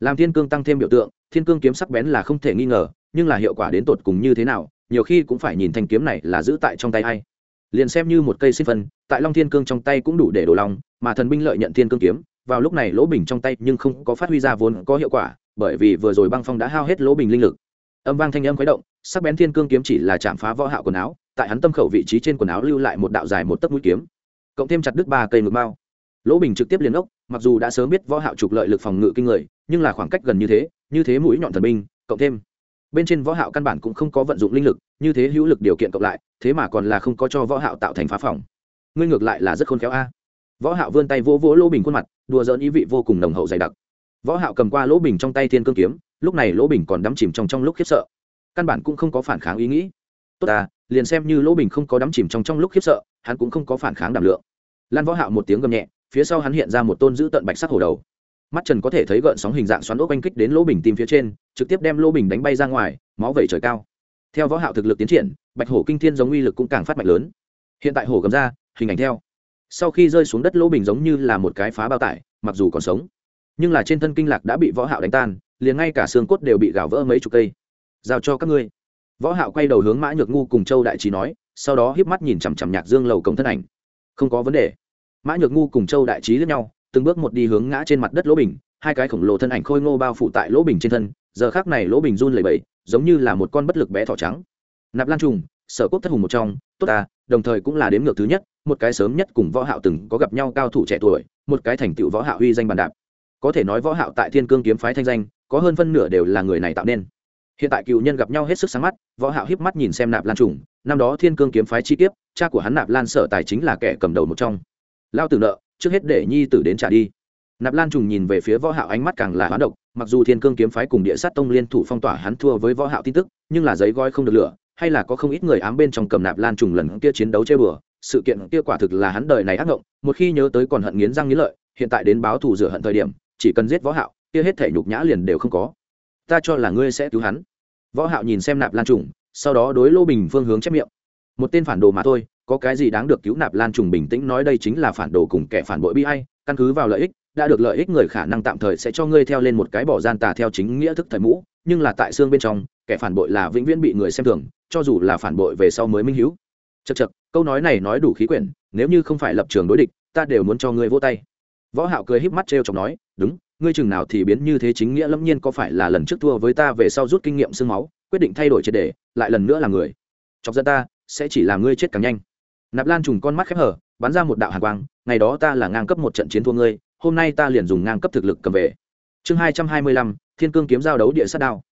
làm thiên cương tăng thêm biểu tượng, thiên cương kiếm sắc bén là không thể nghi ngờ, nhưng là hiệu quả đến tột cùng như thế nào, nhiều khi cũng phải nhìn thanh kiếm này là giữ tại trong tay hay liền xem như một cây sinh phân, tại long thiên cương trong tay cũng đủ để đổ lòng, mà thần binh lợi nhận thiên cương kiếm, vào lúc này lỗ bình trong tay nhưng không có phát huy ra vốn có hiệu quả, bởi vì vừa rồi băng phong đã hao hết lỗ bình linh lực. Âm vang thanh âm khuấy động, sắc bén thiên cương kiếm chỉ là chạm phá võ hạo quần áo, tại hắn tâm khẩu vị trí trên quần áo lưu lại một đạo dài một tấc mũi kiếm. Cộng thêm chặt đứt ba cây ngực bao lỗ bình trực tiếp liền ốc, mặc dù đã sớm biết võ hạo trục lợi lực phòng ngự kinh người nhưng là khoảng cách gần như thế như thế mũi nhọn thần binh, cộng thêm. Bên trên võ hạo căn bản cũng không có vận dụng linh lực, như thế hữu lực điều kiện cộng lại, thế mà còn là không có cho võ hạo tạo thành phá phòng. Ngươi ngược lại là rất khôn khéo a. Võ hạo vươn tay vỗ vỗ lỗ bình khuôn mặt, đùa giỡn ý vị vô cùng nồng hậu dày đặc. Võ hạo cầm qua lỗ bình trong tay thiên cương kiếm, lúc này lỗ bình còn đắm chìm trong trong lúc khiếp sợ. Căn bản cũng không có phản kháng ý nghĩ. Tốt ta, liền xem như lỗ bình không có đắm chìm trong trong lúc khiếp sợ, hắn cũng không có phản kháng đảm lượng. Lan võ hạo một tiếng gầm nhẹ, phía sau hắn hiện ra một tôn giữ tận bạch sắc hổ đầu mắt trần có thể thấy gợn sóng hình dạng xoắn ốc oanh kích đến lỗ bình tim phía trên, trực tiếp đem lỗ bình đánh bay ra ngoài, máu vẩy trời cao. Theo võ hạo thực lực tiến triển, bạch hổ kinh thiên giống uy lực cũng càng phát mạnh lớn. Hiện tại hổ gầm ra, hình ảnh theo. Sau khi rơi xuống đất lỗ bình giống như là một cái phá bao tải, mặc dù còn sống, nhưng là trên thân kinh lạc đã bị võ hạo đánh tan, liền ngay cả xương cốt đều bị gào vỡ mấy chục cây. Giao cho các ngươi. Võ hạo quay đầu hướng mã nhược ngu cùng châu đại trí nói, sau đó híp mắt nhìn chằm chằm nhạc dương lầu cổng thân ảnh. Không có vấn đề. Mã nhược ngu cùng châu đại trí lẫn nhau từng bước một đi hướng ngã trên mặt đất lỗ bình, hai cái khổng lồ thân ảnh khôi ngô bao phủ tại lỗ bình trên thân, giờ khác này lỗ bình run lẩy bẩy, giống như là một con bất lực bé thỏ trắng. Nạp lan trùng sở quốc thất hùng một trong, tốt ta, đồng thời cũng là đếm ngược thứ nhất, một cái sớm nhất cùng võ hạo từng có gặp nhau cao thủ trẻ tuổi, một cái thành tựu võ hạo uy danh bàn đạp. Có thể nói võ hạo tại thiên cương kiếm phái thanh danh, có hơn phân nửa đều là người này tạo nên. Hiện tại cựu nhân gặp nhau hết sức sáng mắt, võ hạo híp mắt nhìn xem nạp lan trùng năm đó thiên cương kiếm phái chi tiết cha của hắn nạp lan sở tài chính là kẻ cầm đầu một trong. Lao tử nợ trước hết để nhi tử đến trả đi. Nạp lan trùng nhìn về phía võ hạo ánh mắt càng là hoán độc, mặc dù thiên cương kiếm phái cùng địa sát tông liên thủ phong tỏa hắn thua với võ hạo tin tức, nhưng là giấy gói không được lửa, hay là có không ít người ám bên trong cầm nạp lan trùng lần kia chiến đấu chơi bừa, sự kiện kia quả thực là hắn đời này ác ngộng, một khi nhớ tới còn hận nghiến răng nghiến lợi, hiện tại đến báo thù rửa hận thời điểm, chỉ cần giết võ hạo, kia hết thể nhục nhã liền đều không có. Ta cho là ngươi sẽ cứu hắn. Võ hạo nhìn xem nạp lan trùng, sau đó đối lô bình phương hướng chép miệng. Một tên phản đồ mà thôi có cái gì đáng được cứu nạp lan trùng bình tĩnh nói đây chính là phản đồ cùng kẻ phản bội bi hay căn cứ vào lợi ích, đã được lợi ích người khả năng tạm thời sẽ cho ngươi theo lên một cái bỏ gian tà theo chính nghĩa thức thời mũ, nhưng là tại xương bên trong, kẻ phản bội là vĩnh viễn bị người xem thường, cho dù là phản bội về sau mới minh hiếu chật chật câu nói này nói đủ khí quyển, nếu như không phải lập trường đối địch, ta đều muốn cho ngươi vô tay. Võ hạo cười híp mắt trêu chọc nói, đúng, ngươi chừng nào thì biến như thế chính nghĩa lâm nhiên có phải là lần trước thua với ta về sau rút kinh nghiệm xương máu, quyết định thay đổi triệt để, lại lần nữa là người. Chọc ra ta, sẽ chỉ làm ngươi chết càng nhanh nạp lan trùng con mắt khép hở, bắn ra một đạo hàn quang, ngày đó ta là ngang cấp một trận chiến thua ngươi, hôm nay ta liền dùng ngang cấp thực lực cầm về. Chương hai trăm hai mươi lăm, thiên cương kiếm giao đấu địa sát đao.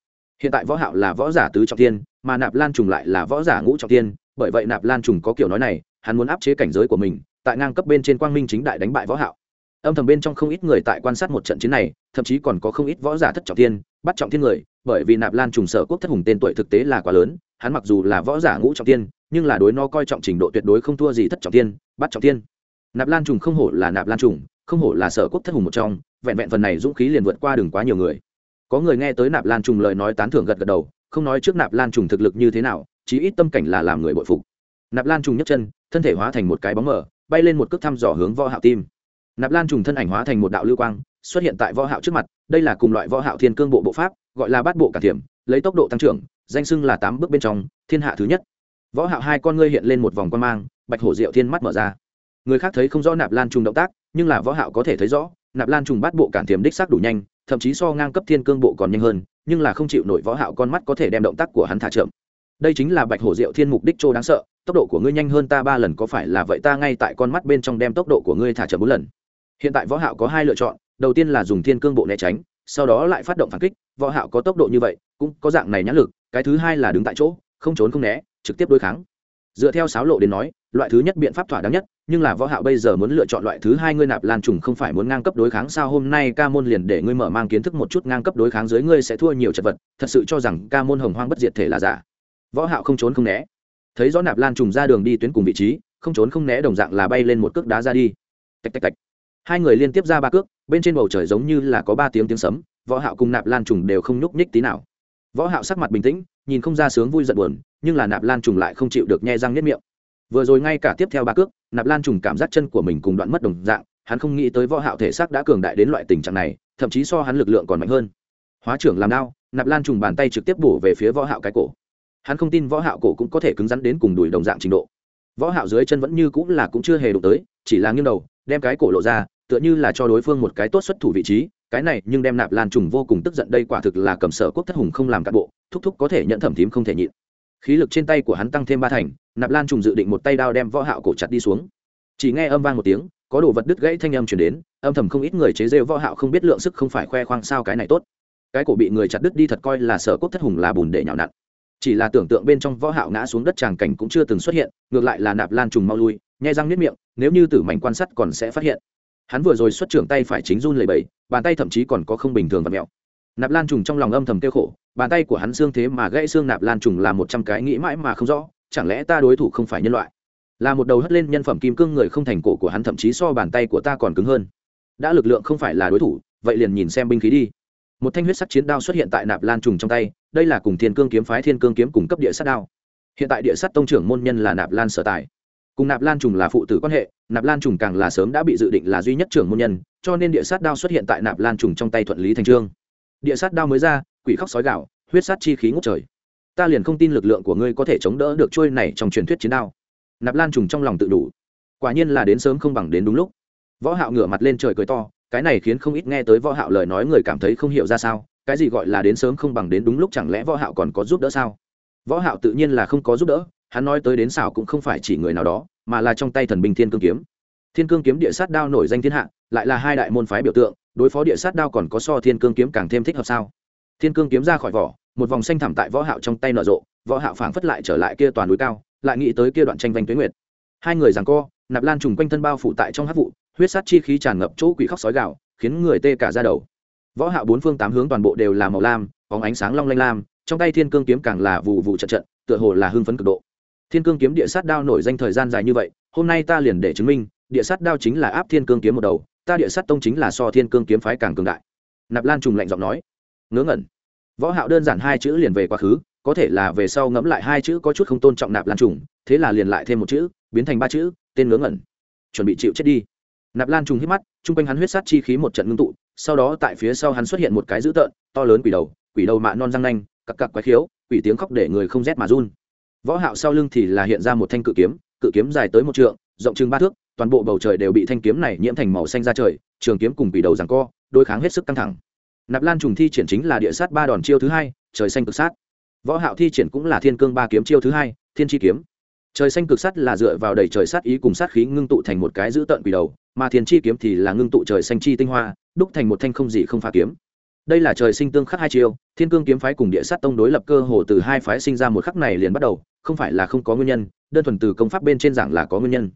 Hiện tại võ hạo là võ giả tứ trọng thiên mà nạp lan trùng lại là võ giả ngũ trọng thiên bởi vậy nạp lan trùng có kiểu nói này, hắn muốn áp chế cảnh giới của mình, tại ngang cấp bên trên quang minh chính đại đánh bại võ hạo. Âm thầm bên trong không ít người tại quan sát một trận chiến này, thậm chí còn có không ít võ giả thất trọng thiên bắt trọng thiên người, bởi vì nạp lan trùng sở quốc thất hùng tên tuổi thực tế là quá lớn, hắn mặc dù là võ giả ngũ trọng thiên nhưng là đối no coi trọng trình độ tuyệt đối không thua gì thất trọng thiên bắt trọng thiên nạp lan trùng không hổ là nạp lan trùng, không hổ là sở quốc thất hùng một trong, vẹn vẹn phần này dũng khí liền vượt qua đường quá nhiều người. Có người nghe tới nạp lan trùng lời nói tán thưởng gật gật đầu, không nói trước nạp lan trùng thực lực như thế nào, chí ít tâm cảnh là làm người bội phục. Nạp lan trùng nhấc chân, thân thể hóa thành một cái bóng mờ, bay lên một cước thăm dò hướng võ hạo tim. Nạp lan trùng thân ảnh hóa thành một đạo lưu quang, xuất hiện tại võ hạo trước mặt, đây là cùng loại võ hạo thiên cương bộ bộ pháp, gọi là bát bộ cả thiểm, lấy tốc độ tăng trưởng, danh xưng là tám bước bên trong, thiên hạ thứ nhất võ hạo hai con ngươi hiện lên một vòng quan mang, bạch hổ diệu thiên mắt mở ra. Người khác thấy không rõ nạp lan trùng động tác, nhưng là võ hạo có thể thấy rõ, nạp lan trùng bát bộ cản thiểm đích xác đủ nhanh, thậm chí so ngang cấp thiên cương bộ còn nhanh hơn, nhưng là không chịu nổi võ hạo con mắt có thể đem động tác của hắn thả chậm. Đây chính là bạch hổ diệu thiên mục đích trô đáng sợ, tốc độ của ngươi nhanh hơn ta ba lần, có phải là vậy ta ngay tại con mắt bên trong đem tốc độ của ngươi thả chậm bốn lần? Hiện tại võ hạo có hai lựa chọn, đầu tiên là dùng thiên cương bộ né tránh, sau đó lại phát động phản kích, võ hạo có tốc độ như vậy, cũng có dạng này nhãn lực, cái thứ hai là đứng tại chỗ, không trốn không né trực tiếp đối kháng. Dựa theo sáo lộ đến nói, loại thứ nhất biện pháp thỏa đáng nhất, nhưng là võ hạo bây giờ muốn lựa chọn loại thứ hai ngươi nạp lan trùng không phải muốn ngang cấp đối kháng sao hôm nay ca môn liền để ngươi mở mang kiến thức một chút ngang cấp đối kháng dưới ngươi sẽ thua nhiều chật vật, thật sự cho rằng ca môn hồng hoang bất diệt thể là giả. Võ hạo không trốn không né. Thấy rõ nạp lan trùng ra đường đi tuyến cùng vị trí, không trốn không né đồng dạng là bay lên một cước đá ra đi. Tạch tạch tạch. Hai người liên tiếp ra ba cước, bên trên bầu trời giống như là có ba tiếng tiếng sấm, võ hạo cùng nạp lan trùng đều không nhúc nhích tí nào. Võ hạo sắc mặt bình tĩnh, nhìn không ra sướng vui giận buồn nhưng là nạp lan trùng lại không chịu được nhe răng nhếch miệng. Vừa rồi ngay cả tiếp theo ba cước, nạp lan trùng cảm giác chân của mình cùng đoạn mất đồng dạng, hắn không nghĩ tới võ hạo thể xác đã cường đại đến loại tình trạng này, thậm chí so hắn lực lượng còn mạnh hơn. Hóa trưởng làm đao, nạp lan trùng bàn tay trực tiếp bổ về phía võ hạo cái cổ. Hắn không tin võ hạo cổ cũng có thể cứng rắn đến cùng đùi đồng dạng trình độ. Võ hạo dưới chân vẫn như cũng là cũng chưa hề đụng tới, chỉ là nghiêng đầu, đem cái cổ lộ ra, tựa như là cho đối phương một cái tốt xuất thủ vị trí, cái này nhưng đem nạp lan trùng vô cùng tức giận, đây quả thực là cầm sở quốc thất hùng không làm cán bộ, thúc thúc có thể nhận thẩm thím không thể nhịn khí lực trên tay của hắn tăng thêm ba thành, nạp lan trùng dự định một tay đao đem võ hạo cổ chặt đi xuống. Chỉ nghe âm vang một tiếng, có đồ vật đứt gãy thanh âm truyền đến, âm thầm không ít người chế rêu võ hạo không biết lượng sức không phải khoe khoang sao cái này tốt. Cái cổ bị người chặt đứt đi thật coi là sở quốc thất hùng là bùn để nhào nặn. Chỉ là tưởng tượng bên trong võ hạo ngã xuống đất tràng cảnh cũng chưa từng xuất hiện, ngược lại là nạp lan trùng mau lui, nhai răng niết miệng, nếu như tử mảnh quan sát còn sẽ phát hiện. Hắn vừa rồi xuất trưởng tay phải chính run lẩy bẩy, bàn tay thậm chí còn có không bình thường và mẹo nạp lan trùng trong lòng âm thầm tiêu khổ, bàn tay của hắn xương thế mà gãy xương nạp lan trùng là một trăm cái nghĩ mãi mà không rõ, chẳng lẽ ta đối thủ không phải nhân loại? Là một đầu hất lên nhân phẩm kim cương người không thành cổ của hắn, thậm chí so bàn tay của ta còn cứng hơn. Đã lực lượng không phải là đối thủ, vậy liền nhìn xem binh khí đi. Một thanh huyết sắc chiến đao xuất hiện tại nạp lan trùng trong tay, đây là cùng thiên cương kiếm phái thiên cương kiếm cung cấp địa sát đao. Hiện tại địa sát tông trưởng môn nhân là nạp lan sở tài. Cùng nạp lan trùng là phụ tử quan hệ, nạp lan trùng càng là sớm đã bị dự định là duy nhất trưởng môn nhân, cho nên địa sát đao xuất hiện tại nạp lan trùng trong tay thuận lý thành trương địa sát đao mới ra, quỷ khóc sói gạo huyết sát chi khí ngốc trời. Ta liền không tin lực lượng của ngươi có thể chống đỡ được trôi này trong truyền thuyết chiến đao. Nạp lan trùng trong lòng tự đủ. Quả nhiên là đến sớm không bằng đến đúng lúc. Võ hạo ngửa mặt lên trời cười to, cái này khiến không ít nghe tới võ hạo lời nói người cảm thấy không hiểu ra sao, cái gì gọi là đến sớm không bằng đến đúng lúc chẳng lẽ võ hạo còn có giúp đỡ sao? Võ hạo tự nhiên là không có giúp đỡ, hắn nói tới đến xảo cũng không phải chỉ người nào đó, mà là trong tay thần binh thiên cương kiếm. Thiên cương kiếm địa sát đao nổi danh thiên hạ, lại là hai đại môn phái biểu tượng đối phó địa sát đao còn có so thiên cương kiếm càng thêm thích hợp sao? Thiên cương kiếm ra khỏi vỏ, một vòng xanh thẳm tại võ hạo trong tay nở rộ, võ hạo phảng phất lại trở lại kia toàn núi cao, lại nghĩ tới kia đoạn tranh vanh tuế nguyệt. Hai người giằng co, nạp lan trùng quanh thân bao phủ tại trong hắc vụ, huyết sát chi khí tràn ngập chỗ quỷ khóc sói gạo khiến người tê cả da đầu. Võ hạo bốn phương tám hướng toàn bộ đều là màu lam, bóng ánh sáng long lanh lam, trong tay thiên cương kiếm càng là vụ vụ trận trận, tựa hồ là hưng phấn cực độ. Thiên cương kiếm địa sát đao nổi danh thời gian dài như vậy, hôm nay ta liền để chứng minh, địa sát đao chính là áp thiên cương kiếm một đầu ta địa sát tông chính là so thiên cương kiếm phái càng cường đại. Nạp lan trùng lạnh giọng nói. Ngớ ngẩn. Võ hạo đơn giản hai chữ liền về quá khứ, có thể là về sau ngẫm lại hai chữ có chút không tôn trọng nạp lan trùng, thế là liền lại thêm một chữ, biến thành ba chữ, tên ngớ ngẩn. Chuẩn bị chịu chết đi. Nạp lan trùng hít mắt, chung quanh hắn huyết sát chi khí một trận ngưng tụ, sau đó tại phía sau hắn xuất hiện một cái dữ tợn, to lớn quỷ đầu quỷ đầu mạ non răng nanh, cặc cặc quái khiếu, quỷ tiếng khóc để người không rét mà run. Võ hạo sau lưng thì là hiện ra một thanh cự kiếm cự kiếm dài tới một trượng, rộng chừng ba thước toàn bộ bầu trời đều bị thanh kiếm này nhiễm thành màu xanh ra trời, trường kiếm cùng bị đầu giằng co, đối kháng hết sức căng thẳng. Nạp lan trùng thi triển chính là địa sát ba đòn chiêu thứ hai, trời xanh cực sát. Võ hạo thi triển cũng là thiên cương ba kiếm chiêu thứ hai, thiên chi kiếm. Trời xanh cực sát là dựa vào đầy trời sát ý cùng sát khí ngưng tụ thành một cái giữ tận quỷ đầu, mà thiên chi kiếm thì là ngưng tụ trời xanh chi tinh hoa, đúc thành một thanh không gì không phá kiếm. Đây là trời sinh tương khắc hai chiêu, thiên cương kiếm phái cùng địa sát tông đối lập cơ hồ từ hai phái sinh ra một khắc này liền bắt đầu, không phải là không có nguyên nhân, đơn thuần từ công pháp bên trên giảng là có nguyên nhân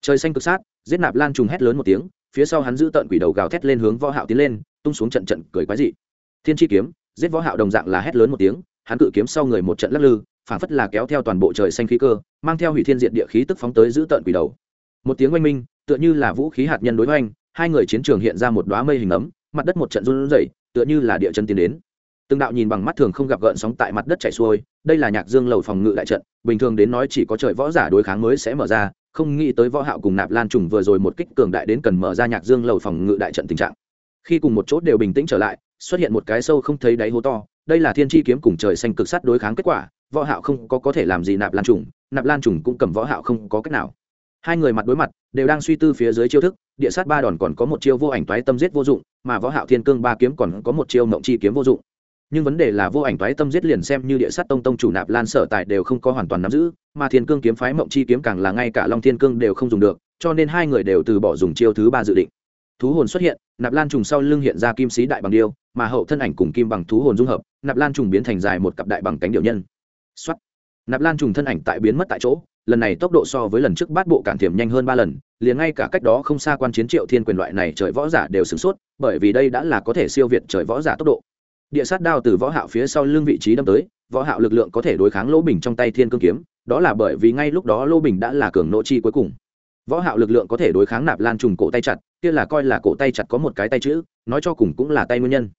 trời xanh cực sát, giết nạp lan trùng hét lớn một tiếng, phía sau hắn giữ tận quỷ đầu gào thét lên hướng võ hạo tiến lên, tung xuống trận trận cười quái dị. Thiên chi kiếm, giết võ hạo đồng dạng là hét lớn một tiếng, hắn cự kiếm sau người một trận lắc lư phản phất là kéo theo toàn bộ trời xanh khí cơ, mang theo hủy thiên diện địa khí tức phóng tới giữ tận quỷ đầu. Một tiếng oanh minh, tựa như là vũ khí hạt nhân đối hoành, hai người chiến trường hiện ra một đóa mây hình ấm, mặt đất một trận run rẩy, tựa như là địa chân tiến đến. Từng đạo nhìn bằng mắt thường không gặp gợn sóng tại mặt đất chảy xuôi, đây là nhạc dương lầu phòng ngự đại trận, bình thường đến nói chỉ có trời võ giả đối kháng mới sẽ mở ra không nghĩ tới võ hạo cùng nạp lan trùng vừa rồi một kích cường đại đến cần mở ra nhạc dương lầu phòng ngự đại trận tình trạng. Khi cùng một chỗ đều bình tĩnh trở lại, xuất hiện một cái sâu không thấy đáy hố to, đây là thiên chi kiếm cùng trời xanh cực sát đối kháng kết quả, võ hạo không có có thể làm gì nạp lan trùng, nạp lan trùng cũng cầm võ hạo không có cách nào. Hai người mặt đối mặt, đều đang suy tư phía dưới chiêu thức, địa sát ba đòn còn có một chiêu vô ảnh toái tâm giết vô dụng, mà võ hạo thiên cương ba kiếm còn có một chiêu mộng chi kiếm vô dụng nhưng vấn đề là vô ảnh toái tâm giết liền xem như địa sát tông tông chủ nạp lan sở tại đều không có hoàn toàn nắm giữ, mà thiên cương kiếm phái mộng chi kiếm càng là ngay cả long thiên cương đều không dùng được, cho nên hai người đều từ bỏ dùng chiêu thứ ba dự định. Thú hồn xuất hiện, nạp lan trùng sau lưng hiện ra kim sĩ đại bằng điêu, mà hậu thân ảnh cùng kim bằng thú hồn dung hợp, nạp lan trùng biến thành dài một cặp đại bằng cánh điệu nhân. Xuất nạp lan trùng thân ảnh tại biến mất tại chỗ, lần này tốc độ so với lần trước bát bộ cản thiểm nhanh hơn ba lần, liền ngay cả cách đó không xa quan chiến triệu thiên quyền loại này trời võ giả đều sửng sốt, bởi vì đây đã là có thể siêu việt trời võ giả tốc độ địa sát đao từ võ hạo phía sau lưng vị trí đâm tới, võ hạo lực lượng có thể đối kháng lỗ bình trong tay thiên cương kiếm, đó là bởi vì ngay lúc đó lỗ bình đã là cường nỗ chi cuối cùng. Võ hạo lực lượng có thể đối kháng nạp lan trùng cổ tay chặt, kia là coi là cổ tay chặt có một cái tay chữ, nói cho cùng cũng là tay nguyên nhân.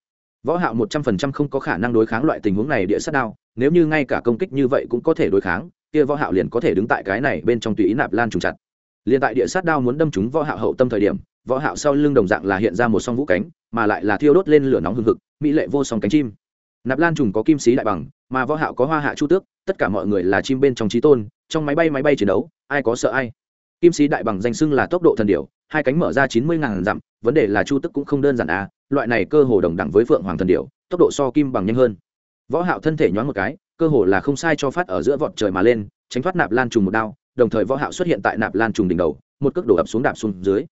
Võ hạo 100% không có khả năng đối kháng loại tình huống này địa sát đao, nếu như ngay cả công kích như vậy cũng có thể đối kháng, kia võ hạo liền có thể đứng tại cái này bên trong tùy ý nạp lan trùng chặt liền tại địa sát đao muốn đâm trúng võ hạo hậu tâm thời điểm, võ hạo sau lưng đồng dạng là hiện ra một song vũ cánh, mà lại là thiêu đốt lên lửa nóng hừng hực, mỹ lệ vô song cánh chim. Nạp lan trùng có kim sĩ đại bằng, mà võ hạo có hoa hạ chu tước, tất cả mọi người là chim bên trong trí tôn, trong máy bay máy bay chiến đấu, ai có sợ ai. Kim sĩ đại bằng danh xưng là tốc độ thần điểu, hai cánh mở ra chín mươi ngàn dặm, vấn đề là chu tức cũng không đơn giản à loại này cơ hồ đồng đẳng với phượng hoàng thần điểu, tốc độ so kim bằng nhanh hơn. Võ hạo thân thể nhoáng một cái, cơ hồ là không sai cho phát ở giữa vọt trời mà lên, tránh thoát nạp lan trùng một đao đồng thời võ hạo xuất hiện tại nạp lan trùng đỉnh đầu, một cước đổ ập xuống đạp xuống dưới.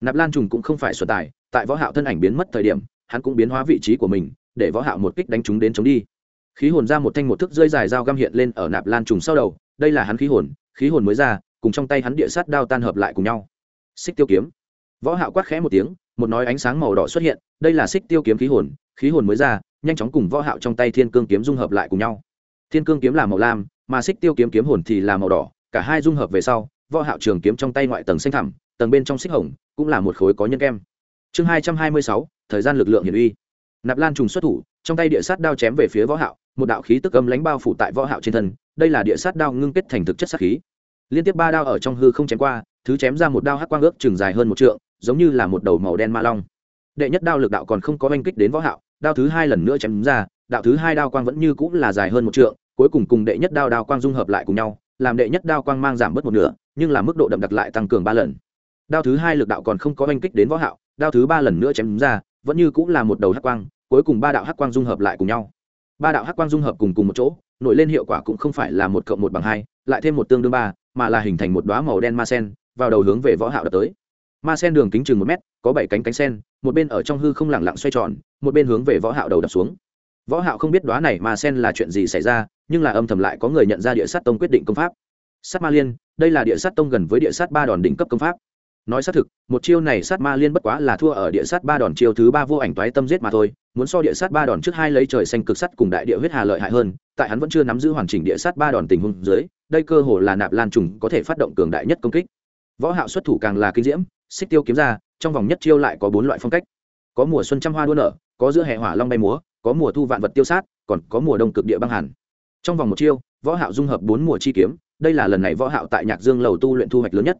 Nạp lan trùng cũng không phải xuất tài, tại võ hạo thân ảnh biến mất thời điểm, hắn cũng biến hóa vị trí của mình, để võ hạo một kích đánh trúng đến chống đi. Khí hồn ra một thanh một thước rơi dài dao găm hiện lên ở nạp lan trùng sau đầu, đây là hắn khí hồn khí hồn mới ra, cùng trong tay hắn địa sát đao tan hợp lại cùng nhau. Xích tiêu kiếm. Võ hạo quát khẽ một tiếng, một nói ánh sáng màu đỏ xuất hiện, đây là xích tiêu kiếm khí hồn khí hồn mới ra, nhanh chóng cùng võ hạo trong tay thiên cương kiếm dung hợp lại cùng nhau. Thiên cương kiếm là màu lam, mà xích tiêu kiếm kiếm hồn thì là màu đỏ cả hai dung hợp về sau võ hạo trường kiếm trong tay ngoại tầng xanh thẳm tầng bên trong xích hồng cũng là một khối có nhân kem. Chương 226, thời gian lực lượng hiển uy. Nạp lan trùng xuất thủ trong tay địa sát đao chém về phía võ hạo một đạo khí tức âm lãnh bao phủ tại võ hạo trên thân đây là địa sát đao ngưng kết thành thực chất sát khí. Liên tiếp ba đao ở trong hư không chém qua thứ chém ra một đao hắc quang ước chừng dài hơn một trượng giống như là một đầu màu đen ma long. Đệ nhất đao lực đạo còn không có oanh kích đến võ hạo đao thứ hai lần nữa chém ra đạo thứ hai đao quang vẫn như cũng là dài hơn một trượng cuối cùng cùng đệ nhất đao đao quang dung hợp lại cùng nhau làm đệ nhất đao quang mang giảm bớt một nửa, nhưng là mức độ đậm đặc lại tăng cường ba lần. Đao thứ hai lực đạo còn không có oanh kích đến võ hạo, đao thứ ba lần nữa chém ra, vẫn như cũng là một đầu hắc quang, cuối cùng ba đạo hắc quang dung hợp lại cùng nhau. Ba đạo hắc quang dung hợp cùng cùng một chỗ, nổi lên hiệu quả cũng không phải là một cộng một bằng hai, lại thêm một tương đương ba, mà là hình thành một đóa màu đen ma sen, vào đầu hướng về võ hạo đập tới. Ma sen đường kính chừng một mét, có bảy cánh cánh sen, một bên ở trong hư không lẳng lặng xoay tròn, một bên hướng về võ hạo đầu đập xuống. Võ hạo không biết đóa này ma sen là chuyện gì xảy ra nhưng là âm thầm lại có người nhận ra địa sát tông quyết định công pháp. Sát ma liên, đây là địa sát tông gần với địa sát ba đòn đỉnh cấp công pháp. Nói xác thực, một chiêu này sát ma liên bất quá là thua ở địa sát ba đòn chiêu thứ ba vô ảnh toái tâm giết mà thôi, muốn so địa sát ba đòn trước hai lấy trời xanh cực sắt cùng đại địa huyết hà lợi hại hơn, tại hắn vẫn chưa nắm giữ hoàn chỉnh địa sát ba đòn tình huống dưới, đây cơ hồ là nạp lan trùng có thể phát động cường đại nhất công kích. Võ hạo xuất thủ càng là kinh diễm, xích tiêu kiếm ra, trong vòng nhất chiêu lại có bốn loại phong cách. Có mùa xuân trăm hoa đua nở, có giữa hè hỏa long bay múa, có mùa thu vạn vật tiêu sát, còn có mùa đông cực địa băng hàn trong vòng một chiêu, võ hạo dung hợp bốn mùa chi kiếm, đây là lần này võ hạo tại nhạc dương lầu tu luyện thu hoạch lớn nhất.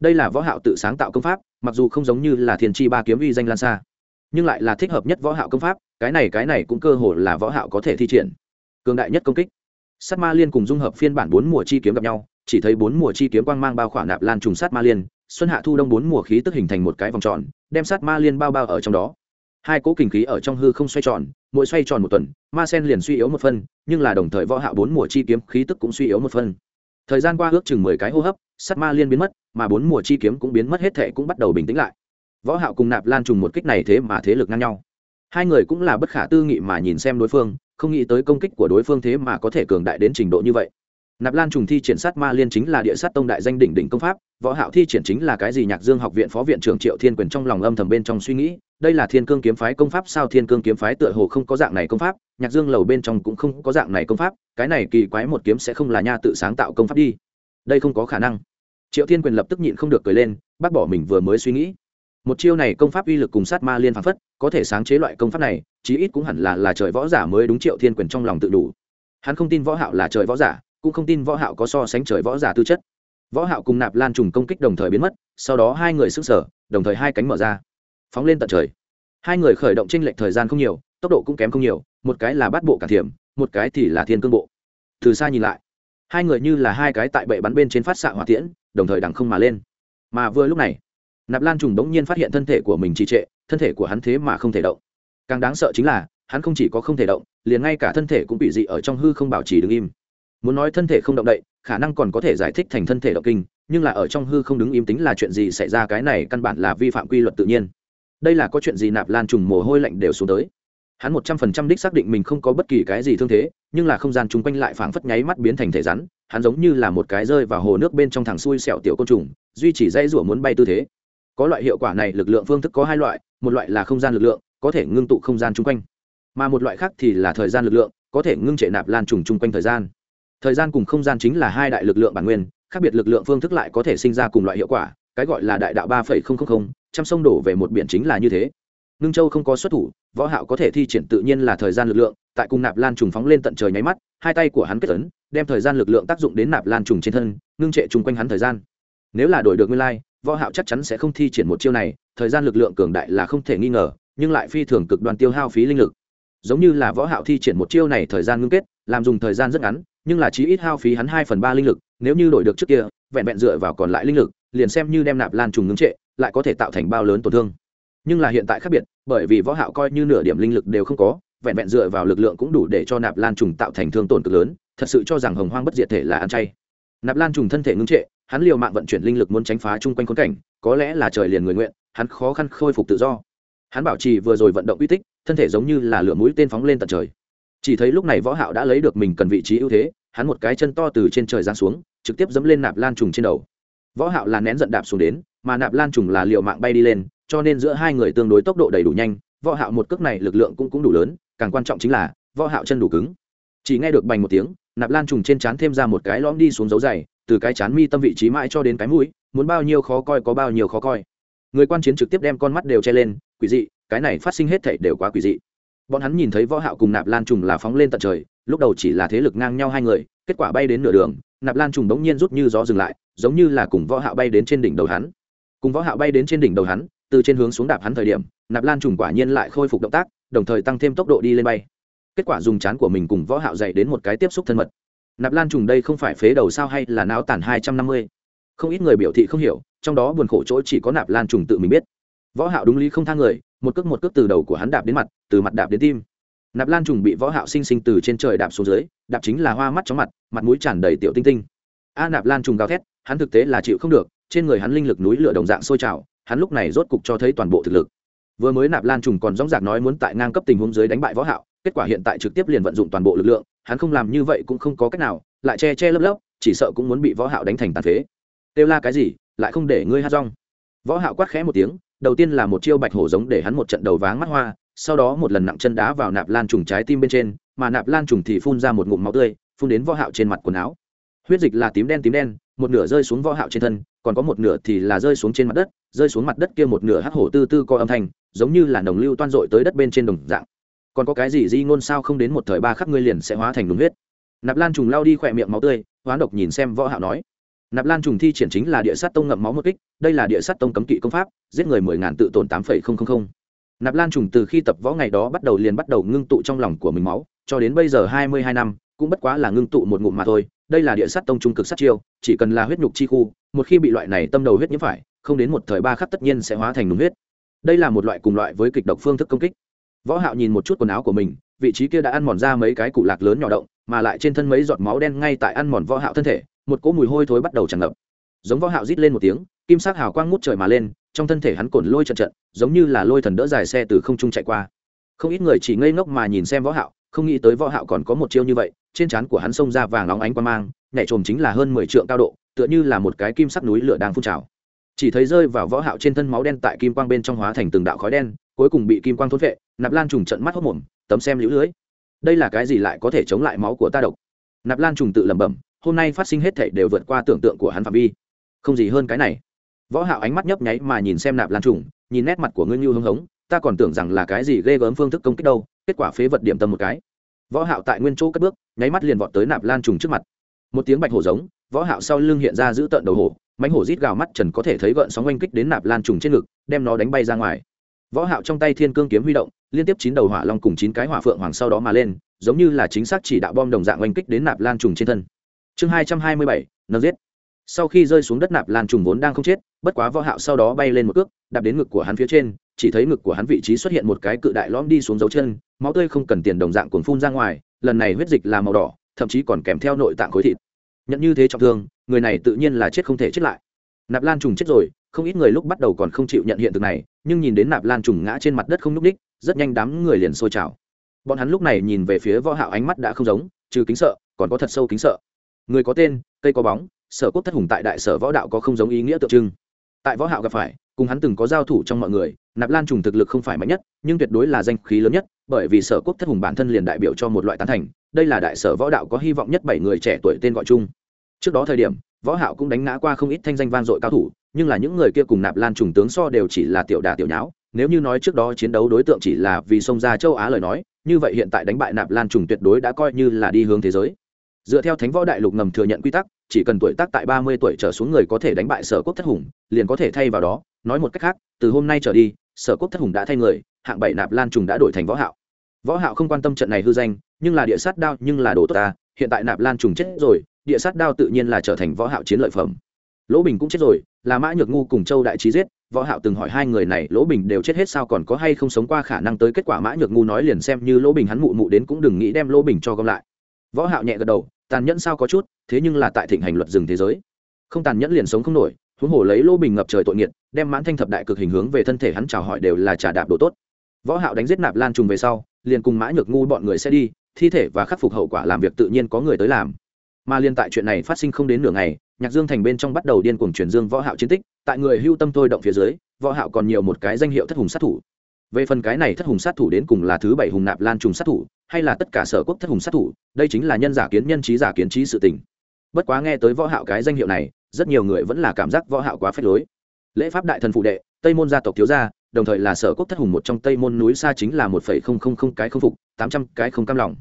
Đây là võ hạo tự sáng tạo công pháp, mặc dù không giống như là thiên chi ba kiếm uy danh lan xa, nhưng lại là thích hợp nhất võ hạo công pháp, cái này cái này cũng cơ hồ là võ hạo có thể thi triển. Cường đại nhất công kích. Sát ma liên cùng dung hợp phiên bản bốn mùa chi kiếm gặp nhau, chỉ thấy bốn mùa chi kiếm quang mang bao khỏa nạp lan trùng sát ma liên, xuân hạ thu đông bốn mùa khí tức hình thành một cái vòng tròn, đem sát ma liên bao bao ở trong đó. Hai cỗ kình khí ở trong hư không xoay tròn mỗi xoay tròn một tuần, ma sen liền suy yếu một phân, nhưng là đồng thời võ hạo bốn mùa chi kiếm khí tức cũng suy yếu một phân. Thời gian qua ước chừng mười cái hô hấp, sát ma liên biến mất, mà bốn mùa chi kiếm cũng biến mất hết thệ cũng bắt đầu bình tĩnh lại. Võ hạo cùng nạp lan trùng một kích này thế mà thế lực ngang nhau. Hai người cũng là bất khả tư nghị mà nhìn xem đối phương, không nghĩ tới công kích của đối phương thế mà có thể cường đại đến trình độ như vậy nạp lan trùng thi triển sát ma liên chính là địa sát tông đại danh đỉnh đỉnh công pháp, võ hạo thi triển chính là cái gì nhạc dương học viện phó viện trưởng triệu thiên quyền trong lòng âm thầm bên trong suy nghĩ, đây là thiên cương kiếm phái công pháp sao thiên cương kiếm phái tựa hồ không có dạng này công pháp, nhạc dương lầu bên trong cũng không có dạng này công pháp, cái này kỳ quái một kiếm sẽ không là nha tự sáng tạo công pháp đi. Đây không có khả năng. Triệu thiên quyền lập tức nhịn không được cười lên, bác bỏ mình vừa mới suy nghĩ. Một chiêu này công pháp uy lực cùng sát ma liên phán phất, có thể sáng chế loại công pháp này, chí ít cũng hẳn là là trời võ giả mới đúng triệu thiên quyền trong lòng tự đủ. Hắn không tin võ hạo là trời võ giả cũng không tin võ hạo có so sánh trời võ giả tư chất. Võ hạo cùng nạp lan trùng công kích đồng thời biến mất, sau đó hai người sức sở đồng thời hai cánh mở ra. Phóng lên tận trời. Hai người khởi động chênh lệch thời gian không nhiều, tốc độ cũng kém không nhiều, một cái là bắt bộ cả thiểm, một cái thì là thiên cương bộ. Từ xa nhìn lại, hai người như là hai cái tại bệ bắn bên trên phát xạ hỏa tiễn, đồng thời đằng không mà lên. Mà vừa lúc này, nạp lan trùng bỗng nhiên phát hiện thân thể của mình trì trệ, thân thể của hắn thế mà không thể động. Càng đáng sợ chính là, hắn không chỉ có không thể động, liền ngay cả thân thể cũng bị dị ở trong hư không bảo trì đứng im muốn nói thân thể không động đậy, khả năng còn có thể giải thích thành thân thể động kinh, nhưng là ở trong hư không đứng im tính là chuyện gì xảy ra cái này căn bản là vi phạm quy luật tự nhiên. Đây là có chuyện gì nạp lan trùng mồ hôi lạnh đều xuống tới. Hắn một trăm phần trăm đích xác định mình không có bất kỳ cái gì thương thế, nhưng là không gian chung quanh lại phảng phất nháy mắt biến thành thể rắn, hắn giống như là một cái rơi vào hồ nước bên trong thằng xui xẹo tiểu côn trùng, duy chỉ dây rủa muốn bay tư thế. Có loại hiệu quả này, lực lượng phương thức có hai loại, một loại là không gian lực lượng, có thể ngưng tụ không gian chung quanh, mà một loại khác thì là thời gian lực lượng, có thể ngưng trệ nạp lan trùng chung quanh thời gian thời gian cùng không gian chính là hai đại lực lượng bản nguyên, khác biệt lực lượng phương thức lại có thể sinh ra cùng loại hiệu quả, cái gọi là đại đạo ba phẩy không không không, trăm sông đổ về một biển chính là như thế. Ngưng châu không có xuất thủ, võ hạo có thể thi triển tự nhiên là thời gian lực lượng, tại cùng nạp lan trùng phóng lên tận trời nháy mắt, hai tay của hắn kết ấn, đem thời gian lực lượng tác dụng đến nạp lan trùng trên thân, ngưng trệ chung quanh hắn thời gian. Nếu là đổi được nguyên lai, võ hạo chắc chắn sẽ không thi triển một chiêu này, thời gian lực lượng cường đại là không thể nghi ngờ, nhưng lại phi thường cực đoan tiêu hao phí linh lực. Giống như là võ hạo thi triển một chiêu này thời gian ngưng kết, làm dùng thời gian rất ngắn nhưng là chí ít hao phí hắn hai phần ba linh lực, nếu như đổi được trước kia, vẹn vẹn dựa vào còn lại linh lực, liền xem như đem nạp lan trùng ngưng trệ, lại có thể tạo thành bao lớn tổn thương. Nhưng là hiện tại khác biệt, bởi vì võ hạo coi như nửa điểm linh lực đều không có, vẹn vẹn dựa vào lực lượng cũng đủ để cho nạp lan trùng tạo thành thương tổn cực lớn, thật sự cho rằng hồng hoang bất diệt thể là ăn chay. Nạp lan trùng thân thể ngưng trệ, hắn liều mạng vận chuyển linh lực muốn tránh phá chung quanh khốn cảnh, có lẽ là trời liền người nguyện, hắn khó khăn khôi phục tự do. Hắn bảo trì vừa rồi vận động uy tích, thân thể giống như là lửa mũi tên phóng lên tận trời chỉ thấy lúc này võ hạo đã lấy được mình cần vị trí ưu thế, hắn một cái chân to từ trên trời giáng xuống, trực tiếp dẫm lên nạp lan trùng trên đầu. Võ hạo là nén giận đạp xuống đến, mà nạp lan trùng là liều mạng bay đi lên, cho nên giữa hai người tương đối tốc độ đầy đủ nhanh, võ hạo một cước này lực lượng cũng cũng đủ lớn, càng quan trọng chính là, võ hạo chân đủ cứng. Chỉ nghe được bành một tiếng, nạp lan trùng trên chán thêm ra một cái lõm đi xuống dấu dày, từ cái chán mi tâm vị trí mãi cho đến cái mũi, muốn bao nhiêu khó coi có bao nhiêu khó coi. Người quan chiến trực tiếp đem con mắt đều che lên, quỷ dị, cái này phát sinh hết thảy đều quá quỷ dị bọn hắn nhìn thấy võ hạo cùng nạp lan trùng là phóng lên tận trời, lúc đầu chỉ là thế lực ngang nhau hai người, kết quả bay đến nửa đường, nạp lan trùng đống nhiên rút như gió dừng lại, giống như là cùng võ hạo bay đến trên đỉnh đầu hắn. Cùng võ hạo bay đến trên đỉnh đầu hắn, từ trên hướng xuống đạp hắn thời điểm, nạp lan trùng quả nhiên lại khôi phục động tác, đồng thời tăng thêm tốc độ đi lên bay. Kết quả dùng chán của mình cùng võ hạo dạy đến một cái tiếp xúc thân mật. Nạp lan trùng đây không phải phế đầu sao hay là não tàn hai trăm năm mươi? Không ít người biểu thị không hiểu, trong đó buồn khổ chỗ chỉ có nạp lan trùng tự mình biết. Võ hạo đúng lý không tha người một cước một cước từ đầu của hắn đạp đến mặt, từ mặt đạp đến tim. Nạp lan trùng bị võ hạo sinh sinh từ trên trời đạp xuống dưới, đạp chính là hoa mắt chóng mặt mặt mũi tràn đầy tiểu tinh tinh. A nạp lan trùng gào thét, hắn thực tế là chịu không được, trên người hắn linh lực núi lửa đồng dạng sôi trào, hắn lúc này rốt cục cho thấy toàn bộ thực lực. Vừa mới nạp lan trùng còn dõng dạc nói muốn tại ngang cấp tình huống dưới đánh bại võ hạo, kết quả hiện tại trực tiếp liền vận dụng toàn bộ lực lượng, hắn không làm như vậy cũng không có cách nào, lại che che lấp lấp, chỉ sợ cũng muốn bị võ hạo đánh thành tàn phế. Tiêu la cái gì, lại không để ngươi hát rong? Võ hạo quát khẽ một tiếng đầu tiên là một chiêu bạch hổ giống để hắn một trận đầu váng mắt hoa, sau đó một lần nặng chân đá vào nạp lan trùng trái tim bên trên, mà nạp lan trùng thì phun ra một ngụm máu tươi, phun đến võ hạo trên mặt quần áo. Huyết dịch là tím đen tím đen, một nửa rơi xuống võ hạo trên thân, còn có một nửa thì là rơi xuống trên mặt đất, rơi xuống mặt đất kia một nửa hắc hổ tư tư co âm thanh, giống như là nồng lưu toan dội tới đất bên trên đồng dạng. Còn có cái gì di ngôn sao không đến một thời ba khắc ngươi liền sẽ hóa thành đúng huyết. Nạp lan trùng lao đi khỏe miệng máu tươi, hoán độc nhìn xem võ hạo nói nạp lan trùng thi triển chính là địa sát tông ngậm máu một kích, đây là địa sát tông cấm kỵ công pháp, giết người mười ngàn tự tổn tám phẩy không không không. Nạp lan trùng từ khi tập võ ngày đó bắt đầu liền bắt đầu ngưng tụ trong lòng của mình máu, cho đến bây giờ hai mươi hai năm, cũng bất quá là ngưng tụ một ngụm mà thôi, đây là địa sát tông trung cực sát chiêu, chỉ cần là huyết nhục chi khu, một khi bị loại này tâm đầu huyết nhiễm phải, không đến một thời ba khắc tất nhiên sẽ hóa thành đúng huyết. Đây là một loại cùng loại với kịch độc phương thức công kích. Võ hạo nhìn một chút quần áo của mình, vị trí kia đã ăn mòn ra mấy cái cụ lạc lớn nhỏ động, mà lại trên thân mấy giọt máu đen ngay tại ăn mòn võ hạo thân thể một cỗ mùi hôi thối bắt đầu tràn ngập. Giống võ hạo rít lên một tiếng, kim sắc hào quang ngút trời mà lên, trong thân thể hắn cồn lôi trận trận, giống như là lôi thần đỡ dài xe từ không trung chạy qua. Không ít người chỉ ngây ngốc mà nhìn xem võ hạo, không nghĩ tới võ hạo còn có một chiêu như vậy, trên trán của hắn xông ra vàng óng ánh quang mang, nhảy trồm chính là hơn 10 trượng cao độ, tựa như là một cái kim sắc núi lửa đang phun trào. Chỉ thấy rơi vào võ hạo trên thân máu đen tại kim quang bên trong hóa thành từng đạo khói đen, cuối cùng bị kim quang thôn vệ nạp lan trùng trận mắt hốt mồm, tấm xem liễu lưới. Đây là cái gì lại có thể chống lại máu của ta độc? Nạp lan trùng tự lẩm bẩm hôm nay phát sinh hết thảy đều vượt qua tưởng tượng của hắn phạm vi. Không gì hơn cái này. Võ hạo ánh mắt nhấp nháy mà nhìn xem nạp lan trùng, nhìn nét mặt của ngươi như hưng hống, ta còn tưởng rằng là cái gì ghê gớm phương thức công kích đâu, kết quả phế vật điểm tâm một cái. Võ hạo tại nguyên chỗ cất bước, nháy mắt liền vọt tới nạp lan trùng trước mặt. Một tiếng bạch hổ giống, võ hạo sau lưng hiện ra giữ tận đầu hổ, mãnh hổ rít gào mắt trần có thể thấy gợn sóng oanh kích đến nạp lan trùng trên ngực, đem nó đánh bay ra ngoài. Võ hạo trong tay thiên cương kiếm huy động, liên tiếp chín đầu hỏa long cùng chín cái hỏa phượng hoàng sau đó mà lên, giống như là chính xác chỉ đạo bom đồng dạng oanh kích đến nạp lan trùng trên thân chương hai trăm hai mươi bảy, nâng giết. Sau khi rơi xuống đất nạp lan trùng vốn đang không chết, bất quá võ hạo sau đó bay lên một cước, đạp đến ngực của hắn phía trên, chỉ thấy ngực của hắn vị trí xuất hiện một cái cự đại lõm đi xuống dấu chân, máu tươi không cần tiền đồng dạng cuồn phun ra ngoài, lần này huyết dịch là màu đỏ, thậm chí còn kèm theo nội tạng khối thịt. Nhận như thế trọng thương, người này tự nhiên là chết không thể chết lại. Nạp lan trùng chết rồi, không ít người lúc bắt đầu còn không chịu nhận hiện thực này, nhưng nhìn đến nạp lan trùng ngã trên mặt đất không n ú c rất nhanh đám người liền sôi trào. Bọn hắn lúc này nhìn về phía võ hạo ánh mắt đã không giống, trừ kính sợ, còn có thật sâu kính sợ người có tên, cây có bóng, sở quốc thất hùng tại đại sở võ đạo có không giống ý nghĩa tượng trưng. Tại võ hạo gặp phải, cùng hắn từng có giao thủ trong mọi người, nạp lan trùng thực lực không phải mạnh nhất, nhưng tuyệt đối là danh khí lớn nhất, bởi vì sở quốc thất hùng bản thân liền đại biểu cho một loại tán thành, đây là đại sở võ đạo có hy vọng nhất bảy người trẻ tuổi tên gọi chung. Trước đó thời điểm, võ hạo cũng đánh ngã qua không ít thanh danh vang dội cao thủ, nhưng là những người kia cùng nạp lan trùng tướng so đều chỉ là tiểu đà tiểu nháo, nếu như nói trước đó chiến đấu đối tượng chỉ là vì xông ra châu á lời nói, như vậy hiện tại đánh bại nạp lan trùng tuyệt đối đã coi như là đi hướng thế giới dựa theo thánh võ đại lục ngầm thừa nhận quy tắc, chỉ cần tuổi tác tại ba mươi tuổi trở xuống người có thể đánh bại sở quốc thất hùng, liền có thể thay vào đó. Nói một cách khác, từ hôm nay trở đi, sở quốc thất hùng đã thay người, hạng bảy nạp lan trùng đã đổi thành võ hạo. Võ hạo không quan tâm trận này hư danh, nhưng là địa sát đao, nhưng là đồ tốt ta. Hiện tại nạp lan trùng chết rồi, địa sát đao tự nhiên là trở thành võ hạo chiến lợi phẩm. Lỗ bình cũng chết rồi, là mã nhược ngu cùng châu đại trí giết. Võ hạo từng hỏi hai người này, lỗ bình đều chết hết sao còn có hay không sống qua khả năng tới kết quả? Mã nhược ngu nói liền xem như lỗ bình hắn mụ mụ đến cũng đừng nghĩ đem lỗ bình cho gom lại. Võ hạo nhẹ gật đầu tàn nhẫn sao có chút, thế nhưng là tại thịnh hành luật rừng thế giới. Không tàn nhẫn liền sống không nổi, huống hồ lấy lỗ bình ngập trời tội nghiệt, đem mãn thanh thập đại cực hình hướng về thân thể hắn chào hỏi đều là trả đạp đồ tốt. Võ hạo đánh giết nạp lan trùng về sau, liền cùng mã nhược ngu bọn người sẽ đi, thi thể và khắc phục hậu quả làm việc tự nhiên có người tới làm. Mà liên tại chuyện này phát sinh không đến nửa ngày, nhạc dương thành bên trong bắt đầu điên cuồng truyền dương võ hạo chiến tích, tại người hưu tâm thôi động phía dưới, võ hạo còn nhiều một cái danh hiệu thất hùng sát thủ. Về phần cái này thất hùng sát thủ đến cùng là thứ bảy hùng nạp lan trùng sát thủ hay là tất cả sở quốc thất hùng sát thủ, đây chính là nhân giả kiến nhân trí giả kiến trí sự tình. Bất quá nghe tới võ hạo cái danh hiệu này, rất nhiều người vẫn là cảm giác võ hạo quá phép lối. Lễ pháp đại thần phụ đệ, tây môn gia tộc thiếu gia, đồng thời là sở quốc thất hùng một trong tây môn núi xa chính là một phẩy không không không cái không phục, tám trăm cái không cam lòng.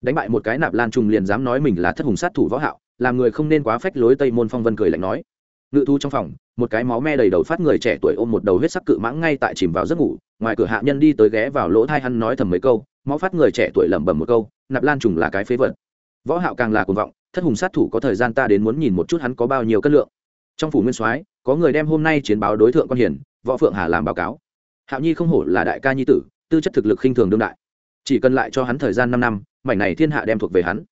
Đánh bại một cái nạp lan trùng liền dám nói mình là thất hùng sát thủ võ hạo, làm người không nên quá phách lối tây môn phong vân cười lạnh nói. Ngự thu trong phòng một cái máu me đầy đầu phát người trẻ tuổi ôm một đầu huyết sắc cự mãng ngay tại chìm vào giấc ngủ, ngoài cửa hạ nhân đi tới ghé vào lỗ thai hắn nói thầm mấy câu, máu phát người trẻ tuổi lẩm bẩm một câu, nạp lan trùng là cái phế vật. Võ hạo càng là cuồng vọng, thất hùng sát thủ có thời gian ta đến muốn nhìn một chút hắn có bao nhiêu cân lượng. Trong phủ nguyên soái, có người đem hôm nay chiến báo đối tượng quan hiển, võ phượng hà làm báo cáo. Hạo nhi không hổ là đại ca nhi tử, tư chất thực lực khinh thường đương đại. Chỉ cần lại cho hắn thời gian năm năm, mảnh này thiên hạ đem thuộc về hắn.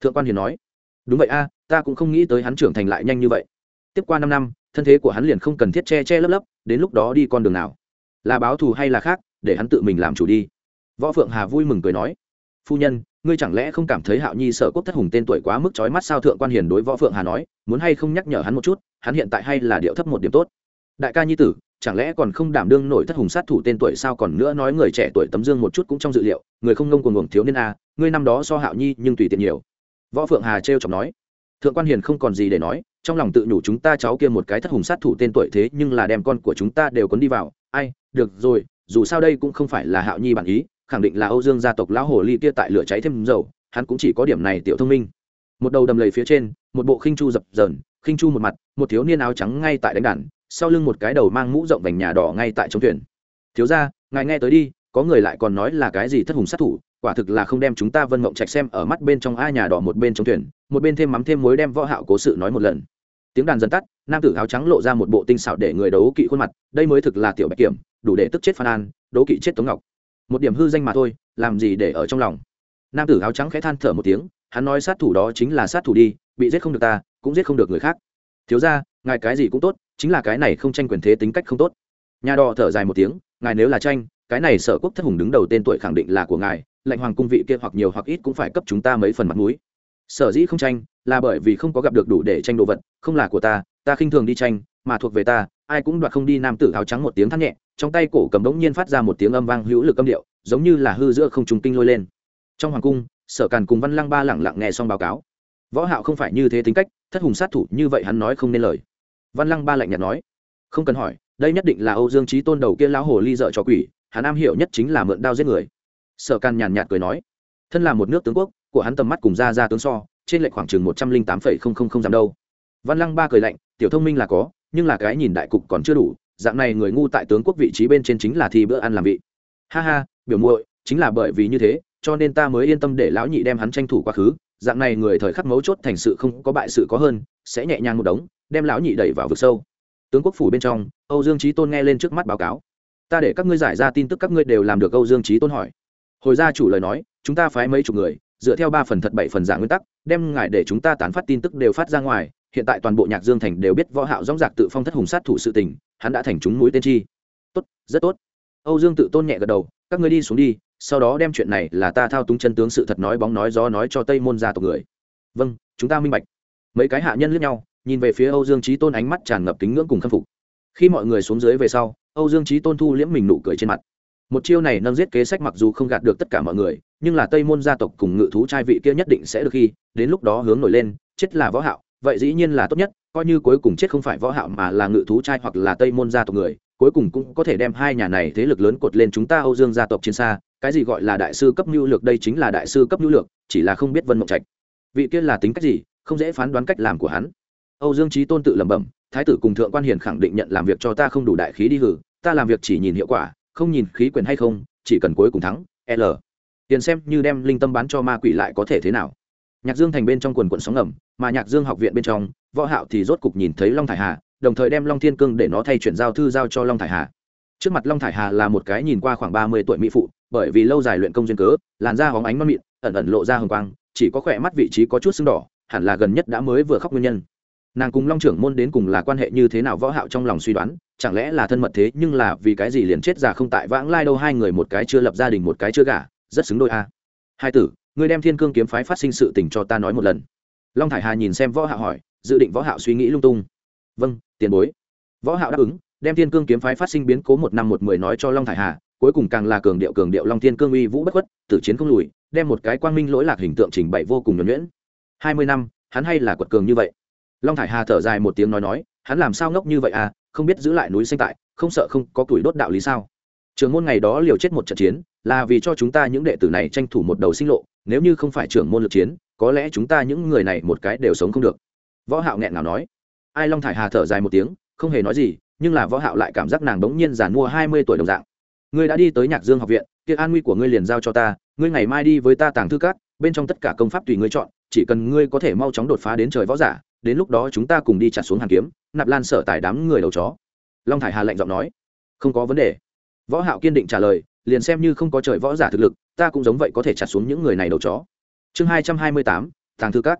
Thượng quan hiền nói, đúng vậy a, ta cũng không nghĩ tới hắn trưởng thành lại nhanh như vậy. Tiếp qua năm năm thân thế của hắn liền không cần thiết che che lấp lấp, đến lúc đó đi con đường nào? Là báo thù hay là khác, để hắn tự mình làm chủ đi. Võ phượng hà vui mừng cười nói. Phu nhân, ngươi chẳng lẽ không cảm thấy hạo nhi sợ quốc thất hùng tên tuổi quá mức trói mắt sao? Thượng quan hiền đối võ phượng hà nói. Muốn hay không nhắc nhở hắn một chút, hắn hiện tại hay là điệu thấp một điểm tốt. Đại ca nhi tử, chẳng lẽ còn không đảm đương nổi thất hùng sát thủ tên tuổi sao? Còn nữa nói người trẻ tuổi tấm dương một chút cũng trong dự liệu, người không ngông cuồng cuồng thiếu niên a, ngươi năm đó so hạo nhi nhưng tùy tiện nhiều. Võ phượng hà trêu chọc nói thượng quan hiền không còn gì để nói, trong lòng tự nhủ chúng ta cháu kia một cái thất hùng sát thủ tên tuổi thế nhưng là đem con của chúng ta đều cuốn đi vào. Ai, được rồi, dù sao đây cũng không phải là hạo nhi bản ý, khẳng định là âu dương gia tộc lão hồ ly kia tại lửa cháy thêm dầu, hắn cũng chỉ có điểm này tiểu thông minh. Một đầu đầm lầy phía trên, một bộ khinh chu dập dờn, khinh chu một mặt, một thiếu niên áo trắng ngay tại đánh đàn, sau lưng một cái đầu mang mũ rộng vành nhà đỏ ngay tại trong thuyền. Thiếu ra ngài nghe tới đi, có người lại còn nói là cái gì thất hùng sát thủ, quả thực là không đem chúng ta vân mộng trạch xem ở mắt bên trong a nhà đỏ một bên trong thuyền một bên thêm mắm thêm muối đem võ hạo cố sự nói một lần. Tiếng đàn dần tắt, nam tử áo trắng lộ ra một bộ tinh xảo để người đấu kỵ khuôn mặt, đây mới thực là tiểu bạch kiểm, đủ để tức chết phan an, đấu kỵ chết tống ngọc. Một điểm hư danh mà thôi, làm gì để ở trong lòng? Nam tử áo trắng khẽ than thở một tiếng, hắn nói sát thủ đó chính là sát thủ đi, bị giết không được ta, cũng giết không được người khác. Thiếu ra ngài cái gì cũng tốt, chính là cái này không tranh quyền thế tính cách không tốt. Nhà đỏ thở dài một tiếng, ngài nếu là tranh, cái này sở quốc thất hùng đứng đầu tên tuổi khẳng định là của ngài, lệnh hoàng cung vị kia hoặc nhiều hoặc ít cũng phải cấp chúng ta mấy phần mặt mũi sở dĩ không tranh là bởi vì không có gặp được đủ để tranh đồ vật, không là của ta ta khinh thường đi tranh, mà thuộc về ta, ai cũng đoạt không đi nam tử áo trắng một tiếng thắt nhẹ, trong tay cổ cầm đống nhiên phát ra một tiếng âm vang hữu lực âm điệu, giống như là hư giữa không trùng kinh lôi lên. Trong hoàng cung, sở càn cùng văn lăng ba lẳng lặng nghe xong báo cáo. Võ hạo không phải như thế tính cách, thất hùng sát thủ như vậy hắn nói không nên lời. Văn lăng ba lạnh nhạt nói, không cần hỏi, đây nhất định là âu dương trí tôn đầu kia lão hồ ly dợ cho quỷ, hắn am hiểu nhất chính là mượn đao giết người. Sở càn nhàn nhạt cười nói, thân là một nước tướng quốc của hắn tầm mắt cùng ra ra tướng so, trên lệch khoảng chừng một trăm linh tám phẩy không không không dám đâu. Văn lăng ba cười lạnh, tiểu thông minh là có, nhưng là cái nhìn đại cục còn chưa đủ, dạng này người ngu tại tướng quốc vị trí bên trên chính là thi bữa ăn làm vị. Ha ha, biểu muội, chính là bởi vì như thế, cho nên ta mới yên tâm để lão nhị đem hắn tranh thủ quá khứ, dạng này người thời khắc mấu chốt thành sự không có bại sự có hơn, sẽ nhẹ nhàng một đống, đem lão nhị đẩy vào vực sâu. Tướng quốc phủ bên trong, âu dương trí tôn nghe lên trước mắt báo cáo. Ta để các ngươi giải ra tin tức các ngươi đều làm được, âu dương trí tôn hỏi. Hồi ra chủ lời nói, chúng ta phái mấy chục người dựa theo ba phần thật bảy phần giả nguyên tắc, đem ngài để chúng ta tán phát tin tức đều phát ra ngoài, hiện tại toàn bộ nhạc dương thành đều biết võ hạo dõng dạc tự phong thất hùng sát thủ sự tình, hắn đã thành chúng mũi tên chi. Tốt, rất tốt. Âu dương tự tôn nhẹ gật đầu, các ngươi đi xuống đi, sau đó đem chuyện này là ta thao túng chân tướng sự thật nói bóng nói gió nói cho tây môn gia tộc người. Vâng chúng ta minh bạch. Mấy cái hạ nhân liếc nhau, nhìn về phía âu dương chí tôn ánh mắt tràn ngập kính ngưỡng cùng khâm phục. Khi mọi người xuống dưới về sau, âu dương chí tôn thu liễm mình nụ cười trên mặt một chiêu này nâng giết kế sách mặc dù không gạt được tất cả mọi người, nhưng là tây môn gia tộc cùng ngự thú trai vị kia nhất định sẽ được khi, đến lúc đó hướng nổi lên, chết là võ hạo, vậy dĩ nhiên là tốt nhất, coi như cuối cùng chết không phải võ hạo mà là ngự thú trai hoặc là tây môn gia tộc người, cuối cùng cũng có thể đem hai nhà này thế lực lớn cột lên chúng ta âu dương gia tộc trên xa, cái gì gọi là đại sư cấp nhu lược đây chính là đại sư cấp nhu lược, chỉ là không biết vân mộng trạch. Vị kia là tính cách gì, không dễ phán đoán cách làm của hắn. Âu dương trí tôn tự lẩm bẩm, thái tử cùng thượng quan hiền khẳng định nhận làm việc cho ta không đủ đại khí đi hử, ta làm việc chỉ nhìn hiệu quả không nhìn khí quyền hay không, chỉ cần cuối cùng thắng, l. Tiền xem như đem linh tâm bán cho ma quỷ lại có thể thế nào. Nhạc dương thành bên trong quần quận sóng ngầm, mà nhạc dương học viện bên trong, võ hạo thì rốt cục nhìn thấy long thải hà, đồng thời đem long thiên cương để nó thay chuyển giao thư giao cho long thải hà. Trước mặt long thải hà là một cái nhìn qua khoảng ba mươi tuổi mỹ phụ, bởi vì lâu dài luyện công duyên cớ, làn da hóng ánh non mịn, ẩn ẩn lộ ra hồng quang, chỉ có khỏe mắt vị trí có chút sưng đỏ, hẳn là gần nhất đã mới vừa khóc nguyên nhân nàng cùng long trưởng môn đến cùng là quan hệ như thế nào võ hạo trong lòng suy đoán, chẳng lẽ là thân mật thế nhưng là vì cái gì liền chết già không tại vãng lai đâu, hai người một cái chưa lập gia đình một cái chưa gả, rất xứng đôi a. Hai tử, ngươi đem thiên cương kiếm phái phát sinh sự tình cho ta nói một lần. Long thải hà nhìn xem võ hạo hỏi, dự định võ hạo suy nghĩ lung tung. Vâng tiền bối. Võ hạo đáp ứng, đem thiên cương kiếm phái phát sinh biến cố một năm một mười nói cho long thải hà, cuối cùng càng là cường điệu cường điệu long thiên cương uy vũ bất khuất, tử chiến không lùi, đem một cái quang minh lỗi lạc hình tượng trình bày vô cùng nhuần nhuyễn. Hai mươi năm, hắn hay là quật cường như vậy long thải hà thở dài một tiếng nói nói, hắn làm sao ngốc như vậy à? Không biết giữ lại núi xanh tại, không sợ không có tuổi đốt đạo lý sao? Trường môn ngày đó liều chết một trận chiến, là vì cho chúng ta những đệ tử này tranh thủ một đầu sinh lộ, nếu như không phải trưởng môn lực chiến, có lẽ chúng ta những người này một cái đều sống không được. Võ hạo nghẹn ngào nói. Ai long thải hà thở dài một tiếng, không hề nói gì, nhưng là võ hạo lại cảm giác nàng đống nhiên già mua 20 tuổi đồng dạng. Ngươi đã đi tới nhạc dương học viện, kia an nguy của ngươi liền giao cho ta, ngươi ngày mai đi với ta tàng thư cát bên trong tất cả công pháp tùy ngươi chọn, chỉ cần ngươi có thể mau chóng đột phá đến trời võ giả đến lúc đó chúng ta cùng đi chặt xuống hàng kiếm nạp lan sở tài đám người đầu chó. Long thải hà lạnh giọng nói. Không có vấn đề. Võ hạo kiên định trả lời liền xem như không có trời võ giả thực lực ta cũng giống vậy có thể chặt xuống những người này đầu chó. Chương 228, tàng thư các.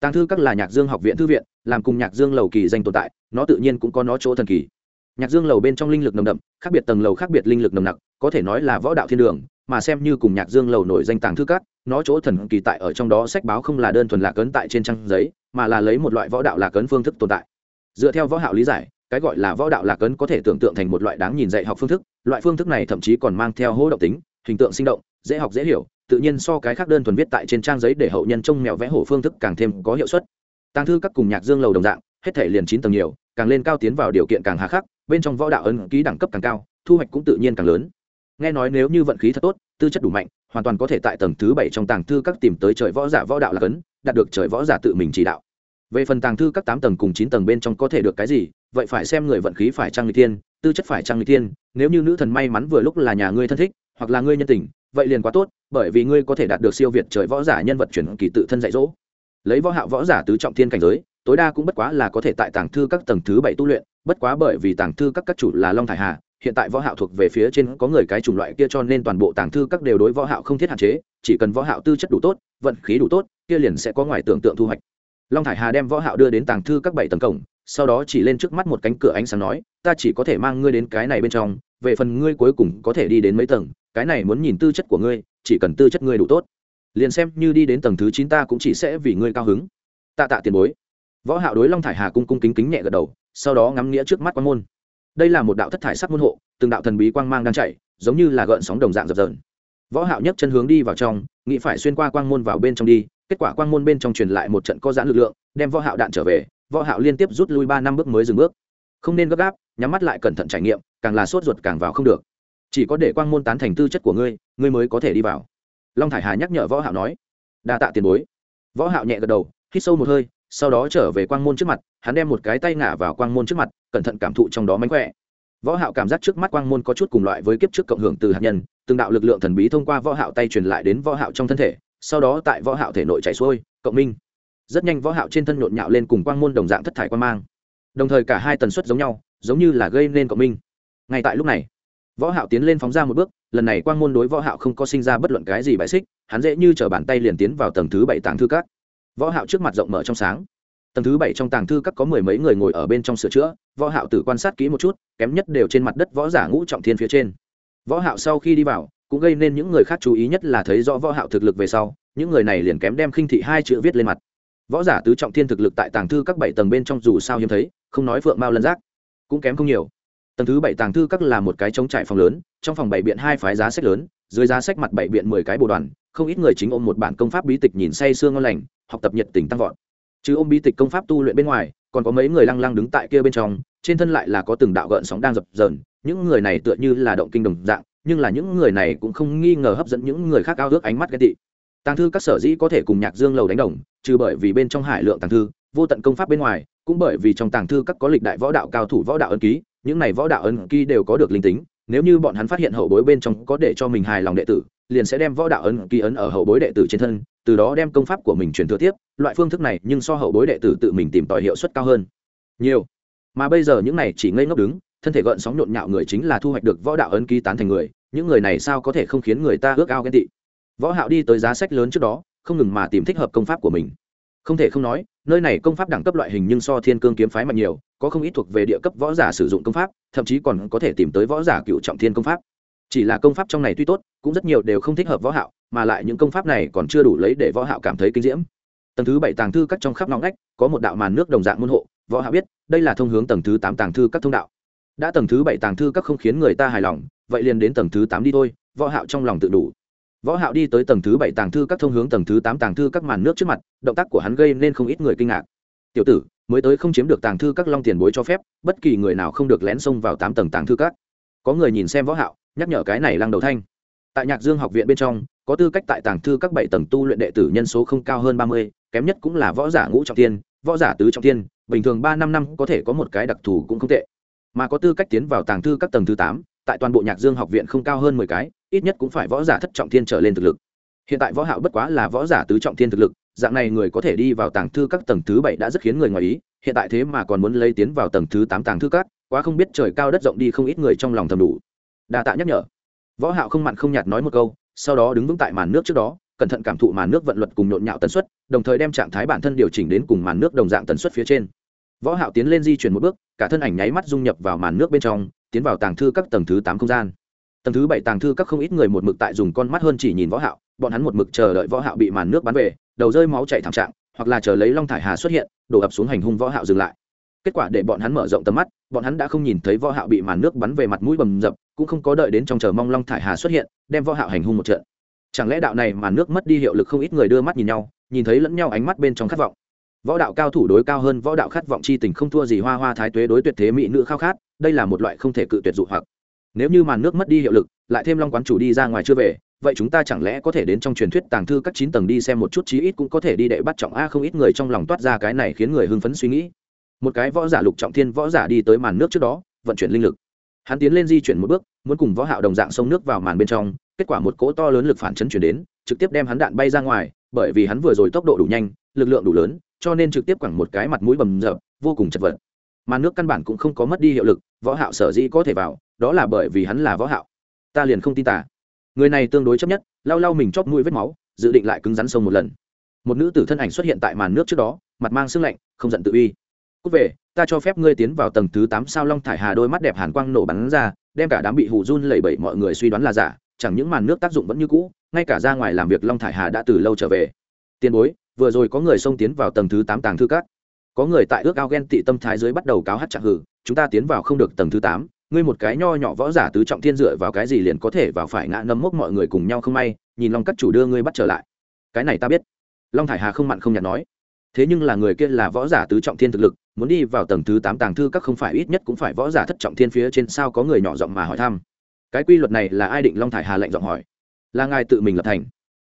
Tàng thư các là nhạc dương học viện thư viện làm cùng nhạc dương lầu kỳ danh tồn tại nó tự nhiên cũng có nó chỗ thần kỳ. Nhạc dương lầu bên trong linh lực nồng đậm khác biệt tầng lầu khác biệt linh lực nồng nặc có thể nói là võ đạo thiên đường mà xem như cùng nhạc dương lầu nổi danh tàng thư cát, nó chỗ thần kỳ tại ở trong đó sách báo không là đơn thuần lạc ấn tại trên trang giấy mà là lấy một loại võ đạo lạc ấn phương thức tồn tại. Dựa theo võ hạo lý giải cái gọi là võ đạo lạc ấn có thể tưởng tượng thành một loại đáng nhìn dạy học phương thức loại phương thức này thậm chí còn mang theo hô động tính hình tượng sinh động dễ học dễ hiểu tự nhiên so cái khác đơn thuần viết tại trên trang giấy để hậu nhân trông mèo vẽ hổ phương thức càng thêm có hiệu suất. Tàng thư các cùng nhạc dương lầu đồng dạng hết thể liền chín tầng nhiều càng lên cao tiến vào điều kiện càng hà khắc bên trong võ đạo ấn ký đẳng cấp càng cao thu hoạch cũng tự nhiên càng lớn nghe nói nếu như vận khí thật tốt tư chất đủ mạnh hoàn toàn có thể tại tầng thứ bảy trong tàng thư các tìm tới trời võ giả võ đạo là cấn đạt được trời võ giả tự mình chỉ đạo về phần tàng thư các tám tầng cùng chín tầng bên trong có thể được cái gì vậy phải xem người vận khí phải trang người tiên, tư chất phải trang người tiên. nếu như nữ thần may mắn vừa lúc là nhà ngươi thân thích hoặc là ngươi nhân tình vậy liền quá tốt bởi vì ngươi có thể đạt được siêu việt trời võ giả nhân vật chuyển kỳ tự thân dạy dỗ lấy võ hạo võ giả tứ trọng thiên cảnh giới tối đa cũng bất quá là có thể tại tàng thư các tầng thứ bảy tu luyện bất quá bởi vì tàng thư các các chủ là long thải hà hiện tại võ hạo thuộc về phía trên, có người cái chủng loại kia cho nên toàn bộ tàng thư các đều đối võ hạo không thiết hạn chế, chỉ cần võ hạo tư chất đủ tốt, vận khí đủ tốt, kia liền sẽ có ngoài tưởng tượng thu hoạch. Long thải hà đem võ hạo đưa đến tàng thư các bảy tầng cổng, sau đó chỉ lên trước mắt một cánh cửa ánh sáng nói, ta chỉ có thể mang ngươi đến cái này bên trong, về phần ngươi cuối cùng có thể đi đến mấy tầng, cái này muốn nhìn tư chất của ngươi, chỉ cần tư chất ngươi đủ tốt, liền xem như đi đến tầng thứ chín ta cũng chỉ sẽ vì ngươi cao hứng. Tạ tạ tiền bối. Võ hạo đối long thải hà cung cung kính kính nhẹ gật đầu, sau đó ngắm nghĩa trước mắt quan môn đây là một đạo thất thải sắc môn hộ, từng đạo thần bí quang mang đang chạy, giống như là gợn sóng đồng dạng dập dờn. Võ hạo nhấc chân hướng đi vào trong, nghĩ phải xuyên qua quang môn vào bên trong đi, kết quả quang môn bên trong truyền lại một trận co giãn lực lượng, đem võ hạo đạn trở về, võ hạo liên tiếp rút lui ba năm bước mới dừng bước. Không nên gấp gáp, nhắm mắt lại cẩn thận trải nghiệm, càng là sốt ruột càng vào không được. Chỉ có để quang môn tán thành tư chất của ngươi ngươi mới có thể đi vào. Long thải hà nhắc nhở võ hạo nói, đa tạ tiền bối. Võ hạo nhẹ gật đầu, hít sâu một hơi sau đó trở về quang môn trước mặt, hắn đem một cái tay ngả vào quang môn trước mặt, cẩn thận cảm thụ trong đó mánh khỏe. Võ hạo cảm giác trước mắt quang môn có chút cùng loại với kiếp trước cộng hưởng từ hạt nhân, từng đạo lực lượng thần bí thông qua võ hạo tay truyền lại đến võ hạo trong thân thể, sau đó tại võ hạo thể nội chảy xuôi, cộng minh. Rất nhanh võ hạo trên thân nhộn nhạo lên cùng quang môn đồng dạng thất thải quang mang. Đồng thời cả hai tần suất giống nhau, giống như là gây nên cộng minh. Ngay tại lúc này, võ hạo tiến lên phóng ra một bước, lần này quang môn đối võ hạo không có sinh ra bất luận cái gì bài xích, hắn dễ như trở bàn tay liền tiến vào tầng thứ bảy tàng thư các võ hạo trước mặt rộng mở trong sáng. Tầng thứ bảy trong tàng thư các có mười mấy người ngồi ở bên trong sửa chữa, võ hạo tử quan sát kỹ một chút, kém nhất đều trên mặt đất võ giả ngũ trọng thiên phía trên. Võ hạo sau khi đi vào, cũng gây nên những người khác chú ý nhất là thấy rõ võ hạo thực lực về sau, những người này liền kém đem khinh thị hai chữ viết lên mặt. Võ giả tứ trọng thiên thực lực tại tàng thư các bảy tầng bên trong dù sao hiếm thấy, không nói phượng mao lân giác, cũng kém không nhiều. Tầng thứ bảy tàng thư các là một cái trống trải phòng lớn, trong phòng bảy biện hai phái giá sách lớn, dưới giá sách mặt bảy biện mười cái bộ đoàn không ít người chính ôm một bản công pháp bí tịch nhìn say sương ngon lành, học tập nhiệt tình tăng vọt. Chứ ôm bí tịch công pháp tu luyện bên ngoài, còn có mấy người lăng lăng đứng tại kia bên trong, trên thân lại là có từng đạo gợn sóng đang dập dờn, những người này tựa như là động kinh đồng dạng, nhưng là những người này cũng không nghi ngờ hấp dẫn những người khác ao ước ánh mắt ghen tị. Tàng thư các sở dĩ có thể cùng nhạc dương lầu đánh đồng, trừ bởi vì bên trong hải lượng tàng thư, vô tận công pháp bên ngoài, cũng bởi vì trong tàng thư các có lịch đại võ đạo cao thủ võ đạo ân ký, những này võ đạo ân ký đều có được linh tính, nếu như bọn hắn phát hiện hậu bối bên trong có để cho mình hài lòng đệ tử liền sẽ đem võ đạo ấn ký ấn ở hậu bối đệ tử trên thân, từ đó đem công pháp của mình truyền thừa tiếp, loại phương thức này nhưng so hậu bối đệ tử tự mình tìm tòi hiệu suất cao hơn. Nhiều. Mà bây giờ những này chỉ ngây ngốc đứng, thân thể gợn sóng nhộn nhạo người chính là thu hoạch được võ đạo ấn ký tán thành người, những người này sao có thể không khiến người ta ước ao ghen tị? Võ hạo đi tới giá sách lớn trước đó, không ngừng mà tìm thích hợp công pháp của mình. Không thể không nói, nơi này công pháp đẳng cấp loại hình nhưng so thiên cương kiếm phái mạnh nhiều, có không ít thuộc về địa cấp võ giả sử dụng công pháp, thậm chí còn có thể tìm tới võ giả cựu trọng thiên công pháp chỉ là công pháp trong này tuy tốt, cũng rất nhiều đều không thích hợp võ hạo, mà lại những công pháp này còn chưa đủ lấy để võ hạo cảm thấy kinh diễm. Tầng thứ bảy tàng thư các trong khắp ngõ ngách, có một đạo màn nước đồng dạng môn hộ, võ hạo biết, đây là thông hướng tầng thứ tám tàng thư các thông đạo. Đã tầng thứ bảy tàng thư các không khiến người ta hài lòng, vậy liền đến tầng thứ tám đi thôi, võ hạo trong lòng tự đủ. Võ hạo đi tới tầng thứ bảy tàng thư các thông hướng tầng thứ tám tàng thư các màn nước trước mặt, động tác của hắn gây nên không ít người kinh ngạc. Tiểu tử, mới tới không chiếm được tàng thư các long tiền bối cho phép, bất kỳ người nào không được lén xông vào tám tầng tàng thư các. Có người nhìn xem võ hạo nhắc nhở cái này lăng đầu thanh. Tại nhạc dương học viện bên trong, có tư cách tại tàng thư các bảy tầng tu luyện đệ tử nhân số không cao hơn ba mươi, kém nhất cũng là võ giả ngũ trọng tiên võ giả tứ trọng tiên bình thường ba năm năm có thể có một cái đặc thù cũng không tệ. Mà có tư cách tiến vào tàng thư các tầng thứ tám, tại toàn bộ nhạc dương học viện không cao hơn mười cái, ít nhất cũng phải võ giả thất trọng thiên trở lên thực lực. Hiện tại võ hạo bất quá là võ giả tứ trọng thiên thực lực, dạng này người có thể đi vào tàng thư các tầng thứ bảy đã rất khiến người ngoài ý, hiện tại thế mà còn muốn lấy tiến vào tầng thứ tám tàng thư các, quá không biết trời cao đất rộng đi không ít người trong lòng thầm đủ đa tạ nhắc nhở. Võ hạo không mặn không nhạt nói một câu, sau đó đứng vững tại màn nước trước đó, cẩn thận cảm thụ màn nước vận luật cùng nhộn nhạo tần suất, đồng thời đem trạng thái bản thân điều chỉnh đến cùng màn nước đồng dạng tần suất phía trên. Võ hạo tiến lên di chuyển một bước, cả thân ảnh nháy mắt dung nhập vào màn nước bên trong, tiến vào tàng thư các tầng thứ tám không gian. Tầng thứ bảy tàng thư các không ít người một mực tại dùng con mắt hơn chỉ nhìn võ hạo, bọn hắn một mực chờ đợi võ hạo bị màn nước bắn về, đầu rơi máu chảy thẳng trạng, hoặc là chờ lấy long thải hà xuất hiện, đổ ập xuống hành hung võ hạo dừng lại kết quả để bọn hắn mở rộng tầm mắt, bọn hắn đã không nhìn thấy võ hạo bị màn nước bắn về mặt mũi bầm dập, cũng không có đợi đến trong chờ mong long thải hà xuất hiện, đem võ hạo hành hung một trận. Chẳng lẽ đạo này màn nước mất đi hiệu lực không ít người đưa mắt nhìn nhau, nhìn thấy lẫn nhau ánh mắt bên trong khát vọng. Võ đạo cao thủ đối cao hơn võ đạo khát vọng chi tình không thua gì hoa hoa thái tuế đối tuyệt thế mỹ nữ khao khát, đây là một loại không thể cự tuyệt dụ hoặc. Nếu như màn nước mất đi hiệu lực, lại thêm long quán chủ đi ra ngoài chưa về, vậy chúng ta chẳng lẽ có thể đến trong truyền thuyết tàng thư các chín tầng đi xem một chút chí ít cũng có thể đi đệ bắt trọng a không ít người trong lòng toát ra cái này khiến người hưng phấn suy nghĩ một cái võ giả lục trọng thiên võ giả đi tới màn nước trước đó, vận chuyển linh lực. Hắn tiến lên di chuyển một bước, muốn cùng võ hạo đồng dạng sông nước vào màn bên trong, kết quả một cỗ to lớn lực phản chấn chuyển đến, trực tiếp đem hắn đạn bay ra ngoài, bởi vì hắn vừa rồi tốc độ đủ nhanh, lực lượng đủ lớn, cho nên trực tiếp quẳng một cái mặt mũi bầm dập, vô cùng chật vật. Màn nước căn bản cũng không có mất đi hiệu lực, võ hạo sở dĩ có thể vào, đó là bởi vì hắn là võ hạo. Ta liền không tin tả người này tương đối chấp nhất, lau lau mình chóp mũi vết máu, dự định lại cứng rắn sông một lần. Một nữ tử thân ảnh xuất hiện tại màn nước trước đó, mặt mang sương lạnh, không giận tự uy cút về, ta cho phép ngươi tiến vào tầng thứ tám sao long thải hà đôi mắt đẹp hàn quang nổ bắn ra, đem cả đám bị hù run lẩy bẩy mọi người suy đoán là giả, chẳng những màn nước tác dụng vẫn như cũ, ngay cả ra ngoài làm việc long thải hà đã từ lâu trở về. Tiền bối, vừa rồi có người xông tiến vào tầng thứ tám tàng thư cát có người tại ước ao ghen tị tâm thái dưới bắt đầu cáo hát trạng hử, chúng ta tiến vào không được tầng thứ tám. Ngươi một cái nho nhỏ võ giả tứ trọng thiên dựa vào cái gì liền có thể vào phải ngã nâm mốc mọi người cùng nhau không may, nhìn long cắt chủ đưa ngươi bắt trở lại. Cái này ta biết. Long thải hà không mặn không nhạt nói thế nhưng là người kia là võ giả tứ trọng thiên thực lực, muốn đi vào tầng thứ tám tàng thư các không phải ít nhất cũng phải võ giả thất trọng thiên phía trên sao có người nhỏ giọng mà hỏi thăm. Cái quy luật này là ai định long thải hà lệnh giọng hỏi? Là ngài tự mình lập thành.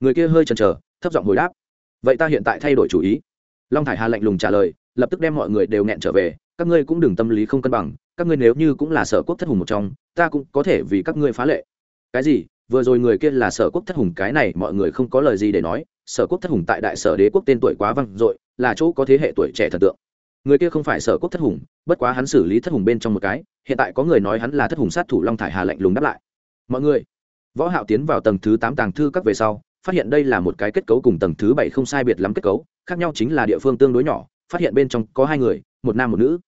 Người kia hơi chần chờ, thấp giọng hồi đáp. Vậy ta hiện tại thay đổi chủ ý. Long thải hà lạnh lùng trả lời, lập tức đem mọi người đều nghẹn trở về, các ngươi cũng đừng tâm lý không cân bằng, các ngươi nếu như cũng là sở quốc thất hùng một trong, ta cũng có thể vì các ngươi phá lệ. Cái gì? Vừa rồi người kia là sở quốc thất hùng, cái này mọi người không có lời gì để nói, sở quốc thất hùng tại đại sở đế quốc tên tuổi quá vang dội là chỗ có thế hệ tuổi trẻ thần tượng. Người kia không phải sở quốc thất hùng, bất quá hắn xử lý thất hùng bên trong một cái, hiện tại có người nói hắn là thất hùng sát thủ long thải hà lạnh lùng đáp lại. Mọi người, võ hạo tiến vào tầng thứ tám tàng thư các về sau, phát hiện đây là một cái kết cấu cùng tầng thứ bảy không sai biệt lắm kết cấu, khác nhau chính là địa phương tương đối nhỏ, phát hiện bên trong có hai người, một nam một nữ.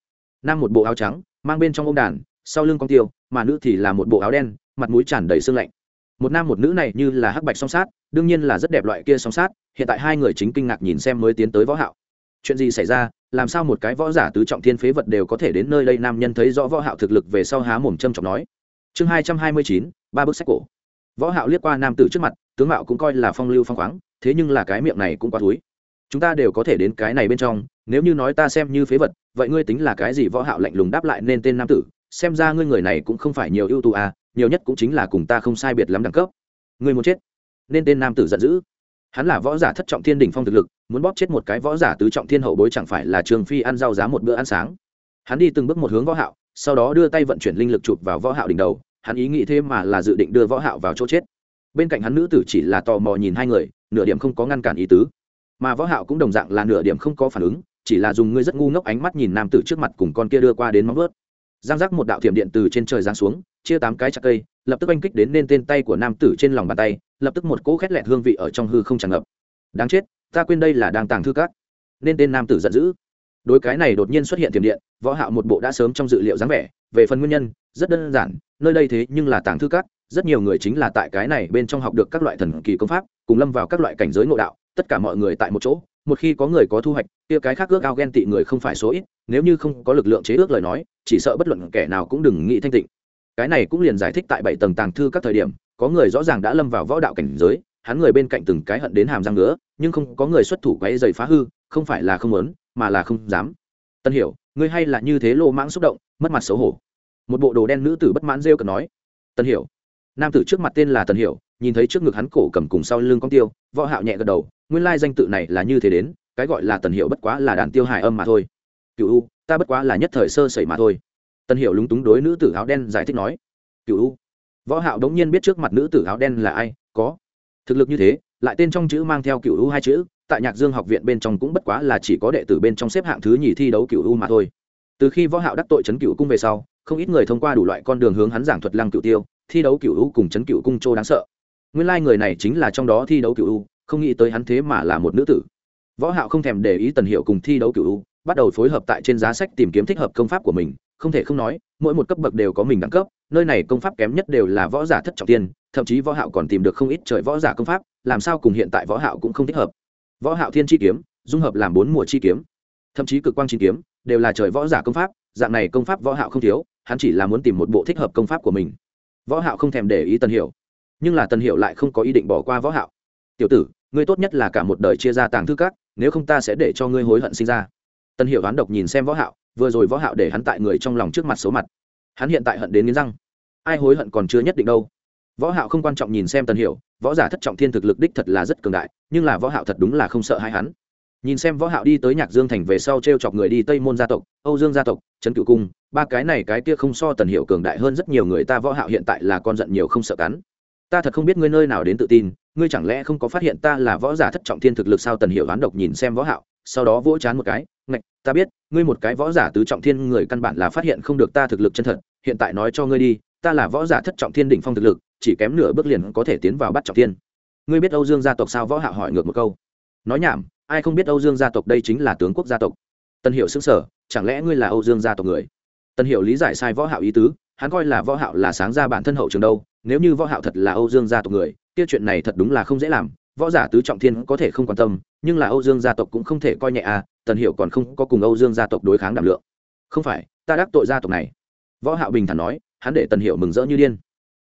Nam một bộ áo trắng, mang bên trong ông đàn, sau lưng con tiêu, mà nữ thì là một bộ áo đen, mặt mũi tràn đầy sương lạnh. Một nam một nữ này như là hắc bạch song sát, đương nhiên là rất đẹp loại kia song sát, hiện tại hai người chính kinh ngạc nhìn xem mới tiến tới võ hạo chuyện gì xảy ra, làm sao một cái võ giả tứ trọng thiên phế vật đều có thể đến nơi đây nam nhân thấy rõ võ hạo thực lực về sau há mồm châm trọng nói. Chương hai trăm hai mươi chín, ba bước sách cổ. Võ hạo liếc qua nam tử trước mặt, tướng mạo cũng coi là phong lưu phong khoáng, thế nhưng là cái miệng này cũng quá thúi. Chúng ta đều có thể đến cái này bên trong, nếu như nói ta xem như phế vật, vậy ngươi tính là cái gì? Võ hạo lạnh lùng đáp lại nên tên nam tử, xem ra ngươi người này cũng không phải nhiều ưu tú à nhiều nhất cũng chính là cùng ta không sai biệt lắm đẳng cấp. Ngươi muốn chết, nên tên nam tử giận dữ. Hắn là võ giả thất trọng thiên đỉnh phong thực lực muốn bóp chết một cái võ giả tứ trọng thiên hậu bối chẳng phải là trường phi ăn rau giá một bữa ăn sáng. Hắn đi từng bước một hướng võ hạo, sau đó đưa tay vận chuyển linh lực chụp vào võ hạo đỉnh đầu, hắn ý nghĩ thế mà là dự định đưa võ hạo vào chỗ chết. Bên cạnh hắn nữ tử chỉ là tò mò nhìn hai người, nửa điểm không có ngăn cản ý tứ. Mà võ hạo cũng đồng dạng là nửa điểm không có phản ứng, chỉ là dùng ngươi rất ngu ngốc ánh mắt nhìn nam tử trước mặt cùng con kia đưa qua đến móng vớt giang giác một đạo thiểm điện từ trên trời giáng xuống, chia tám cái chặt cây, lập tức oanh kích đến nên tên tay của nam tử trên lòng bàn tay, lập tức một cỗ khét lẹt hương vị ở trong hư không tràn ngập. Đáng chết ta quên đây là đang tàng thư cát nên tên nam tử giận dữ. Đối cái này đột nhiên xuất hiện tiềm điện, võ hạo một bộ đã sớm trong dự liệu dáng vẻ. Về phần nguyên nhân, rất đơn giản, nơi đây thế nhưng là tàng thư cát rất nhiều người chính là tại cái này bên trong học được các loại thần kỳ công pháp, cùng lâm vào các loại cảnh giới ngộ đạo, tất cả mọi người tại một chỗ, một khi có người có thu hoạch, kia cái khác ước ao ghen tị người không phải số ít, nếu như không có lực lượng chế ước lời nói, chỉ sợ bất luận kẻ nào cũng đừng nghĩ thanh tịnh. Cái này cũng liền giải thích tại bảy tầng tàng thư các thời điểm, có người rõ ràng đã lâm vào võ đạo cảnh giới hắn người bên cạnh từng cái hận đến hàm răng nữa nhưng không có người xuất thủ quấy dày phá hư, không phải là không muốn, mà là không dám. Tân hiểu, ngươi hay là như thế lô mãng xúc động, mất mặt xấu hổ. Một bộ đồ đen nữ tử bất mãn rêu cần nói. Tân hiểu, nam tử trước mặt tên là tân hiểu, nhìn thấy trước ngực hắn cổ cầm cùng sau lưng con tiêu, võ hạo nhẹ gật đầu, nguyên lai danh tự này là như thế đến, cái gọi là tần hiệu bất quá là đàn tiêu hài âm mà thôi. Cựu u, ta bất quá là nhất thời sơ sẩy mà thôi. Tần hiệu lúng túng đối nữ tử áo đen giải thích nói. Cựu u, võ hạo đống nhiên biết trước mặt nữ tử áo đen là ai, có thực lực như thế, lại tên trong chữ mang theo cựu u hai chữ, tại nhạc dương học viện bên trong cũng bất quá là chỉ có đệ tử bên trong xếp hạng thứ nhì thi đấu cựu u mà thôi. Từ khi võ hạo đắc tội chấn cựu cung về sau, không ít người thông qua đủ loại con đường hướng hắn giảng thuật lăng cựu tiêu, thi đấu cựu u cùng chấn cựu cung châu đáng sợ. Nguyên lai like người này chính là trong đó thi đấu cựu u, không nghĩ tới hắn thế mà là một nữ tử. Võ hạo không thèm để ý tần hiệu cùng thi đấu cựu u, bắt đầu phối hợp tại trên giá sách tìm kiếm thích hợp công pháp của mình, không thể không nói, mỗi một cấp bậc đều có mình đẳng cấp, nơi này công pháp kém nhất đều là võ giả thất trọng tiên thậm chí võ hạo còn tìm được không ít trời võ giả công pháp, làm sao cùng hiện tại võ hạo cũng không thích hợp. Võ hạo thiên chi kiếm, dung hợp làm bốn mùa chi kiếm. Thậm chí cực quang chi kiếm, đều là trời võ giả công pháp, dạng này công pháp võ hạo không thiếu, hắn chỉ là muốn tìm một bộ thích hợp công pháp của mình. Võ hạo không thèm để ý tần hiểu. Nhưng là tần hiểu lại không có ý định bỏ qua võ hạo. Tiểu tử, ngươi tốt nhất là cả một đời chia ra tàng thư các, nếu không ta sẽ để cho ngươi hối hận sinh ra. Tân hiệu đoán độc nhìn xem võ hạo, vừa rồi võ hạo để hắn tại người trong lòng trước mặt xấu mặt. Hắn hiện tại hận đến nghiến răng. Ai hối hận còn chưa nhất định đâu võ hạo không quan trọng nhìn xem tần hiệu võ giả thất trọng thiên thực lực đích thật là rất cường đại, nhưng là võ hạo thật đúng là không sợ hai hắn. Nhìn xem võ hạo đi tới nhạc dương thành về sau treo chọc người đi tây môn gia tộc, âu dương gia tộc, trấn cửu cung, ba cái này cái kia không so tần hiệu cường đại hơn rất nhiều người ta võ hạo hiện tại là con giận nhiều không sợ cắn. Ta thật không biết ngươi nơi nào đến tự tin, ngươi chẳng lẽ không có phát hiện ta là võ giả thất trọng thiên thực lực sao? Tần hiệu đoán độc nhìn xem võ hạo, sau đó vỗ chán một cái, ngạch, ta biết, ngươi một cái võ giả tứ trọng thiên người căn bản là phát hiện không được ta thực lực chân thật, hiện tại nói cho ngươi đi ta là võ giả thất trọng thiên đỉnh phong thực lực, chỉ kém nửa bước liền có thể tiến vào bắt trọng thiên. Ngươi biết âu dương gia tộc sao? Võ hạo hỏi ngược một câu. Nói nhảm, ai không biết âu dương gia tộc đây chính là tướng quốc gia tộc? Tần hiệu sững sờ, chẳng lẽ ngươi là âu dương gia tộc người? Tần hiệu lý giải sai võ hạo ý tứ, hắn coi là võ hạo là sáng ra bản thân hậu trường đâu, nếu như võ hạo thật là âu dương gia tộc người, kia chuyện này thật đúng là không dễ làm. Võ giả tứ trọng thiên có thể không quan tâm, nhưng là âu dương gia tộc cũng không thể coi nhẹ à tần hiểu còn không có cùng âu dương gia tộc đối kháng đảm lượng. Không phải, ta đắc tội gia tộc này. Võ hạo bình thản nói hắn để tần hiệu mừng rỡ như điên.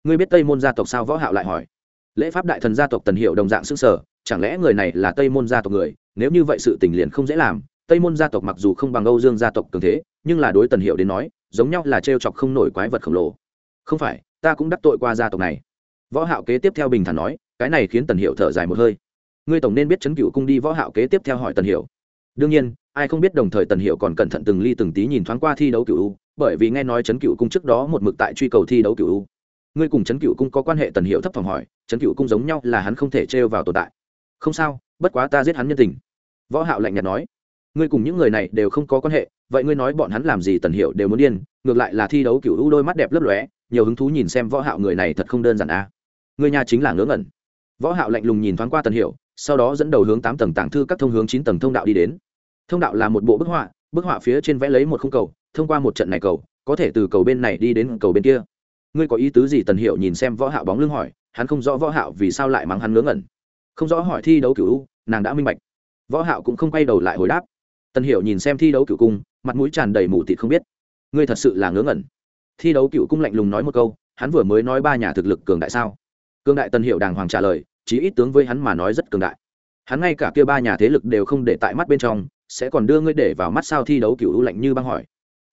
Ngươi biết tây môn gia tộc sao võ hạo lại hỏi. Lễ pháp đại thần gia tộc tần hiệu đồng dạng sưng sờ, chẳng lẽ người này là tây môn gia tộc người? Nếu như vậy sự tình liền không dễ làm. Tây môn gia tộc mặc dù không bằng âu dương gia tộc cường thế, nhưng là đối tần hiệu đến nói, giống nhau là treo chọc không nổi quái vật khổng lồ. Không phải, ta cũng đắc tội qua gia tộc này. Võ hạo kế tiếp theo bình thản nói, cái này khiến tần hiệu thở dài một hơi. Ngươi tổng nên biết chấn cựu cung đi, võ hạo kế tiếp theo hỏi tần hiệu. Đương nhiên ai không biết đồng thời tần hiệu còn cẩn thận từng ly từng tí nhìn thoáng qua thi đấu cựu u bởi vì nghe nói chấn cựu cung trước đó một mực tại truy cầu thi đấu cựu u. Ngươi cùng chấn cựu cung có quan hệ tần hiệu thấp phòng hỏi chấn cựu cung giống nhau là hắn không thể treo vào tồn tại. Không sao bất quá ta giết hắn nhân tình. Võ hạo lạnh nhạt nói ngươi cùng những người này đều không có quan hệ vậy ngươi nói bọn hắn làm gì tần hiệu đều muốn điên ngược lại là thi đấu cựu u đôi mắt đẹp lấp lóe nhiều hứng thú nhìn xem võ hạo người này thật không đơn giản a à. người nhà chính là ngớ ngẩn. Võ hạo lạnh lùng nhìn thoáng qua tần hiệu, sau đó dẫn đầu hướng tám tầng tàng thư các thông hướng chín tầng thông đạo đi đến thông đạo là một bộ bức họa bức họa phía trên vẽ lấy một khung cầu, thông qua một trận này cầu, có thể từ cầu bên này đi đến cầu bên kia. Ngươi có ý tứ gì? Tần Hiệu nhìn xem võ hạo bóng lưng hỏi, hắn không rõ võ hạo vì sao lại mắng hắn ngớ ngẩn. Không rõ hỏi thi đấu cửu u, nàng đã minh bạch. Võ hạo cũng không quay đầu lại hồi đáp. Tần Hiệu nhìn xem thi đấu cửu cung, mặt mũi tràn đầy mù tịt không biết. Ngươi thật sự là ngớ ngẩn. Thi đấu cựu cung lạnh lùng nói một câu, hắn vừa mới nói ba nhà thực lực cường đại sao? Cường đại tần hiệu đàng hoàng trả lời, chí ít tướng với hắn mà nói rất cường đại. Hắn ngay cả kia ba nhà thế lực đều không để tại mắt bên trong sẽ còn đưa ngươi để vào mắt sao thi đấu cựu lạnh như băng hỏi.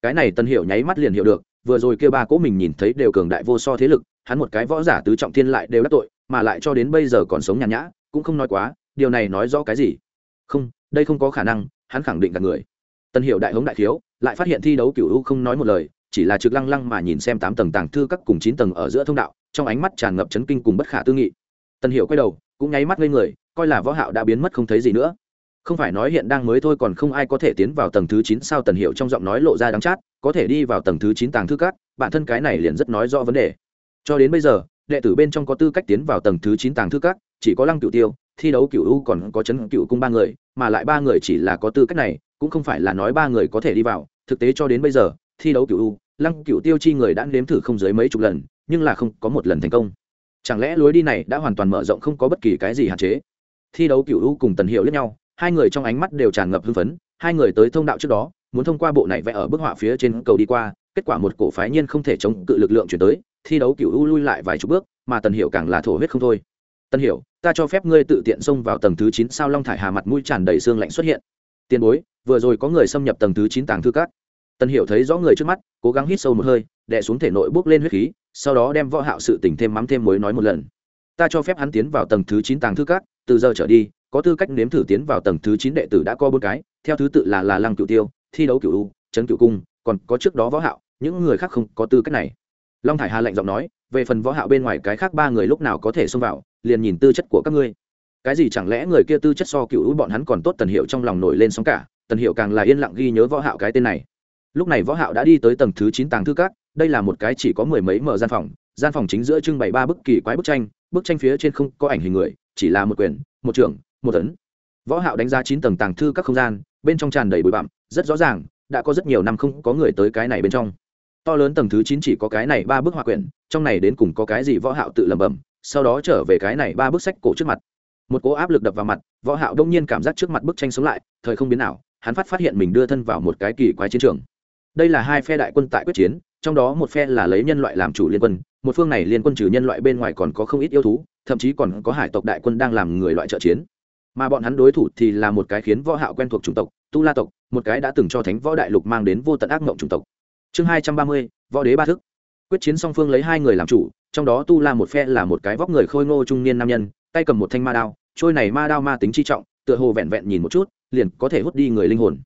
Cái này tân hiệu nháy mắt liền hiểu được, vừa rồi kia ba cố mình nhìn thấy đều cường đại vô so thế lực, hắn một cái võ giả tứ trọng thiên lại đều đắc tội, mà lại cho đến bây giờ còn sống nhàn nhã, cũng không nói quá, điều này nói rõ cái gì? Không, đây không có khả năng, hắn khẳng định cả người. Tân hiệu đại hống đại thiếu, lại phát hiện thi đấu cựu không nói một lời, chỉ là trực lăng lăng mà nhìn xem tám tầng tàng thư các cùng chín tầng ở giữa thông đạo, trong ánh mắt tràn ngập chấn kinh cùng bất khả tư nghị. Tân hiệu quay đầu, cũng nháy mắt lên người, coi là võ hạo đã biến mất không thấy gì nữa không phải nói hiện đang mới thôi còn không ai có thể tiến vào tầng thứ chín sao tần hiệu trong giọng nói lộ ra đắng chát, có thể đi vào tầng thứ chín tàng thư cát. bản thân cái này liền rất nói rõ vấn đề. Cho đến bây giờ, đệ tử bên trong có tư cách tiến vào tầng thứ chín tàng thư cát chỉ có lăng cửu tiêu, thi đấu cửu u còn có chấn cửu cung ba người, mà lại ba người chỉ là có tư cách này, cũng không phải là nói ba người có thể đi vào. Thực tế cho đến bây giờ, thi đấu cửu u, lăng cửu tiêu chi người đã nếm thử không dưới mấy chục lần, nhưng là không có một lần thành công. Chẳng lẽ lối đi này đã hoàn toàn mở rộng không có bất kỳ cái gì hạn chế? Thi đấu cửu u cùng tần hiệu lẫn nhau hai người trong ánh mắt đều tràn ngập hưng phấn, hai người tới thông đạo trước đó, muốn thông qua bộ này vẽ ở bức họa phía trên cầu đi qua, kết quả một cổ phái nhiên không thể chống cự lực lượng chuyển tới, thi đấu cựu u lui lại vài chục bước, mà tần hiểu càng là thổ huyết không thôi. Tần hiểu, ta cho phép ngươi tự tiện xông vào tầng thứ chín sao long thải hà mặt mũi tràn đầy xương lạnh xuất hiện. Tiền bối, vừa rồi có người xâm nhập tầng thứ chín tàng thư cát tần hiểu thấy rõ người trước mắt, cố gắng hít sâu một hơi, đè xuống thể nội bước lên huyết khí, sau đó đem võ hạo sự tình thêm mắm thêm muối nói một lần. Ta cho phép hắn tiến vào tầng thứ chín tàng thư cát từ giờ trở đi có tư cách nếm thử tiến vào tầng thứ chín đệ tử đã có bốn cái, theo thứ tự là là lăng cửu tiêu, thi đấu cửu u, trấn cửu cung, còn có trước đó võ hạo, những người khác không có tư cách này. Long thải hà lạnh giọng nói, về phần võ hạo bên ngoài cái khác ba người lúc nào có thể xông vào, liền nhìn tư chất của các ngươi. Cái gì chẳng lẽ người kia tư chất so cựu bọn hắn còn tốt tần hiệu trong lòng nổi lên sóng cả, tần hiệu càng là yên lặng ghi nhớ võ hạo cái tên này. Lúc này võ hạo đã đi tới tầng thứ chín tàng thư các, đây là một cái chỉ có mười mấy mở gian phòng gian phòng chính giữa trưng bày ba bức kỳ quái bức tranh bức tranh phía trên không có ảnh hình người, chỉ là một quyền một trưởng một tấn. Võ hạo đánh giá chín tầng tàng thư các không gian, bên trong tràn đầy bụi bặm, rất rõ ràng, đã có rất nhiều năm không có người tới cái này bên trong. To lớn tầng thứ chín chỉ có cái này ba bức họa quyển, trong này đến cùng có cái gì võ hạo tự lẩm bẩm, sau đó trở về cái này ba bức sách cổ trước mặt. Một cỗ áp lực đập vào mặt, võ hạo đông nhiên cảm giác trước mặt bức tranh sống lại, thời không biến nào hắn phát phát hiện mình đưa thân vào một cái kỳ quái chiến trường. Đây là hai phe đại quân tại quyết chiến, trong đó một phe là lấy nhân loại làm chủ liên quân, một phương này liên quân trừ nhân loại bên ngoài còn có không ít yêu thú, thậm chí còn có hải tộc đại quân đang làm người loại trợ chiến mà bọn hắn đối thủ thì là một cái khiến võ hạo quen thuộc chủng tộc, tu la tộc, một cái đã từng cho thánh võ đại lục mang đến vô tận ác mộng chủng tộc. Chương hai trăm ba mươi, võ đế ba thức. Quyết chiến song phương lấy hai người làm chủ, trong đó tu la một phe là một cái vóc người khôi ngô trung niên nam nhân, tay cầm một thanh ma đao, trôi này ma đao ma tính chi trọng, tựa hồ vẹn vẹn nhìn một chút, liền có thể hút đi người linh hồn.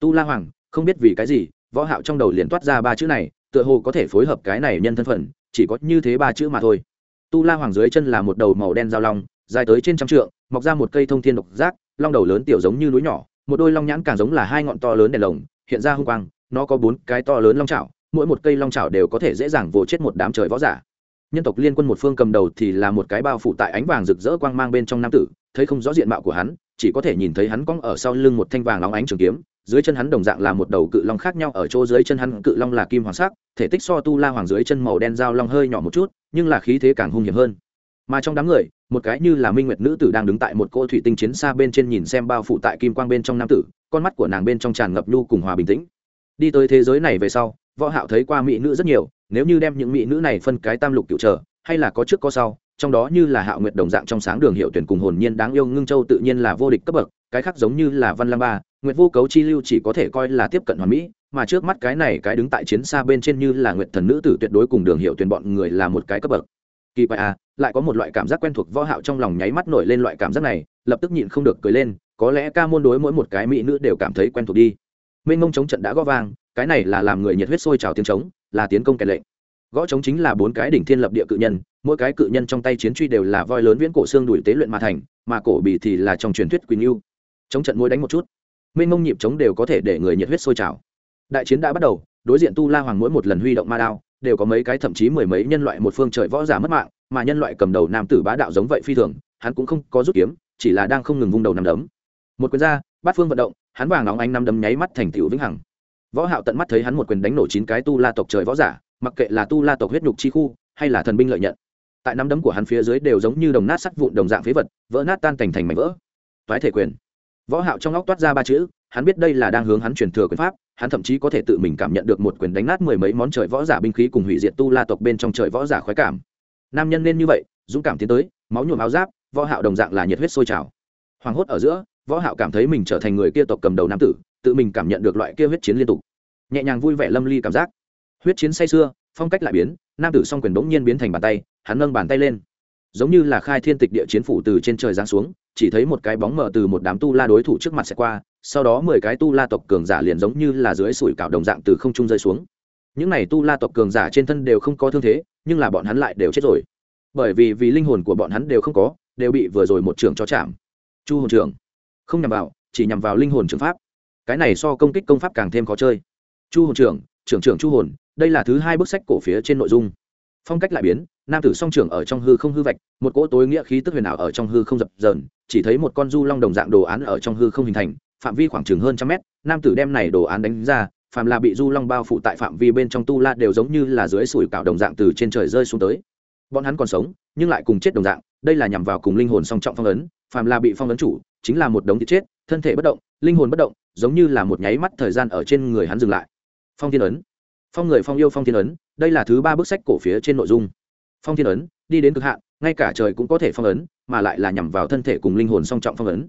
Tu la hoàng, không biết vì cái gì, võ hạo trong đầu liền toát ra ba chữ này, tựa hồ có thể phối hợp cái này nhân thân phận, chỉ có như thế ba chữ mà thôi. Tu la hoàng dưới chân là một đầu màu đen dao long, dài tới trên trăm trượng mọc ra một cây thông thiên độc giác, long đầu lớn tiểu giống như núi nhỏ, một đôi long nhãn càng giống là hai ngọn to lớn đèn lồng, hiện ra hung quang, nó có bốn cái to lớn long chảo, mỗi một cây long chảo đều có thể dễ dàng vồ chết một đám trời võ giả. Nhân tộc liên quân một phương cầm đầu thì là một cái bao phủ tại ánh vàng rực rỡ quang mang bên trong nam tử, thấy không rõ diện mạo của hắn, chỉ có thể nhìn thấy hắn cong ở sau lưng một thanh vàng óng ánh trường kiếm, dưới chân hắn đồng dạng là một đầu cự long khác nhau, ở chỗ dưới chân hắn cự long là kim hoàng sắc, thể tích so tu la hoàng dưới chân màu đen dao long hơi nhỏ một chút, nhưng là khí thế càng hung hiểm hơn mà trong đám người, một cái như là minh nguyệt nữ tử đang đứng tại một cô thủy tinh chiến xa bên trên nhìn xem bao phủ tại kim quang bên trong nam tử, con mắt của nàng bên trong tràn ngập nhu cùng hòa bình tĩnh. Đi tới thế giới này về sau, võ hạo thấy qua mỹ nữ rất nhiều, nếu như đem những mỹ nữ này phân cái tam lục cựu trở, hay là có trước có sau, trong đó như là hạo nguyệt đồng dạng trong sáng đường hiệu tuyển cùng hồn nhiên đáng yêu ngưng châu tự nhiên là vô địch cấp bậc, cái khác giống như là văn lam ba, nguyệt vô cấu chi lưu chỉ có thể coi là tiếp cận hoàn mỹ, mà trước mắt cái này cái đứng tại chiến xa bên trên như là nguyệt thần nữ tử tuyệt đối cùng đường hiệu tuyển bọn người là một cái cấp bậc kỳ quái à lại có một loại cảm giác quen thuộc võ hạo trong lòng nháy mắt nổi lên loại cảm giác này, lập tức nhịn không được cười lên, có lẽ ca môn đối mỗi một cái mỹ nữ đều cảm thấy quen thuộc đi. Mênh mông chống trận đã gõ vang, cái này là làm người nhiệt huyết sôi trào tiếng trống, là tiến công kẻ lệnh. Gõ trống chính là bốn cái đỉnh thiên lập địa cự nhân, mỗi cái cự nhân trong tay chiến truy đều là voi lớn viễn cổ xương đuổi tế luyện mà thành, mà cổ bì thì là trong truyền thuyết quỳnh yêu. Chống trận mỗi đánh một chút, mênh mông nhịp chống đều có thể để người nhiệt huyết sôi trào. Đại chiến đã bắt đầu, đối diện tu la hoàng mỗi một lần huy động ma đao đều có mấy cái thậm chí mười mấy nhân loại một phương trời võ giả mất mạng, mà nhân loại cầm đầu nam tử bá đạo giống vậy phi thường, hắn cũng không có rút kiếm, chỉ là đang không ngừng vung đầu nằm đấm. Một quyền ra, bát phương vận động, hắn vàng nóng ánh năm đấm nháy mắt thành tựu vĩnh hằng. Võ hạo tận mắt thấy hắn một quyền đánh nổ chín cái tu la tộc trời võ giả, mặc kệ là tu la tộc huyết nhục chi khu, hay là thần binh lợi nhận. Tại năm đấm của hắn phía dưới đều giống như đồng nát sắt vụn đồng dạng phế vật, vỡ nát tan thành thành mảnh vỡ. Toái thể quyền. Võ hạo trong óc toát ra ba chữ hắn biết đây là đang hướng hắn truyền thừa quyền pháp, hắn thậm chí có thể tự mình cảm nhận được một quyền đánh nát mười mấy món trời võ giả binh khí cùng hủy diệt tu la tộc bên trong trời võ giả khoái cảm. Nam nhân nên như vậy, dũng cảm tiến tới, máu nhuộm áo giáp, võ hạo đồng dạng là nhiệt huyết sôi trào. Hoàng hốt ở giữa, võ hạo cảm thấy mình trở thành người kia tộc cầm đầu nam tử, tự mình cảm nhận được loại kia huyết chiến liên tục. Nhẹ nhàng vui vẻ lâm ly cảm giác. Huyết chiến say xưa phong cách lại biến, nam tử song quyền đống nhiên biến thành bàn tay, hắn nâng bàn tay lên giống như là khai thiên tịch địa chiến phủ từ trên trời giáng xuống, chỉ thấy một cái bóng mờ từ một đám tu la đối thủ trước mặt sẽ qua, sau đó mười cái tu la tộc cường giả liền giống như là dưới sủi cảo đồng dạng từ không trung rơi xuống. Những này tu la tộc cường giả trên thân đều không có thương thế, nhưng là bọn hắn lại đều chết rồi. Bởi vì vì linh hồn của bọn hắn đều không có, đều bị vừa rồi một trường cho chạm. Chu hồn trưởng, không nhằm vào, chỉ nhằm vào linh hồn trường pháp. Cái này so công kích công pháp càng thêm khó chơi. Chu hồn trưởng trưởng trưởng chu hồn, đây là thứ hai bức sách cổ phía trên nội dung. Phong cách lại biến nam tử song trưởng ở trong hư không hư vạch, một cỗ tối nghĩa khí tức huyền ảo ở trong hư không dập dờn, chỉ thấy một con du long đồng dạng đồ án ở trong hư không hình thành, phạm vi khoảng chừng hơn trăm mét, nam tử đem này đồ án đánh ra phạm là bị du long bao phủ tại phạm vi bên trong tu la đều giống như là dưới sủi cảo đồng dạng từ trên trời rơi xuống tới. Bọn hắn còn sống, nhưng lại cùng chết đồng dạng, đây là nhằm vào cùng linh hồn song trọng phong ấn phạm là bị phong ấn chủ, chính là một đống thịt chết, thân thể bất động, linh hồn bất động, giống như là một nháy mắt thời gian ở trên người hắn dừng lại. Phong thiên ấn. Phong người phong yêu phong thiên ấn, đây là thứ ba bức sách cổ phía trên nội dung phong thiên ấn, đi đến cực hạn, ngay cả trời cũng có thể phong ấn, mà lại là nhằm vào thân thể cùng linh hồn song trọng phong ấn.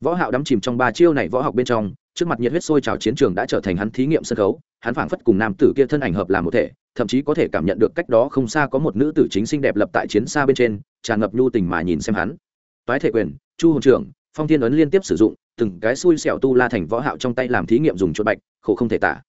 Võ hạo đắm chìm trong ba chiêu này võ học bên trong, trước mặt nhiệt huyết sôi trào chiến trường đã trở thành hắn thí nghiệm sân khấu, hắn phảng phất cùng nam tử kia thân ảnh hợp làm một thể, thậm chí có thể cảm nhận được cách đó không xa có một nữ tử chính xinh đẹp lập tại chiến xa bên trên, tràn ngập nhu tình mà nhìn xem hắn. Toái thể quyền, chu hồn trưởng, phong thiên ấn liên tiếp sử dụng, từng cái xui xẻo tu la thành võ hạo trong tay làm thí nghiệm dùng chuột bạch, khổ không thể tả.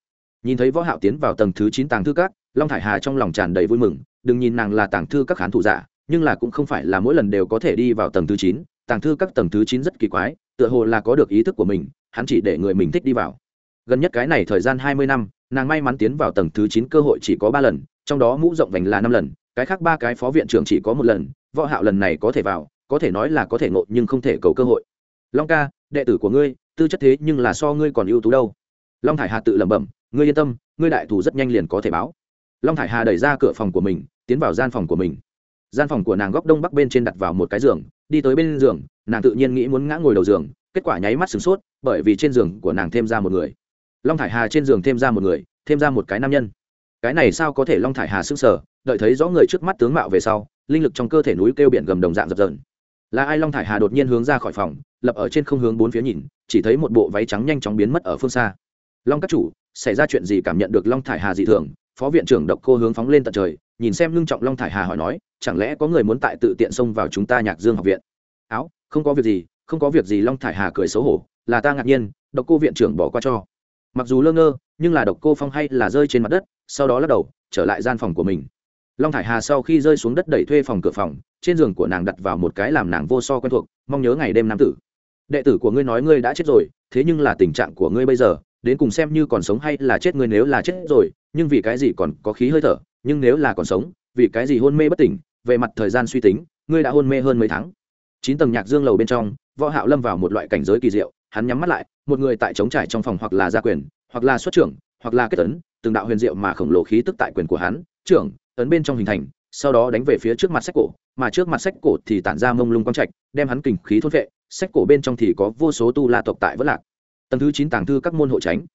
Nhìn thấy võ hạo tiến vào tầng thứ chín tàng thư các, long thải hà trong lòng tràn đầy vui mừng đừng nhìn nàng là tàng thư các khán thủ giả, nhưng là cũng không phải là mỗi lần đều có thể đi vào tầng thứ chín, tàng thư các tầng thứ chín rất kỳ quái, tựa hồ là có được ý thức của mình, hắn chỉ để người mình thích đi vào. Gần nhất cái này thời gian hai mươi năm, nàng may mắn tiến vào tầng thứ chín cơ hội chỉ có ba lần, trong đó mũ rộng vành là năm lần, cái khác ba cái phó viện trưởng chỉ có một lần, võ hạo lần này có thể vào, có thể nói là có thể ngộ nhưng không thể cầu cơ hội. Long ca, đệ tử của ngươi, tư chất thế nhưng là so ngươi còn ưu tú đâu. Long thải hà tự lẩm bẩm, ngươi yên tâm, ngươi đại thủ rất nhanh liền có thể báo long thải hà đẩy ra cửa phòng của mình, tiến vào gian phòng của mình. Gian phòng của nàng góc đông bắc bên trên đặt vào một cái giường, đi tới bên giường, nàng tự nhiên nghĩ muốn ngã ngồi đầu giường, kết quả nháy mắt sửng sốt, bởi vì trên giường của nàng thêm ra một người. Long thải hà trên giường thêm ra một người, thêm ra một cái nam nhân. Cái này sao có thể long thải hà sững sờ, đợi thấy rõ người trước mắt tướng mạo về sau, linh lực trong cơ thể núi kêu biển gầm đồng dạng dập dần là ai long thải hà đột nhiên hướng ra khỏi phòng, lập ở trên không hướng bốn phía nhìn, chỉ thấy một bộ váy trắng nhanh chóng biến mất ở phương xa. Long các chủ, xảy ra chuyện gì cảm nhận được long thải hà dị thường? Phó viện trưởng độc cô hướng phóng lên tận trời, nhìn xem lưng trọng long thải hà hỏi nói, chẳng lẽ có người muốn tại tự tiện xông vào chúng ta nhạc dương học viện? Áo, không có việc gì, không có việc gì, long thải hà cười xấu hổ, là ta ngạc nhiên, độc cô viện trưởng bỏ qua cho. Mặc dù lơ ngơ, nhưng là độc cô phong hay là rơi trên mặt đất, sau đó lắc đầu, trở lại gian phòng của mình. Long thải hà sau khi rơi xuống đất đẩy thuê phòng cửa phòng, trên giường của nàng đặt vào một cái làm nàng vô so quen thuộc, mong nhớ ngày đêm nam tử. Đệ tử của ngươi nói ngươi đã chết rồi, thế nhưng là tình trạng của ngươi bây giờ đến cùng xem như còn sống hay là chết ngươi nếu là chết rồi, nhưng vì cái gì còn có khí hơi thở, nhưng nếu là còn sống, vì cái gì hôn mê bất tỉnh, về mặt thời gian suy tính, ngươi đã hôn mê hơn mấy tháng. Chín tầng nhạc dương lầu bên trong, võ hạo lâm vào một loại cảnh giới kỳ diệu, hắn nhắm mắt lại, một người tại chống trải trong phòng hoặc là gia quyền, hoặc là xuất trưởng, hoặc là kết ấn từng đạo huyền diệu mà khổng lồ khí tức tại quyền của hắn, trưởng ấn bên trong hình thành, sau đó đánh về phía trước mặt sách cổ, mà trước mặt sách cổ thì tản ra mông lung quang trạch, đem hắn kình khí thôn vệ sách cổ bên trong thì có vô số tu la tộc tại vỡ lạc tầng thứ chín tàng thư các môn hộ tránh.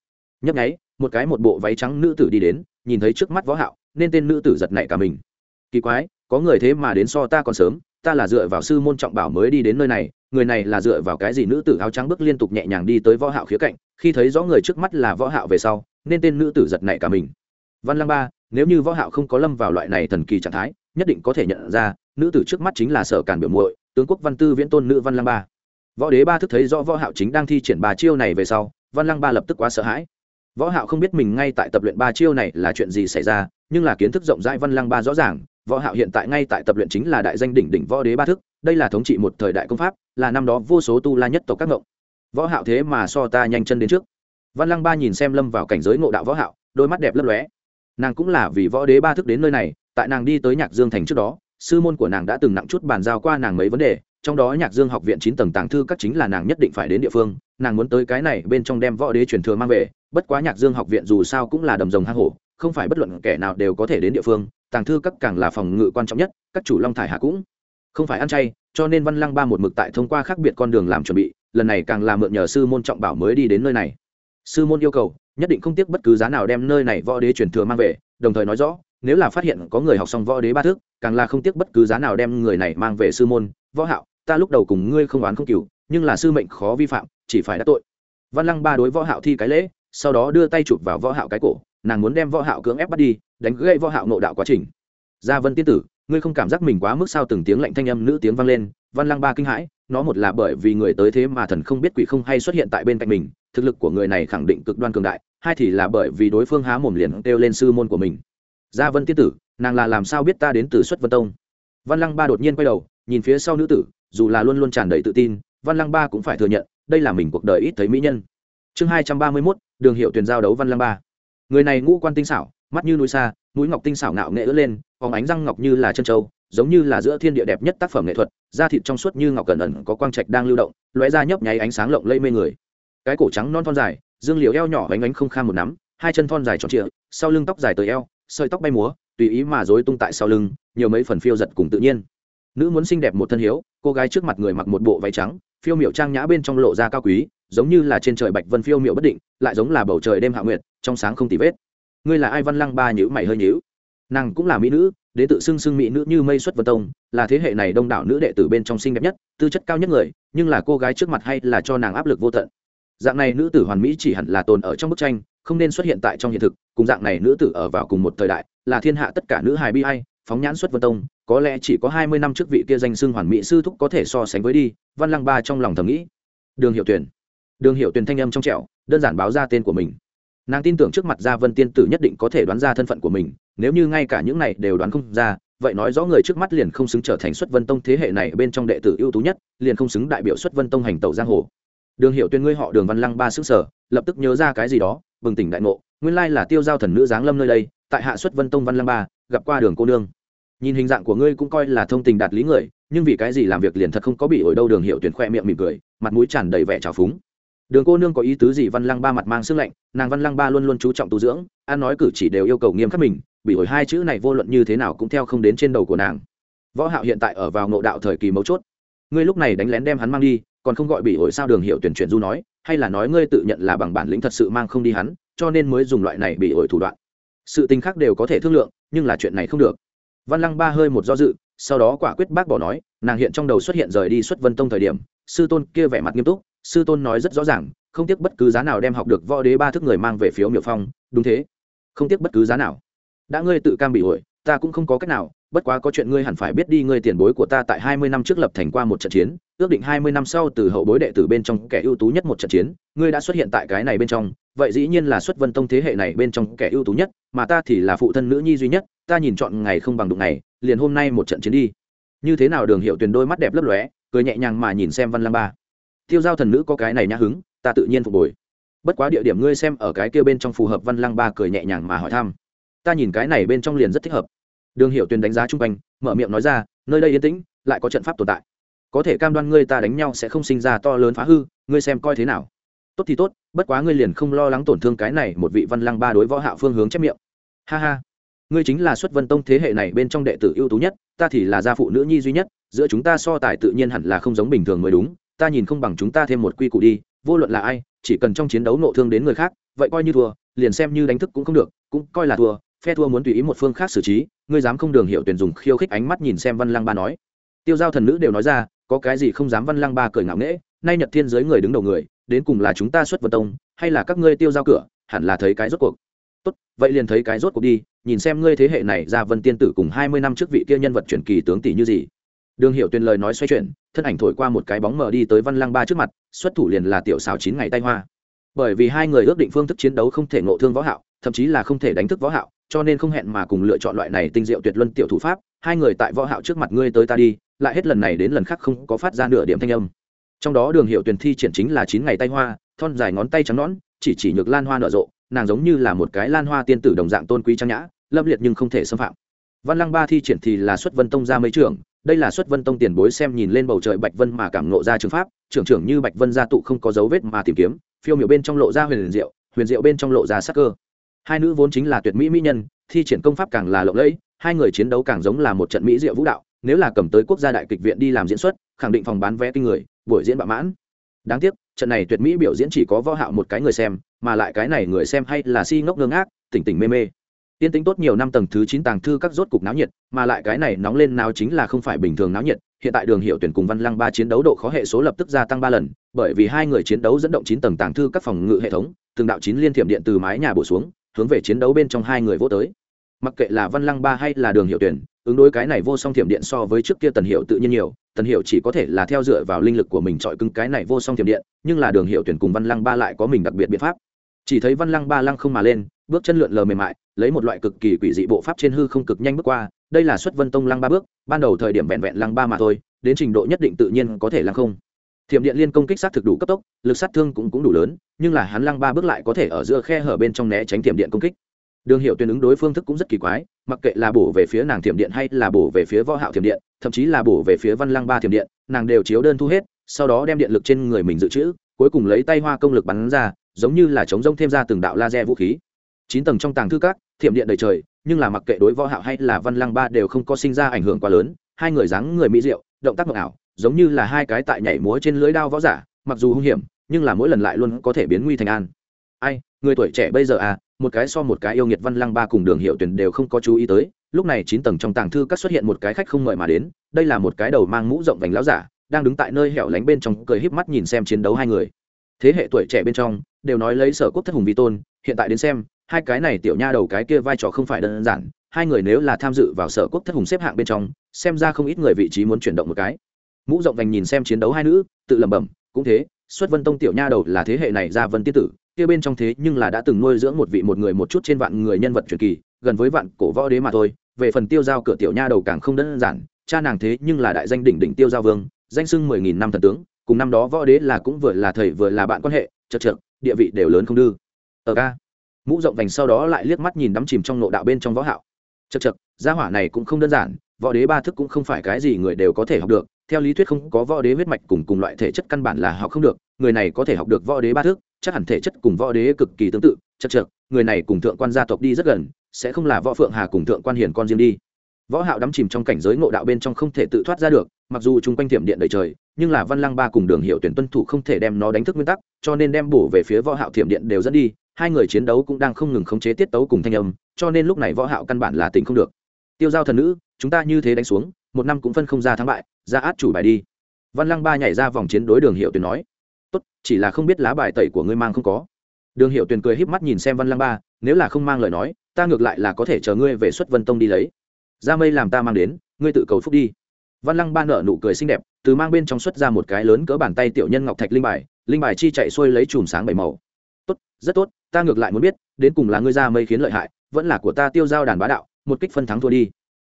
Nhấp nháy, một cái một bộ váy trắng nữ tử đi đến, nhìn thấy trước mắt võ hạo, nên tên nữ tử giật nảy cả mình. Kỳ quái, có người thế mà đến so ta còn sớm, ta là dựa vào sư môn trọng bảo mới đi đến nơi này, người này là dựa vào cái gì nữ tử áo trắng bước liên tục nhẹ nhàng đi tới võ hạo khía cạnh, khi thấy rõ người trước mắt là võ hạo về sau, nên tên nữ tử giật nảy cả mình. Văn lăng ba, nếu như võ hạo không có lâm vào loại này thần kỳ trạng thái, nhất định có thể nhận ra, nữ tử trước mắt chính là sở càn biểu muội, tướng quốc văn tư viễn tôn nữ văn lăng ba võ đế ba thức thấy rõ võ hạo chính đang thi triển ba chiêu này về sau, văn lăng ba lập tức quá sợ hãi. Võ hạo không biết mình ngay tại tập luyện ba chiêu này là chuyện gì xảy ra, nhưng là kiến thức rộng rãi văn lăng ba rõ ràng, võ hạo hiện tại ngay tại tập luyện chính là đại danh đỉnh đỉnh võ đế ba thức, đây là thống trị một thời đại công pháp, là năm đó vô số tu la nhất tộc các ngộng võ hạo thế mà so ta nhanh chân đến trước. Văn lăng ba nhìn xem lâm vào cảnh giới ngộ đạo võ hạo, đôi mắt đẹp lấp lóe. Nàng cũng là vì võ đế ba thức đến nơi này, tại nàng đi tới nhạc dương thành trước đó, sư môn của nàng đã từng nặng chút bàn giao qua nàng mấy vấn đề trong đó nhạc dương học viện chín tầng tàng thư các chính là nàng nhất định phải đến địa phương, nàng muốn tới cái này bên trong đem võ đế truyền thừa mang về, bất quá nhạc dương học viện dù sao cũng là đầm rồng hang hổ, không phải bất luận kẻ nào đều có thể đến địa phương, tàng thư các càng là phòng ngự quan trọng nhất, các chủ long thải hạ cũng không phải ăn chay, cho nên văn lăng ba một mực tại thông qua khác biệt con đường làm chuẩn bị, lần này càng là mượn nhờ sư môn trọng bảo mới đi đến nơi này. Sư môn yêu cầu, nhất định không tiếc bất cứ giá nào đem nơi này võ đế truyền thừa mang về, đồng thời nói rõ, nếu là phát hiện có người học xong võ đế ba thước càng là không tiếc bất cứ giá nào đem người này mang về sư môn, võ hạo ta lúc đầu cùng ngươi không oán không cừu, nhưng là sư mệnh khó vi phạm, chỉ phải đã tội. Văn lăng ba đối võ hạo thi cái lễ, sau đó đưa tay chụp vào võ hạo cái cổ, nàng muốn đem võ hạo cưỡng ép bắt đi, đánh gãy võ hạo nội đạo quá trình. Gia vân tiên tử, ngươi không cảm giác mình quá mức sao từng tiếng lạnh thanh âm nữ tiếng vang lên, văn lăng ba kinh hãi, nó một là bởi vì người tới thế mà thần không biết quỷ không hay xuất hiện tại bên cạnh mình, thực lực của người này khẳng định cực đoan cường đại, hai thì là bởi vì đối phương há mồm liền kêu lên sư môn của mình. Gia vân tiên tử, nàng là làm sao biết ta đến từ xuất vân tông? Văn lăng ba đột nhiên quay đầu, nhìn phía sau nữ tử dù là luôn luôn tràn đầy tự tin, văn lăng ba cũng phải thừa nhận, đây là mình cuộc đời ít thấy mỹ nhân. Chương hai trăm ba mươi mốt, đường hiệu tuyển giao đấu văn lăng ba. Người này ngũ quan tinh xảo, mắt như núi xa, mũi ngọc tinh xảo ngạo nghệ ớt lên, phóng ánh răng ngọc như là chân trâu giống như là giữa thiên địa đẹp nhất tác phẩm nghệ thuật, da thịt trong suốt như ngọc cẩn ẩn có quang trạch đang lưu động, lóe ra nhấp nháy ánh sáng lộng lây mê người. Cái cổ trắng non thon dài, dương liều eo nhỏ bánh ánh không kham một nắm, hai chân thon dài tròn trịa, sau lưng tóc dài tới eo, sợi tóc bay múa, tùy ý mà dối tung tại sau lưng, nhiều mấy phần phiêu giật cùng tự nhiên. Nữ muốn xinh đẹp một thân hiếu cô gái trước mặt người mặc một bộ váy trắng, phiêu miệu trang nhã bên trong lộ ra cao quý, giống như là trên trời bạch vân phiêu miệu bất định, lại giống là bầu trời đêm hạ nguyệt, trong sáng không tì vết. Ngươi là ai văn lăng ba nhữ mày hơi nhữ nàng cũng là mỹ nữ đến tự xưng xưng mỹ nữ như mây xuất vân tông, là thế hệ này đông đảo nữ đệ tử bên trong xinh đẹp nhất, tư chất cao nhất người, nhưng là cô gái trước mặt hay là cho nàng áp lực vô tận. Dạng này nữ tử hoàn mỹ chỉ hẳn là tồn ở trong bức tranh, không nên xuất hiện tại trong hiện thực, cùng dạng này nữ tử ở vào cùng một thời đại, là thiên hạ tất cả nữ hài bi hay phóng nhãn xuất vân tông, có lẽ chỉ có hai mươi năm trước vị kia danh xưng hoàn mỹ sư thúc có thể so sánh với đi, văn lăng ba trong lòng thầm nghĩ. Đường hiệu tuyển đường hiệu tuyển thanh âm trong trẻo, đơn giản báo ra tên của mình. Nàng tin tưởng trước mặt gia vân tiên tử nhất định có thể đoán ra thân phận của mình, nếu như ngay cả những này đều đoán không ra, vậy nói rõ người trước mắt liền không xứng trở thành xuất vân tông thế hệ này bên trong đệ tử ưu tú nhất, liền không xứng đại biểu xuất vân tông hành tẩu giang hồ. Đường hiệu tuyên ngươi họ đường văn lăng ba sức sở lập tức nhớ ra cái gì đó, bừng tỉnh đại ngộ, nguyên lai là tiêu giao thần nữ giáng lâm nơi đây, tại hạ xuất vân tông văn lăng ba, gặp qua đường cô nương nhìn hình dạng của ngươi cũng coi là thông tình đạt lý người, nhưng vì cái gì làm việc liền thật không có bị ổi đâu đường hiệu tuyển khoe miệng mỉm cười, mặt mũi tràn đầy vẻ trào phúng. Đường cô nương có ý tứ gì? Văn lăng ba mặt mang sức lạnh, nàng văn lăng ba luôn luôn chú trọng tu dưỡng, an nói cử chỉ đều yêu cầu nghiêm khắc mình, bị ổi hai chữ này vô luận như thế nào cũng theo không đến trên đầu của nàng. Võ hạo hiện tại ở vào ngộ đạo thời kỳ mấu chốt. Ngươi lúc này đánh lén đem hắn mang đi, còn không gọi bị ổi sao? Đường hiệu tuyển chuyển du nói, hay là nói ngươi tự nhận là bằng bản lĩnh thật sự mang không đi hắn, cho nên mới dùng loại này bị ổi thủ đoạn. Sự tình khác đều có thể thương lượng, nhưng là chuyện này không được văn lăng ba hơi một do dự, sau đó quả quyết bác bỏ nói, nàng hiện trong đầu xuất hiện rời đi xuất vân tông thời điểm, sư tôn kia vẻ mặt nghiêm túc, sư tôn nói rất rõ ràng, không tiếc bất cứ giá nào đem học được võ đế ba thức người mang về phiếu miểu phong, đúng thế. Không tiếc bất cứ giá nào. Đã ngươi tự cam bị ổi ta cũng không có cách nào, bất quá có chuyện ngươi hẳn phải biết đi, ngươi tiền bối của ta tại hai mươi năm trước lập thành qua một trận chiến, ước định hai mươi năm sau từ hậu bối đệ tử bên trong kẻ ưu tú nhất một trận chiến, ngươi đã xuất hiện tại cái này bên trong, vậy dĩ nhiên là xuất vân tông thế hệ này bên trong kẻ ưu tú nhất, mà ta thì là phụ thân nữ nhi duy nhất ta nhìn chọn ngày không bằng đụng ngày, liền hôm nay một trận chiến đi. Như thế nào đường hiệu tuyền đôi mắt đẹp lấp lóe, cười nhẹ nhàng mà nhìn xem văn lăng ba. Tiêu giao thần nữ có cái này nhã hứng, ta tự nhiên phục hồi. Bất quá địa điểm ngươi xem ở cái kia bên trong phù hợp văn lăng ba cười nhẹ nhàng mà hỏi thăm. Ta nhìn cái này bên trong liền rất thích hợp. Đường hiệu tuyền đánh giá chung quanh, mở miệng nói ra, nơi đây yên tĩnh, lại có trận pháp tồn tại. Có thể cam đoan ngươi ta đánh nhau sẽ không sinh ra to lớn phá hư, ngươi xem coi thế nào. Tốt thì tốt, bất quá ngươi liền không lo lắng tổn thương cái này một vị văn lăng ba đối võ hạo phương hướng chép miệng. Ha ha ngươi chính là xuất vân tông thế hệ này bên trong đệ tử ưu tú nhất, ta thì là gia phụ nữ nhi duy nhất, giữa chúng ta so tài tự nhiên hẳn là không giống bình thường mới đúng, ta nhìn không bằng chúng ta thêm một quy củ đi, vô luận là ai, chỉ cần trong chiến đấu nộ thương đến người khác, vậy coi như thua, liền xem như đánh thức cũng không được, cũng coi là thua, phe thua muốn tùy ý một phương khác xử trí, ngươi dám không đường hiệu tuyển dùng khiêu khích ánh mắt nhìn xem văn lăng ba nói. Tiêu giao thần nữ đều nói ra, có cái gì không dám văn lăng ba cười ngạo nghễ, nay nhật thiên giới người đứng đầu người, đến cùng là chúng ta xuất vân tông, hay là các ngươi tiêu giao cửa, hẳn là thấy cái rốt cuộc. Tốt, vậy liền thấy cái rốt cuộc đi nhìn xem ngươi thế hệ này ra vân tiên tử cùng hai mươi năm trước vị kia nhân vật truyền kỳ tướng tỷ như gì. Đường hiệu tuyền lời nói xoay chuyển, thân ảnh thổi qua một cái bóng mờ đi tới văn lăng ba trước mặt, xuất thủ liền là tiểu xào chín ngày tay hoa. Bởi vì hai người ước định phương thức chiến đấu không thể ngộ thương võ hạo, thậm chí là không thể đánh thức võ hạo, cho nên không hẹn mà cùng lựa chọn loại này tinh diệu tuyệt luân tiểu thủ pháp, hai người tại võ hạo trước mặt ngươi tới ta đi, lại hết lần này đến lần khác không có phát ra nửa điểm thanh âm. Trong đó đường hiệu tuyền thi triển chính là chín ngày tay hoa, thon dài ngón tay trắng nõn, chỉ chỉ nhược lan hoa nở rộ nàng giống như là một cái lan hoa tiên tử đồng dạng tôn quý trang nhã, lâm liệt nhưng không thể xâm phạm. Văn lăng ba thi triển thì là xuất vân tông ra mấy trưởng, đây là xuất vân tông tiền bối xem nhìn lên bầu trời bạch vân mà cảm nộ ra trường pháp, trưởng trưởng như bạch vân gia tụ không có dấu vết mà tìm kiếm, phiêu miểu bên trong lộ ra huyền diệu huyền diệu bên trong lộ ra sắc cơ. Hai nữ vốn chính là tuyệt mỹ mỹ nhân, thi triển công pháp càng là lộng lẫy, hai người chiến đấu càng giống là một trận mỹ diệu vũ đạo, nếu là cầm tới quốc gia đại kịch viện đi làm diễn xuất, khẳng định phòng bán vé kinh người, buổi diễn bạo mãn. Đáng tiếc trận này tuyệt mỹ biểu diễn chỉ có võ hạo một cái người xem, mà lại cái này người xem hay là si ngốc ngơ ngác, tỉnh tỉnh mê mê. Tiên tính tốt nhiều năm tầng thứ chín tàng thư các rốt cục náo nhiệt, mà lại cái này nóng lên nào chính là không phải bình thường náo nhiệt. Hiện tại đường hiệu tuyển cùng văn lăng ba chiến đấu độ khó hệ số lập tức gia tăng ba lần, bởi vì hai người chiến đấu dẫn động chín tầng tàng thư các phòng ngự hệ thống, từng đạo chín liên thiểm điện từ mái nhà bổ xuống, hướng về chiến đấu bên trong hai người vô tới. Mặc kệ là văn lăng ba hay là đường hiệu tuyển ứng đối cái này vô song thiểm điện so với trước kia tần hiệu tự nhiên nhiều, tần hiệu chỉ có thể là theo dựa vào linh lực của mình chọi cứng cái này vô song thiểm điện, nhưng là đường hiệu tuyển cùng văn lăng ba lại có mình đặc biệt biện pháp. Chỉ thấy văn lăng ba lăng không mà lên, bước chân lượn lờ mềm mại, lấy một loại cực kỳ quỷ dị bộ pháp trên hư không cực nhanh bước qua, đây là xuất vân tông lăng ba bước, ban đầu thời điểm vẹn vẹn lăng ba mà thôi, đến trình độ nhất định tự nhiên có thể lăng không. Thiểm điện liên công kích sát thực đủ cấp tốc, lực sát thương cũng cũng đủ lớn, nhưng là hắn lăng ba bước lại có thể ở giữa khe hở bên trong né tránh thiểm điện công kích. Đường hiệu tuyển ứng đối phương thức cũng rất kỳ quái mặc kệ là bổ về phía nàng thiểm điện hay là bổ về phía võ hạo thiểm điện, thậm chí là bổ về phía văn lăng ba thiểm điện, nàng đều chiếu đơn thu hết, sau đó đem điện lực trên người mình dự trữ, cuối cùng lấy tay hoa công lực bắn ra, giống như là chống rông thêm ra từng đạo laser vũ khí. Chín tầng trong tàng thư các, thiểm điện đầy trời, nhưng là mặc kệ đối võ hạo hay là văn lăng ba đều không có sinh ra ảnh hưởng quá lớn, hai người dáng người mỹ diệu, động tác ngọc ảo giống như là hai cái tại nhảy múa trên lưới đao võ giả, mặc dù hung hiểm, nhưng là mỗi lần lại luôn có thể biến nguy thành an. Ai? Người tuổi trẻ bây giờ à một cái so một cái yêu nghiệt văn lăng ba cùng đường hiệu tuyển đều không có chú ý tới, lúc này chín tầng trong tàng thư các xuất hiện một cái khách không mời mà đến, đây là một cái đầu mang mũ rộng vành lão giả, đang đứng tại nơi hẻo lánh bên trong, cười híp mắt nhìn xem chiến đấu hai người. Thế hệ tuổi trẻ bên trong, đều nói lấy sở quốc thất hùng vi tôn, hiện tại đến xem, hai cái này tiểu nha đầu cái kia vai trò không phải đơn giản, hai người nếu là tham dự vào sở quốc thất hùng xếp hạng bên trong, xem ra không ít người vị trí muốn chuyển động một cái. Mũ rộng vành nhìn xem chiến đấu hai nữ, tự lẩm bẩm, cũng thế xuất vân tông tiểu nha đầu là thế hệ này ra vân tiên tử, kia bên trong thế nhưng là đã từng nuôi dưỡng một vị một người một chút trên vạn người nhân vật truyền kỳ, gần với vạn cổ võ đế mà thôi. Về phần tiêu giao cửa tiểu nha đầu càng không đơn giản, cha nàng thế nhưng là đại danh đỉnh đỉnh tiêu giao vương, danh sưng mười nghìn năm thần tướng, cùng năm đó võ đế là cũng vừa là thầy vừa là bạn quan hệ, chật chật địa vị đều lớn không đư ở ờ ca mũ rộng vành sau đó lại liếc mắt nhìn đắm chìm trong nộ đạo bên trong võ hạo. Chật chật gia hỏa này cũng không đơn giản, võ đế ba thức cũng không phải cái gì người đều có thể học được theo lý thuyết không có võ đế huyết mạch cùng cùng loại thể chất căn bản là học không được, người này có thể học được võ đế ba thức, chắc hẳn thể chất cùng võ đế cực kỳ tương tự, chật chật người này cùng thượng quan gia tộc đi rất gần, sẽ không là võ phượng hà cùng thượng quan hiền con riêng đi. Võ hạo đắm chìm trong cảnh giới ngộ đạo bên trong không thể tự thoát ra được, mặc dù chung quanh thiểm điện đầy trời, nhưng là văn lăng ba cùng đường hiệu tuyển tuân thủ không thể đem nó đánh thức nguyên tắc, cho nên đem bổ về phía võ hạo thiểm điện đều dẫn đi, hai người chiến đấu cũng đang không ngừng khống chế tiết tấu cùng thanh âm, cho nên lúc này võ hạo căn bản là tỉnh không được. Tiêu giao thần nữ, chúng ta như thế đánh xuống, một năm cũng phân không ra thắng bại ra át chủ bài đi. Văn lăng ba nhảy ra vòng chiến đối đường hiệu tuyển nói, tốt, chỉ là không biết lá bài tẩy của ngươi mang không có. Đường hiệu tuyển cười híp mắt nhìn xem văn lăng ba, nếu là không mang lời nói, ta ngược lại là có thể chờ ngươi về xuất vân tông đi lấy. Ra mây làm ta mang đến, ngươi tự cầu phúc đi. Văn lăng ba nở nụ cười xinh đẹp, từ mang bên trong xuất ra một cái lớn cỡ bàn tay tiểu nhân ngọc thạch linh bài linh bài chi chạy xuôi lấy chùm sáng bảy màu. Tốt, rất tốt, ta ngược lại muốn biết, đến cùng là ngươi ra mây khiến lợi hại, vẫn là của ta tiêu giao đàn bá đạo, một kích phân thắng thua đi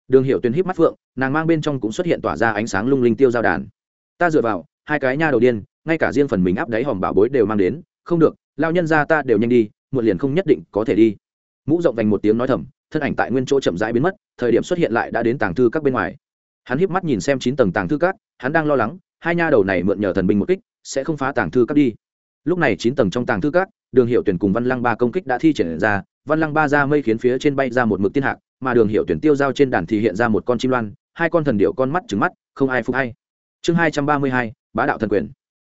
đường hiệu tuyền híp mắt phượng, nàng mang bên trong cũng xuất hiện tỏa ra ánh sáng lung linh tiêu giao đàn. Ta dựa vào, hai cái nha đầu điên, ngay cả riêng phần mình áp đáy hòm bảo bối đều mang đến, không được lao nhân ra ta đều nhanh đi, muộn liền không nhất định có thể đi. Mũ rộng vành một tiếng nói thầm, thân ảnh tại nguyên chỗ chậm rãi biến mất, thời điểm xuất hiện lại đã đến tàng thư các bên ngoài. Hắn híp mắt nhìn xem chín tầng tàng thư các, hắn đang lo lắng, hai nha đầu này mượn nhờ thần binh một kích, sẽ không phá tàng thư các đi. Lúc này chín tầng trong tàng thư các, đường hiệu tuyển cùng văn lăng ba công kích đã thi triển ra, văn lăng ba ra mây khiến phía trên bay ra một mực tiên hạc mà đường hiệu tuyển tiêu giao trên đàn thì hiện ra một con chim loan, hai con thần điệu con mắt trứng mắt, không ai phục hay. Chương hai trăm ba mươi hai, bá đạo thần quyền.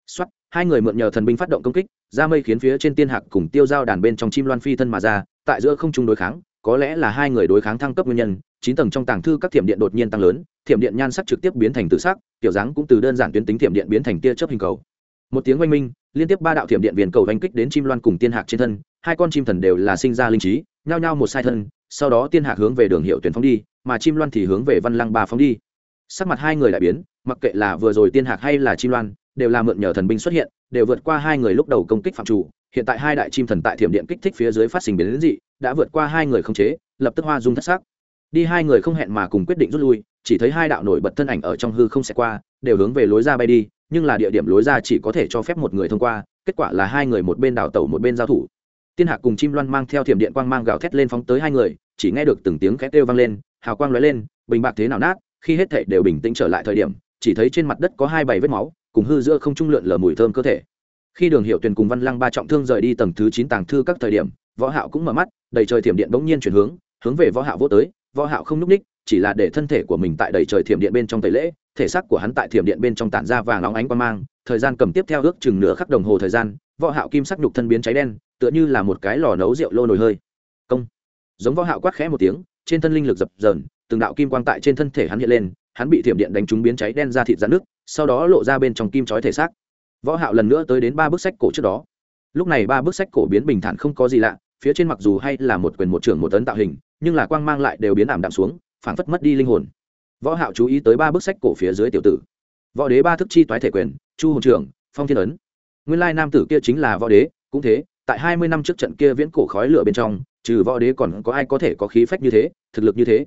Xuất hai người mượn nhờ thần binh phát động công kích, ra mây khiến phía trên tiên hạc cùng tiêu giao đàn bên trong chim loan phi thân mà ra, tại giữa không trung đối kháng, có lẽ là hai người đối kháng thăng cấp nguyên nhân, chín tầng trong tàng thư các thiểm điện đột nhiên tăng lớn, thiểm điện nhan sắc trực tiếp biến thành tự sắc, kiểu dáng cũng từ đơn giản tuyến tính thiểm điện biến thành tia chớp hình cầu. Một tiếng oanh minh, liên tiếp ba đạo thiểm điện viền cầu oanh kích đến chim loan cùng tiên hạc trên thân hai con chim thần đều là sinh ra linh trí, nhao nhao một sai thân, sau đó tiên hạc hướng về đường hiệu tuyển phóng đi, mà chim loan thì hướng về văn lăng ba phóng đi. Sắc mặt hai người đại biến, mặc kệ là vừa rồi tiên hạc hay là chim loan, đều là mượn nhờ thần binh xuất hiện, đều vượt qua hai người lúc đầu công kích phạm chủ. Hiện tại hai đại chim thần tại thiểm điện kích thích phía dưới phát sinh biến đến dị, đã vượt qua hai người không chế, lập tức hoa dung thất sắc. Đi hai người không hẹn mà cùng quyết định rút lui, chỉ thấy hai đạo nổi bật thân ảnh ở trong hư không xẹt qua, đều hướng về lối ra bay đi, nhưng là địa điểm lối ra chỉ có thể cho phép một người thông qua, kết quả là hai người một bên đào tẩu một bên giao thủ tiên hạc cùng chim loan mang theo thiểm điện quang mang gào thét lên phóng tới hai người, chỉ nghe được từng tiếng khét kêu vang lên, hào quang lóe lên, bình bạc thế nào nát, khi hết thệ đều bình tĩnh trở lại thời điểm, chỉ thấy trên mặt đất có hai bảy vết máu, cùng hư giữa không trung lượn lờ mùi thơm cơ thể. Khi đường hiệu tuyền cùng văn lăng ba trọng thương rời đi tầng thứ chín tàng thư các thời điểm, võ hạo cũng mở mắt, đầy trời thiểm điện bỗng nhiên chuyển hướng hướng về võ hạo vô tới, võ hạo không núp ních, chỉ là để thân thể của mình tại đầy trời thiểm điện bên trong tẩy lễ, thể xác của hắn tại thiểm điện bên trong tản ra vàng óng ánh quang mang, thời gian cầm tiếp theo ước chừng nửa khắc đồng hồ thời gian, võ hạo kim sắc nhục thân biến cháy đen tựa như là một cái lò nấu rượu lô nồi hơi. Công. Giống võ hạo quát khẽ một tiếng, trên thân linh lực dập dờn, từng đạo kim quang tại trên thân thể hắn hiện lên, hắn bị thiểm điện đánh trúng biến cháy đen ra thịt ra nước sau đó lộ ra bên trong kim chói thể xác. Võ hạo lần nữa tới đến ba bức sách cổ trước đó. Lúc này ba bức sách cổ biến bình thản không có gì lạ, phía trên mặc dù hay là một quyền một trưởng một tấn tạo hình, nhưng là quang mang lại đều biến ảm đạm xuống, phảng phất mất đi linh hồn. Võ hạo chú ý tới ba bức sách cổ phía dưới tiểu tử. Võ đế ba thức chi toái thể quyền, chu hồn trưởng, phong thiên ấn. Nguyên lai nam tử kia chính là võ đế, cũng thế tại hai mươi năm trước trận kia viễn cổ khói lửa bên trong, trừ võ đế còn có ai có thể có khí phách như thế, thực lực như thế?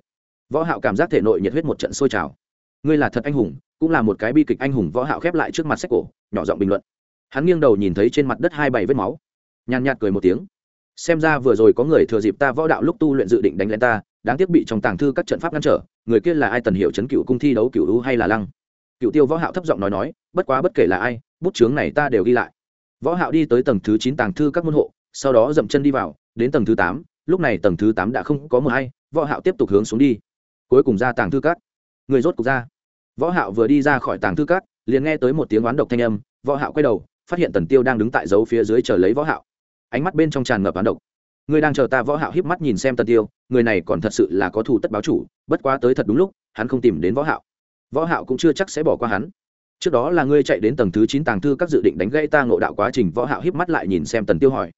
Võ hạo cảm giác thể nội nhiệt huyết một trận sôi trào. Ngươi là thật anh hùng, cũng là một cái bi kịch anh hùng, võ hạo khép lại trước mặt sách cổ, nhỏ giọng bình luận. Hắn nghiêng đầu nhìn thấy trên mặt đất hai bảy vết máu. Nhàn nhạt cười một tiếng. Xem ra vừa rồi có người thừa dịp ta võ đạo lúc tu luyện dự định đánh lên ta, đáng tiếc bị trong tàng thư các trận pháp ngăn trở, người kia là ai tần hiệu chấn cựu cung thi đấu cựu u hay là lăng? Cựu tiêu võ hạo thấp giọng nói nói, bất quá bất kể là ai, bút chướng này ta đều ghi lại võ hạo đi tới tầng thứ chín tàng thư các môn hộ, sau đó dậm chân đi vào, đến tầng thứ tám, lúc này tầng thứ tám đã không có mưa ai võ hạo tiếp tục hướng xuống đi. Cuối cùng ra tàng thư các. Người rốt cục ra. Võ hạo vừa đi ra khỏi tàng thư các, liền nghe tới một tiếng oán độc thanh âm, võ hạo quay đầu, phát hiện tần tiêu đang đứng tại dấu phía dưới chờ lấy võ hạo. Ánh mắt bên trong tràn ngập oán độc. Người đang chờ ta, võ hạo híp mắt nhìn xem tần tiêu, người này còn thật sự là có thù tất báo chủ, bất quá tới thật đúng lúc, hắn không tìm đến võ hạo. Võ hạo cũng chưa chắc sẽ bỏ qua hắn trước đó là ngươi chạy đến tầng thứ chín tàng thư các dự định đánh gãy ta ngộ đạo quá trình, võ hạo híp mắt lại nhìn xem tần tiêu hỏi.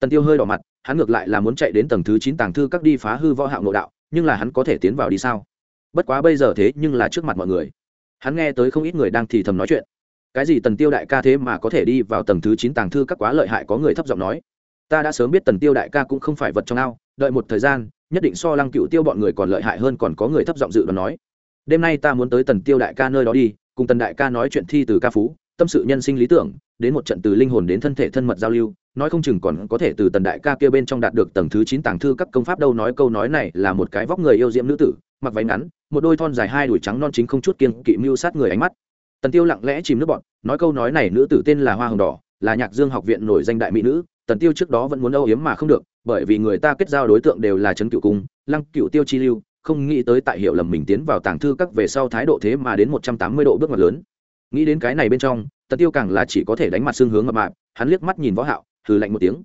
Tần tiêu hơi đỏ mặt, hắn ngược lại là muốn chạy đến tầng thứ chín tàng thư các đi phá hư võ hạo ngộ đạo, nhưng là hắn có thể tiến vào đi sao? Bất quá bây giờ thế nhưng là trước mặt mọi người. Hắn nghe tới không ít người đang thì thầm nói chuyện. Cái gì tần tiêu đại ca thế mà có thể đi vào tầng thứ chín tàng thư các quá lợi hại, có người thấp giọng nói. Ta đã sớm biết tần tiêu đại ca cũng không phải vật trong ao, đợi một thời gian, nhất định so lăng cựu tiêu bọn người còn lợi hại hơn, còn có người thấp giọng dự đoán nói. Đêm nay ta muốn tới tần tiêu đại ca nơi đó đi cùng tần đại ca nói chuyện thi từ ca phú, tâm sự nhân sinh lý tưởng, đến một trận từ linh hồn đến thân thể thân mật giao lưu, nói không chừng còn có thể từ tần đại ca kia bên trong đạt được tầng thứ chín tàng thư các công pháp đâu nói câu nói này là một cái vóc người yêu diễm nữ tử, mặc váy ngắn, một đôi thon dài hai đùi trắng non chính không chút kiên kỵ mưu sát người ánh mắt. Tần tiêu lặng lẽ chìm nước bọn, nói câu nói này nữ tử tên là hoa hồng đỏ, là nhạc dương học viện nổi danh đại mỹ nữ, tần tiêu trước đó vẫn muốn âu yếm mà không được, bởi vì người ta kết giao đối tượng đều là trấn cựu cung, lăng cựu tiêu chi lưu không nghĩ tới tại hiệu lầm mình tiến vào tàng thư các về sau thái độ thế mà đến một trăm tám mươi độ bước ngoặt lớn. Nghĩ đến cái này bên trong, tần tiêu càng là chỉ có thể đánh mặt xương hướng mà mạp hắn liếc mắt nhìn võ hạo, hừ lạnh một tiếng.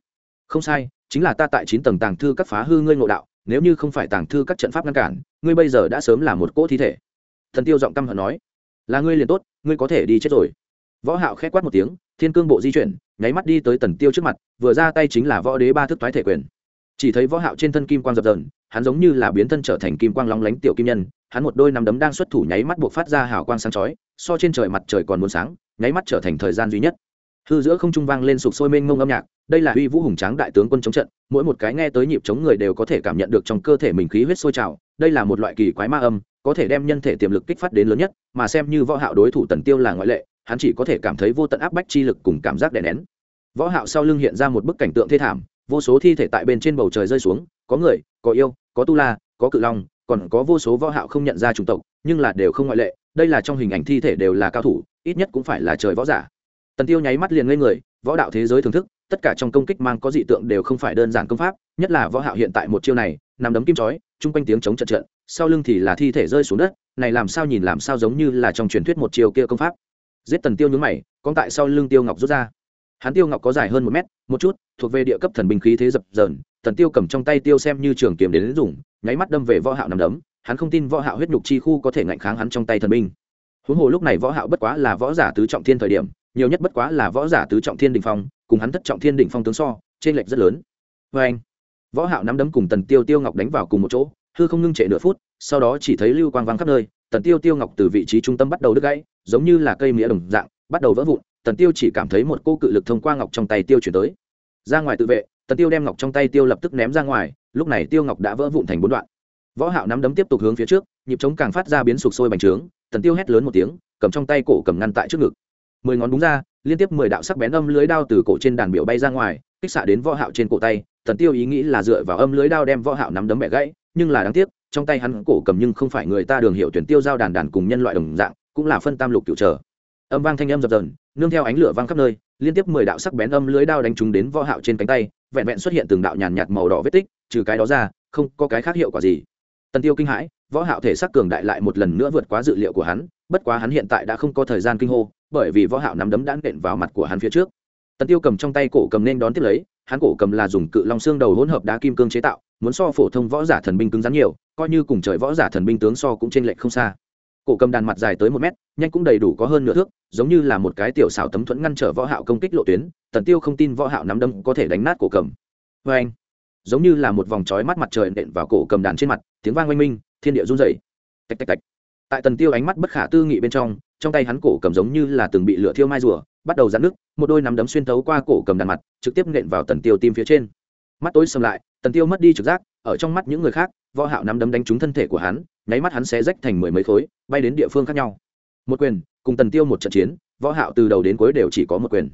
Không sai, chính là ta tại chín tầng tàng thư các phá hư ngươi ngộ đạo, nếu như không phải tàng thư các trận pháp ngăn cản, ngươi bây giờ đã sớm là một cỗ thi thể. Thần tiêu giọng căm hận nói. Là ngươi liền tốt, ngươi có thể đi chết rồi. Võ hạo khẽ quát một tiếng, thiên cương bộ di chuyển, nháy mắt đi tới tần tiêu trước mặt, vừa ra tay chính là võ đế ba thức toái thể quyền chỉ thấy võ hạo trên thân kim quang dập dờn, hắn giống như là biến thân trở thành kim quang long lánh tiểu kim nhân, hắn một đôi nắm đấm đang xuất thủ nháy mắt buộc phát ra hào quang sáng chói, so trên trời mặt trời còn muốn sáng, nháy mắt trở thành thời gian duy nhất. Hư giữa không trung vang lên sục sôi mênh mông âm nhạc, đây là uy vũ hùng tráng đại tướng quân chống trận, mỗi một cái nghe tới nhịp chống người đều có thể cảm nhận được trong cơ thể mình khí huyết sôi trào, đây là một loại kỳ quái ma âm, có thể đem nhân thể tiềm lực kích phát đến lớn nhất, mà xem như võ hạo đối thủ tần tiêu là ngoại lệ, hắn chỉ có thể cảm thấy vô tận áp bách chi lực cùng cảm giác đè nén. Võ hạo sau lưng hiện ra một bức cảnh tượng thê thảm vô số thi thể tại bên trên bầu trời rơi xuống, có người, có yêu, có tu la, có cự long, còn có vô số võ hạo không nhận ra chủng tộc, nhưng là đều không ngoại lệ, đây là trong hình ảnh thi thể đều là cao thủ, ít nhất cũng phải là trời võ giả. Tần tiêu nháy mắt liền ngây người, võ đạo thế giới thưởng thức, tất cả trong công kích mang có dị tượng đều không phải đơn giản công pháp, nhất là võ hạo hiện tại một chiêu này nằm đấm kim chói trung quanh tiếng chống trận trận, sau lưng thì là thi thể rơi xuống đất, này làm sao nhìn làm sao giống như là trong truyền thuyết một chiêu kia công pháp. Giết tần tiêu nhướng mày, con tại sau lưng tiêu ngọc rút ra hắn tiêu ngọc có dài hơn một mét, một chút, thuộc về địa cấp thần binh khí thế dập dờn, tần tiêu cầm trong tay tiêu xem như trường kiếm đến dùng, nháy mắt đâm về võ hạo nằm đấm. Hắn không tin võ hạo huyết nhục chi khu có thể ngạnh kháng hắn trong tay thần binh. Huống hồ lúc này võ hạo bất quá là võ giả tứ trọng thiên thời điểm, nhiều nhất bất quá là võ giả tứ trọng thiên đỉnh phong, cùng hắn thất trọng thiên đỉnh phong tướng so trên lệch rất lớn. Với anh, võ hạo nắm đấm cùng tần tiêu tiêu ngọc đánh vào cùng một chỗ, hư không ngưng trệ nửa phút, sau đó chỉ thấy lưu quang vang khắp nơi, tần tiêu tiêu ngọc từ vị trí trung tâm bắt đầu đứt gãy, giống như là cây mía đồng dạng, bắt đầu vỡ vụn tần tiêu chỉ cảm thấy một cô cự lực thông qua ngọc trong tay tiêu chuyển tới. Ra ngoài tự vệ, tần tiêu đem ngọc trong tay tiêu lập tức ném ra ngoài, lúc này tiêu ngọc đã vỡ vụn thành bốn đoạn. Võ hạo nắm đấm tiếp tục hướng phía trước, nhịp chống càng phát ra biến sụp sôi bành trướng, tần tiêu hét lớn một tiếng, cầm trong tay cổ cầm ngăn tại trước ngực. Mười ngón búng ra, liên tiếp mười đạo sắc bén âm lưới đao từ cổ trên đàn biểu bay ra ngoài, kích xạ đến võ hạo trên cổ tay, tần tiêu ý nghĩ là dựa vào âm lưới đao đem võ hạo nắm đấm bẻ gãy, nhưng là đáng tiếc, trong tay hắn cổ cầm nhưng không phải người ta đường hiệu tuyển tiêu giao đàn đàn cùng nhân loại đồng dạng, cũng là phân tam lục cựu trở. Âm vang thanh âm dập dần nương theo ánh lửa vang khắp nơi, liên tiếp mười đạo sắc bén âm lưới đao đánh trúng đến võ hạo trên cánh tay, vẹn vẹn xuất hiện từng đạo nhàn nhạt màu đỏ vết tích, trừ cái đó ra, không có cái khác hiệu quả gì. Tần tiêu kinh hãi, võ hạo thể sắc cường đại lại một lần nữa vượt quá dự liệu của hắn, bất quá hắn hiện tại đã không có thời gian kinh hô, bởi vì võ hạo nắm đấm đã nện vào mặt của hắn phía trước. Tần tiêu cầm trong tay cổ cầm nên đón tiếp lấy, hắn cổ cầm là dùng cự long xương đầu hỗn hợp đá kim cương chế tạo, muốn so phổ thông võ giả thần binh cứng rắn nhiều, coi như cùng trời võ giả thần binh tướng so cũng trên lệch không xa cổ cầm đàn mặt dài tới một mét, nhanh cũng đầy đủ có hơn nửa thước, giống như là một cái tiểu xảo tấm thuẫn ngăn trở võ hạo công kích lộ tuyến, tần tiêu không tin võ hạo nắm đấm có thể đánh nát cổ cầm. Với anh, giống như là một vòng chói mắt mặt trời nện vào cổ cầm đàn trên mặt, tiếng vang oanh minh, thiên địa run rẩy. Tạch tạch tạch. Tại tần tiêu ánh mắt bất khả tư nghị bên trong trong tay hắn cổ cầm giống như là từng bị lửa thiêu mai rùa, bắt đầu giãn nước một đôi nắm đấm xuyên thấu qua cổ cầm đàn mặt, trực tiếp nện vào tần tiêu tim phía trên. Mắt tối sầm lại, tần tiêu mất đi trực giác ở trong mắt những người khác, võ hạo nắm đấm đánh trúng thân thể của hắn, nháy mắt hắn sẽ rách thành mười mấy khối, bay đến địa phương khác nhau. Một quyền, cùng tần tiêu một trận chiến, võ hạo từ đầu đến cuối đều chỉ có một quyền.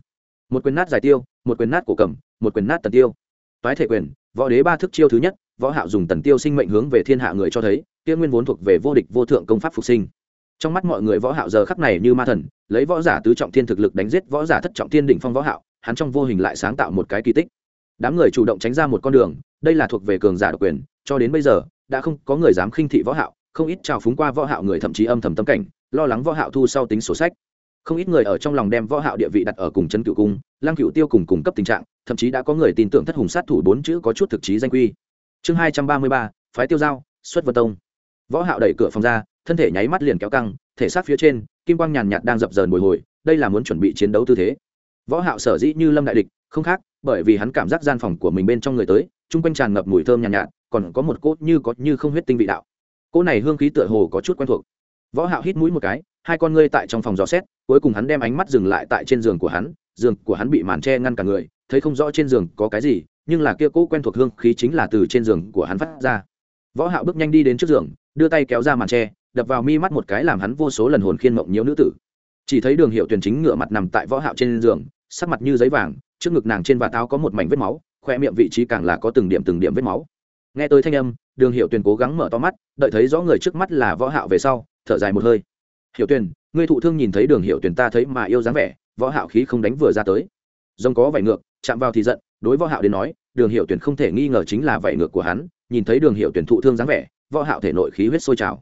Một quyền nát giải tiêu, một quyền nát cổ cầm, một quyền nát tần tiêu. Toái thể quyền, võ đế ba thức chiêu thứ nhất, võ hạo dùng tần tiêu sinh mệnh hướng về thiên hạ người cho thấy, kia nguyên vốn thuộc về vô địch vô thượng công pháp phục sinh. Trong mắt mọi người võ hạo giờ khắc này như ma thần, lấy võ giả tứ trọng thiên thực lực đánh giết võ giả thất trọng thiên đỉnh phong võ hạo, hắn trong vô hình lại sáng tạo một cái kỳ tích. Đám người chủ động tránh ra một con đường đây là thuộc về cường giả độc quyền, cho đến bây giờ, đã không có người dám khinh thị võ hạo, không ít trào phúng qua võ hạo người thậm chí âm thầm tâm cảnh, lo lắng võ hạo thu sau tính sổ sách. Không ít người ở trong lòng đem võ hạo địa vị đặt ở cùng chân cựu cung lang cựu tiêu cùng cùng cấp tình trạng, thậm chí đã có người tin tưởng thất hùng sát thủ bốn chữ có chút thực chí danh quy. Chương hai trăm ba mươi ba, phái tiêu giao, xuất vân tông. Võ hạo đẩy cửa phòng ra, thân thể nháy mắt liền kéo căng, thể xác phía trên, kim quang nhàn nhạt đang dập dờn bồi hồi, đây là muốn chuẩn bị chiến đấu tư thế. Võ hạo sở dĩ như lâm đại địch, không khác, bởi vì hắn cảm giác gian phòng của mình bên trong người tới trung quanh tràn ngập mùi thơm nhàn nhạt, nhạt còn có một cốt như có như không huyết tinh vị đạo. Cỗ này hương khí tựa hồ có chút quen thuộc. Võ hạo hít mũi một cái hai con ngươi tại trong phòng dò xét cuối cùng hắn đem ánh mắt dừng lại tại trên giường của hắn giường của hắn bị màn che ngăn cả người thấy không rõ trên giường có cái gì nhưng là kia cỗ quen thuộc hương khí chính là từ trên giường của hắn phát ra. Võ hạo bước nhanh đi đến trước giường đưa tay kéo ra màn che đập vào mi mắt một cái làm hắn vô số lần hồn khiên mộng nhiễu nữ tử. Chỉ thấy đường hiệu tuyển chính ngựa mặt nằm tại võ hạo trên giường sắc mặt như giấy vàng trước ngực nàng trên và táo có một mảnh vết máu khoe miệng vị trí càng là có từng điểm từng điểm vết máu. Nghe tới thanh âm, đường hiệu tuyền cố gắng mở to mắt, đợi thấy rõ người trước mắt là võ hạo về sau, thở dài một hơi. Hiệu tuyền, ngươi thụ thương nhìn thấy đường hiệu tuyền ta thấy mà yêu dáng vẻ, võ hạo khí không đánh vừa ra tới. Rồng có vảy ngược, chạm vào thì giận, đối võ hạo đến nói, đường hiệu tuyền không thể nghi ngờ chính là vảy ngược của hắn, nhìn thấy đường hiệu tuyền thụ thương dáng vẻ, võ hạo thể nội khí huyết sôi trào.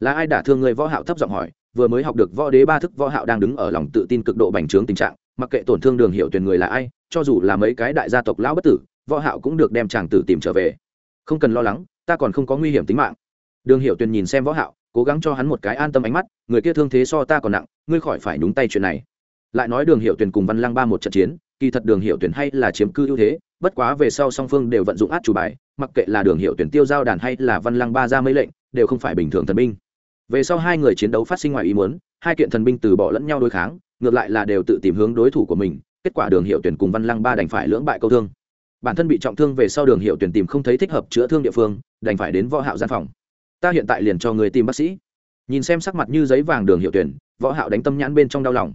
Là ai đả thương ngươi? Võ hạo thấp giọng hỏi, vừa mới học được võ đế ba thức, võ hạo đang đứng ở lòng tự tin cực độ bành trướng tình trạng mặc kệ tổn thương đường hiệu tuyển người là ai, cho dù là mấy cái đại gia tộc lão bất tử, võ hạo cũng được đem chàng tử tìm trở về. Không cần lo lắng, ta còn không có nguy hiểm tính mạng. Đường hiệu tuyển nhìn xem võ hạo, cố gắng cho hắn một cái an tâm ánh mắt, người kia thương thế so ta còn nặng, ngươi khỏi phải nhúng tay chuyện này. Lại nói đường hiệu tuyển cùng văn Lang ba một trận chiến, kỳ thật đường hiệu tuyển hay là chiếm cư ưu thế, bất quá về sau song phương đều vận dụng át chủ bài, mặc kệ là đường hiệu tuyển tiêu giao đàn hay là văn Lang ba ra mấy lệnh, đều không phải bình thường thần binh. Về sau hai người chiến đấu phát sinh ngoài ý muốn, hai kiện thần binh từ bỏ lẫn nhau đối kháng ngược lại là đều tự tìm hướng đối thủ của mình, kết quả đường hiệu tuyển cùng văn lăng ba đành phải lưỡng bại câu thương. Bản thân bị trọng thương về sau đường hiệu tuyển tìm không thấy thích hợp chữa thương địa phương, đành phải đến võ hạo gian phòng. Ta hiện tại liền cho người tìm bác sĩ. Nhìn xem sắc mặt như giấy vàng đường hiệu tuyển, võ hạo đánh tâm nhãn bên trong đau lòng.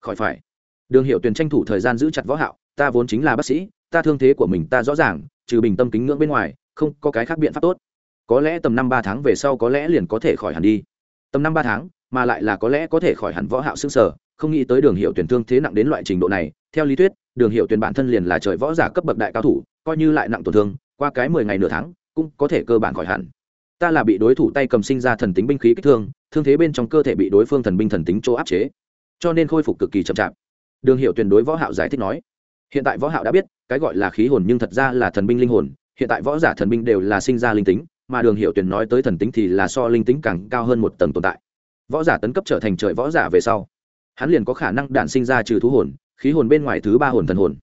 Khỏi phải. Đường hiệu tuyển tranh thủ thời gian giữ chặt võ hạo, ta vốn chính là bác sĩ, ta thương thế của mình ta rõ ràng, trừ bình tâm kính ngưỡng bên ngoài, không có cái khác biện pháp tốt. Có lẽ tầm năm ba tháng về sau có lẽ liền có thể khỏi hẳn đi. Tầm năm ba tháng, mà lại là có lẽ có thể khỏi hẳn võ hạo sương sở không nghĩ tới đường hiệu tuyển thương thế nặng đến loại trình độ này, theo lý thuyết, đường hiệu tuyển bản thân liền là trời võ giả cấp bậc đại cao thủ, coi như lại nặng tổn thương, qua cái mười ngày nửa tháng, cũng có thể cơ bản khỏi hẳn. Ta là bị đối thủ tay cầm sinh ra thần tính binh khí kích thương thương thế bên trong cơ thể bị đối phương thần binh thần tính chỗ áp chế. Cho nên khôi phục cực kỳ chậm chạp. Đường hiệu tuyển đối võ hạo giải thích nói, hiện tại võ hạo đã biết, cái gọi là khí hồn nhưng thật ra là thần binh linh hồn, hiện tại võ giả thần binh đều là sinh ra linh tính, mà đường hiệu tuyển nói tới thần tính thì là so linh tính càng cao hơn một tầng tồn tại. Võ giả tấn cấp trở thành trời võ giả về sau hắn liền có khả năng đản sinh ra trừ thú hồn, khí hồn bên ngoài thứ ba hồn thần hồn.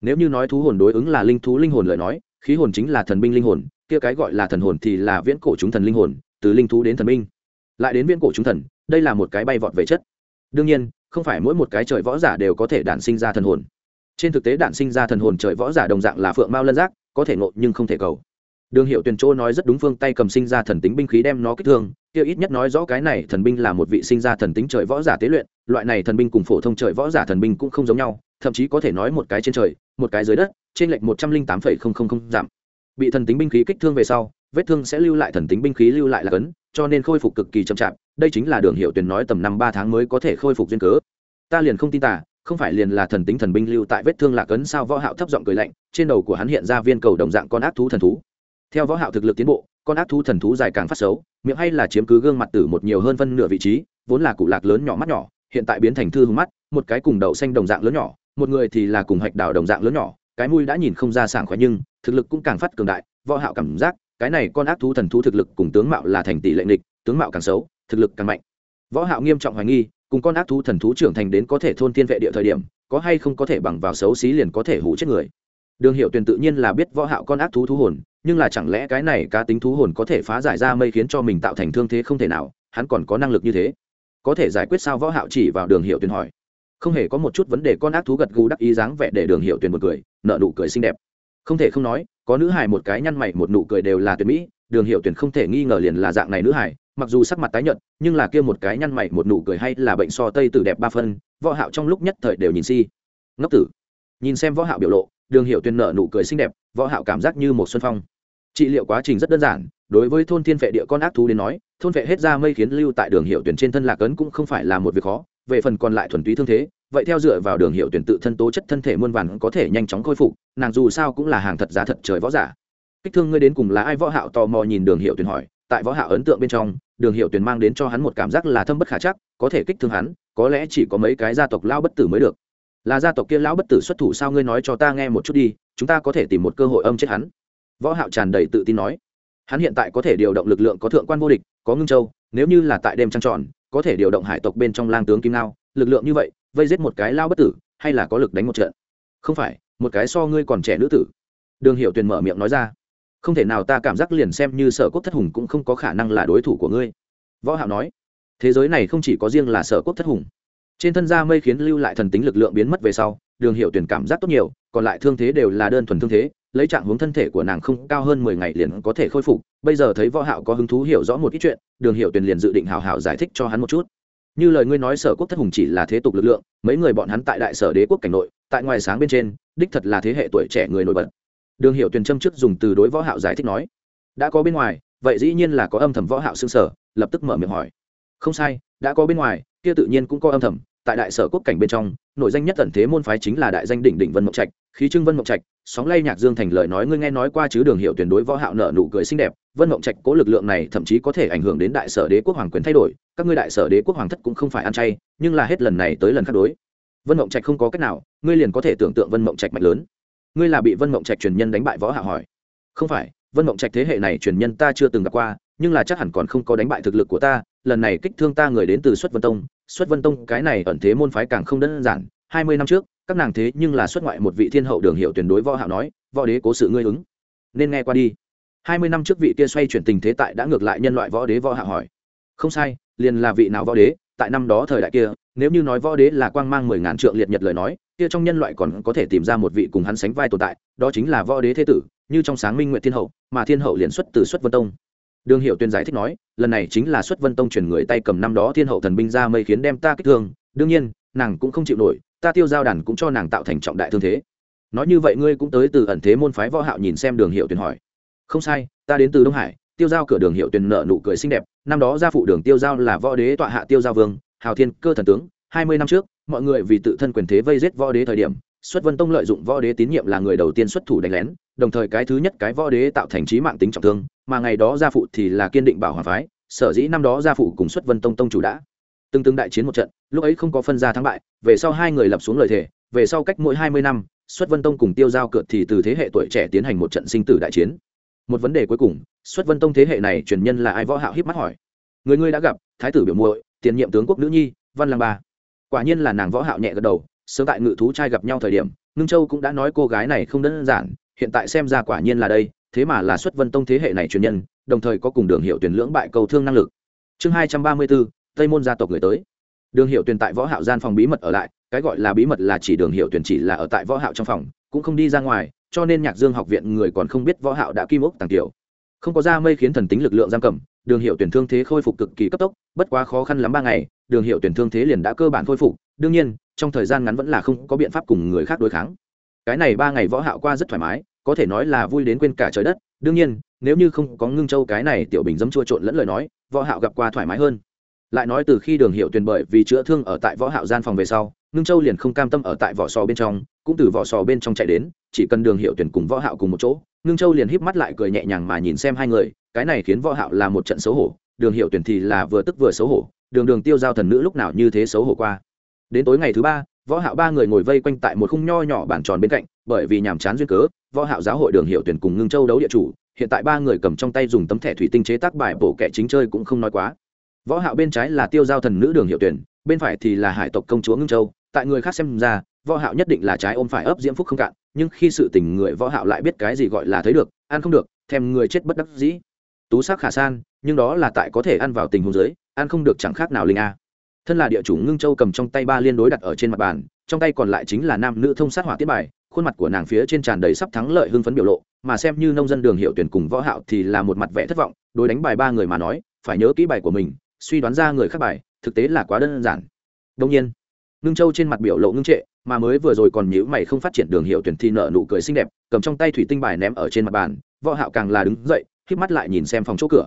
Nếu như nói thú hồn đối ứng là linh thú linh hồn lời nói, khí hồn chính là thần binh linh hồn, kia cái gọi là thần hồn thì là viễn cổ chúng thần linh hồn, từ linh thú đến thần binh. Lại đến viễn cổ chúng thần, đây là một cái bay vọt về chất. Đương nhiên, không phải mỗi một cái trời võ giả đều có thể đản sinh ra thần hồn. Trên thực tế đản sinh ra thần hồn trời võ giả đồng dạng là phượng mao lân giác, có thể ngộ nhưng không thể cầu. Đường hiệu tuyền chỗ nói rất đúng phương tay cầm sinh ra thần tính binh khí đem nó kích thương kia ít nhất nói rõ cái này thần binh là một vị sinh ra thần tính trời võ giả tế luyện, loại này thần binh cùng phổ thông trời võ giả thần binh cũng không giống nhau, thậm chí có thể nói một cái trên trời, một cái dưới đất, trên lệch một trăm linh tám phẩy không không không giảm bị thần tính binh khí kích thương về sau, vết thương sẽ lưu lại thần tính binh khí lưu lại là cấn, cho nên khôi phục cực kỳ chậm chạp, đây chính là đường hiệu tuyển nói tầm năm ba tháng mới có thể khôi phục duyên cớ. Ta liền không tin tả không phải liền là thần tính thần binh lưu tại vết thương lạc ấn sao võ hạo thấp giọng cười lạnh, trên đầu của hắn hiện ra viên cầu đồng dạng con ác thú thần thú. Theo võ hạo thực lực tiến bộ con ác thú thần thú dài càng phát xấu, miệng hay là chiếm cứ gương mặt tử một nhiều hơn phân nửa vị trí, vốn là cụ lạc lớn nhỏ mắt nhỏ, hiện tại biến thành thư hùng mắt, một cái cùng đậu xanh đồng dạng lớn nhỏ, một người thì là cùng hạch đào đồng dạng lớn nhỏ, cái mũi đã nhìn không ra sảng khoái nhưng, thực lực cũng càng phát cường đại, võ hạo cảm giác, cái này con ác thú thần thú thực lực cùng tướng mạo là thành tỷ lệ nghịch, tướng mạo càng xấu, thực lực càng mạnh. Võ hạo nghiêm trọng hoài nghi, cùng con ác thú thần thú trưởng thành đến có thể thôn thiên vệ địa thời điểm, có hay không có thể bằng vào xấu xí liền có thể hủ chết người. Đường hiệu tuyền tự nhiên là biết võ hạo con ác thú thú hồn nhưng là chẳng lẽ cái này cá tính thú hồn có thể phá giải ra mây khiến cho mình tạo thành thương thế không thể nào, hắn còn có năng lực như thế? Có thể giải quyết sao võ hạo chỉ vào đường hiệu tuyền hỏi. Không hề có một chút vấn đề, con ác thú gật gù đắc ý dáng vẻ để đường hiệu tuyền một cười nợ nụ cười xinh đẹp. Không thể không nói, có nữ hài một cái nhăn mày, một nụ cười đều là tuyệt mỹ, đường hiệu tuyển không thể nghi ngờ liền là dạng này nữ hài, mặc dù sắc mặt tái nhợt, nhưng là kia một cái nhăn mày, một nụ cười hay là bệnh so tây tử đẹp ba phân, võ hạo trong lúc nhất thời đều nhìn si. Ngốc tử. Nhìn xem võ hạo biểu lộ, đường hiệu tuyển nở nụ cười xinh đẹp, võ hạo cảm giác như một xuân phong trị liệu quá trình rất đơn giản, đối với thôn thiên vệ địa con ác thú đến nói, thôn vệ hết ra mây khiến lưu tại đường hiệu tuyển trên thân lạc ấn cũng không phải là một việc khó, về phần còn lại thuần túy thương thế, vậy theo dựa vào đường hiệu tuyển tự thân tố chất thân thể muôn vàn có thể nhanh chóng khôi phục, nàng dù sao cũng là hàng thật giá thật trời võ giả. Kích thương ngươi đến cùng là ai võ hạo tò mò nhìn đường hiệu tuyển hỏi, tại võ hạo ấn tượng bên trong, đường hiệu tuyển mang đến cho hắn một cảm giác là thâm bất khả chắc, có thể kích thương hắn, có lẽ chỉ có mấy cái gia tộc lao bất tử mới được. Là gia tộc kia lão bất tử xuất thủ sao ngươi nói cho ta nghe một chút đi, chúng ta có thể tìm một cơ hội âm chết hắn võ hạo tràn đầy tự tin nói. Hắn hiện tại có thể điều động lực lượng có thượng quan vô địch, có ngưng châu, nếu như là tại đêm trăng tròn, có thể điều động hải tộc bên trong lang tướng kim nao lực lượng như vậy, vây giết một cái lao bất tử, hay là có lực đánh một trận? Không phải, một cái so ngươi còn trẻ nữ tử. Đường hiệu tuyền mở miệng nói ra. Không thể nào ta cảm giác liền xem như sở quốc thất hùng cũng không có khả năng là đối thủ của ngươi. Võ hạo nói. Thế giới này không chỉ có riêng là sở quốc thất hùng. Trên thân da mây khiến lưu lại thần tính lực lượng biến mất về sau, đường hiệu tuyển cảm giác tốt nhiều, còn lại thương thế đều là đơn thuần thương thế lấy trạng hướng thân thể của nàng không cao hơn mười ngày liền có thể khôi phục. Bây giờ thấy võ hạo có hứng thú hiểu rõ một ít chuyện, đường hiệu tuyền liền dự định hào hào giải thích cho hắn một chút. Như lời ngươi nói sở quốc thất hùng chỉ là thế tục lực lượng, mấy người bọn hắn tại đại sở đế quốc cảnh nội, tại ngoài sáng bên trên, đích thật là thế hệ tuổi trẻ người nổi bật. Đường hiệu tuyền châm trước dùng từ đối võ hạo giải thích nói, đã có bên ngoài, vậy dĩ nhiên là có âm thầm võ hạo xương sở. Lập tức mở miệng hỏi, không sai, đã có bên ngoài, kia tự nhiên cũng có âm thầm tại đại sở quốc cảnh bên trong nội danh nhất tần thế môn phái chính là đại danh đỉnh đỉnh vân mộng trạch, khí trưng vân mộng trạch, sóng lay nhạc dương thành lời nói ngươi nghe nói qua chứ đường hiệu tuyển đối võ hạo nợ nụ cười xinh đẹp, vân mộng trạch cố lực lượng này thậm chí có thể ảnh hưởng đến đại sở đế quốc hoàng quyền thay đổi, các ngươi đại sở đế quốc hoàng thất cũng không phải ăn chay, nhưng là hết lần này tới lần khác đối. Vân mộng trạch không có cách nào, ngươi liền có thể tưởng tượng vân mộng trạch mạnh lớn. Ngươi là bị vân mộng trạch truyền nhân đánh bại võ hạo hỏi. Không phải, vân mộng trạch thế hệ này truyền nhân ta chưa từng gặp qua, nhưng là chắc hẳn còn không có đánh bại thực lực của ta, lần này kích thương ta người đến từ xuất vân tông xuất vân tông, cái này ẩn thế môn phái càng không đơn giản. Hai mươi năm trước, các nàng thế nhưng là xuất ngoại một vị thiên hậu đường hiệu tuyển đối võ hạo nói, võ đế cố sự ngươi ứng. Nên nghe qua đi. Hai mươi năm trước vị kia xoay chuyển tình thế tại đã ngược lại nhân loại võ đế võ hạo hỏi. Không sai, liền là vị nào võ đế? Tại năm đó thời đại kia, nếu như nói võ đế là quang mang mười ngàn trượng liệt nhật lời nói, kia trong nhân loại còn có thể tìm ra một vị cùng hắn sánh vai tồn tại, đó chính là võ đế thế tử, như trong sáng minh nguyện thiên hậu, mà thiên hậu liền xuất từ xuất vân tông đường hiệu tuyên giải thích nói, lần này chính là xuất vân tông truyền người tay cầm năm đó thiên hậu thần binh ra mây khiến đem ta kích thương. Đương nhiên, nàng cũng không chịu nổi, ta tiêu giao đàn cũng cho nàng tạo thành trọng đại thương thế. Nói như vậy ngươi cũng tới từ ẩn thế môn phái võ hạo nhìn xem đường hiệu tuyên hỏi. Không sai, ta đến từ đông hải, tiêu giao cửa đường hiệu tuyên nợ nụ cười xinh đẹp. Năm đó gia phụ đường tiêu giao là võ đế tọa hạ tiêu giao vương, hào thiên cơ thần tướng. Hai mươi năm trước, mọi người vì tự thân quyền thế vây giết võ đế thời điểm, xuất vân tông lợi dụng võ đế tín nhiệm là người đầu tiên xuất thủ đánh lén, đồng thời cái thứ nhất cái võ đế tạo thành trí mạng tính trọng thương mà ngày đó gia phụ thì là kiên định bảo hòa phái, sở dĩ năm đó gia phụ cùng xuất vân tông tông chủ đã từng từng đại chiến một trận, lúc ấy không có phân ra thắng bại, về sau hai người lập xuống lời thề, về sau cách mỗi hai mươi năm, xuất vân tông cùng tiêu giao cượt thì từ thế hệ tuổi trẻ tiến hành một trận sinh tử đại chiến. Một vấn đề cuối cùng, xuất vân tông thế hệ này truyền nhân là ai võ hạo hiếp mắt hỏi. Người ngươi đã gặp, thái tử biểu muội, tiền nhiệm tướng quốc nữ nhi, văn lang ba. Quả nhiên là nàng võ hạo nhẹ gật đầu, sớm tại ngự thú trai gặp nhau thời điểm, ngưng châu cũng đã nói cô gái này không đơn giản, hiện tại xem ra quả nhiên là đây thế mà là xuất vân tông thế hệ này truyền nhân, đồng thời có cùng đường hiệu tuyển lưỡng bại cầu thương năng lực. Chương hai trăm ba mươi bốn tây môn gia tộc người tới. Đường hiệu tuyển tại võ hạo gian phòng bí mật ở lại, cái gọi là bí mật là chỉ đường hiệu tuyển chỉ là ở tại võ hạo trong phòng, cũng không đi ra ngoài, cho nên nhạc dương học viện người còn không biết võ hạo đã kim ốc tàng tiểu. Không có ra mây khiến thần tính lực lượng giam cầm, đường hiệu tuyển thương thế khôi phục cực kỳ cấp tốc, bất quá khó khăn lắm ba ngày, đường hiệu tuyển thương thế liền đã cơ bản khôi phục. Đương nhiên, trong thời gian ngắn vẫn là không có biện pháp cùng người khác đối kháng. Cái này ba ngày võ hạo qua rất thoải mái có thể nói là vui đến quên cả trời đất. Đương nhiên, nếu như không có ngưng châu cái này tiểu bình dấm chua trộn lẫn lời nói, võ hạo gặp qua thoải mái hơn. Lại nói từ khi đường hiệu tuyển bởi vì chữa thương ở tại võ hạo gian phòng về sau, ngưng châu liền không cam tâm ở tại vỏ sò bên trong, cũng từ vỏ sò bên trong chạy đến, chỉ cần đường hiệu tuyển cùng võ hạo cùng một chỗ, ngưng châu liền híp mắt lại cười nhẹ nhàng mà nhìn xem hai người, cái này khiến võ hạo là một trận xấu hổ, đường hiệu tuyển thì là vừa tức vừa xấu hổ, đường đường tiêu giao thần nữ lúc nào như thế xấu hổ qua. Đến tối ngày thứ ba, võ hạo ba người ngồi vây quanh tại một khung nho nhỏ bàn tròn bên cạnh, bởi vì nhàm chán duyên cớ võ hạo giáo hội đường hiệu tuyển cùng ngưng châu đấu địa chủ, hiện tại ba người cầm trong tay dùng tấm thẻ thủy tinh chế tác bài bổ kẻ chính chơi cũng không nói quá. Võ hạo bên trái là tiêu giao thần nữ đường hiệu tuyển, bên phải thì là hải tộc công chúa ngưng châu. Tại người khác xem ra, võ hạo nhất định là trái ôm phải ấp diễm phúc không cạn, nhưng khi sự tình người võ hạo lại biết cái gì gọi là thấy được, ăn không được, thèm người chết bất đắc dĩ. Tú sắc khả san, nhưng đó là tại có thể ăn vào tình huống dưới, ăn không được chẳng khác nào linh a. Thân là địa chủ ngưng châu cầm trong tay ba liên đối đặt ở trên mặt bàn, trong tay còn lại chính là nam nữ thông sát hỏa tiết bài khuôn mặt của nàng phía trên tràn đầy sắp thắng lợi hưng phấn biểu lộ mà xem như nông dân đường hiệu tuyển cùng võ hạo thì là một mặt vẻ thất vọng đối đánh bài ba người mà nói phải nhớ kỹ bài của mình suy đoán ra người khác bài thực tế là quá đơn giản. Đương nhiên Nương châu trên mặt biểu lộ ngưng trệ mà mới vừa rồi còn nhíu mày không phát triển đường hiệu tuyển thi nợ nụ cười xinh đẹp cầm trong tay thủy tinh bài ném ở trên mặt bàn võ hạo càng là đứng dậy khép mắt lại nhìn xem phòng chỗ cửa.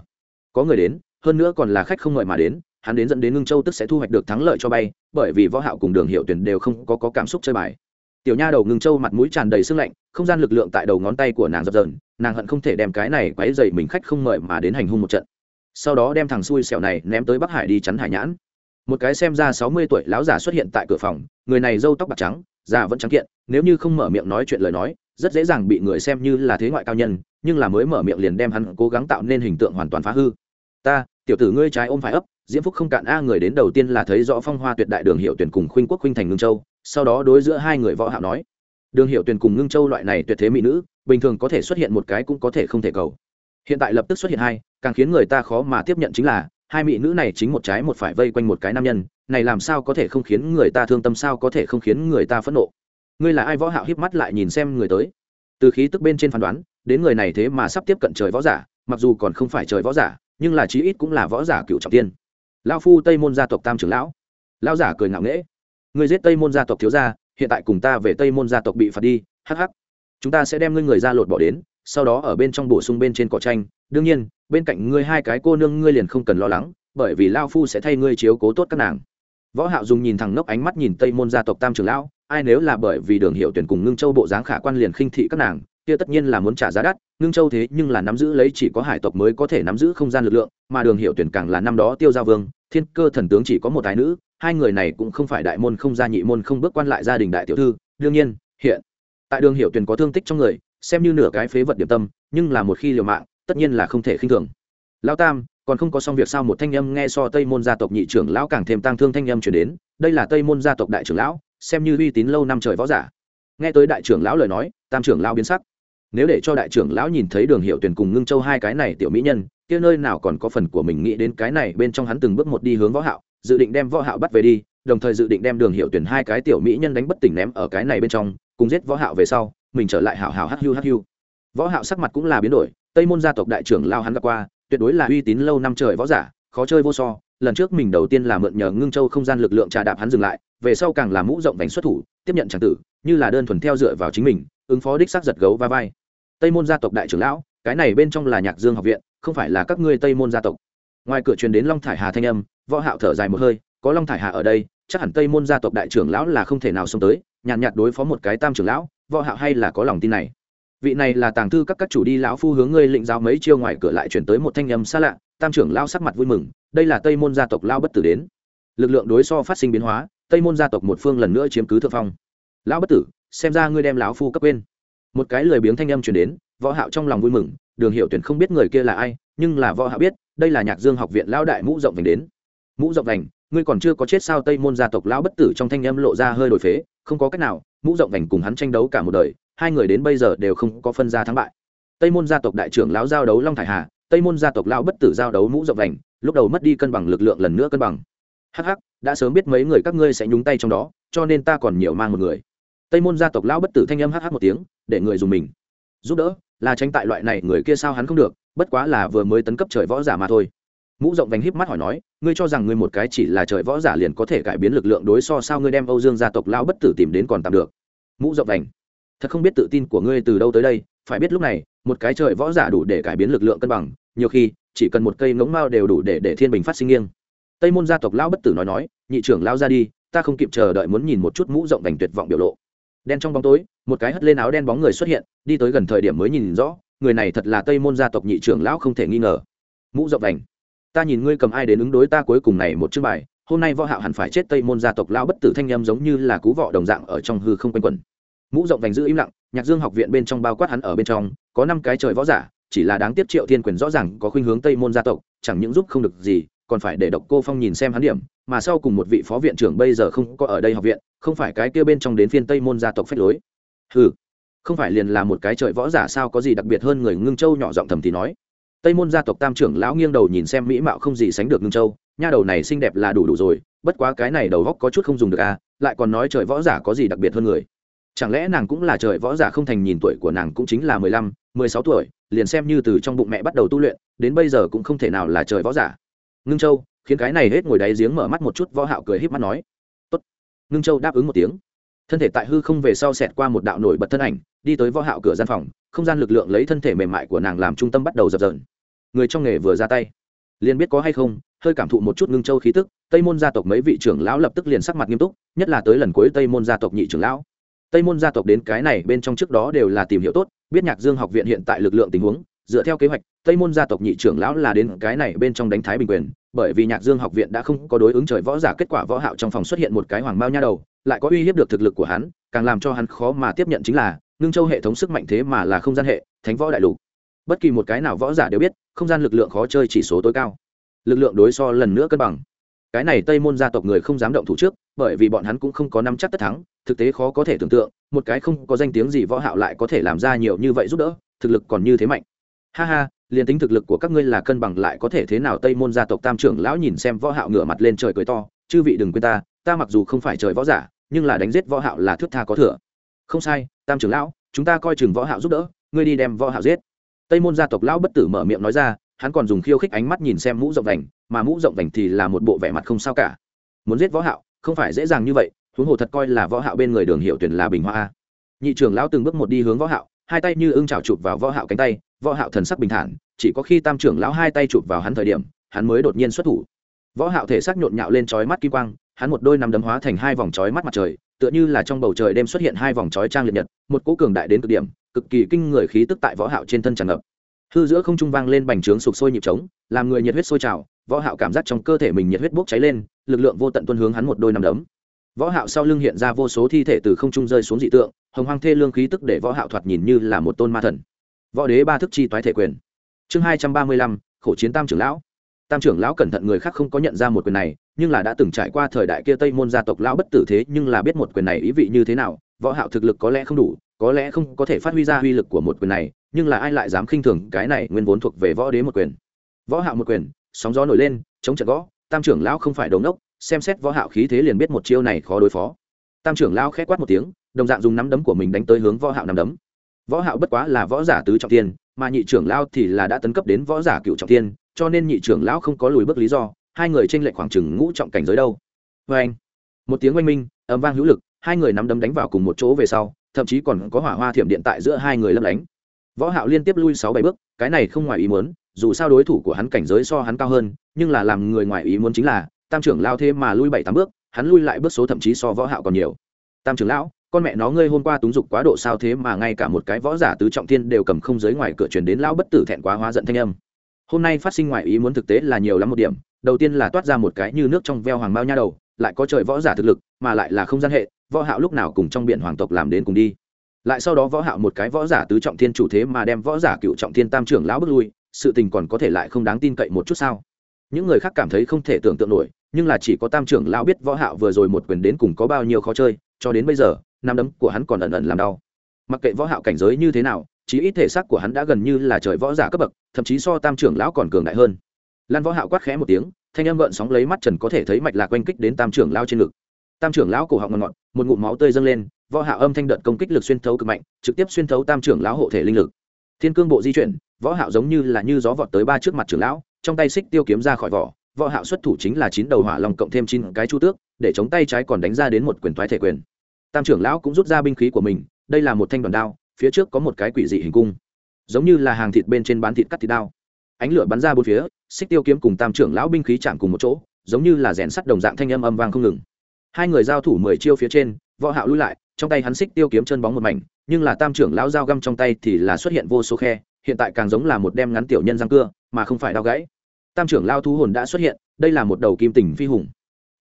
Có người đến hơn nữa còn là khách không ngợi mà đến hắn đến dẫn đến Nương châu tức sẽ thu hoạch được thắng lợi cho bay bởi vì võ hạo cùng đường hiệu tuyển đều không có, có cảm xúc chơi bài tiểu nha đầu ngừng châu mặt mũi tràn đầy sưng lạnh, không gian lực lượng tại đầu ngón tay của nàng dập dờn, nàng hận không thể đem cái này quấy dày mình khách không mời mà đến hành hung một trận. Sau đó đem thằng xui xẻo này ném tới bắc hải đi chắn hải nhãn. Một cái xem ra sáu mươi tuổi lão giả xuất hiện tại cửa phòng, người này râu tóc bạc trắng già vẫn trắng kiện, nếu như không mở miệng nói chuyện lời nói, rất dễ dàng bị người xem như là thế ngoại cao nhân, nhưng là mới mở miệng liền đem hắn cố gắng tạo nên hình tượng hoàn toàn phá hư. Ta, tiểu tử ngươi trái ôm phải ấp, diễm phúc không cạn a, người đến đầu tiên là thấy rõ phong hoa tuyệt đại đường hiệu tuyển cùng khuynh quốc khuynh thành ngưng châu sau đó đối giữa hai người võ hạo nói, đường hiệu tuyền cùng ngưng châu loại này tuyệt thế mỹ nữ, bình thường có thể xuất hiện một cái cũng có thể không thể cầu. Hiện tại lập tức xuất hiện hai, càng khiến người ta khó mà tiếp nhận chính là, hai mỹ nữ này chính một trái một phải vây quanh một cái nam nhân, này làm sao có thể không khiến người ta thương tâm sao có thể không khiến người ta phẫn nộ? Ngươi là ai? Võ hạo híp mắt lại nhìn xem người tới. Từ khí tức bên trên phán đoán, đến người này thế mà sắp tiếp cận trời võ giả, mặc dù còn không phải trời võ giả, nhưng là chí ít cũng là võ giả cựu trọng tiên. Lão phu tây môn gia tộc tam trưởng lão. Lão giả cười ngạo nghễ người giết tây môn gia tộc thiếu gia, hiện tại cùng ta về tây môn gia tộc bị phạt đi, hắc hắc. Chúng ta sẽ đem ngươi người ra lột bỏ đến, sau đó ở bên trong bổ sung bên trên cỏ tranh đương nhiên, bên cạnh ngươi hai cái cô nương ngươi liền không cần lo lắng, bởi vì lao phu sẽ thay ngươi chiếu cố tốt các nàng. Võ hạo dùng nhìn thẳng ngốc ánh mắt nhìn tây môn gia tộc tam trưởng lão, ai nếu là bởi vì đường hiệu tuyển cùng ngưng châu bộ dáng khả quan liền khinh thị các nàng, kia tất nhiên là muốn trả giá đắt, ngưng châu thế nhưng là nắm giữ lấy chỉ có hải tộc mới có thể nắm giữ không gian lực lượng, mà đường hiệu tuyển càng là năm đó tiêu gia vương, thiên cơ thần tướng chỉ có một tài nữ hai người này cũng không phải đại môn không gia nhị môn không bước quan lại gia đình đại tiểu thư, đương nhiên, hiện tại đường hiệu tuyển có thương tích trong người, xem như nửa cái phế vật điểm tâm, nhưng là một khi liều mạng, tất nhiên là không thể khinh thường. Lão tam, còn không có xong việc sao một thanh âm nghe so tây môn gia tộc nhị trưởng lão càng thêm tăng thương thanh âm chuyển đến, đây là tây môn gia tộc đại trưởng lão, xem như uy tín lâu năm trời võ giả. Nghe tới đại trưởng lão lời nói, tam trưởng lão biến sắc. Nếu để cho đại trưởng lão nhìn thấy đường hiệu tuyển cùng ngưng châu hai cái này tiểu mỹ nhân, kia nơi nào còn có phần của mình nghĩ đến cái này bên trong hắn từng bước một đi hướng võ hạo dự định đem võ hạo bắt về đi, đồng thời dự định đem đường hiệu tuyển hai cái tiểu mỹ nhân đánh bất tỉnh ném ở cái này bên trong, cùng giết võ hạo về sau, mình trở lại hảo hảo hắc hưu hắc hưu võ hạo sắc mặt cũng là biến đổi, tây môn gia tộc đại trưởng lao hắn gặp qua, tuyệt đối là uy tín lâu năm trời võ giả, khó chơi vô so, lần trước mình đầu tiên là mượn nhờ ngưng châu không gian lực lượng trà đạp hắn dừng lại, về sau càng là mũ rộng vành xuất thủ, tiếp nhận tràng tử, như là đơn thuần theo dựa vào chính mình, ứng phó đích xác giật gấu va vai. Tây môn gia tộc đại trưởng lão, cái này bên trong là nhạc dương học viện, không phải là các ngươi tây môn gia tộc ngoài cửa truyền đến long thải hà thanh âm, võ hạo thở dài một hơi, có long thải hà ở đây, chắc hẳn tây môn gia tộc đại trưởng lão là không thể nào xông tới, nhàn nhạt đối phó một cái tam trưởng lão, võ hạo hay là có lòng tin này. Vị này là tàng thư các các chủ đi lão phu hướng ngươi lĩnh giáo mấy chiêu ngoài cửa lại chuyển tới một thanh âm xa lạ, tam trưởng lão sắc mặt vui mừng, đây là tây môn gia tộc lão bất tử đến. Lực lượng đối so phát sinh biến hóa, tây môn gia tộc một phương lần nữa chiếm cứ thượng phong. Lão bất tử, xem ra ngươi đem lão phu cấp quên. Một cái lười biếng thanh âm truyền đến, võ hạo trong lòng vui mừng, đường hiệu tuyển không biết người kia là ai, nhưng là võ hạo biết đây là nhạc dương học viện lão đại mũ rộng vành đến. Mũ rộng vành, ngươi còn chưa có chết sao? Tây môn gia tộc lão bất tử trong thanh âm lộ ra hơi đổi phế, không có cách nào, mũ rộng vành cùng hắn tranh đấu cả một đời, hai người đến bây giờ đều không có phân ra thắng bại. Tây môn gia tộc đại trưởng lão giao đấu long thải hà, tây môn gia tộc lão bất tử giao đấu mũ rộng vành, lúc đầu mất đi cân bằng lực lượng lần nữa cân bằng. Hắc hắc, đã sớm biết mấy người các ngươi sẽ nhúng tay trong đó, cho nên ta còn nhiều mang một người. Tây môn gia tộc lão bất tử thanh âm hắc hắc một tiếng, để người dùng mình. Giúp đỡ, là tranh tại loại này, người kia sao hắn không được bất quá là vừa mới tấn cấp trời võ giả mà thôi. Mũ rộng vành híp mắt hỏi nói, ngươi cho rằng ngươi một cái chỉ là trời võ giả liền có thể cải biến lực lượng đối so sao ngươi đem âu dương gia tộc lão bất tử tìm đến còn tạm được? Mũ rộng vành, thật không biết tự tin của ngươi từ đâu tới đây, phải biết lúc này, một cái trời võ giả đủ để cải biến lực lượng cân bằng, nhiều khi, chỉ cần một cây ngỗng mao đều đủ để để thiên bình phát sinh nghiêng. Tây môn gia tộc lão bất tử nói nói, nhị trưởng lao ra đi, ta không kịp chờ đợi muốn nhìn một chút mũ rộng vành tuyệt vọng biểu lộ. Đen trong bóng tối, một cái hất lên áo đen bóng người xuất hiện, đi tới gần thời điểm mới nhìn rõ người này thật là tây môn gia tộc nhị trưởng lão không thể nghi ngờ. Mũ rộng vành. Ta nhìn ngươi cầm ai đến ứng đối ta cuối cùng này một chương bài, hôm nay võ hạo hẳn phải chết tây môn gia tộc lão bất tử thanh em giống như là cú vọ đồng dạng ở trong hư không quanh quẩn. Mũ rộng vành giữ im lặng, nhạc dương học viện bên trong bao quát hắn ở bên trong, có năm cái trời võ giả, chỉ là đáng tiếc triệu thiên quyền rõ ràng có khuynh hướng tây môn gia tộc, chẳng những giúp không được gì, còn phải để độc cô phong nhìn xem hắn điểm, mà sau cùng một vị phó viện trưởng bây giờ không có ở đây học viện, không phải cái kia bên trong đến phiên tây môn gia tộc phách lối. Ừ không phải liền là một cái trời võ giả sao có gì đặc biệt hơn người ngưng châu nhỏ giọng thầm thì nói. Tây môn gia tộc tam trưởng lão nghiêng đầu nhìn xem mỹ mạo không gì sánh được ngưng châu, nha đầu này xinh đẹp là đủ đủ rồi, bất quá cái này đầu góc có chút không dùng được à lại còn nói trời võ giả có gì đặc biệt hơn người. Chẳng lẽ nàng cũng là trời võ giả không thành nhìn tuổi của nàng cũng chính là mười lăm, mười sáu tuổi, liền xem như từ trong bụng mẹ bắt đầu tu luyện, đến bây giờ cũng không thể nào là trời võ giả. Ngưng châu, khiến cái này hết ngồi đáy giếng mở mắt một chút, võ hạo cười híp mắt nói. Tốt. Ngưng châu đáp ứng một tiếng thân thể tại hư không về sau xẹt qua một đạo nổi bật thân ảnh, đi tới võ hạo cửa gian phòng, không gian lực lượng lấy thân thể mềm mại của nàng làm trung tâm bắt đầu dập dờn. Người trong nghề vừa ra tay, liền biết có hay không, hơi cảm thụ một chút ngưng châu khí tức, tây môn gia tộc mấy vị trưởng lão lập tức liền sắc mặt nghiêm túc, nhất là tới lần cuối tây môn gia tộc nhị trưởng lão. Tây môn gia tộc đến cái này bên trong trước đó đều là tìm hiểu tốt, biết nhạc dương học viện hiện tại lực lượng tình huống, dựa theo kế hoạch tây môn gia tộc nhị trưởng lão là đến cái này bên trong đánh thái bình quyền, bởi vì nhạc dương học viện đã không có đối ứng trời võ giả kết quả võ hạo trong phòng xuất hiện một cái hoàng mao nha đầu, lại có uy hiếp được thực lực của hắn, càng làm cho hắn khó mà tiếp nhận chính là, ngưng châu hệ thống sức mạnh thế mà là không gian hệ, thánh võ đại lục. Bất kỳ một cái nào võ giả đều biết, không gian lực lượng khó chơi chỉ số tối cao. Lực lượng đối so lần nữa cân bằng. Cái này tây môn gia tộc người không dám động thủ trước, bởi vì bọn hắn cũng không có nắm chắc tất thắng, thực tế khó có thể tưởng tượng, một cái không có danh tiếng gì võ hạo lại có thể làm ra nhiều như vậy giúp đỡ, thực lực còn như thế mạnh. Ha ha liền tính thực lực của các ngươi là cân bằng lại có thể thế nào tây môn gia tộc tam trưởng lão nhìn xem võ hạo ngửa mặt lên trời cười to, chư vị đừng quên ta ta mặc dù không phải trời võ giả, nhưng là đánh giết võ hạo là thước tha có thừa. Không sai, tam trưởng lão, chúng ta coi chừng võ hạo giúp đỡ, ngươi đi đem võ hạo giết. Tây môn gia tộc lão bất tử mở miệng nói ra, hắn còn dùng khiêu khích ánh mắt nhìn xem mũ rộng vành, mà mũ rộng vành thì là một bộ vẻ mặt không sao cả. Muốn giết võ hạo, không phải dễ dàng như vậy, huống hồ thật coi là võ hạo bên người đường hiệu tuyển là bình hoa nhị trưởng lão từng bước một đi hướng võ hạo, hai tay như ưng chảo chụp vào võ hạo cánh tay, võ hạo thần sắc bình thản chỉ có khi tam trưởng lão hai tay chụp vào hắn thời điểm, hắn mới đột nhiên xuất thủ. Võ hạo thể xác nhộn nhạo lên chói mắt kim quang, hắn một đôi nắm đấm hóa thành hai vòng chói mắt mặt trời, tựa như là trong bầu trời đêm xuất hiện hai vòng chói trang liệt nhật, một cỗ cường đại đến cực điểm, cực kỳ kinh người khí tức tại võ hạo trên thân tràn ngập. Hư giữa không trung vang lên bành trướng sục sôi nhịp trống, làm người nhiệt huyết sôi trào, võ hạo cảm giác trong cơ thể mình nhiệt huyết bốc cháy lên, lực lượng vô tận tuôn hướng hắn một đôi nắm đấm. Võ hạo sau lưng hiện ra vô số thi thể từ không trung rơi xuống dị tượng, hồng hoang thê lương khí tức để võ hạo thoạt nhìn như là một tôn ma thần. Võ đế ba thức chi toái thể quyền chương hai trăm ba mươi lăm, khổ chiến tam trưởng lão. Tam trưởng lão cẩn thận người khác không có nhận ra một quyền này, nhưng là đã từng trải qua thời đại kia tây môn gia tộc lão bất tử thế, nhưng là biết một quyền này ý vị như thế nào, võ hạo thực lực có lẽ không đủ, có lẽ không có thể phát huy ra uy lực của một quyền này, nhưng là ai lại dám khinh thường cái này nguyên vốn thuộc về võ đế một quyền? Võ hạo một quyền, sóng gió nổi lên, chống trận gõ, tam trưởng lão không phải đầu nốc xem xét võ hạo khí thế liền biết một chiêu này khó đối phó. Tam trưởng lão khẽ quát một tiếng, đồng dạng dùng nắm đấm của mình đánh tới hướng võ hạo nắm đấm võ hạo bất quá là võ giả tứ trọng thiên, mà nhị trưởng lão thì là đã tấn cấp đến võ giả cựu trọng thiên, cho nên nhị trưởng lão không có lùi bước lý do, hai người tranh lệch khoảng chừng ngũ trọng cảnh giới đâu. Với anh, một tiếng oanh minh ầm vang hữu lực, hai người nắm đấm đánh vào cùng một chỗ về sau, thậm chí còn có hỏa hoa thiểm điện tại giữa hai người lấp lánh. Võ hạo liên tiếp lui sáu bảy bước, cái này không ngoài ý muốn, dù sao đối thủ của hắn cảnh giới so hắn cao hơn, nhưng là làm người ngoài ý muốn chính là, tam trưởng lão thế mà lui bảy tám bước, hắn lui lại bước số thậm chí so võ hạo còn nhiều. Tam trưởng lão con mẹ nó ngươi hôm qua túng dục quá độ sao thế mà ngay cả một cái võ giả tứ trọng thiên đều cầm không giới ngoài cửa truyền đến lão bất tử thẹn quá hóa giận thanh âm. Hôm nay phát sinh ngoài ý muốn thực tế là nhiều lắm một điểm, đầu tiên là toát ra một cái như nước trong veo hoàng mao nha đầu, lại có trời võ giả thực lực, mà lại là không gian hệ, võ hạo lúc nào cùng trong biển hoàng tộc làm đến cùng đi. Lại sau đó võ hạo một cái võ giả tứ trọng thiên chủ thế mà đem võ giả cựu trọng thiên tam trưởng lão bước lui, sự tình còn có thể lại không đáng tin cậy một chút sao? Những người khác cảm thấy không thể tưởng tượng nổi, nhưng là chỉ có tam trưởng lão biết võ hạo vừa rồi một quyền đến cùng có bao nhiêu khó chơi, cho đến bây giờ nắm đấm của hắn còn ẩn ẩn làm đau. Mặc kệ võ hạo cảnh giới như thế nào, chí ít thể xác của hắn đã gần như là trời võ giả cấp bậc, thậm chí so tam trưởng lão còn cường đại hơn. Lan võ hạo quát khẽ một tiếng, thanh âm gợn sóng lấy mắt trần có thể thấy mạch lạc quanh kích đến tam trưởng lão trên ngực. Tam trưởng lão cổ họng ngọt ngọt, một ngụm máu tươi dâng lên, võ hạo âm thanh đợt công kích lực xuyên thấu cực mạnh, trực tiếp xuyên thấu tam trưởng lão hộ thể linh lực. Thiên cương bộ di chuyển, võ hạo giống như là như gió vọt tới ba trước mặt trưởng lão, trong tay xích tiêu kiếm ra khỏi vỏ, võ hạo xuất thủ chính là chín đầu hỏa long cộng thêm chín cái chu tước, để chống tay trái còn đánh ra đến một quyền toái thể quyền tam trưởng lão cũng rút ra binh khí của mình, đây là một thanh đoàn đao, phía trước có một cái quỷ dị hình cung, giống như là hàng thịt bên trên bán thịt cắt thịt đao. Ánh lửa bắn ra bốn phía, xích tiêu kiếm cùng tam trưởng lão binh khí chạm cùng một chỗ, giống như là rèn sắt đồng dạng thanh âm âm vang không ngừng. Hai người giao thủ mười chiêu phía trên, võ hạo lui lại, trong tay hắn xích tiêu kiếm chân bóng một mảnh, nhưng là tam trưởng lão dao găm trong tay thì là xuất hiện vô số khe, hiện tại càng giống là một đem ngắn tiểu nhân răng cưa, mà không phải đao gãy. Tam trưởng lao thú hồn đã xuất hiện, đây là một đầu kim tình phi hùng.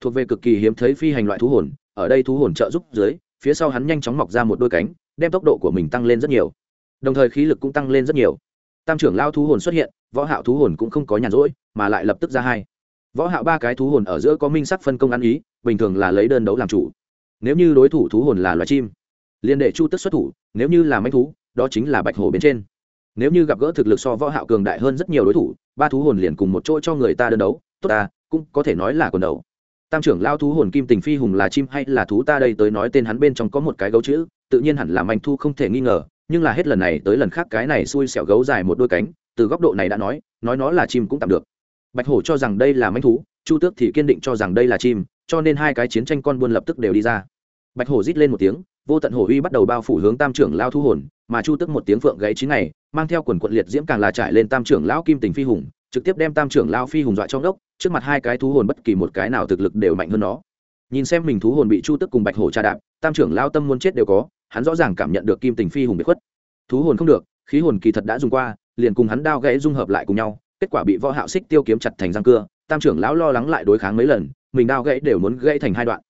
Thuộc về cực kỳ hiếm thấy phi hành loại thú hồn ở đây thú hồn trợ giúp dưới, phía sau hắn nhanh chóng mọc ra một đôi cánh, đem tốc độ của mình tăng lên rất nhiều. Đồng thời khí lực cũng tăng lên rất nhiều. Tam trưởng lao thú hồn xuất hiện, võ hạo thú hồn cũng không có nhàn rỗi, mà lại lập tức ra hai. Võ hạo ba cái thú hồn ở giữa có minh sắc phân công ăn ý, bình thường là lấy đơn đấu làm chủ. Nếu như đối thủ thú hồn là loài chim liên đệ chu tức xuất thủ, nếu như là manh thú, đó chính là bạch hổ bên trên. Nếu như gặp gỡ thực lực so võ hạo cường đại hơn rất nhiều đối thủ, ba thú hồn liền cùng một chỗ cho người ta đơn đấu, tốt ta, cũng có thể nói là quần đầu tam trưởng lao thú hồn kim tình phi hùng là chim hay là thú ta đây tới nói tên hắn bên trong có một cái gấu chữ, tự nhiên hẳn là manh thu không thể nghi ngờ, nhưng là hết lần này tới lần khác cái này xui xẻo gấu dài một đôi cánh, từ góc độ này đã nói nói nó là chim cũng tạm được. Bạch hổ cho rằng đây là manh thú, chu tước thì kiên định cho rằng đây là chim, cho nên hai cái chiến tranh con buôn lập tức đều đi ra. Bạch hổ rít lên một tiếng, vô tận hổ uy bắt đầu bao phủ hướng tam trưởng lao thu hồn, mà chu Tước một tiếng phượng gáy chín ngày, mang theo quần quận liệt diễm càng là trải lên tam trưởng lão kim tình phi hùng trực tiếp đem tam trưởng lao phi hùng dọa trong đốc trước mặt hai cái thú hồn bất kỳ một cái nào thực lực đều mạnh hơn nó. Nhìn xem mình thú hồn bị chu tức cùng bạch hổ tra đạp, tam trưởng lao tâm muốn chết đều có, hắn rõ ràng cảm nhận được kim tình phi hùng bị khuất. Thú hồn không được, khí hồn kỳ thật đã dùng qua, liền cùng hắn đao gãy dung hợp lại cùng nhau, kết quả bị võ hạo xích tiêu kiếm chặt thành răng cưa, tam trưởng lão lo lắng lại đối kháng mấy lần, mình đao gãy đều muốn gãy thành hai đoạn.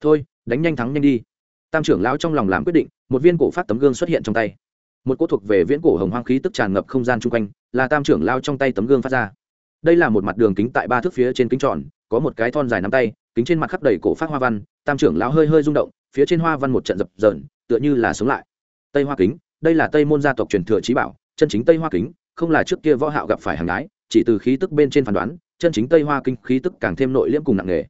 Thôi, đánh nhanh thắng nhanh đi. Tam trưởng lão trong lòng làm quyết định, một viên cổ phát tấm gương xuất hiện trong tay một cỗ thuộc về viễn cổ hồng hoang khí tức tràn ngập không gian chung quanh, là tam trưởng lao trong tay tấm gương phát ra. Đây là một mặt đường kính tại ba thước phía trên kính tròn, có một cái thon dài nắm tay, kính trên mặt khắp đầy cổ phát hoa văn, tam trưởng lão hơi hơi rung động, phía trên hoa văn một trận dập dờn, tựa như là sống lại. Tây hoa kính, đây là tây môn gia tộc truyền thừa trí bảo, chân chính tây hoa kính, không là trước kia võ hạo gặp phải hàng gái chỉ từ khí tức bên trên phán đoán, chân chính tây hoa kính khí tức càng thêm nội liễm cùng nặng nghề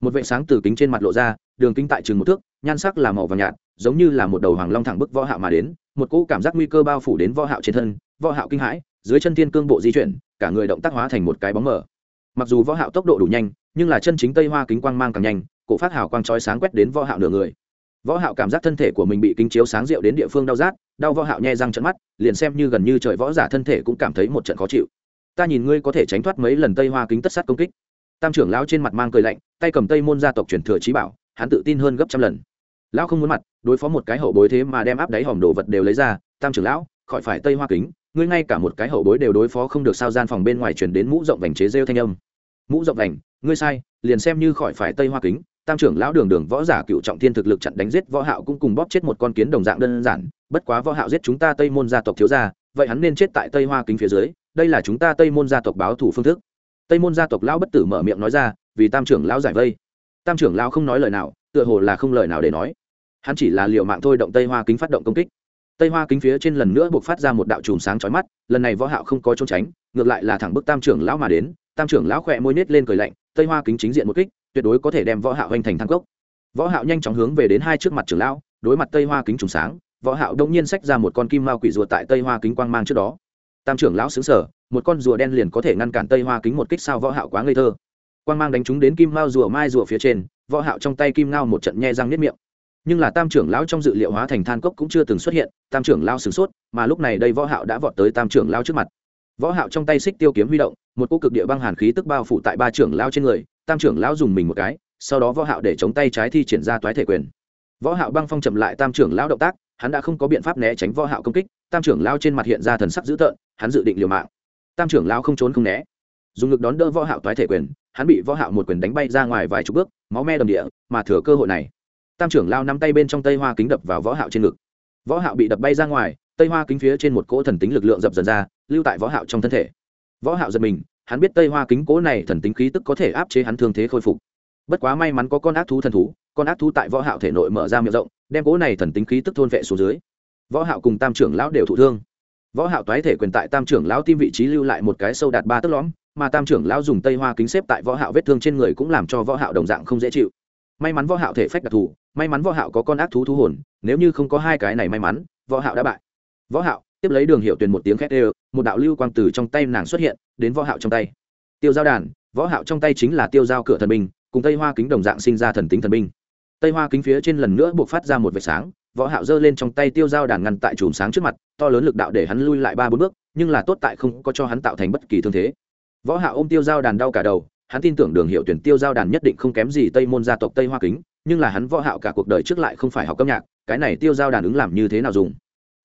một vệ sáng từ kính trên mặt lộ ra, đường kính tại trường một thước, nhan sắc là màu vàng nhạt giống như là một đầu hoàng long thẳng bức võ hạo mà đến, một cỗ cảm giác nguy cơ bao phủ đến võ hạo trên thân, võ hạo kinh hãi, dưới chân thiên cương bộ di chuyển, cả người động tác hóa thành một cái bóng mờ. Mặc dù võ hạo tốc độ đủ nhanh, nhưng là chân chính tây hoa kính quang mang càng nhanh, cổ phát hào quang chói sáng quét đến võ hạo nửa người. Võ hạo cảm giác thân thể của mình bị kính chiếu sáng rượu đến địa phương đau rát, đau võ hạo nhe răng trợn mắt, liền xem như gần như trời võ giả thân thể cũng cảm thấy một trận khó chịu. Ta nhìn ngươi có thể tránh thoát mấy lần tây hoa kính tất sát công kích. Tam trưởng lão trên mặt mang cười lạnh, tay cầm tây môn gia tộc truyền thừa trí bảo, hắn tự tin hơn gấp trăm lần lão không muốn mặt, đối phó một cái hậu bối thế mà đem áp đáy hòm đồ vật đều lấy ra, tam trưởng lão, khỏi phải tây hoa kính, ngươi ngay cả một cái hậu bối đều đối phó không được sao? Gian phòng bên ngoài chuyển đến mũ rộng vành chế rêu thanh âm. Mũ rộng vành, ngươi sai, liền xem như khỏi phải tây hoa kính, tam trưởng lão đường đường võ giả cựu trọng thiên thực lực chặn đánh giết võ hạo cũng cùng bóp chết một con kiến đồng dạng đơn giản, bất quá võ hạo giết chúng ta tây môn gia tộc thiếu gia, vậy hắn nên chết tại tây hoa kính phía dưới, đây là chúng ta tây môn gia tộc báo thủ phương thức. Tây môn gia tộc lão bất tử mở miệng nói ra, vì tam trưởng lão giải vây. Tam trưởng lão không nói lời nào, tựa hồ là không lời nào để nói hắn chỉ là liệu mạng thôi động tây hoa kính phát động công kích. Tây hoa kính phía trên lần nữa buộc phát ra một đạo chùm sáng chói mắt, lần này võ hạo không có trốn tránh, ngược lại là thẳng bức tam trưởng lão mà đến, tam trưởng lão khỏe môi nết lên cười lạnh, tây hoa kính chính diện một kích, tuyệt đối có thể đem võ hạo hoành thành thăng cốc. Võ hạo nhanh chóng hướng về đến hai trước mặt trưởng lão, đối mặt tây hoa kính chùm sáng, võ hạo đông nhiên xách ra một con kim mao quỷ rùa tại tây hoa kính quang mang trước đó. Tam trưởng lão sững sờ, một con rùa đen liền có thể ngăn cản tây hoa kính một kích sao võ hạo quá ngây thơ. Quang mang đánh trúng đến kim mao rùa mai rùa phía trên, võ hạo trong tay kim ngao một trận nhe răng niết miệng nhưng là tam trưởng lão trong dự liệu hóa thành than cốc cũng chưa từng xuất hiện, tam trưởng lão sửng sốt, mà lúc này đây võ hạo đã vọt tới tam trưởng lão trước mặt. Võ hạo trong tay xích tiêu kiếm huy động, một cỗ cực địa băng hàn khí tức bao phủ tại ba trưởng lão trên người, tam trưởng lão dùng mình một cái, sau đó võ hạo để chống tay trái thi triển ra toái thể quyền. Võ hạo băng phong chậm lại tam trưởng lão động tác, hắn đã không có biện pháp né tránh võ hạo công kích, tam trưởng lão trên mặt hiện ra thần sắc dữ tợn, hắn dự định liều mạng. Tam trưởng lão không trốn không né. Dùng lực đón đỡ võ hạo toái thể quyền, hắn bị võ hạo một quyền đánh bay ra ngoài vài chục bước, máu me đầm địa, mà thừa cơ hội này tam trưởng lão nắm tay bên trong tây hoa kính đập vào võ hạo trên ngực võ hạo bị đập bay ra ngoài tây hoa kính phía trên một cỗ thần tính lực lượng dập dần ra lưu tại võ hạo trong thân thể võ hạo giật mình hắn biết tây hoa kính cỗ này thần tính khí tức có thể áp chế hắn thương thế khôi phục bất quá may mắn có con ác thú thần thú con ác thú tại võ hạo thể nội mở ra miệng rộng đem cỗ này thần tính khí tức thôn vệ xuống dưới võ hạo cùng tam trưởng lão đều thụ thương võ hạo toái thể quyền tại tam trưởng lão tim vị trí lưu lại một cái sâu đạt ba tấc lõm mà tam trưởng lão dùng tây hoa kính xếp tại võ hạo vết thương trên người cũng làm cho võ hạo đồng dạng không dễ chịu may mắn võ hạo thể phách đặc thù, may mắn võ hạo có con ác thú thú hồn, nếu như không có hai cái này may mắn, võ hạo đã bại. Võ hạo, tiếp lấy đường hiệu tuyền một tiếng khét đều, một đạo lưu quang từ trong tay nàng xuất hiện, đến võ hạo trong tay. Tiêu giao đàn, võ hạo trong tay chính là tiêu giao cửa thần binh, cùng tây hoa kính đồng dạng sinh ra thần tính thần binh. Tây hoa kính phía trên lần nữa buộc phát ra một vệt sáng, võ hạo giơ lên trong tay tiêu giao đàn ngăn tại chùm sáng trước mặt, to lớn lực đạo để hắn lui lại ba bốn bước, nhưng là tốt tại không có cho hắn tạo thành bất kỳ thương thế. Võ hạo ôm tiêu giao đàn đau cả đầu hắn tin tưởng đường hiệu tuyển tiêu giao đàn nhất định không kém gì tây môn gia tộc tây hoa kính, nhưng là hắn võ hạo cả cuộc đời trước lại không phải học âm nhạc, cái này tiêu giao đàn ứng làm như thế nào dùng?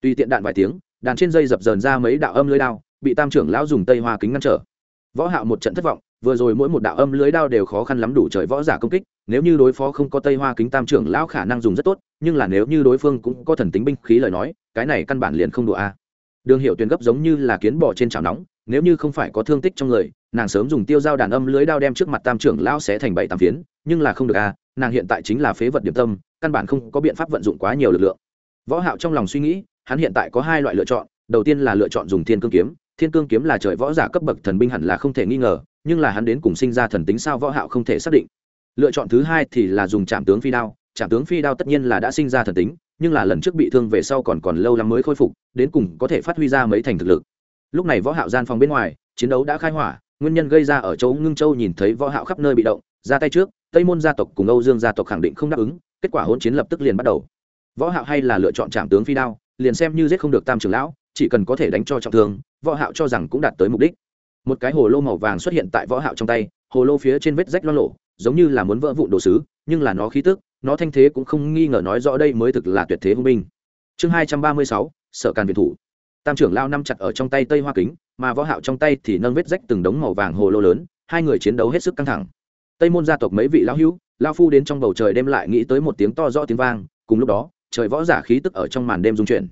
Tùy tiện đạn vài tiếng, đàn trên dây dập dờn ra mấy đạo âm lưới đao, bị tam trưởng lão dùng tây hoa kính ngăn trở. Võ hạo một trận thất vọng, vừa rồi mỗi một đạo âm lưới đao đều khó khăn lắm đủ trời võ giả công kích, nếu như đối phó không có tây hoa kính tam trưởng lão khả năng dùng rất tốt, nhưng là nếu như đối phương cũng có thần tính binh khí lời nói, cái này căn bản liền không đủ a. Đường hiệu tuyển gấp giống như là kiến bò trên chảo nóng, nếu như không phải có thương tích trong người nàng sớm dùng tiêu dao đàn âm lưới đao đem trước mặt tam trưởng lão sẽ thành bảy tam phiến, nhưng là không được a nàng hiện tại chính là phế vật điểm tâm, căn bản không có biện pháp vận dụng quá nhiều lực lượng. Võ hạo trong lòng suy nghĩ, hắn hiện tại có hai loại lựa chọn, đầu tiên là lựa chọn dùng thiên cương kiếm, thiên cương kiếm là trời võ giả cấp bậc thần binh hẳn là không thể nghi ngờ, nhưng là hắn đến cùng sinh ra thần tính sao võ hạo không thể xác định. Lựa chọn thứ hai thì là dùng chạm tướng phi đao chạm tướng phi đao tất nhiên là đã sinh ra thần tính, nhưng là lần trước bị thương về sau còn còn lâu lắm mới khôi phục, đến cùng có thể phát huy ra mấy thành thực lực. Lúc này võ hạo gian phòng bên ngoài, chiến đấu đã khai hỏa nguyên nhân gây ra ở châu ngưng châu nhìn thấy võ hạo khắp nơi bị động ra tay trước tây môn gia tộc cùng âu dương gia tộc khẳng định không đáp ứng kết quả hỗn chiến lập tức liền bắt đầu. Võ hạo hay là lựa chọn trạm tướng phi đao liền xem như giết không được tam trưởng lão chỉ cần có thể đánh cho trọng thương võ hạo cho rằng cũng đạt tới mục đích. Một cái hồ lô màu vàng xuất hiện tại võ hạo trong tay hồ lô phía trên vết rách loang lộ giống như là muốn vỡ vụn đồ sứ nhưng là nó khí tức nó thanh thế cũng không nghi ngờ nói rõ đây mới thực là tuyệt thế hung binh. Chương 236, sở càn viện thủ. Tam trưởng lao năm chặt ở trong tay tây hoa kính mà võ hạo trong tay thì nâng vết rách từng đống màu vàng hồ lô lớn, hai người chiến đấu hết sức căng thẳng. Tây môn gia tộc mấy vị lão hữu, lão phu đến trong bầu trời đêm lại nghĩ tới một tiếng to rõ tiếng vang, cùng lúc đó, trời võ giả khí tức ở trong màn đêm dung chuyển.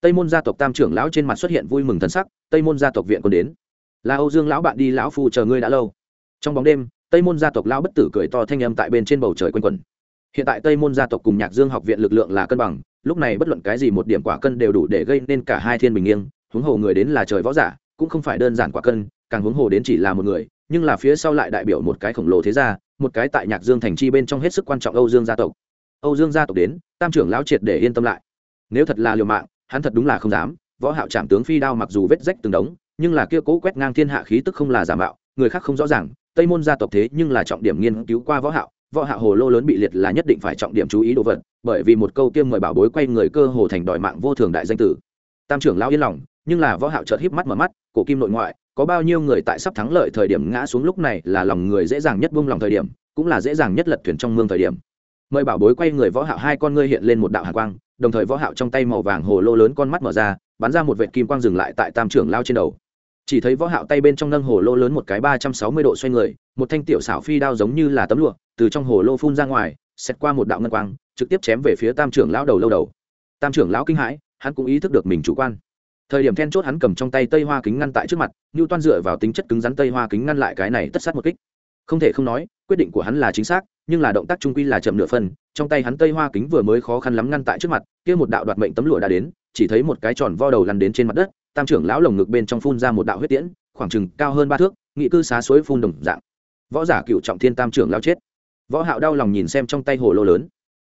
Tây môn gia tộc tam trưởng lão trên mặt xuất hiện vui mừng thần sắc, tây môn gia tộc viện còn đến. Là âu dương lão bạn đi, lão phu chờ ngươi đã lâu. Trong bóng đêm, tây môn gia tộc lão bất tử cười to thanh âm tại bên trên bầu trời quanh quẩn. Hiện tại tây môn gia tộc cùng nhạc dương học viện lực lượng là cân bằng, lúc này bất luận cái gì một điểm quả cân đều đủ để gây nên cả hai thiên bình nghiêng, huống hồ người đến là trời võ giả cũng không phải đơn giản quả cân, càng huống hồ đến chỉ là một người, nhưng là phía sau lại đại biểu một cái khổng lồ thế gia, một cái tại nhạc dương thành chi bên trong hết sức quan trọng âu dương gia tộc. Âu dương gia tộc đến, tam trưởng lão triệt để yên tâm lại. Nếu thật là liều mạng, hắn thật đúng là không dám, võ hạo trạm tướng phi đao mặc dù vết rách từng đống, nhưng là kia cố quét ngang thiên hạ khí tức không là giả mạo, người khác không rõ ràng, tây môn gia tộc thế nhưng là trọng điểm nghiên cứu qua võ hạo võ hạo hồ lô lớn bị liệt là nhất định phải trọng điểm chú ý đồ vật, bởi vì một câu kia mời bảo bối quay người cơ hồ thành đòi mạng vô thường đại danh tử. Tam trưởng lão yên lòng nhưng là võ hạo chợt híp mắt mở mắt, cổ kim nội ngoại, có bao nhiêu người tại sắp thắng lợi thời điểm ngã xuống lúc này là lòng người dễ dàng nhất buông lòng thời điểm, cũng là dễ dàng nhất lật thuyền trong mương thời điểm. Mời bảo bối quay người võ hạo hai con ngươi hiện lên một đạo hàn quang, đồng thời võ hạo trong tay màu vàng hồ lô lớn con mắt mở ra, bắn ra một vệt kim quang dừng lại tại tam trưởng lao trên đầu. Chỉ thấy võ hạo tay bên trong nâng hồ lô lớn một cái 360 độ xoay người, một thanh tiểu xảo phi đao giống như là tấm lụa, từ trong hồ lô phun ra ngoài xét qua một đạo ngân quang, trực tiếp chém về phía tam trưởng lão đầu lâu đầu. Tam trưởng lão kinh hãi, hắn cũng ý thức được mình chủ quan thời điểm then chốt hắn cầm trong tay tây hoa kính ngăn tại trước mặt như toan dựa vào tính chất cứng rắn tây hoa kính ngăn lại cái này tất sát một kích. Không thể không nói, quyết định của hắn là chính xác, nhưng là động tác trung quy là chậm nửa phần, trong tay hắn tây hoa kính vừa mới khó khăn lắm ngăn tại trước mặt, kia một đạo đoạt mệnh tấm lụa đã đến, chỉ thấy một cái tròn vo đầu lăn đến trên mặt đất, tam trưởng lão lồng ngực bên trong phun ra một đạo huyết tiễn, khoảng chừng cao hơn ba thước, nghị cư xá suối phun đồng dạng. Võ giả cựu trọng thiên tam trưởng lão chết. Võ hạo đau lòng nhìn xem trong tay hồ lô lớn.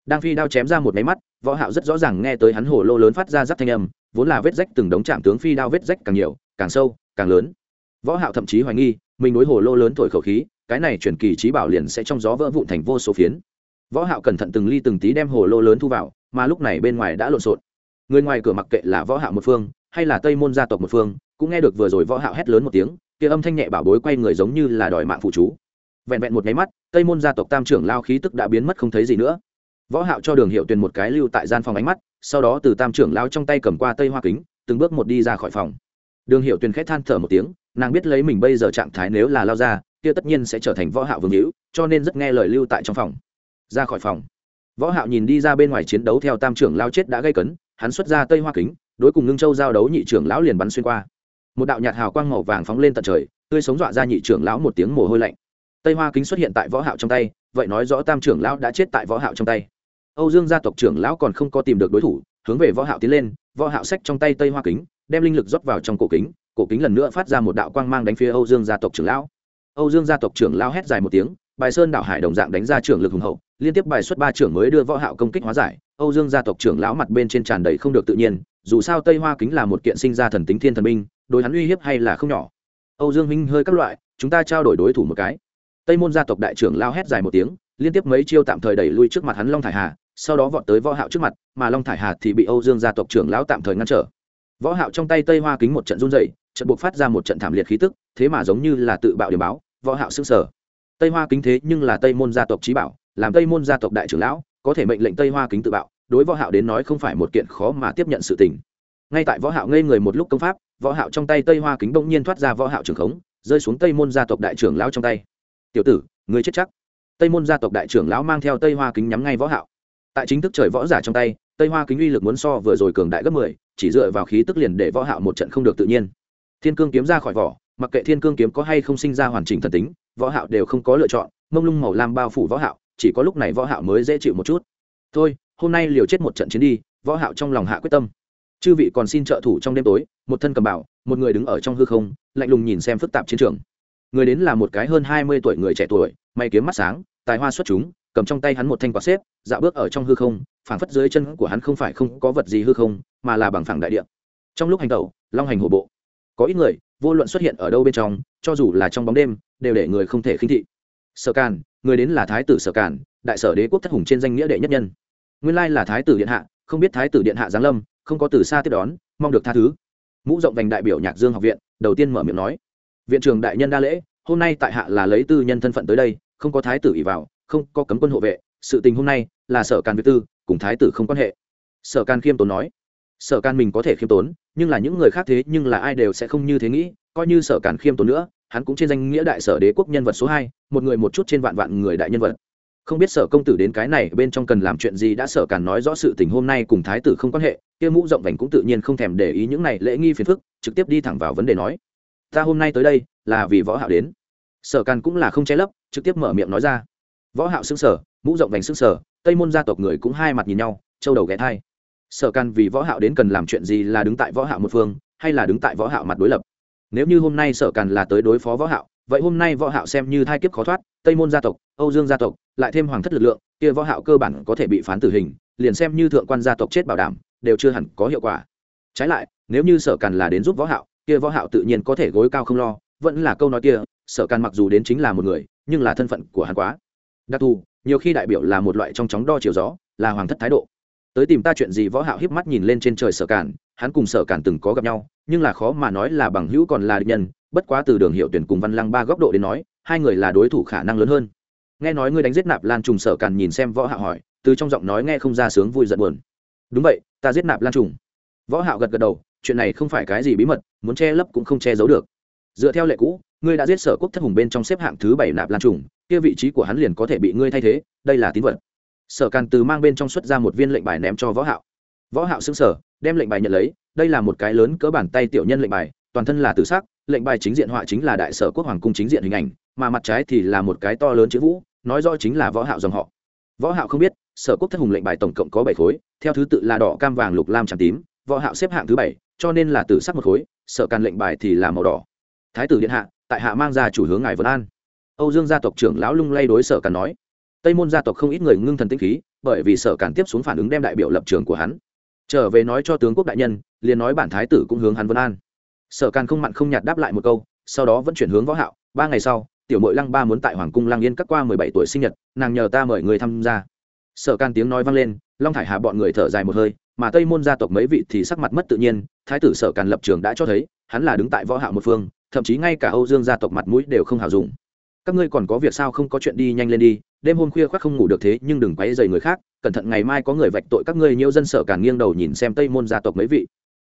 Đang phi đao chém ra một máy mắt, võ hạo rất rõ ràng nghe tới hắn hồ lô lớn phát ra rắc thanh âm vốn là vết rách từng đống chạm tướng phi đao vết rách càng nhiều, càng sâu, càng lớn. Võ hạo thậm chí hoài nghi, mình núi hồ lô lớn thổi khẩu khí, cái này chuyển kỳ trí bảo liền sẽ trong gió vỡ vụn thành vô số phiến. Võ hạo cẩn thận từng ly từng tí đem hồ lô lớn thu vào, mà lúc này bên ngoài đã lộn xộn. Người ngoài cửa mặc kệ là võ hạo một phương, hay là tây môn gia tộc một phương, cũng nghe được vừa rồi võ hạo hét lớn một tiếng, kia âm thanh nhẹ bảo bối quay người giống như là đòi mạng phụ chú. Vẹn vẹn một máy mắt, tây môn gia tộc tam trưởng lao khí tức đã biến mất không thấy gì nữa. Võ hạo cho đường hiệu tuyền một cái lưu tại gian phòng ánh mắt sau đó từ tam trưởng lao trong tay cầm qua tây hoa kính, từng bước một đi ra khỏi phòng. Đường hiệu tuyền khẽ than thở một tiếng, nàng biết lấy mình bây giờ trạng thái nếu là lao ra, kia tất nhiên sẽ trở thành võ hạo vương hữu, cho nên rất nghe lời lưu tại trong phòng. Ra khỏi phòng. Võ hạo nhìn đi ra bên ngoài chiến đấu theo tam trưởng lao chết đã gây cấn, hắn xuất ra tây hoa kính, đối cùng ngưng châu giao đấu nhị trưởng lão liền bắn xuyên qua. Một đạo nhạt hào quang màu vàng phóng lên tận trời, tươi sống dọa ra nhị trưởng lão một tiếng mồ hôi lạnh. Tây hoa kính xuất hiện tại võ hạo trong tay, vậy nói rõ tam trưởng lão đã chết tại võ hạo trong tay âu dương gia tộc trưởng lão còn không có tìm được đối thủ, hướng về võ hạo tiến lên, võ hạo xách trong tay tây hoa kính, đem linh lực rót vào trong cổ kính cổ kính lần nữa phát ra một đạo quang mang đánh phía âu dương gia tộc trưởng lão. Âu dương gia tộc trưởng lão hét dài một tiếng, bài sơn đảo hải đồng dạng đánh ra trưởng lực hùng hậu, liên tiếp bài xuất ba trưởng mới đưa võ hạo công kích hóa giải, âu dương gia tộc trưởng lão mặt bên trên tràn đầy không được tự nhiên, dù sao tây hoa kính là một kiện sinh ra thần tính thiên thần binh, đối hắn uy hiếp hay là không nhỏ. Âu dương minh hơi các loại, chúng ta trao đổi đối thủ một cái. Tây môn gia tộc đại trưởng lao hét dài một tiếng, liên tiếp mấy chiêu tạm thời đẩy lui trước mặt hắn long thải hà sau đó vọt tới võ hạo trước mặt, mà long thải hà thì bị âu dương gia tộc trưởng lão tạm thời ngăn trở. Võ hạo trong tay tây hoa kính một trận run rẩy, trận buộc phát ra một trận thảm liệt khí tức, thế mà giống như là tự bạo điểm báo, võ hạo sững sờ. Tây hoa kính thế nhưng là tây môn gia tộc trí bảo, làm tây môn gia tộc đại trưởng lão, có thể mệnh lệnh tây hoa kính tự bạo, đối võ hạo đến nói không phải một kiện khó mà tiếp nhận sự tình. Ngay tại võ hạo ngây người một lúc công pháp, võ hạo trong tay tây hoa kính bỗng nhiên thoát ra võ hạo trường khống, rơi xuống tây môn gia tộc đại trưởng lão trong tay. Tiểu tử, ngươi chết chắc. Tây môn gia tộc đại trưởng lão mang theo tây hoa kính nhắm ngay võ hạo tại chính thức trời võ giả trong tay tây hoa kính uy lực muốn so vừa rồi cường đại gấp 10, chỉ dựa vào khí tức liền để võ hạo một trận không được tự nhiên. Thiên cương kiếm ra khỏi vỏ mặc kệ thiên cương kiếm có hay không sinh ra hoàn chỉnh thần tính võ hạo đều không có lựa chọn mông lung màu lam bao phủ võ hạo chỉ có lúc này võ hạo mới dễ chịu một chút. Thôi hôm nay liều chết một trận chiến đi võ hạo trong lòng hạ quyết tâm. Chư vị còn xin trợ thủ trong đêm tối một thân cầm bảo một người đứng ở trong hư không lạnh lùng nhìn xem phức tạp chiến trường. Người đến là một cái hơn hai mươi tuổi người trẻ tuổi may kiếm mắt sáng tài hoa xuất chúng cầm trong tay hắn một thanh quạt xếp, dạo bước ở trong hư không, phảng phất dưới chân của hắn không phải không có vật gì hư không, mà là bằng phẳng đại địa. Trong lúc hành tẩu, long hành hổ bộ. Có ít người, vô luận xuất hiện ở đâu bên trong, cho dù là trong bóng đêm, đều để người không thể khinh thị. Sở càn, người đến là thái tử sở càn, đại sở đế quốc thất hùng trên danh nghĩa đệ nhất nhân. Nguyên lai là thái tử điện hạ, không biết thái tử điện hạ giáng lâm, không có từ xa tiếp đón, mong được tha thứ. Mũ rộng vành đại biểu nhạc dương học viện, đầu tiên mở miệng nói. Viện trưởng đại nhân đa lễ, hôm nay tại hạ là lấy tư nhân thân phận tới đây, không có thái tử ỷ vào không có cấm quân hộ vệ, sự tình hôm nay là sở càn việt tư cùng thái tử không quan hệ. Sở can khiêm tốn nói, sở can mình có thể khiêm tốn, nhưng là những người khác thế nhưng là ai đều sẽ không như thế nghĩ, coi như sở càn khiêm tốn nữa, hắn cũng trên danh nghĩa đại sở đế quốc nhân vật số hai, một người một chút trên vạn vạn người đại nhân vật. Không biết sở công tử đến cái này bên trong cần làm chuyện gì đã sở càn nói rõ sự tình hôm nay cùng thái tử không quan hệ, kia mũ rộng vành cũng tự nhiên không thèm để ý những này lễ nghi phiền phức, trực tiếp đi thẳng vào vấn đề nói, ta hôm nay tới đây là vì võ hạo đến. Sở càn cũng là không che lấp, trực tiếp mở miệng nói ra võ hạo sững sở mũ rộng vành sững sở tây môn gia tộc người cũng hai mặt nhìn nhau, châu đầu ghé thai. Sở Can vì võ hạo đến cần làm chuyện gì là đứng tại võ hạo một phương, hay là đứng tại võ hạo mặt đối lập? Nếu như hôm nay sở càn là tới đối phó võ hạo, vậy hôm nay võ hạo xem như thai kiếp khó thoát, tây môn gia tộc, âu dương gia tộc, lại thêm hoàng thất lực lượng, kia võ hạo cơ bản có thể bị phán tử hình, liền xem như thượng quan gia tộc chết bảo đảm, đều chưa hẳn có hiệu quả. Trái lại, nếu như sở càn là đến giúp võ hạo, kia võ hạo tự nhiên có thể gối cao không lo, vẫn là câu nói kia, sở càn mặc dù đến chính là một người, nhưng là thân phận của hắn quá đặc thù nhiều khi đại biểu là một loại trong chóng đo chiều gió là hoàng thất thái độ. Tới tìm ta chuyện gì võ hạo híp mắt nhìn lên trên trời sở cản, hắn cùng sở cản từng có gặp nhau nhưng là khó mà nói là bằng hữu còn là địch nhân bất quá từ đường hiệu tuyển cùng văn lăng ba góc độ đến nói hai người là đối thủ khả năng lớn hơn. Nghe nói ngươi đánh giết nạp lan trùng sở cản nhìn xem võ hạo hỏi từ trong giọng nói nghe không ra sướng vui giận buồn. Đúng vậy ta giết nạp lan trùng. Võ hạo gật gật đầu chuyện này không phải cái gì bí mật muốn che lấp cũng không che giấu được dựa theo lệ cũ, ngươi đã giết sở quốc thất hùng bên trong xếp hạng thứ bảy nạp lan trùng, kia vị trí của hắn liền có thể bị ngươi thay thế, đây là tín vật. Sở càn từ mang bên trong xuất ra một viên lệnh bài ném cho võ hạo. Võ hạo sững sờ, đem lệnh bài nhận lấy, đây là một cái lớn cỡ bàn tay tiểu nhân lệnh bài, toàn thân là tử sắc, lệnh bài chính diện họa chính là đại sở quốc hoàng cung chính diện hình ảnh, mà mặt trái thì là một cái to lớn chữ vũ, nói rõ chính là võ hạo dòng họ. Võ hạo không biết, sở quốc thất hùng lệnh bài tổng cộng có bảy khối, theo thứ tự là đỏ, cam, vàng, lục, lam, trắng, tím, võ hạo xếp hạng thứ bảy, cho nên là tử sắc một khối, sở càn lệnh bài thì là màu đỏ thái tử điện hạ, tại hạ mang ra chủ hướng ngài vân an. Âu dương gia tộc trưởng lão lung lay đối sở càn nói. Tây môn gia tộc không ít người ngưng thần tinh khí, bởi vì sở càn tiếp xuống phản ứng đem đại biểu lập trường của hắn. Trở về nói cho tướng quốc đại nhân, liền nói bản thái tử cũng hướng hắn vân an. Sở càn không mặn không nhạt đáp lại một câu, sau đó vẫn chuyển hướng võ hạo. Ba ngày sau, tiểu mội lăng ba muốn tại hoàng cung lăng yên cắt qua mười bảy tuổi sinh nhật, nàng nhờ ta mời người tham gia. Sở can tiếng nói vang lên, long thải hà bọn người thở dài một hơi, mà tây môn gia tộc mấy vị thì sắc mặt mất tự nhiên. Thái tử sở càn lập trường đã cho thấy, hắn là đứng tại võ hạo một phương thậm chí ngay cả âu dương gia tộc mặt mũi đều không hào dùng. Các ngươi còn có việc sao không có chuyện đi nhanh lên đi, đêm hôm khuya khoác không ngủ được thế, nhưng đừng quấy rầy người khác, cẩn thận ngày mai có người vạch tội các ngươi, nhiều dân sở càn nghiêng đầu nhìn xem tây môn gia tộc mấy vị.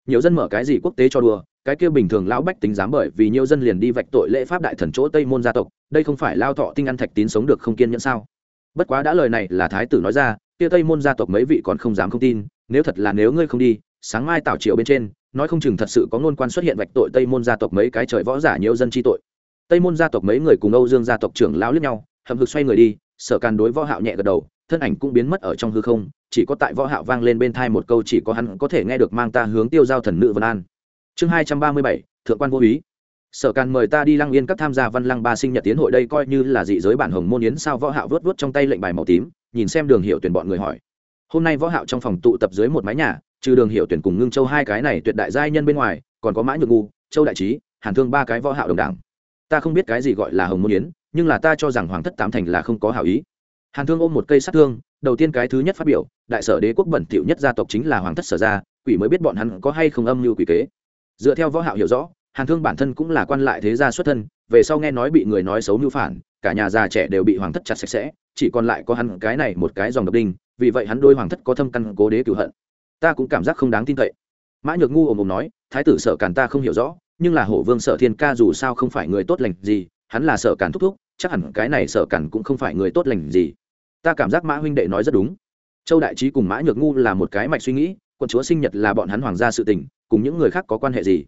Nhiều dân mở cái gì quốc tế cho đùa, cái kia bình thường lão bách tính dám bởi vì nhiều dân liền đi vạch tội lễ pháp đại thần chỗ tây môn gia tộc, đây không phải lao thọ tinh ăn thạch tín sống được không kiên nhẫn sao? Bất quá đã lời này là thái tử nói ra, kia tây môn gia tộc mấy vị còn không dám không tin, nếu thật là nếu ngươi không đi, sáng mai tảo triệu bên trên nói không chừng thật sự có ngôn quan xuất hiện vạch tội tây môn gia tộc mấy cái trời võ giả nhiều dân chi tội. Tây môn gia tộc mấy người cùng âu dương gia tộc trưởng lao lướt nhau hầm hực xoay người đi, sở càn đối võ hạo nhẹ gật đầu, thân ảnh cũng biến mất ở trong hư không, chỉ có tại võ hạo vang lên bên thai một câu chỉ có hắn có thể nghe được mang ta hướng tiêu giao thần nữ vân an. Chương hai trăm ba mươi bảy, thượng quan vô ý. Sở càn mời ta đi lăng yên các tham gia văn lăng ba sinh nhật tiến hội đây coi như là dị giới bản hồng môn yến sao võ hạo vớt vớt trong tay lệnh bài màu tím, nhìn xem đường hiệu tuyển bọn người hỏi. Hôm nay võ hạo trong phòng tụ tập dưới một mái nhà trừ đường hiệu tuyển cùng ngưng châu hai cái này tuyệt đại giai nhân bên ngoài, còn có mã nhược ngu, châu đại trí, hàn thương ba cái võ hạo đồng đảng. Ta không biết cái gì gọi là hồng môn yến, nhưng là ta cho rằng hoàng thất tám thành là không có hảo ý. Hàn thương ôm một cây sát thương, đầu tiên cái thứ nhất phát biểu, đại sở đế quốc bẩn thỉu nhất gia tộc chính là hoàng thất sở gia, quỷ mới biết bọn hắn có hay không âm mưu quỷ kế. Dựa theo võ hạo hiểu rõ, hàn thương bản thân cũng là quan lại thế gia xuất thân, về sau nghe nói bị người nói xấu mưu phản, cả nhà già trẻ đều bị hoàng thất chặt sạch sẽ, chỉ còn lại có hắn cái này một cái dòng độc đinh, vì vậy hắn đôi hoàng thất có thâm căn cố đế cửu hận ta cũng cảm giác không đáng tin cậy. Mã nhược ngu ồm ồm nói, thái tử sở càn ta không hiểu rõ, nhưng là hổ vương sở thiên ca dù sao không phải người tốt lành gì, hắn là sở càn thúc thúc, chắc hẳn cái này sở càn cũng không phải người tốt lành gì. Ta cảm giác mã huynh đệ nói rất đúng. Châu đại trí cùng mã nhược ngu là một cái mạch suy nghĩ quân chúa sinh nhật là bọn hắn hoàng gia sự tình, cùng những người khác có quan hệ gì?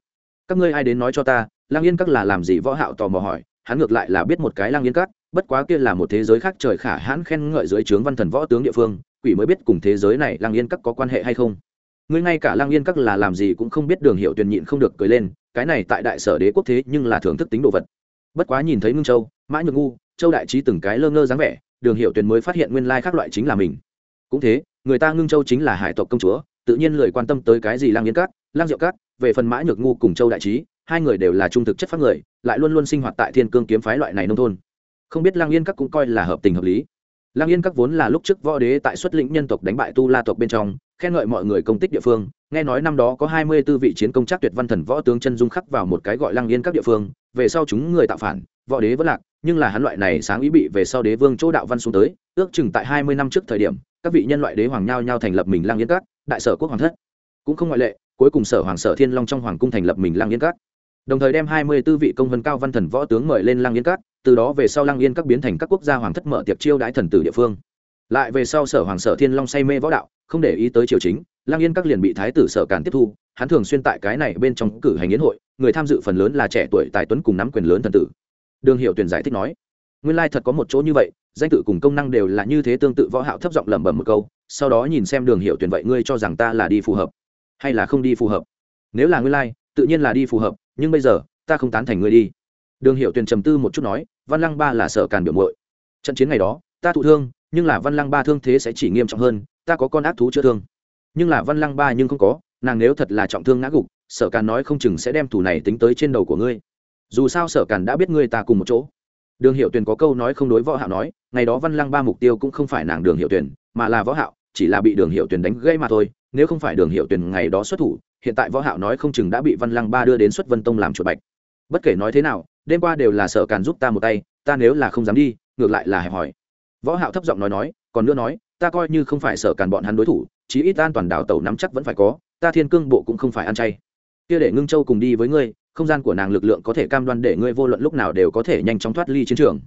Các ngươi ai đến nói cho ta, lang yên các là làm gì võ hạo tò mò hỏi, hắn ngược lại là biết một cái lang yên các, bất quá kia là một thế giới khác trời khả hãn khen ngợi dưới trướng văn thần võ tướng địa phương quỷ mới biết cùng thế giới này lang yên các có quan hệ hay không. Ngươi ngay cả lang yên các là làm gì cũng không biết đường hiệu tuyển nhịn không được cười lên, cái này tại đại sở đế quốc thế nhưng là thưởng thức tính đồ vật. Bất quá nhìn thấy ngưng châu, mã nhược ngu, châu đại trí từng cái lơ ngơ dáng vẻ, đường hiệu tuyền mới phát hiện nguyên lai khác loại chính là mình. Cũng thế, người ta ngưng châu chính là hải tộc công chúa, tự nhiên lời quan tâm tới cái gì lang yên các lang diệu các, về phần mã nhược ngu cùng châu đại trí, hai người đều là trung thực chất pháp người, lại luôn luôn sinh hoạt tại thiên cương kiếm phái loại này nông thôn. Không biết lang yên các cũng coi là hợp tình hợp lý lang yên các vốn là lúc trước võ đế tại xuất lĩnh nhân tộc đánh bại tu la tộc bên trong, khen ngợi mọi người công tích địa phương. Nghe nói năm đó có hai mươi 24 vị chiến công chắc tuyệt văn thần võ tướng chân dung khắc vào một cái gọi lang yên các địa phương. Về sau chúng người tạo phản, võ đế vẫn lạc, nhưng là hắn loại này sáng ý bị về sau đế vương chỗ đạo văn xuống tới, ước chừng tại hai mươi năm trước thời điểm, các vị nhân loại đế hoàng nhau nhau thành lập mình lang yên các, đại sở quốc hoàng thất. Cũng không ngoại lệ, cuối cùng sở hoàng sở thiên long trong hoàng cung thành lập mình lang yên các. Đồng thời đem hai mươi 24 vị công vân cao văn thần võ tướng mời lên lang yên các từ đó về sau lang yên các biến thành các quốc gia hoàng thất mở tiệc chiêu đãi thần tử địa phương. Lại về sau sở hoàng sở thiên long say mê võ đạo, không để ý tới triều chính lang yên các liền bị thái tử sở càn tiếp thu, hắn thường xuyên tại cái này bên trong cử hành yến hội, người tham dự phần lớn là trẻ tuổi tài tuấn cùng nắm quyền lớn thần tử. Đường hiệu tuyển giải thích nói, nguyên lai thật có một chỗ như vậy, danh tự cùng công năng đều là như thế tương tự võ hạo thấp giọng lẩm bẩm một câu, sau đó nhìn xem đường hiệu tuyển vậy ngươi cho rằng ta là đi phù hợp, hay là không đi phù hợp? Nếu là nguyên lai, tự nhiên là đi phù hợp, nhưng bây giờ, ta không tán thành ngươi đi đường hiệu Tuyền trầm tư một chút nói, văn lăng ba là sở càn biểu muội. Trận chiến ngày đó, ta thụ thương, nhưng là văn lăng ba thương thế sẽ chỉ nghiêm trọng hơn, ta có con ác thú chữa thương. Nhưng là văn lăng ba nhưng không có, nàng nếu thật là trọng thương ngã gục, sở càn nói không chừng sẽ đem thủ này tính tới trên đầu của ngươi. Dù sao sở càn đã biết ngươi ta cùng một chỗ. Đường hiệu tuyền có câu nói không đối võ hạo nói, ngày đó văn lăng ba mục tiêu cũng không phải nàng đường hiệu tuyền, mà là võ hạo, chỉ là bị đường hiệu tuyền đánh gây mà thôi. Nếu không phải đường hiệu tuyền ngày đó xuất thủ, hiện tại võ hạo nói không chừng đã bị văn lăng ba đưa đến xuất vân tông làm chuột bạch. Bất kể nói thế nào đêm qua đều là sở càn giúp ta một tay, ta nếu là không dám đi, ngược lại là hẹp hỏi. Võ hạo thấp giọng nói nói, còn nữa nói, ta coi như không phải sở càn bọn hắn đối thủ, chí ít an toàn đảo tàu nắm chắc vẫn phải có, ta thiên cương bộ cũng không phải ăn chay. Kia để ngưng châu cùng đi với ngươi, không gian của nàng lực lượng có thể cam đoan để ngươi vô luận lúc nào đều có thể nhanh chóng thoát ly chiến trường.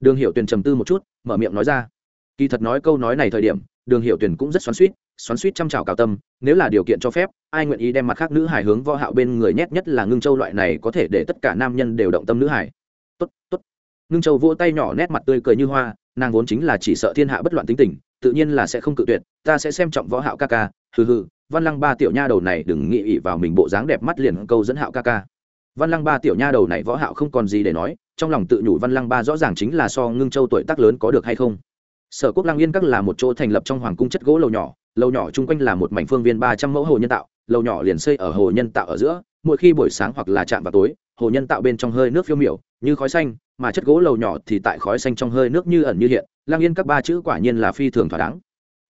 Đường hiệu tuyền trầm tư một chút, mở miệng nói ra. Kỳ thật nói câu nói này thời điểm, đường hiệu tuyền cũng rất xoắn xuýt xoắn suýt chăm trào cao tâm, nếu là điều kiện cho phép, ai nguyện ý đem mặt khác nữ hải hướng võ hạo bên người nhét nhất là ngưng châu loại này có thể để tất cả nam nhân đều động tâm nữ hải tốt tốt. Ngưng châu vỗ tay nhỏ nét mặt tươi cười như hoa, nàng vốn chính là chỉ sợ thiên hạ bất loạn tính tình, tự nhiên là sẽ không cự tuyệt, ta sẽ xem trọng võ hạo ca ca, hừ hừ, văn lăng ba tiểu nha đầu này đừng nghĩ ỉ vào mình bộ dáng đẹp mắt liền câu dẫn hạo ca ca. Văn lăng ba tiểu nha đầu này võ hạo không còn gì để nói, trong lòng tự nhủ văn lăng ba rõ ràng chính là so ngưng châu tuổi tác lớn có được hay không. Sở quốc lang yên các là một chỗ thành lập trong hoàng cung chất gỗ lầu nhỏ lầu nhỏ chung quanh là một mảnh phương viên ba trăm mẫu hồ nhân tạo, lầu nhỏ liền xây ở hồ nhân tạo ở giữa, mỗi khi buổi sáng hoặc là chạm vào tối, hồ nhân tạo bên trong hơi nước phiêu miểu, như khói xanh, mà chất gỗ lầu nhỏ thì tại khói xanh trong hơi nước như ẩn như hiện, lăng yên các ba chữ quả nhiên là phi thường thỏa đáng.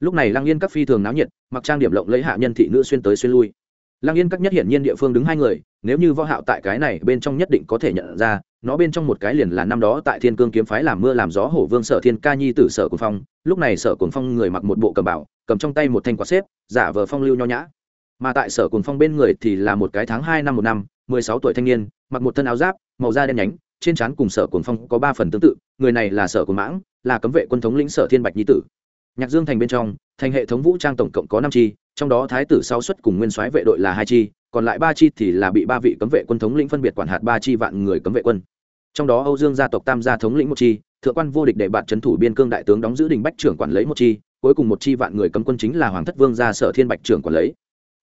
Lúc này lăng yên các phi thường náo nhiệt, mặc trang điểm lộng lấy hạ nhân thị nữ xuyên tới xuyên lui. Lăng yên các nhất hiển nhiên địa phương đứng hai người, nếu như võ hạo tại cái này bên trong nhất định có thể nhận ra, nó bên trong một cái liền là năm đó tại thiên cương kiếm phái làm mưa làm gió hổ vương sở thiên ca nhi tử sở cuồng phong. Lúc này sở cuồng phong người mặc một bộ cầm bảo cầm trong tay một thanh quạt xếp, giả vờ phong lưu nho nhã. Mà tại sở cùng phong bên người thì là một cái tháng hai năm một năm, mười sáu tuổi thanh niên, mặc một thân áo giáp, màu da đen nhánh, trên trán cùng sở cùng phong có ba phần tương tự, người này là sở cuồng mãng, là cấm vệ quân thống lĩnh sở thiên bạch nhi tử. Nhạc dương thành bên trong, thành hệ thống vũ trang tổng cộng có năm chi, trong đó thái tử sáu xuất cùng nguyên soái vệ đội là hai chi, còn lại ba chi thì là bị ba vị cấm vệ quân thống lĩnh phân biệt quản hạt ba chi vạn người cấm vệ quân. Trong đó âu dương gia tộc tam gia thống lĩnh một chi, thượng quan vô địch để bạt trấn thủ biên cương đại tướng đóng giữ đình bách trưởng quản lấy một chi cuối cùng một chi vạn người cấm quân chính là hoàng thất vương gia sở thiên bạch trưởng quản lấy.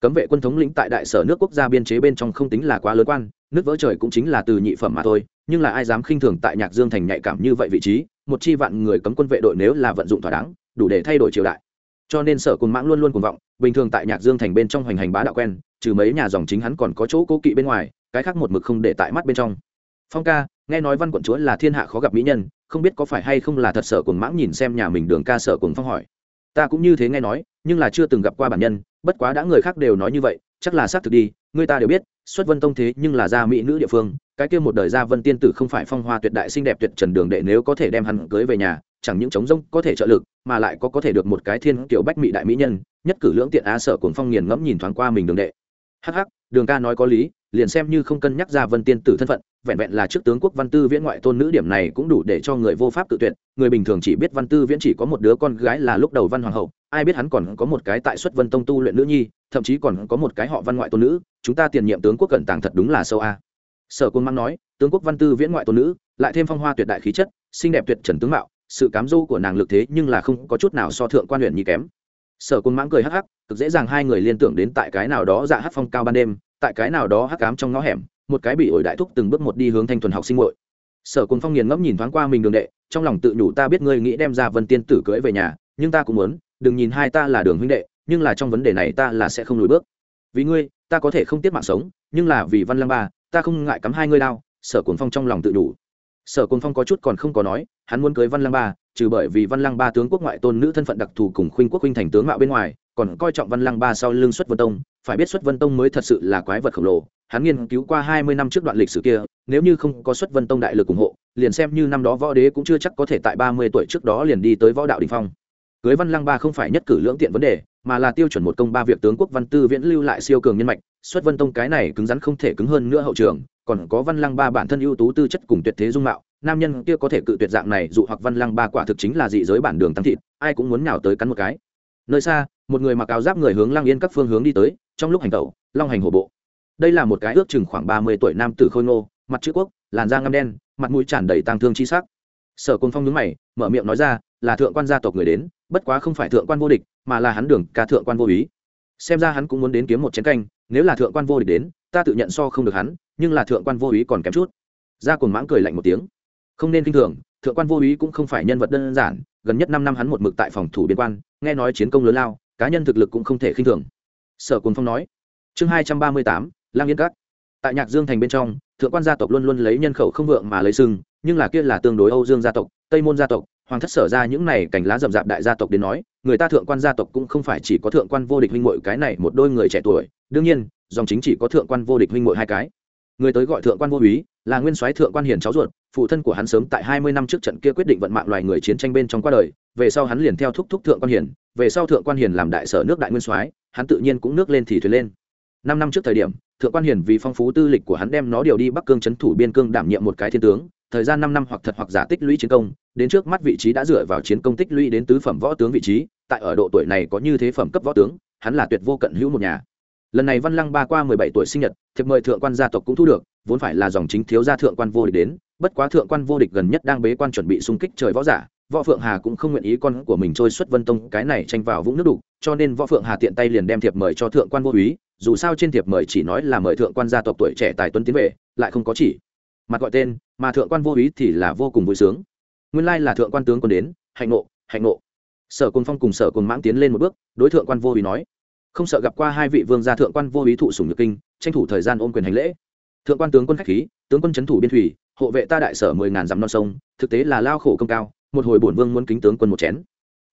Cấm vệ quân thống lĩnh tại đại sở nước quốc gia biên chế bên trong không tính là quá lớn quan, nước vỡ trời cũng chính là từ nhị phẩm mà thôi, nhưng là ai dám khinh thường tại nhạc dương thành nhạy cảm như vậy vị trí, một chi vạn người cấm quân vệ đội nếu là vận dụng thỏa đáng, đủ để thay đổi triều đại. Cho nên sở cồn mãng luôn luôn cuồng vọng, bình thường tại nhạc dương thành bên trong hoành hành bá đạo quen, trừ mấy nhà dòng chính hắn còn có chỗ cố kỵ bên ngoài, cái khác một mực không để tại mắt bên trong. Phong ca, nghe nói văn quận chúa là thiên hạ khó gặp mỹ nhân, không biết có phải hay không là thật sở cồn mãng nhìn xem nhà mình đường ca sở cồn phong hỏi ta cũng như thế nghe nói, nhưng là chưa từng gặp qua bản nhân, bất quá đã người khác đều nói như vậy, chắc là xác thực đi, người ta đều biết, xuất vân tông thế nhưng là gia mỹ nữ địa phương, cái kia một đời gia vân tiên tử không phải phong hoa tuyệt đại xinh đẹp tuyệt trần đường đệ nếu có thể đem hắn cưới về nhà, chẳng những chống rông có thể trợ lực, mà lại có có thể được một cái thiên kiểu bách mỹ đại mỹ nhân, nhất cử lưỡng tiện á sở cuồng phong nghiền ngẫm nhìn thoáng qua mình đường đệ. Hắc hắc, đường ca nói có lý, liền xem như không cân nhắc gia vân tiên tử thân phận vẹn vẹn là trước tướng quốc văn tư viễn ngoại tôn nữ điểm này cũng đủ để cho người vô pháp tự tuyệt. Người bình thường chỉ biết văn tư viễn chỉ có một đứa con gái là lúc đầu văn hoàng hậu, ai biết hắn còn có một cái tại xuất vân tông tu luyện nữ nhi, thậm chí còn có một cái họ văn ngoại tôn nữ. Chúng ta tiền nhiệm tướng quốc cẩn tàng thật đúng là sâu a. Sở côn mang nói, tướng quốc văn tư viễn ngoại tôn nữ, lại thêm phong hoa tuyệt đại khí chất, xinh đẹp tuyệt trần tướng mạo, sự cám dỗ của nàng lực thế nhưng là không có chút nào so thượng quan huyện như kém. Sở côn mãng cười hắc hắc, cực dễ dàng hai người liên tưởng đến tại cái nào đó dạ hắc phong cao ban đêm, tại cái nào đó hắc cám trong ngõ hẻm một cái bị ổi đại thúc từng bước một đi hướng thanh thuần học sinh muội. Sở cùng phong nghiền ngẫm nhìn thoáng qua mình đường đệ, trong lòng tự nhủ ta biết ngươi nghĩ đem ra vân tiên tử cưỡi về nhà, nhưng ta cũng muốn, đừng nhìn hai ta là đường huynh đệ, nhưng là trong vấn đề này ta là sẽ không lùi bước. Vì ngươi, ta có thể không tiếp mạng sống, nhưng là vì văn lăng ba, ta không ngại cắm hai ngươi đao, sở cuồng phong trong lòng tự đủ sở cuồng phong có chút còn không có nói, hắn muốn cưới văn lăng ba, trừ bởi vì văn lăng ba tướng quốc ngoại tôn nữ thân phận đặc thù cùng khuynh quốc khuynh thành tướng mạo bên ngoài, còn coi trọng văn lăng ba sau lưng xuất vân tông, phải biết xuất vân tông mới thật sự là quái vật khổng lồ hắn nghiên cứu qua hai mươi năm trước đoạn lịch sử kia, nếu như không có xuất vân tông đại lực ủng hộ, liền xem như năm đó võ đế cũng chưa chắc có thể tại ba mươi tuổi trước đó liền đi tới võ đạo đình phong. Cưới văn lăng ba không phải nhất cử lưỡng tiện vấn đề, mà là tiêu chuẩn một công ba việc tướng quốc văn tư viễn lưu lại siêu cường nhân mạch, xuất vân tông cái này cứng rắn không thể cứng hơn nữa hậu trường, còn có văn lăng ba bản thân ưu tú tư chất cùng tuyệt thế dung mạo, nam nhân kia có thể cự tuyệt dạng này dụ hoặc văn lăng ba quả thực chính là dị giới bản đường tăng thịt, ai cũng muốn nhào tới cắn một cái. Nơi xa, một người mặc áo giáp người hướng lang yên các phương hướng đi tới, trong lúc hành tẩu, long hành hổ bộ đây là một cái ước chừng khoảng ba mươi tuổi nam tử khôi ngô, mặt chữ quốc, làn da ngăm đen, mặt mũi tràn đầy tang thương chi sắc. Sở côn phong nhướng mày, mở miệng nói ra, là thượng quan gia tộc người đến, bất quá không phải thượng quan vô địch, mà là hắn đường ca thượng quan vô ý. Xem ra hắn cũng muốn đến kiếm một chén canh, nếu là thượng quan vô địch đến, ta tự nhận so không được hắn, nhưng là thượng quan vô ý còn kém chút. Gia cồn mãng cười lạnh một tiếng. Không nên k i n h thường, thượng quan vô ý cũng không phải nhân vật đơn giản, gần nhất năm năm hắn một mực tại phòng thủ biên quan, nghe nói chiến công lớn lao, cá nhân thực lực cũng không thể khinh thường. Sở cồn phong nói. Chương hai trăm ba mươi tám lang yên cát tại nhạc dương thành bên trong, thượng quan gia tộc luôn luôn lấy nhân khẩu không vượng mà lấy sưng nhưng là kia là tương đối âu dương gia tộc, tây môn gia tộc, hoàng thất sở ra những này cảnh lá rậm rạp đại gia tộc đến nói, người ta thượng quan gia tộc cũng không phải chỉ có thượng quan vô địch huynh muội cái này một đôi người trẻ tuổi, đương nhiên, dòng chính chỉ có thượng quan vô địch huynh muội hai cái. Người tới gọi thượng quan vô úy, là nguyên soái thượng quan hiền cháu ruột, phụ thân của hắn sớm tại hai mươi năm trước trận kia quyết định vận mạng loài người chiến tranh bên trong qua đời, về sau hắn liền theo thúc thúc thượng quan hiền, về sau thượng quan hiền làm đại sở nước đại nguyên soái, hắn tự nhiên cũng nước lên thì thuyền lên. Năm năm trước thời điểm thượng quan hiền vì phong phú tư lịch của hắn đem nó điều đi bắc cương trấn thủ biên cương đảm nhiệm một cái thiên tướng, thời gian năm năm hoặc thật hoặc giả tích lũy chiến công, đến trước mắt vị trí đã dựa vào chiến công tích lũy đến tứ phẩm võ tướng vị trí, tại ở độ tuổi này có như thế phẩm cấp võ tướng, hắn là tuyệt vô cận hữu một nhà. Lần này văn lăng ba qua mười bảy tuổi sinh nhật, thiệp mời thượng quan gia tộc cũng thu được, vốn phải là dòng chính thiếu gia thượng quan vô địch đến, bất quá thượng quan vô địch gần nhất đang bế quan chuẩn bị xung kích trời võ giả, võ phượng hà cũng không nguyện ý con của mình trôi xuất vân tông, cái này tranh vào vũng nước đục, cho nên võ phượng hà tiện tay liền đem thiệp mời cho thượng quan vô úy dù sao trên thiệp mời chỉ nói là mời thượng quan gia tộc tuổi trẻ tài tuấn tiến về, lại không có chỉ. Mặt gọi tên, mà thượng quan vô ý thì là vô cùng vui sướng. Nguyên lai là thượng quan tướng quân đến, hạnh nộ hạnh nộ. Sở cồn phong cùng sở cồn mãng tiến lên một bước, đối thượng quan vô ý nói, không sợ gặp qua hai vị vương gia thượng quan vô ý thụ sủng nhược kinh, tranh thủ thời gian ôm quyền hành lễ. Thượng quan tướng quân khách khí, tướng quân trấn thủ biên thủy, hộ vệ ta đại sở mười ngàn dặm non sông, thực tế là lao khổ công cao, một hồi bổn vương muốn kính tướng quân một chén.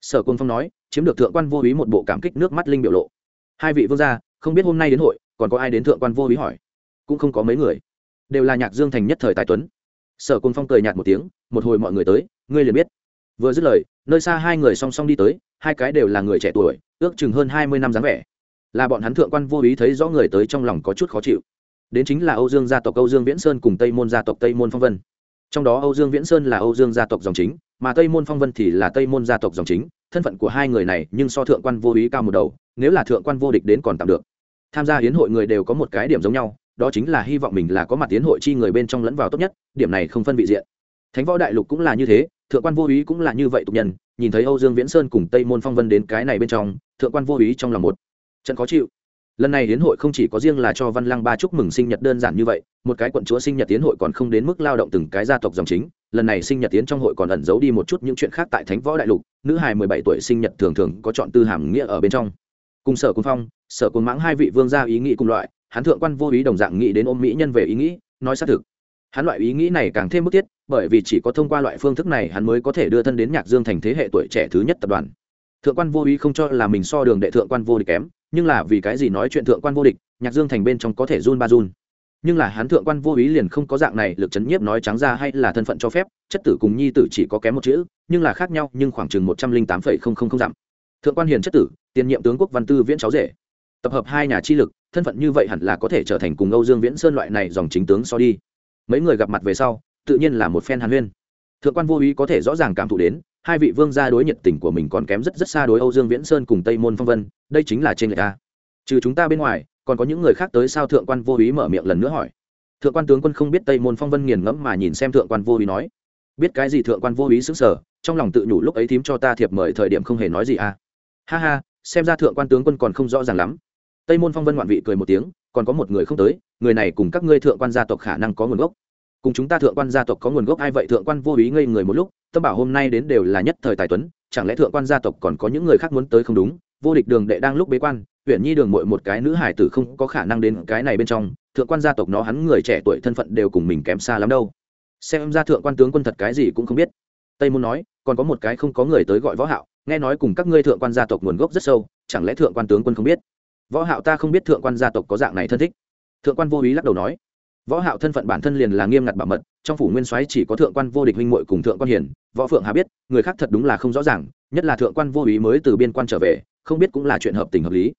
Sở cồn phong nói, chiếm được thượng quan vô ý một bộ cảm kích nước mắt linh biểu lộ. Hai vị vương gia không biết hôm nay đến hội, còn có ai đến thượng quan vô ý hỏi? Cũng không có mấy người. Đều là nhạc dương thành nhất thời tài tuấn. Sở côn phong cười nhạt một tiếng, một hồi mọi người tới, ngươi liền biết. Vừa dứt lời, nơi xa hai người song song đi tới, hai cái đều là người trẻ tuổi, ước chừng hơn hai mươi năm dáng vẻ. Là bọn hắn thượng quan vô ý thấy rõ người tới trong lòng có chút khó chịu. Đến chính là âu dương gia tộc âu dương viễn sơn cùng tây môn gia tộc tây môn phong vân. Trong đó âu dương viễn sơn là âu dương gia tộc dòng chính, mà tây môn phong vân thì là tây môn gia tộc dòng chính. Thân phận của hai người này nhưng so thượng quan vô ý cao một đầu, nếu là thượng quan vô địch đến còn tạm được tham gia hiến hội người đều có một cái điểm giống nhau, đó chính là hy vọng mình là có mặt tiến hội chi người bên trong lẫn vào tốt nhất, điểm này không phân vị diện. Thánh võ đại lục cũng là như thế, thượng quan vô ý cũng là như vậy tục nhân, nhìn thấy âu dương viễn sơn cùng tây môn phong vân đến cái này bên trong, thượng quan vô ý trong lòng một trận khó chịu. Lần này hiến hội không chỉ có riêng là cho văn lăng ba chúc mừng sinh nhật đơn giản như vậy, một cái quận chúa sinh nhật tiến hội còn không đến mức lao động từng cái gia tộc dòng chính, lần này sinh nhật tiến trong hội còn ẩn giấu đi một chút những chuyện khác tại thánh võ đại lục, nữ hài mười bảy tuổi sinh nhật thường thường có chọn tư hàm nghĩa ở bên trong cùng sở quân phong, sở quân mãng hai vị vương gia ý nghĩ cùng loại, hắn thượng quan vô ý đồng dạng nghĩ đến ôm mỹ nhân về ý nghĩ, nói xác thực. Hắn loại ý nghĩ này càng thêm bức thiết, bởi vì chỉ có thông qua loại phương thức này hắn mới có thể đưa thân đến nhạc dương thành thế hệ tuổi trẻ thứ nhất tập đoàn. Thượng quan vô ý không cho là mình so đường đệ thượng quan vô địch kém, nhưng là vì cái gì nói chuyện thượng quan vô địch, nhạc dương thành bên trong có thể run ba run. Nhưng là hắn thượng quan vô ý liền không có dạng này, lực chấn nhiếp nói trắng ra hay là thân phận cho phép, chất tử cùng nhi tử chỉ có kém một chữ, nhưng là khác nhau, nhưng khoảng chừng một trăm linh tám phẩy không không không dặm thượng quan hiền chất tử, tiền nhiệm tướng quốc văn tư viễn cháu rể. Tập hợp hai nhà chi lực, thân phận như vậy hẳn là có thể trở thành cùng âu dương viễn sơn loại này dòng chính tướng so đi. Mấy người gặp mặt về sau, tự nhiên là một phen hàn huyên. Thượng quan vô ý có thể rõ ràng cảm thụ đến, hai vị vương gia đối nhiệt tình của mình còn kém rất rất xa đối âu dương viễn sơn cùng tây môn phong vân, đây chính là trên người ta trừ chúng ta bên ngoài, còn có những người khác tới sao thượng quan vô ý mở miệng lần nữa hỏi. Thượng quan tướng quân không biết tây môn phong vân nghiền ngẫm mà nhìn xem thượng quan vô ý nói. Biết cái gì thượng quan vô ý xứng sở trong lòng tự nhủ lúc ấy thím cho ta thiệp mời thời điểm không hề nói gì à ha ha, xem ra thượng quan tướng quân còn không rõ ràng lắm. Tây môn phong vân ngoạn vị cười một tiếng, còn có một người không tới, người này cùng các ngươi thượng quan gia tộc khả năng có nguồn gốc. Cùng chúng ta thượng quan gia tộc có nguồn gốc ai vậy? Thượng quan vô ý ngây người một lúc, tâm bảo hôm nay đến đều là nhất thời tài tuấn, chẳng lẽ thượng quan gia tộc còn có những người khác muốn tới không đúng? Vô địch đường đệ đang lúc bế quan huyện nhi đường mội một cái nữ hải tử không có khả năng đến cái này bên trong, thượng quan gia tộc nó hắn người trẻ tuổi thân phận đều cùng mình kém xa lắm đâu. Xem ra thượng quan tướng quân thật cái gì cũng không biết. Tây môn nói, còn có một cái không có người tới gọi võ hạo nghe nói cùng các ngươi thượng quan gia tộc nguồn gốc rất sâu, chẳng lẽ thượng quan tướng quân không biết? Võ hạo ta không biết thượng quan gia tộc có dạng này thân thích. Thượng quan vô ý lắc đầu nói. Võ hạo thân phận bản thân liền là nghiêm ngặt bảo mật, trong phủ nguyên soái chỉ có thượng quan vô địch huynh muội cùng thượng quan hiển võ phượng hà biết, người khác thật đúng là không rõ ràng, nhất là thượng quan vô ý mới từ biên quan trở về, không biết cũng là chuyện hợp tình hợp lý.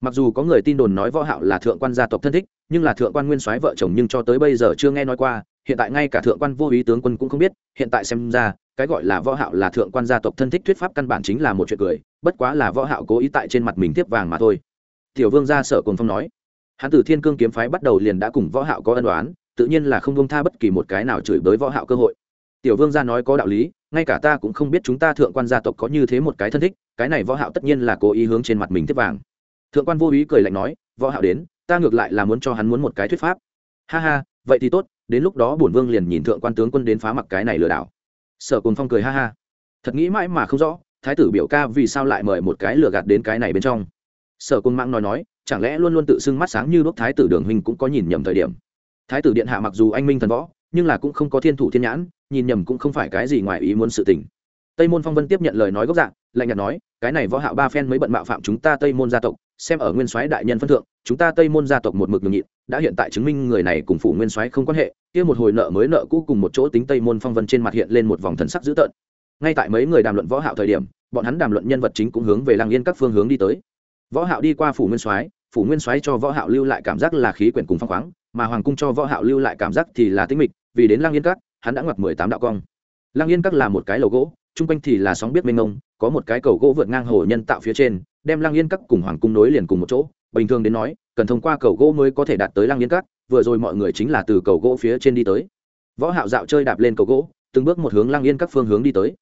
Mặc dù có người tin đồn nói võ hạo là thượng quan gia tộc thân thích, nhưng là thượng quan nguyên soái vợ chồng nhưng cho tới bây giờ chưa nghe nói qua, hiện tại ngay cả thượng quan vô ý tướng quân cũng không biết, hiện tại xem ra cái gọi là võ hạo là thượng quan gia tộc thân thích thuyết pháp căn bản chính là một chuyện cười bất quá là võ hạo cố ý tại trên mặt mình tiếp vàng mà thôi. Tiểu vương gia sở cồn phong nói hắn từ thiên cương kiếm phái bắt đầu liền đã cùng võ hạo có ân oán, tự nhiên là không buông tha bất kỳ một cái nào chửi bới võ hạo cơ hội. Tiểu vương gia nói có đạo lý ngay cả ta cũng không biết chúng ta thượng quan gia tộc có như thế một cái thân thích cái này võ hạo tất nhiên là cố ý hướng trên mặt mình tiếp vàng. Thượng quan vô ý cười lạnh nói võ hạo đến ta ngược lại là muốn cho hắn muốn một cái thuyết pháp. Ha ha vậy thì tốt đến lúc đó bổn vương liền nhìn thượng quan tướng quân đến phá mặc cái này lừa đảo sở cồn phong cười ha ha. Thật nghĩ mãi mà không rõ, thái tử biểu ca vì sao lại mời một cái lừa gạt đến cái này bên trong. Sở cồn mạng nói nói, chẳng lẽ luôn luôn tự xưng mắt sáng như đốc thái tử đường huynh cũng có nhìn nhầm thời điểm. Thái tử điện hạ mặc dù anh minh thần võ, nhưng là cũng không có thiên thủ thiên nhãn, nhìn nhầm cũng không phải cái gì ngoài ý muốn sự tình. Tây môn phong vân tiếp nhận lời nói gốc dạng, lạnh nhạt nói, cái này võ hạo ba phen mới bận mạo phạm chúng ta tây môn gia tộc xem ở nguyên soái đại nhân phân thượng, chúng ta tây môn gia tộc một mực nhường nhịn, đã hiện tại chứng minh người này cùng phủ nguyên soái không quan hệ, kia một hồi nợ mới nợ cũ cùng một chỗ tính tây môn phong vân trên mặt hiện lên một vòng thần sắc dữ tợn. Ngay tại mấy người đàm luận võ hạo thời điểm, bọn hắn đàm luận nhân vật chính cũng hướng về lang yên các phương hướng đi tới. Võ hạo đi qua phủ nguyên soái, phủ nguyên soái cho võ hạo lưu lại cảm giác là khí quyển cùng phong khoáng, mà hoàng cung cho võ hạo lưu lại cảm giác thì là tĩnh mịch, vì đến lang yên các, hắn đã ngoặt 18 đạo cong. Lang yên các là một cái lầu gỗ trung quanh thì là sóng biết mênh mông, có một cái cầu gỗ vượt ngang hồ nhân tạo phía trên, đem lang yên các cùng hoàng cung nối liền cùng một chỗ. Bình thường đến nói, cần thông qua cầu gỗ mới có thể đạt tới lang yên các, vừa rồi mọi người chính là từ cầu gỗ phía trên đi tới. Võ hạo dạo chơi đạp lên cầu gỗ, từng bước một hướng lang yên các phương hướng đi tới.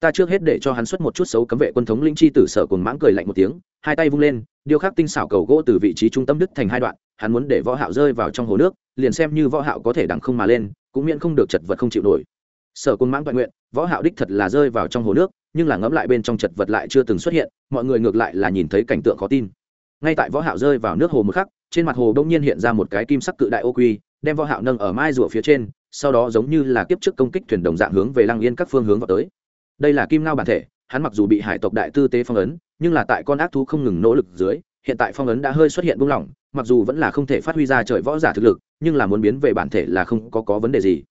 Ta trước hết để cho hắn xuất một chút xấu cấm vệ quân thống linh chi tử sở cùng mãng cười lạnh một tiếng, hai tay vung lên, điêu khắc tinh xảo cầu gỗ từ vị trí trung tâm đứt thành hai đoạn, hắn muốn để võ hạo rơi vào trong hồ nước, liền xem như võ hạo có thể đằng không mà lên, cũng miễn không được chật vật không chịu nổi sở côn mãng toàn nguyện, võ hạo đích thật là rơi vào trong hồ nước, nhưng là ngẫm lại bên trong chật vật lại chưa từng xuất hiện, mọi người ngược lại là nhìn thấy cảnh tượng khó tin. Ngay tại võ hạo rơi vào nước hồ một khắc, trên mặt hồ đông nhiên hiện ra một cái kim sắc cự đại ô quy, đem võ hạo nâng ở mai rùa phía trên, sau đó giống như là kiếp trước công kích thuyền đồng dạng hướng về lăng yên các phương hướng vào tới. Đây là kim ngao bản thể, hắn mặc dù bị hải tộc đại tư tế phong ấn, nhưng là tại con ác thú không ngừng nỗ lực dưới, hiện tại phong ấn đã hơi xuất hiện buông lỏng, mặc dù vẫn là không thể phát huy ra trời võ giả thực lực, nhưng là muốn biến về bản thể là không có có vấn đề gì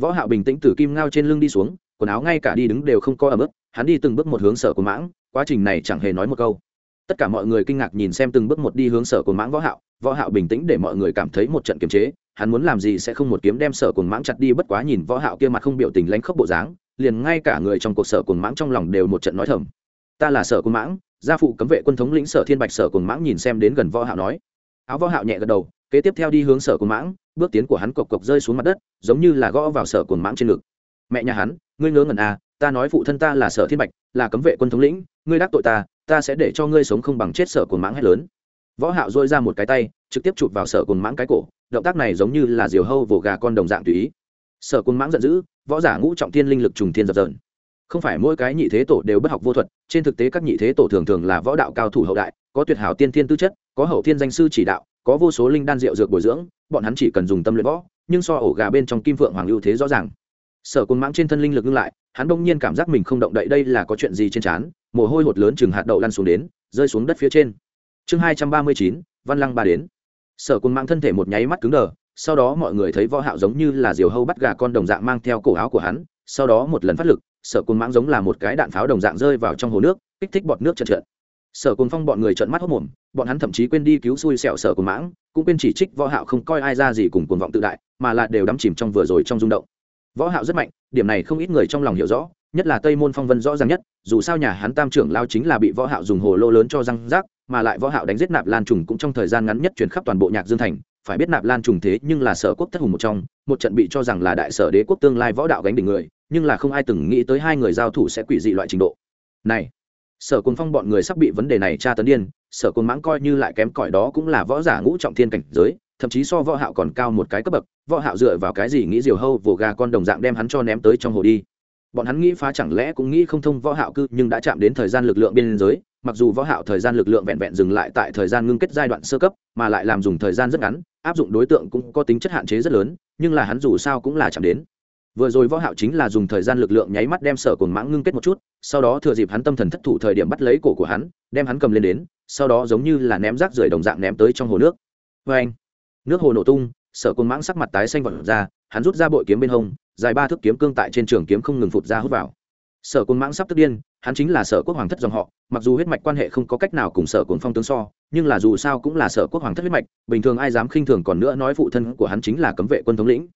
võ hạo bình tĩnh từ kim ngao trên lưng đi xuống, quần áo ngay cả đi đứng đều không có ở mức hắn đi từng bước một hướng sở của mãng, quá trình này chẳng hề nói một câu. Tất cả mọi người kinh ngạc nhìn xem từng bước một đi hướng sở của mãng võ hạo võ hạo bình tĩnh để mọi người cảm thấy một trận kiềm chế, hắn muốn làm gì sẽ không một kiếm đem sở của mãng chặt đi, bất quá nhìn võ hạo kia mặt không biểu tình lánh khốc bộ dáng, liền ngay cả người trong cuộc sở của mãng trong lòng đều một trận nói thầm. Ta là sở của mãng, gia phụ cấm vệ quân thống lĩnh sở thiên bạch. Sở của mãng nhìn xem đến gần võ hạo nói. Áo võ hạo nhẹ gật đầu kế tiếp theo đi hướng sở của mãng, bước tiến của hắn cộc cộc rơi xuống mặt đất, giống như là gõ vào sở cồn mãng trên ngực. Mẹ nhà hắn, ngươi ngớ ngẩn à ta nói phụ thân ta là sở thiên bạch, là cấm vệ quân thống lĩnh, ngươi đắc tội ta ta sẽ để cho ngươi sống không bằng chết sở của mãng hết lớn. Võ hạo dội ra một cái tay, trực tiếp chụp vào sở cồn mãng cái cổ, động tác này giống như là diều hâu vồ gà con đồng dạng tùy ý. Sở cồn mãng giận dữ, võ giả ngũ trọng thiên linh lực trùng thiên dập dờn. Không phải mỗi cái nhị thế tổ đều bất học vô thuật, trên thực tế các nhị thế tổ thường thường là võ đạo cao thủ hậu đại, có tuyệt hảo tiên thiên tư chất, có hậu thiên danh sư chỉ đạo có vô số linh đan rượu dược bồi dưỡng, bọn hắn chỉ cần dùng tâm luyện võ, nhưng so ổ gà bên trong kim phượng hoàng ưu thế rõ ràng. Sở côn mãng trên thân linh lực ngưng lại, hắn đông nhiên cảm giác mình không động đậy đây là có chuyện gì trên trán, mồ hôi hột lớn chừng hạt đậu lăn xuống đến, rơi xuống đất phía trên. Chương hai trăm ba mươi chín, văn lăng ba đến. Sở côn mãng thân thể một nháy mắt cứng đờ, sau đó mọi người thấy võ hạo giống như là diều hâu bắt gà con đồng dạng mang theo cổ áo của hắn, sau đó một lần phát lực, sở côn mãng giống là một cái đạn pháo đồng dạng rơi vào trong hồ nước, kích thích bọt nước trượt trượt sở cồn phong bọn người trợn mắt hốt mồm, bọn hắn thậm chí quên đi cứu xui xẻo sở cồn mãng, cũng quên chỉ trích võ hạo không coi ai ra gì cùng cuồng vọng tự đại, mà là đều đắm chìm trong vừa rồi trong rung động. Võ hạo rất mạnh, điểm này không ít người trong lòng hiểu rõ, nhất là tây môn phong vân rõ ràng nhất, dù sao nhà hắn tam trưởng lao chính là bị võ hạo dùng hồ lô lớn cho răng rác, mà lại võ hạo đánh giết nạp lan trùng cũng trong thời gian ngắn nhất truyền khắp toàn bộ nhạc dương thành, phải biết nạp lan trùng thế nhưng là sở quốc thất hùng một trong, một trận bị cho rằng là đại sở đế quốc tương lai võ đạo gánh đỉnh người, nhưng là không ai từng nghĩ tới hai người giao thủ sẽ quỷ dị loại trình độ. Này sở cồn phong bọn người sắp bị vấn đề này tra tấn điên, sở cồn mãng coi như lại kém cỏi đó cũng là võ giả ngũ trọng thiên cảnh giới, thậm chí so võ hạo còn cao một cái cấp bậc, võ hạo dựa vào cái gì nghĩ diều hâu vồ gà con đồng dạng đem hắn cho ném tới trong hồ đi. Bọn hắn nghĩ phá chẳng lẽ cũng nghĩ không thông võ hạo cư nhưng đã chạm đến thời gian lực lượng biên giới, mặc dù võ hạo thời gian lực lượng vẹn vẹn dừng lại tại thời gian ngưng kết giai đoạn sơ cấp, mà lại làm dùng thời gian rất ngắn, áp dụng đối tượng cũng có tính chất hạn chế rất lớn, nhưng là hắn dù sao cũng là chạm đến vừa rồi võ hạo chính là dùng thời gian lực lượng nháy mắt đem sở cồn mãng ngưng kết một chút, sau đó thừa dịp hắn tâm thần thất thủ thời điểm bắt lấy cổ của hắn, đem hắn cầm lên đến, sau đó giống như là ném rác rưởi đồng dạng ném tới trong hồ nước. Với anh, nước hồ nổ tung, sở cồn mãng sắc mặt tái xanh vọt ra, hắn rút ra bội kiếm bên hông, dài ba thước kiếm cương tại trên trường kiếm không ngừng phụt ra hút vào. Sở cồn mãng sắp tức điên, hắn chính là sở quốc hoàng thất dòng họ, mặc dù huyết mạch quan hệ không có cách nào cùng sở cồn phong tướng so, nhưng là dù sao cũng là sở quốc hoàng thất huyết mạch, bình thường ai dám khinh thường còn nữa nói phụ thân của hắn chính là cấm vệ quân thống lĩnh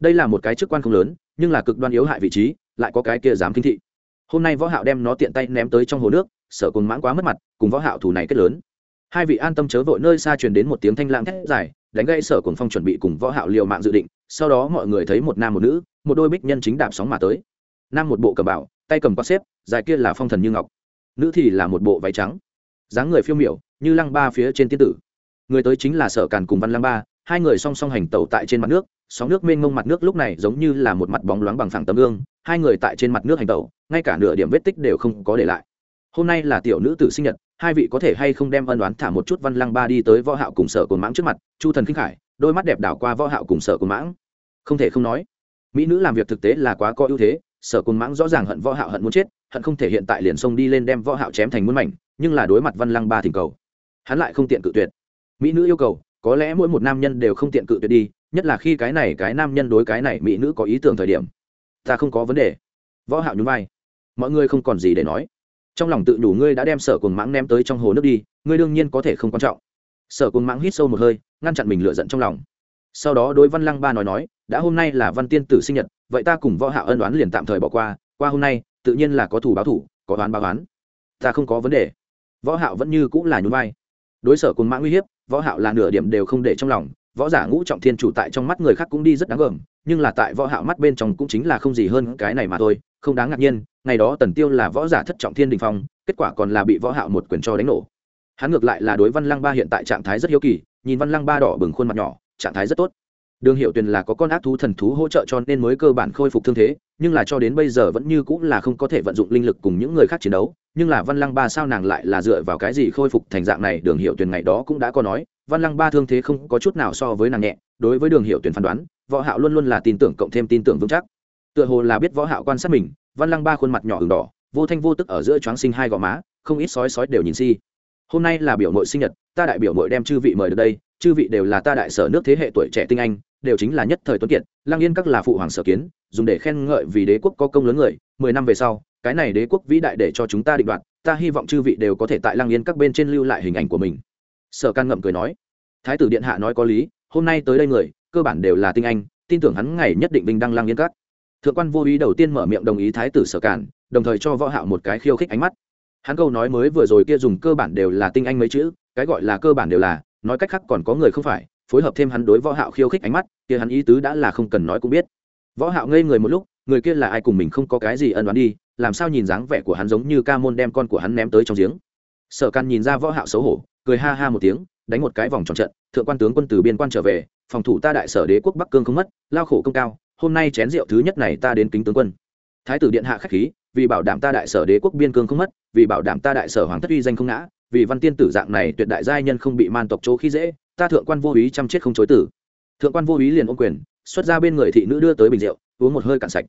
đây là một cái chức quan không lớn, nhưng là cực đoan yếu hại vị trí, lại có cái kia dám kinh thị. Hôm nay võ hạo đem nó tiện tay ném tới trong hồ nước, sợ cùng mãng quá mất mặt, cùng võ hạo thủ này kết lớn. Hai vị an tâm chớ vội nơi xa truyền đến một tiếng thanh lãng thét dài, đánh gây sở cùng phong chuẩn bị cùng võ hạo liều mạng dự định, sau đó mọi người thấy một nam một nữ, một đôi bích nhân chính đạp sóng mà tới. Nam một bộ cẩm bảo tay cầm quạt xếp, dài kia là phong thần như ngọc. Nữ thì là một bộ váy trắng. Dáng người phiêu miểu, như lăng ba phía trên tiên tử. Người tới chính là sở càn cùng văn lăng ba hai người song song hành tẩu tại trên mặt nước, sóng nước mênh mông mặt nước lúc này giống như là một mặt bóng loáng bằng phẳng tấm gương, hai người tại trên mặt nước hành tẩu, ngay cả nửa điểm vết tích đều không có để lại. Hôm nay là tiểu nữ tử sinh nhật, hai vị có thể hay không đem ân đoán thả một chút văn lăng ba đi tới võ hạo cùng sở cồn mãng trước mặt, chu thần kinh khải, đôi mắt đẹp đảo qua võ hạo cùng sở cồn mãng. Không thể không nói, mỹ nữ làm việc thực tế là quá có ưu thế, sở cồn mãng rõ ràng hận võ hạo hận muốn chết, hận không thể hiện tại liền xông đi lên đem võ hạo chém thành muôn mảnh, nhưng là đối mặt văn lăng ba thỉnh cầu, hắn lại không tiện cự tuyệt. Mỹ nữ yêu cầu có lẽ mỗi một nam nhân đều không tiện cự tuyệt đi, nhất là khi cái này cái nam nhân đối cái này mỹ nữ có ý tưởng thời điểm. Ta không có vấn đề. Võ hạo nhún vai. Mọi người không còn gì để nói. Trong lòng tự đủ ngươi đã đem sở cuồng mãng ném tới trong hồ nước đi, ngươi đương nhiên có thể không quan trọng. Sở cuồng mãng hít sâu một hơi, ngăn chặn mình lửa giận trong lòng. Sau đó đối văn lăng ba nói nói, đã hôm nay là văn tiên tử sinh nhật, vậy ta cùng võ hạo ân đoán liền tạm thời bỏ qua qua hôm nay, tự nhiên là có thủ báo thủ có đoán báo đoán ta không có vấn đề. Võ hạo vẫn như cũng là nhún vai. Đối sở cuồng mãng nguy hiếp võ hạo là nửa điểm đều không để trong lòng, võ giả ngũ trọng thiên chủ tại trong mắt người khác cũng đi rất đáng gờm, nhưng là tại võ hạo mắt bên trong cũng chính là không gì hơn cái này mà thôi, không đáng ngạc nhiên, ngày đó tần tiêu là võ giả thất trọng thiên đình phong, kết quả còn là bị võ hạo một quyền cho đánh nổ. Hắn ngược lại là đối văn lăng ba hiện tại trạng thái rất hiếu kỳ, nhìn văn lăng ba đỏ bừng khuôn mặt nhỏ, trạng thái rất tốt. Đường hiệu tuyền là có con ác thú thần thú hỗ trợ cho nên mới cơ bản khôi phục thương thế, nhưng là cho đến bây giờ vẫn như cũng là không có thể vận dụng linh lực cùng những người khác chiến đấu nhưng là văn lăng ba sao nàng lại là dựa vào cái gì khôi phục thành dạng này, đường hiệu tuyền ngày đó cũng đã có nói, văn lăng ba thương thế không có chút nào so với nàng nhẹ, đối với đường hiệu tuyền phán đoán, võ hạo luôn luôn là tin tưởng cộng thêm tin tưởng vững chắc. Tựa hồ là biết võ hạo quan sát mình, văn lăng ba khuôn mặt nhỏ ửng đỏ, vô thanh vô tức ở giữa choáng sinh hai gò má, không ít sói sói đều nhìn si. Hôm nay là biểu nội sinh nhật, ta đại biểu nội đem chư vị mời được đây, chư vị đều là ta đại sở nước thế hệ tuổi trẻ tinh anh, đều chính là nhất thời tuấn kiệt lang yên các là phụ hoàng sở kiến, dùng để khen ngợi vì đế quốc có công lớn người, mười năm về sau cái này đế quốc vĩ đại để cho chúng ta định đoạt, ta hy vọng chư vị đều có thể tại lang yên các bên trên lưu lại hình ảnh của mình. Sở can ngậm cười nói. Thái tử điện hạ nói có lý, hôm nay tới đây người, cơ bản đều là tinh anh, tin tưởng hắn ngày nhất định vinh đăng lang yên các. Thượng quan vô ý đầu tiên mở miệng đồng ý thái tử sở cản đồng thời cho võ hạo một cái khiêu khích ánh mắt. Hắn câu nói mới vừa rồi kia dùng cơ bản đều là tinh anh mấy chữ, cái gọi là cơ bản đều là, nói cách khác còn có người không phải, phối hợp thêm hắn đối võ hạo khiêu khích ánh mắt, kia hắn ý tứ đã là không cần nói cũng biết. Võ hạo ngây người một lúc người kia là ai cùng mình không có cái gì ân đoán đi, làm sao nhìn dáng vẻ của hắn giống như ca môn đem con của hắn ném tới trong giếng. Sở can nhìn ra võ hạo xấu hổ, cười ha ha một tiếng, đánh một cái vòng tròn trận, thượng quan tướng quân từ biên quan trở về, phòng thủ ta đại sở đế quốc bắc cương không mất, lao khổ công cao, hôm nay chén rượu thứ nhất này ta đến kính tướng quân. Thái tử điện hạ khách khí, vì bảo đảm ta đại sở đế quốc biên cương không mất, vì bảo đảm ta đại sở hoàng thất uy danh không ngã, vì văn tiên tử dạng này tuyệt đại giai nhân không bị man tộc chỗ khi dễ, ta thượng quan vô ý chăm chết không chối tử. Thượng quan vô ý liền ôm quyền, xuất ra bên người thị nữ đưa tới bình rượu, uống một hơi cạn sạch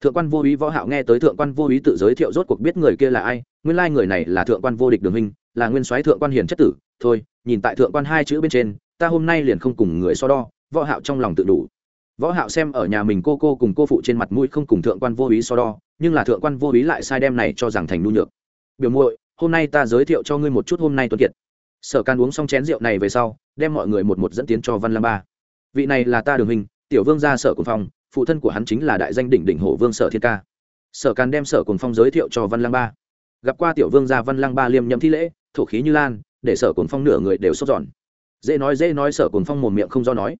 thượng quan vô ý võ hạo nghe tới thượng quan vô ý tự giới thiệu rốt cuộc biết người kia là ai nguyên lai người này là thượng quan vô địch đường minh, là nguyên soái thượng quan hiền chất tử. Thôi nhìn tại thượng quan hai chữ bên trên ta hôm nay liền không cùng người so đo võ hạo trong lòng tự đủ. Võ hạo xem ở nhà mình cô cô cùng cô phụ trên mặt mũi không cùng thượng quan vô ý so đo nhưng là thượng quan vô ý lại sai đem này cho rằng thành nu nhược. Biểu muội hôm nay ta giới thiệu cho ngươi một chút hôm nay tuấn kiệt. Sở can uống xong chén rượu này về sau đem mọi người một một dẫn tiến cho văn lam ba. Vị này là ta đường hình tiểu vương gia sở cùng phòng phụ thân của hắn chính là đại danh đỉnh đỉnh hổ vương sở thiên ca. Sở càn đem sở cùng phong giới thiệu cho văn lang ba. Gặp qua tiểu vương gia văn lang ba liêm nhậm thi lễ, thổ khí như lan, để sở cùng phong nửa người đều sốt giòn dễ nói dễ nói sở cùng phong mồm miệng không do nói.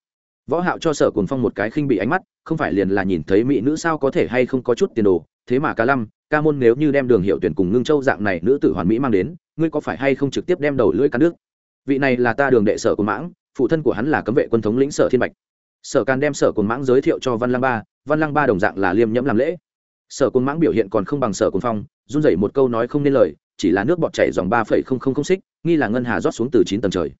Võ hạo cho sở cùng phong một cái khinh bị ánh mắt, không phải liền là nhìn thấy mỹ nữ sao có thể hay không có chút tiền đồ, thế mà ca lâm, ca môn nếu như đem đường hiệu tuyển cùng ngưng châu dạng này nữ tử hoàn mỹ mang đến, ngươi có phải hay không trực tiếp đem đầu lưỡi cắn nước vị này là ta đường đệ sở của mãng, phụ thân của hắn là cấm vệ quân thống lĩnh sở thiên bạch sở càn đem sở cồn mãng giới thiệu cho văn lăng ba, văn lăng ba đồng dạng là liêm nhẫm làm lễ. Sở cồn mãng biểu hiện còn không bằng sở cồn phong, run rẩy một câu nói không nên lời, chỉ là nước bọt chảy dòng ba phẩy không không không xích, nghi là ngân hà rót xuống từ chín tầng trời.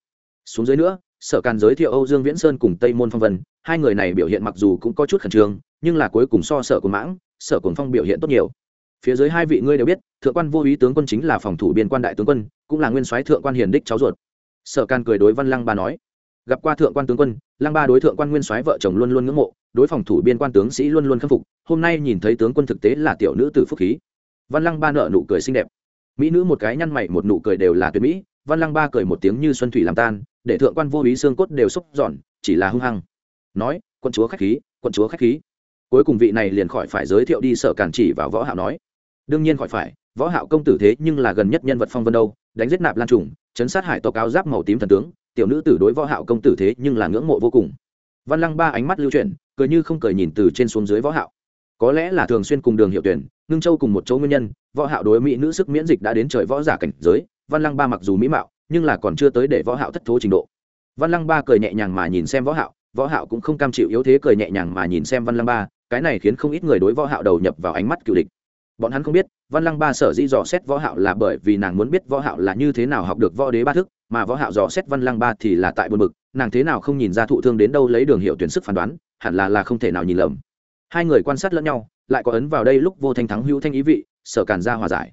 Xuống dưới nữa, sở càn giới thiệu âu dương viễn sơn cùng tây môn phong vân, hai người này biểu hiện mặc dù cũng có chút khẩn trương, nhưng là cuối cùng so sở cồn mãng, sở cồn phong biểu hiện tốt nhiều. Phía dưới hai vị ngươi đều biết, thượng quan vô ý tướng quân chính là phòng thủ biên quan đại tướng quân, cũng là nguyên soái thượng quan hiền đích cháu ruột. Sở càn cười đối văn lăng ba nói gặp qua thượng quan tướng quân, lăng ba đối thượng quan nguyên soái vợ chồng luôn luôn ngưỡng mộ, đối phòng thủ biên quan tướng sĩ luôn luôn khâm phục, hôm nay nhìn thấy tướng quân thực tế là tiểu nữ tử phúc khí. Văn lăng ba nợ nụ cười xinh đẹp. Mỹ nữ một cái nhăn mày một nụ cười đều là tuyệt mỹ, văn lăng ba cười một tiếng như xuân thủy làm tan, để thượng quan vô ý xương cốt đều xúc giòn, chỉ là hung hăng. Nói, quân chúa khách khí, quân chúa khách khí. Cuối cùng vị này liền khỏi phải giới thiệu đi sở cản chỉ vào võ hạo nói. Đương nhiên khỏi phải, võ hạo công tử thế nhưng là gần nhất nhân vật phong vân đâu, đánh giết nạp lan trùng, chấn sát hải tộc áo giáp màu tím thần tướng tiểu nữ tử đối võ hạo công tử thế nhưng là ngưỡng mộ vô cùng. Văn lăng ba ánh mắt lưu chuyển, cười như không cười nhìn từ trên xuống dưới võ hạo. Có lẽ là thường xuyên cùng đường hiệu tuyển, ngưng châu cùng một chỗ nguyên nhân, võ hạo đối mỹ nữ sức miễn dịch đã đến trời võ giả cảnh giới, văn lăng ba mặc dù mỹ mạo, nhưng là còn chưa tới để võ hạo thất thố trình độ. Văn lăng ba cười nhẹ nhàng mà nhìn xem võ hạo võ hạo cũng không cam chịu yếu thế cười nhẹ nhàng mà nhìn xem văn lăng ba, cái này khiến không ít người đối võ hạo đầu nhập vào ánh mắt cựu địch. Bọn hắn không biết, văn lăng ba sở dĩ dò xét võ hạo là bởi vì nàng muốn biết võ hạo là như thế nào học được võ đế ba thức mà võ hạo dò xét văn lăng ba thì là tại buồn bực, nàng thế nào không nhìn ra thụ thương đến đâu lấy đường hiệu tuyển sức phán đoán, hẳn là là không thể nào nhìn lầm. Hai người quan sát lẫn nhau, lại có ấn vào đây lúc vô thanh thắng hữu thanh ý vị, sở cản ra hòa giải.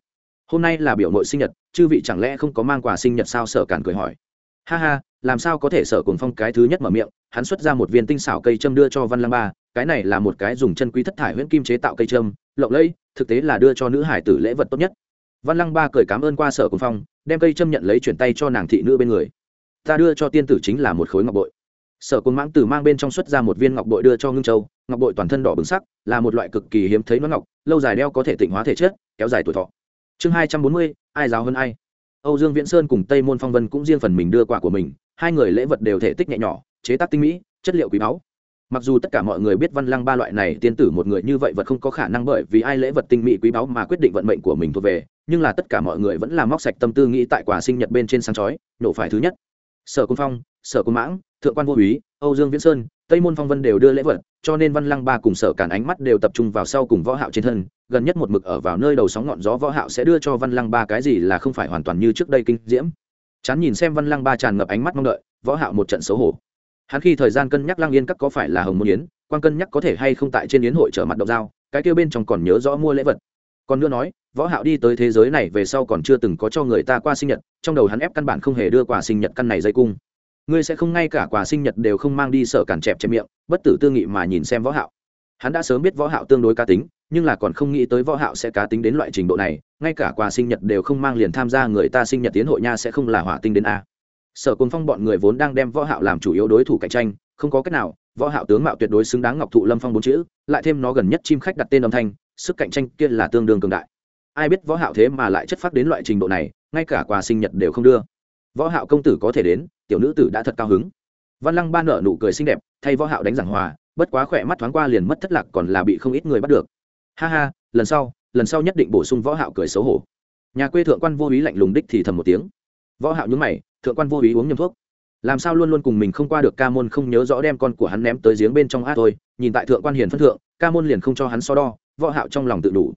Hôm nay là biểu nội sinh nhật, chư vị chẳng lẽ không có mang quà sinh nhật sao? Sở cản cười hỏi. Ha ha, làm sao có thể sở cùng phong cái thứ nhất mở miệng, hắn xuất ra một viên tinh xảo cây châm đưa cho văn lăng ba, cái này là một cái dùng chân quý thất thải huyễn kim chế tạo cây châm, lộng lẫy, thực tế là đưa cho nữ hải tử lễ vật tốt nhất. Văn lăng ba cười cảm ơn qua sở cùng phong đem cây châm nhận lấy chuyển tay cho nàng thị nữ bên người. Ta đưa cho tiên tử chính là một khối ngọc bội. Sở côn mãng tử mang bên trong xuất ra một viên ngọc bội đưa cho ngưng châu. Ngọc bội toàn thân đỏ bừng sắc, là một loại cực kỳ hiếm thấy nó ngọc, lâu dài đeo có thể tịnh hóa thể chất, kéo dài tuổi thọ. Chương hai trăm bốn mươi, ai giáo hơn ai? Âu dương viễn sơn cùng tây môn phong vân cũng riêng phần mình đưa quà của mình, hai người lễ vật đều thể tích nhẹ nhỏ, chế tác tinh mỹ, chất liệu quý báu mặc dù tất cả mọi người biết văn lăng ba loại này tiên tử một người như vậy vật không có khả năng bởi vì ai lễ vật tinh mỹ quý báu mà quyết định vận mệnh của mình thuộc về, nhưng là tất cả mọi người vẫn là móc sạch tâm tư nghĩ tại quả sinh nhật bên trên sáng chói, nổ phải thứ nhất. Sở công phong, sở công mãng, thượng quan vô úy, âu dương viễn sơn, tây môn phong vân đều đưa lễ vật, cho nên văn lăng ba cùng sở cản ánh mắt đều tập trung vào sau cùng võ hạo trên thân, gần nhất một mực ở vào nơi đầu sóng ngọn gió võ hạo sẽ đưa cho văn lăng ba cái gì là không phải hoàn toàn như trước đây kinh diễm. Chán nhìn xem văn lăng ba tràn ngập ánh mắt mong đợi, võ hạo một trận xấu hổ hắn khi thời gian cân nhắc lang yên các có phải là hồng môn yến, quan cân nhắc có thể hay không tại trên yến hội trở mặt độc dao cái kia bên trong còn nhớ rõ mua lễ vật. Còn nữa nói, võ hạo đi tới thế giới này về sau còn chưa từng có cho người ta qua sinh nhật, trong đầu hắn ép căn bản không hề đưa quà sinh nhật căn này dây cung. Ngươi sẽ không ngay cả quà sinh nhật đều không mang đi sợ cản chẹp chẹp miệng, bất tử tư nghị mà nhìn xem võ hạo. Hắn đã sớm biết võ hạo tương đối cá tính, nhưng là còn không nghĩ tới võ hạo sẽ cá tính đến loại trình độ này, ngay cả quà sinh nhật đều không mang liền tham gia người ta sinh nhật tiến hội nha sẽ không là hỏa tinh đến a sở cồn phong bọn người vốn đang đem võ hạo làm chủ yếu đối thủ cạnh tranh, không có cách nào, võ hạo tướng mạo tuyệt đối xứng đáng ngọc thụ lâm phong bốn chữ, lại thêm nó gần nhất chim khách đặt tên âm thanh, sức cạnh tranh kia là tương đương cường đại. Ai biết võ hạo thế mà lại chất phát đến loại trình độ này, ngay cả quà sinh nhật đều không đưa. Võ hạo công tử có thể đến, tiểu nữ tử đã thật cao hứng. Văn lăng ba nở nụ cười xinh đẹp, thay võ hạo đánh giảng hòa, bất quá khỏe mắt thoáng qua liền mất thất lạc còn là bị không ít người bắt được. Ha ha, lần sau lần sau nhất định bổ sung võ hạo cười xấu hổ. Nhà quê thượng quan vô ý lạnh lùng đích thì thầm một tiếng võ hạo nhún mày thượng quan vô ý uống nhầm thuốc. Làm sao luôn luôn cùng mình không qua được ca môn không nhớ rõ đem con của hắn ném tới giếng bên trong hát thôi nhìn tại thượng quan hiền phân thượng ca môn liền không cho hắn so đo võ hạo trong lòng tự đủ.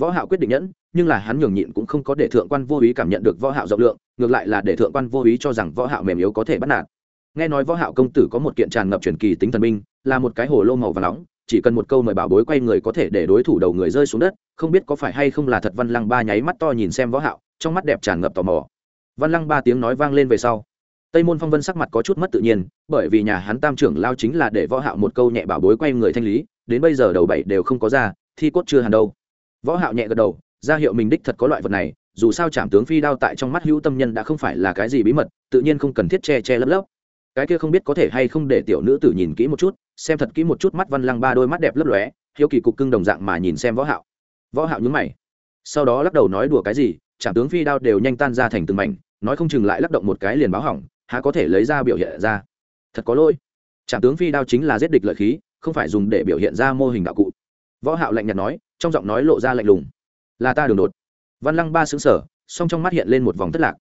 Võ hạo quyết định nhẫn nhưng là hắn nhường nhịn cũng không có để thượng quan vô ý cảm nhận được võ hạo rộng lượng ngược lại là để thượng quan vô ý cho rằng võ hạo mềm yếu có thể bắt nạt. Nghe nói võ hạo công tử có một kiện tràn ngập truyền kỳ tính thần minh, là một cái hồ lô màu vàng nóng chỉ cần một câu mời bảo bối quay người có thể để đối thủ đầu người rơi xuống đất không biết có phải hay không là thật văn lăng ba nháy mắt to nhìn xem võ hạo trong mắt đẹp tràn ngập tò mò văn lăng ba tiếng nói vang lên về sau. Tây môn phong vân sắc mặt có chút mất tự nhiên, bởi vì nhà hắn tam trưởng lao chính là để võ hạo một câu nhẹ bảo bối quay người thanh lý, đến bây giờ đầu bảy đều không có ra, thi cốt chưa hẳn đâu. Võ hạo nhẹ gật đầu, ra hiệu mình đích thật có loại vật này, dù sao trảm tướng phi đao tại trong mắt hữu tâm nhân đã không phải là cái gì bí mật, tự nhiên không cần thiết che che lấp lấp. Cái kia không biết có thể hay không để tiểu nữ tử nhìn kỹ một chút, xem thật kỹ một chút mắt văn lăng ba đôi mắt đẹp lấp lóe, hiếu kỳ cục cưng đồng dạng mà nhìn xem võ hạo. Võ hạo nhướng mày, sau đó lắc đầu nói đùa cái gì trảm tướng phi đao đều nhanh tan ra thành từng mảnh, nói không chừng lại lắc động một cái liền báo hỏng, há có thể lấy ra biểu hiện ra. Thật có lỗi. Trạm tướng phi đao chính là giết địch lợi khí, không phải dùng để biểu hiện ra mô hình đạo cụ. Võ hạo lạnh nhạt nói, trong giọng nói lộ ra lạnh lùng. Là ta đường đột. Văn lăng ba sững sở song trong mắt hiện lên một vòng thất lạc.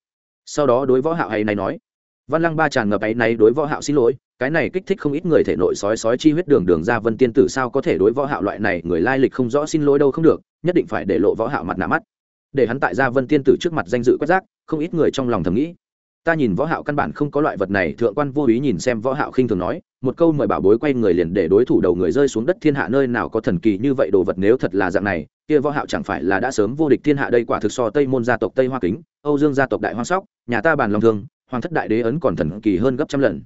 Sau đó đối võ hạo hay này nói, văn lăng ba tràn ngập áy náy đối võ hạo xin lỗi, cái này kích thích không ít người thể nội sói sói chi huyết đường đường ra vân tiên tử sao có thể đối võ hạo loại này người lai lịch không rõ xin lỗi đâu không được, nhất định phải để lộ võ hạo mặt nạ mắt để hắn tại gia vân tiên tử trước mặt danh dự quét rác, không ít người trong lòng thầm nghĩ. Ta nhìn võ hạo căn bản không có loại vật này, thượng quan vô ý nhìn xem võ hạo khinh thường nói, một câu mời bảo bối quay người liền để đối thủ đầu người rơi xuống đất thiên hạ nơi nào có thần kỳ như vậy đồ vật nếu thật là dạng này, kia võ hạo chẳng phải là đã sớm vô địch thiên hạ đây quả thực so tây môn gia tộc tây hoa kính, âu dương gia tộc đại hoang sóc, nhà ta bàn long thương, hoàng thất đại đế ấn còn thần kỳ hơn gấp trăm lần.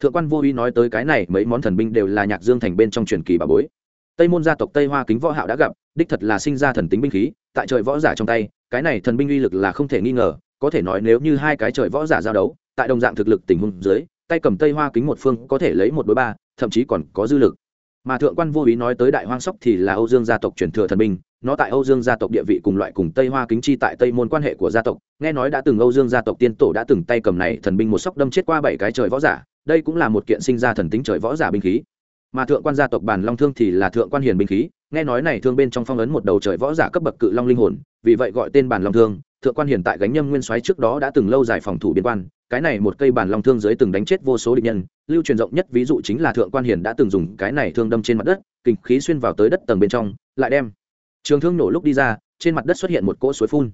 Thượng quan vô ý nói tới cái này, mấy món thần binh đều là nhạc dương thành bên trong truyền kỳ bà bối. Tây môn gia tộc tây hoa kính võ hạo đã gặp đích thật là sinh ra thần tính binh khí, tại trời võ giả trong tay, cái này thần binh uy lực là không thể nghi ngờ, có thể nói nếu như hai cái trời võ giả giao đấu, tại đồng dạng thực lực tình huống dưới, tay cầm tây hoa kính một phương có thể lấy một đối ba, thậm chí còn có dư lực. Mà thượng quan vô ý nói tới đại hoang sóc thì là âu dương gia tộc truyền thừa thần binh, nó tại âu dương gia tộc địa vị cùng loại cùng tây hoa kính chi tại tây môn quan hệ của gia tộc, nghe nói đã từng âu dương gia tộc tiên tổ đã từng tay cầm này thần binh một sóc đâm chết qua bảy cái trời võ giả, đây cũng là một kiện sinh ra thần tính trời võ giả binh khí. Mà thượng quan gia tộc bàn long thương thì là thượng quan hiền binh khí nghe nói này thương bên trong phong ấn một đầu trời võ giả cấp bậc cự long linh hồn, vì vậy gọi tên bản long thương, thượng quan hiền tại gánh nhâm nguyên soái trước đó đã từng lâu dài phòng thủ biên quan, cái này một cây bản long thương dưới từng đánh chết vô số địch nhân, lưu truyền rộng nhất ví dụ chính là thượng quan hiền đã từng dùng cái này thương đâm trên mặt đất, kinh khí xuyên vào tới đất tầng bên trong, lại đem trường thương nổ lúc đi ra, trên mặt đất xuất hiện một cỗ suối phun.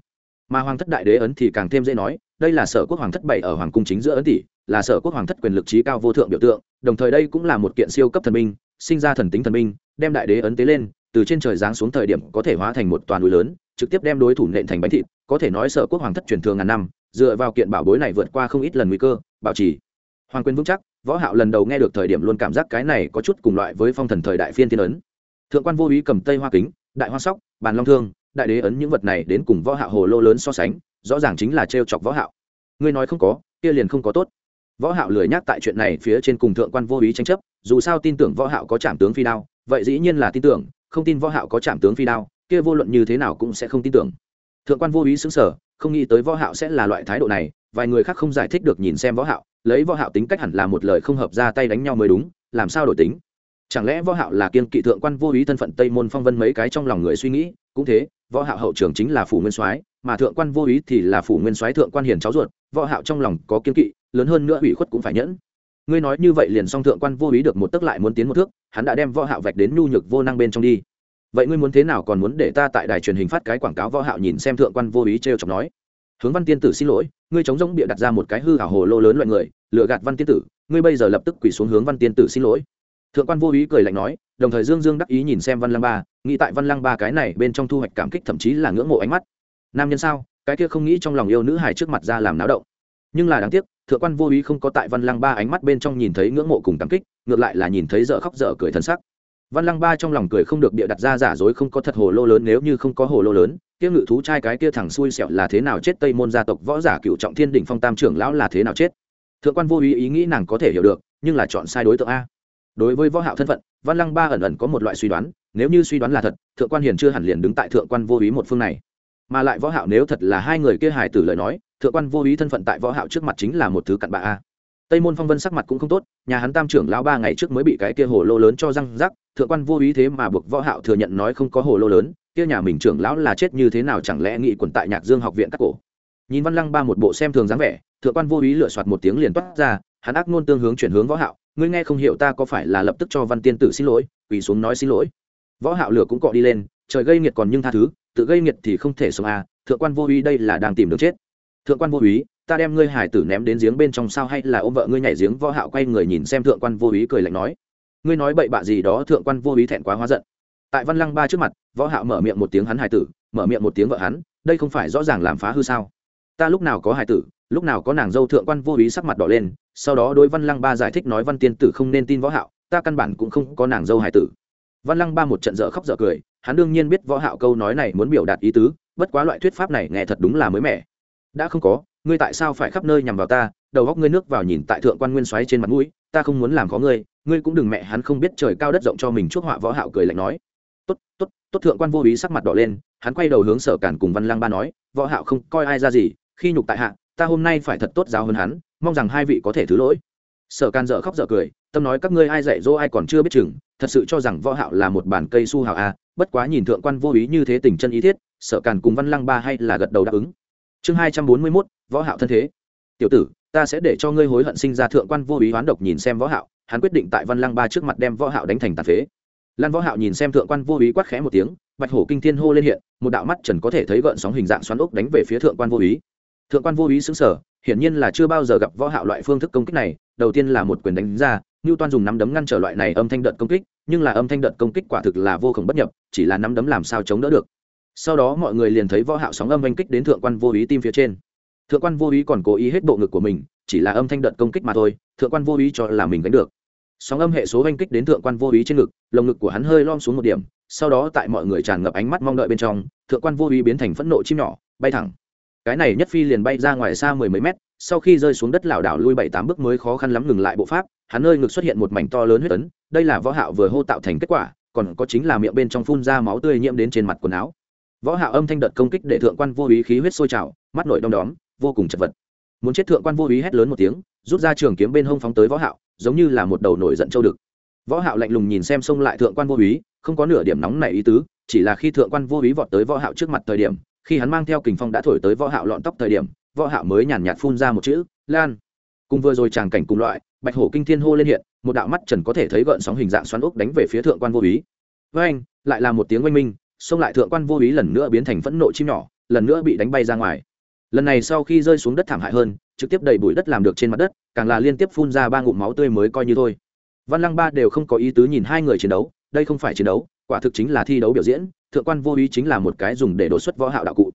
Mà hoàng thất đại đế ấn thì càng thêm dễ nói, đây là sở quốc hoàng thất bảy ở hoàng cung chính giữa ấn tỷ, là sở quốc hoàng thất quyền lực trí cao vô thượng biểu tượng, đồng thời đây cũng là một kiện siêu cấp thần binh, sinh ra thần tính thần binh, đem đại đế ấn tế lên từ trên trời giáng xuống thời điểm có thể hóa thành một toàn núi lớn, trực tiếp đem đối thủ nện thành bánh thịt, có thể nói sở quốc hoàng thất truyền thường ngàn năm, dựa vào kiện bảo bối này vượt qua không ít lần nguy cơ, bảo trì. Hoàng quyền vững chắc, võ hạo lần đầu nghe được thời điểm luôn cảm giác cái này có chút cùng loại với phong thần thời đại phiên thiên ấn. Thượng quan vô ý cầm tây hoa kính, đại hoa sóc, bàn long thương, đại đế ấn những vật này đến cùng võ hạo hồ lô lớn so sánh, rõ ràng chính là treo chọc võ hạo. Ngươi nói không có, kia liền không có tốt. Võ hạo lười nhắc tại chuyện này phía trên cùng thượng quan vô ý tranh chấp, dù sao tin tưởng võ hạo có trảm tướng phi đao, vậy dĩ nhiên là tin tưởng không tin võ hạo có chạm tướng phi đao, kia vô luận như thế nào cũng sẽ không tin tưởng. Thượng quan vô ý sững sờ, không nghĩ tới võ hạo sẽ là loại thái độ này, vài người khác không giải thích được nhìn xem võ hạo, lấy võ hạo tính cách hẳn là một lời không hợp ra tay đánh nhau mới đúng, làm sao đổi tính? Chẳng lẽ võ hạo là kiên kỵ thượng quan vô ý thân phận tây môn phong vân mấy cái trong lòng người suy nghĩ? Cũng thế, võ hạo hậu trưởng chính là phủ nguyên soái, mà thượng quan vô ý thì là phủ nguyên soái thượng quan hiền cháu ruột, võ hạo trong lòng có kiên kỵ, lớn hơn nữa ủy khuất cũng phải nhẫn ngươi nói như vậy liền song thượng quan vô ý được một tức lại muốn tiến một thước, hắn đã đem võ hạo vạch đến nhu nhược vô năng bên trong đi. Vậy ngươi muốn thế nào còn muốn để ta tại đài truyền hình phát cái quảng cáo võ hạo nhìn xem thượng quan vô ý treo chọc nói? Hướng văn tiên tử xin lỗi, ngươi chống rỗng bịa đặt ra một cái hư ảo hồ lô lớn loại người, lừa gạt văn tiên tử, ngươi bây giờ lập tức quỳ xuống hướng văn tiên tử xin lỗi. Thượng quan vô ý cười lạnh nói, đồng thời dương dương đắc ý nhìn xem văn lăng ba, nghĩ tại văn lăng ba cái này bên trong thu hoạch cảm kích thậm chí là ngưỡng mộ ánh mắt. Nam nhân sao? Cái kia không nghĩ trong lòng yêu nữ hài trước mặt ra làm náo động. Nhưng là đáng tiếc thượng quan vô ý không có tại văn lăng ba ánh mắt bên trong nhìn thấy ngưỡng mộ cùng cảm kích, ngược lại là nhìn thấy dở khóc dở cười thân sắc. Văn lăng ba trong lòng cười không được bịa đặt ra giả dối không có thật hồ lô lớn, nếu như không có hồ lô lớn, kia ngự thú trai cái kia thẳng xui xẹo là thế nào chết, tây môn gia tộc võ giả cựu trọng thiên đỉnh phong tam trưởng lão là thế nào chết? Thượng quan vô ý ý nghĩ nàng có thể hiểu được, nhưng là chọn sai đối tượng a. Đối với võ hạo thân phận, văn lăng ba ẩn ẩn có một loại suy đoán, nếu như suy đoán là thật, thượng quan hiền chưa hẳn liền đứng tại thượng quan vô ý một phương này. Mà lại võ hạo nếu thật là hai người kia hài tử lời nói thượng quan vô ý thân phận tại võ hạo trước mặt chính là một thứ cặn bạ a. Tây môn phong vân sắc mặt cũng không tốt, nhà hắn tam trưởng lão ba ngày trước mới bị cái kia hồ lô lớn cho răng rắc, thượng quan vô ý thế mà buộc võ hạo thừa nhận nói không có hồ lô lớn, kia nhà mình trưởng lão là chết như thế nào chẳng lẽ nghị quần tại nhạc dương học viện các cổ. Nhìn văn lăng ba một bộ xem thường dáng vẻ, thượng quan vô ý lựa soạt một tiếng liền toát ra, hắn ác ngôn tương hướng chuyển hướng võ hạo, ngươi nghe không hiểu ta có phải là lập tức cho văn tiên tử xin lỗi, quỳ xuống nói xin lỗi. Võ hạo lửa cũng cọ đi lên, trời gây nghiệt còn nhưng tha thứ, tự gây nghiệt thì không thể sống à thượng quan vô ý đây là đang tìm đường chết thượng quan vô ý ta đem ngươi hải tử ném đến giếng bên trong sao hay là ôm vợ ngươi nhảy giếng võ hạo quay người nhìn xem thượng quan vô ý cười lạnh nói. Ngươi nói bậy bạ gì đó, thượng quan vô ý thẹn quá hóa giận. Tại văn lăng ba trước mặt, võ hạo mở miệng một tiếng hắn hải tử, mở miệng một tiếng vợ hắn, đây không phải rõ ràng làm phá hư sao? Ta lúc nào có hải tử, lúc nào có nàng dâu thượng quan vô ý sắc mặt đỏ lên, sau đó đối văn lăng ba giải thích nói văn tiên tử không nên tin võ hạo, ta căn bản cũng không có nàng dâu hải tử. Văn lăng ba một trận dở khóc dở cười, hắn đương nhiên biết võ hạo câu nói này muốn biểu đạt ý tứ, bất quá loại thuyết pháp này nghe thật đúng là mới mẻ đã không có, ngươi tại sao phải khắp nơi nhằm vào ta? Đầu góc ngươi nước vào nhìn tại thượng quan nguyên xoáy trên mặt mũi, ta không muốn làm khó ngươi ngươi cũng đừng mẹ hắn không biết trời cao đất rộng cho mình chuốc họa võ hạo cười lạnh nói. Tốt tốt tốt, thượng quan vô ý sắc mặt đỏ lên, hắn quay đầu hướng sở cản cùng văn lang ba nói, võ hạo không coi ai ra gì, khi nhục tại hạ, ta hôm nay phải thật tốt giáo hơn hắn, mong rằng hai vị có thể thứ lỗi. Sở càn dở khóc dở cười, tâm nói các ngươi ai dạy dỗ ai còn chưa biết chừng, thật sự cho rằng võ hạo là một bản cây su hào a bất quá nhìn thượng quan vô ý như thế tình chân ý thiết, sở càn cùng văn lăng ba hay là gật đầu đáp ứng chương hai trăm bốn mươi mốt võ hạo thân thế. Tiểu tử ta sẽ để cho ngươi hối hận sinh ra thượng quan vô ý hoán độc nhìn xem võ hạo. Hắn quyết định tại văn lăng ba trước mặt đem võ hạo đánh thành tàn phế. Lan võ hạo nhìn xem thượng quan vô ý quát khẽ một tiếng bạch hổ kinh thiên hô lên hiện một đạo mắt trần có thể thấy gợn sóng hình dạng xoắn ốc đánh về phía thượng quan vô ý. Thượng quan vô ý sững sờ hiển nhiên là chưa bao giờ gặp võ hạo loại phương thức công kích này đầu tiên là một quyền đánh ra ngưu Toan dùng nắm đấm ngăn trở loại này âm thanh đợt công kích, nhưng là âm thanh đợt công kích quả thực là vô cùng bất nhập, chỉ là nắm đấm làm sao chống đỡ được. Sau đó mọi người liền thấy võ hạo sóng âm vang kích đến thượng quan vô ý tim phía trên. Thượng quan vô ý còn cố ý hết bộ ngực của mình, chỉ là âm thanh đợt công kích mà thôi, thượng quan vô ý cho là mình gánh được. Sóng âm hệ số vang kích đến thượng quan vô ý trên ngực, lồng ngực của hắn hơi lom xuống một điểm, sau đó tại mọi người tràn ngập ánh mắt mong đợi bên trong, thượng quan vô ý biến thành phẫn nộ chim nhỏ, bay thẳng. Cái này nhất phi liền bay ra ngoài xa mười mấy mét, sau khi rơi xuống đất lảo đảo lui bảy tám bước mới khó khăn lắm ngừng lại bộ pháp hắn nơi ngực xuất hiện một mảnh to lớn huyết tấn đây là võ hạo vừa hô tạo thành kết quả còn có chính là miệng bên trong phun ra máu tươi nhiễm đến trên mặt quần áo võ hạo âm thanh đợt công kích để thượng quan vô ý khí huyết sôi trào, mắt nổi đom đóm, vô cùng chật vật. Muốn chết thượng quan vô ý hét lớn một tiếng, rút ra trường kiếm bên hông phóng tới võ hạo, giống như là một đầu nổi giận châu đực. Võ hạo lạnh lùng nhìn xem xông lại thượng quan vô ý, không có nửa điểm nóng nảy ý tứ, chỉ là khi thượng quan vô ý vọt tới võ hạo trước mặt thời điểm, khi hắn mang theo kình phong đã thổi tới võ hạo lọn tóc thời điểm, võ hạo mới nhàn nhạt phun ra một chữ, lan! Cùng vừa rồi chàng cảnh cùng loại, bạch hổ kinh thiên hô lên hiện, một đạo mắt trần có thể thấy gợn sóng hình dạng xoắn ốc đánh về phía thượng quan vô ý. Với anh lại là một tiếng oanh minh xông lại thượng quan vô ý lần nữa biến thành phẫn nộ chim nhỏ, lần nữa bị đánh bay ra ngoài. Lần này sau khi rơi xuống đất thảm hại hơn, trực tiếp đầy bụi đất làm được trên mặt đất, càng là liên tiếp phun ra ba ngụm máu tươi mới coi như thôi. Văn lăng ba đều không có ý tứ nhìn hai người chiến đấu, đây không phải chiến đấu, quả thực chính là thi đấu biểu diễn, thượng quan vô ý chính là một cái dùng để đột xuất võ hạo đạo cụ.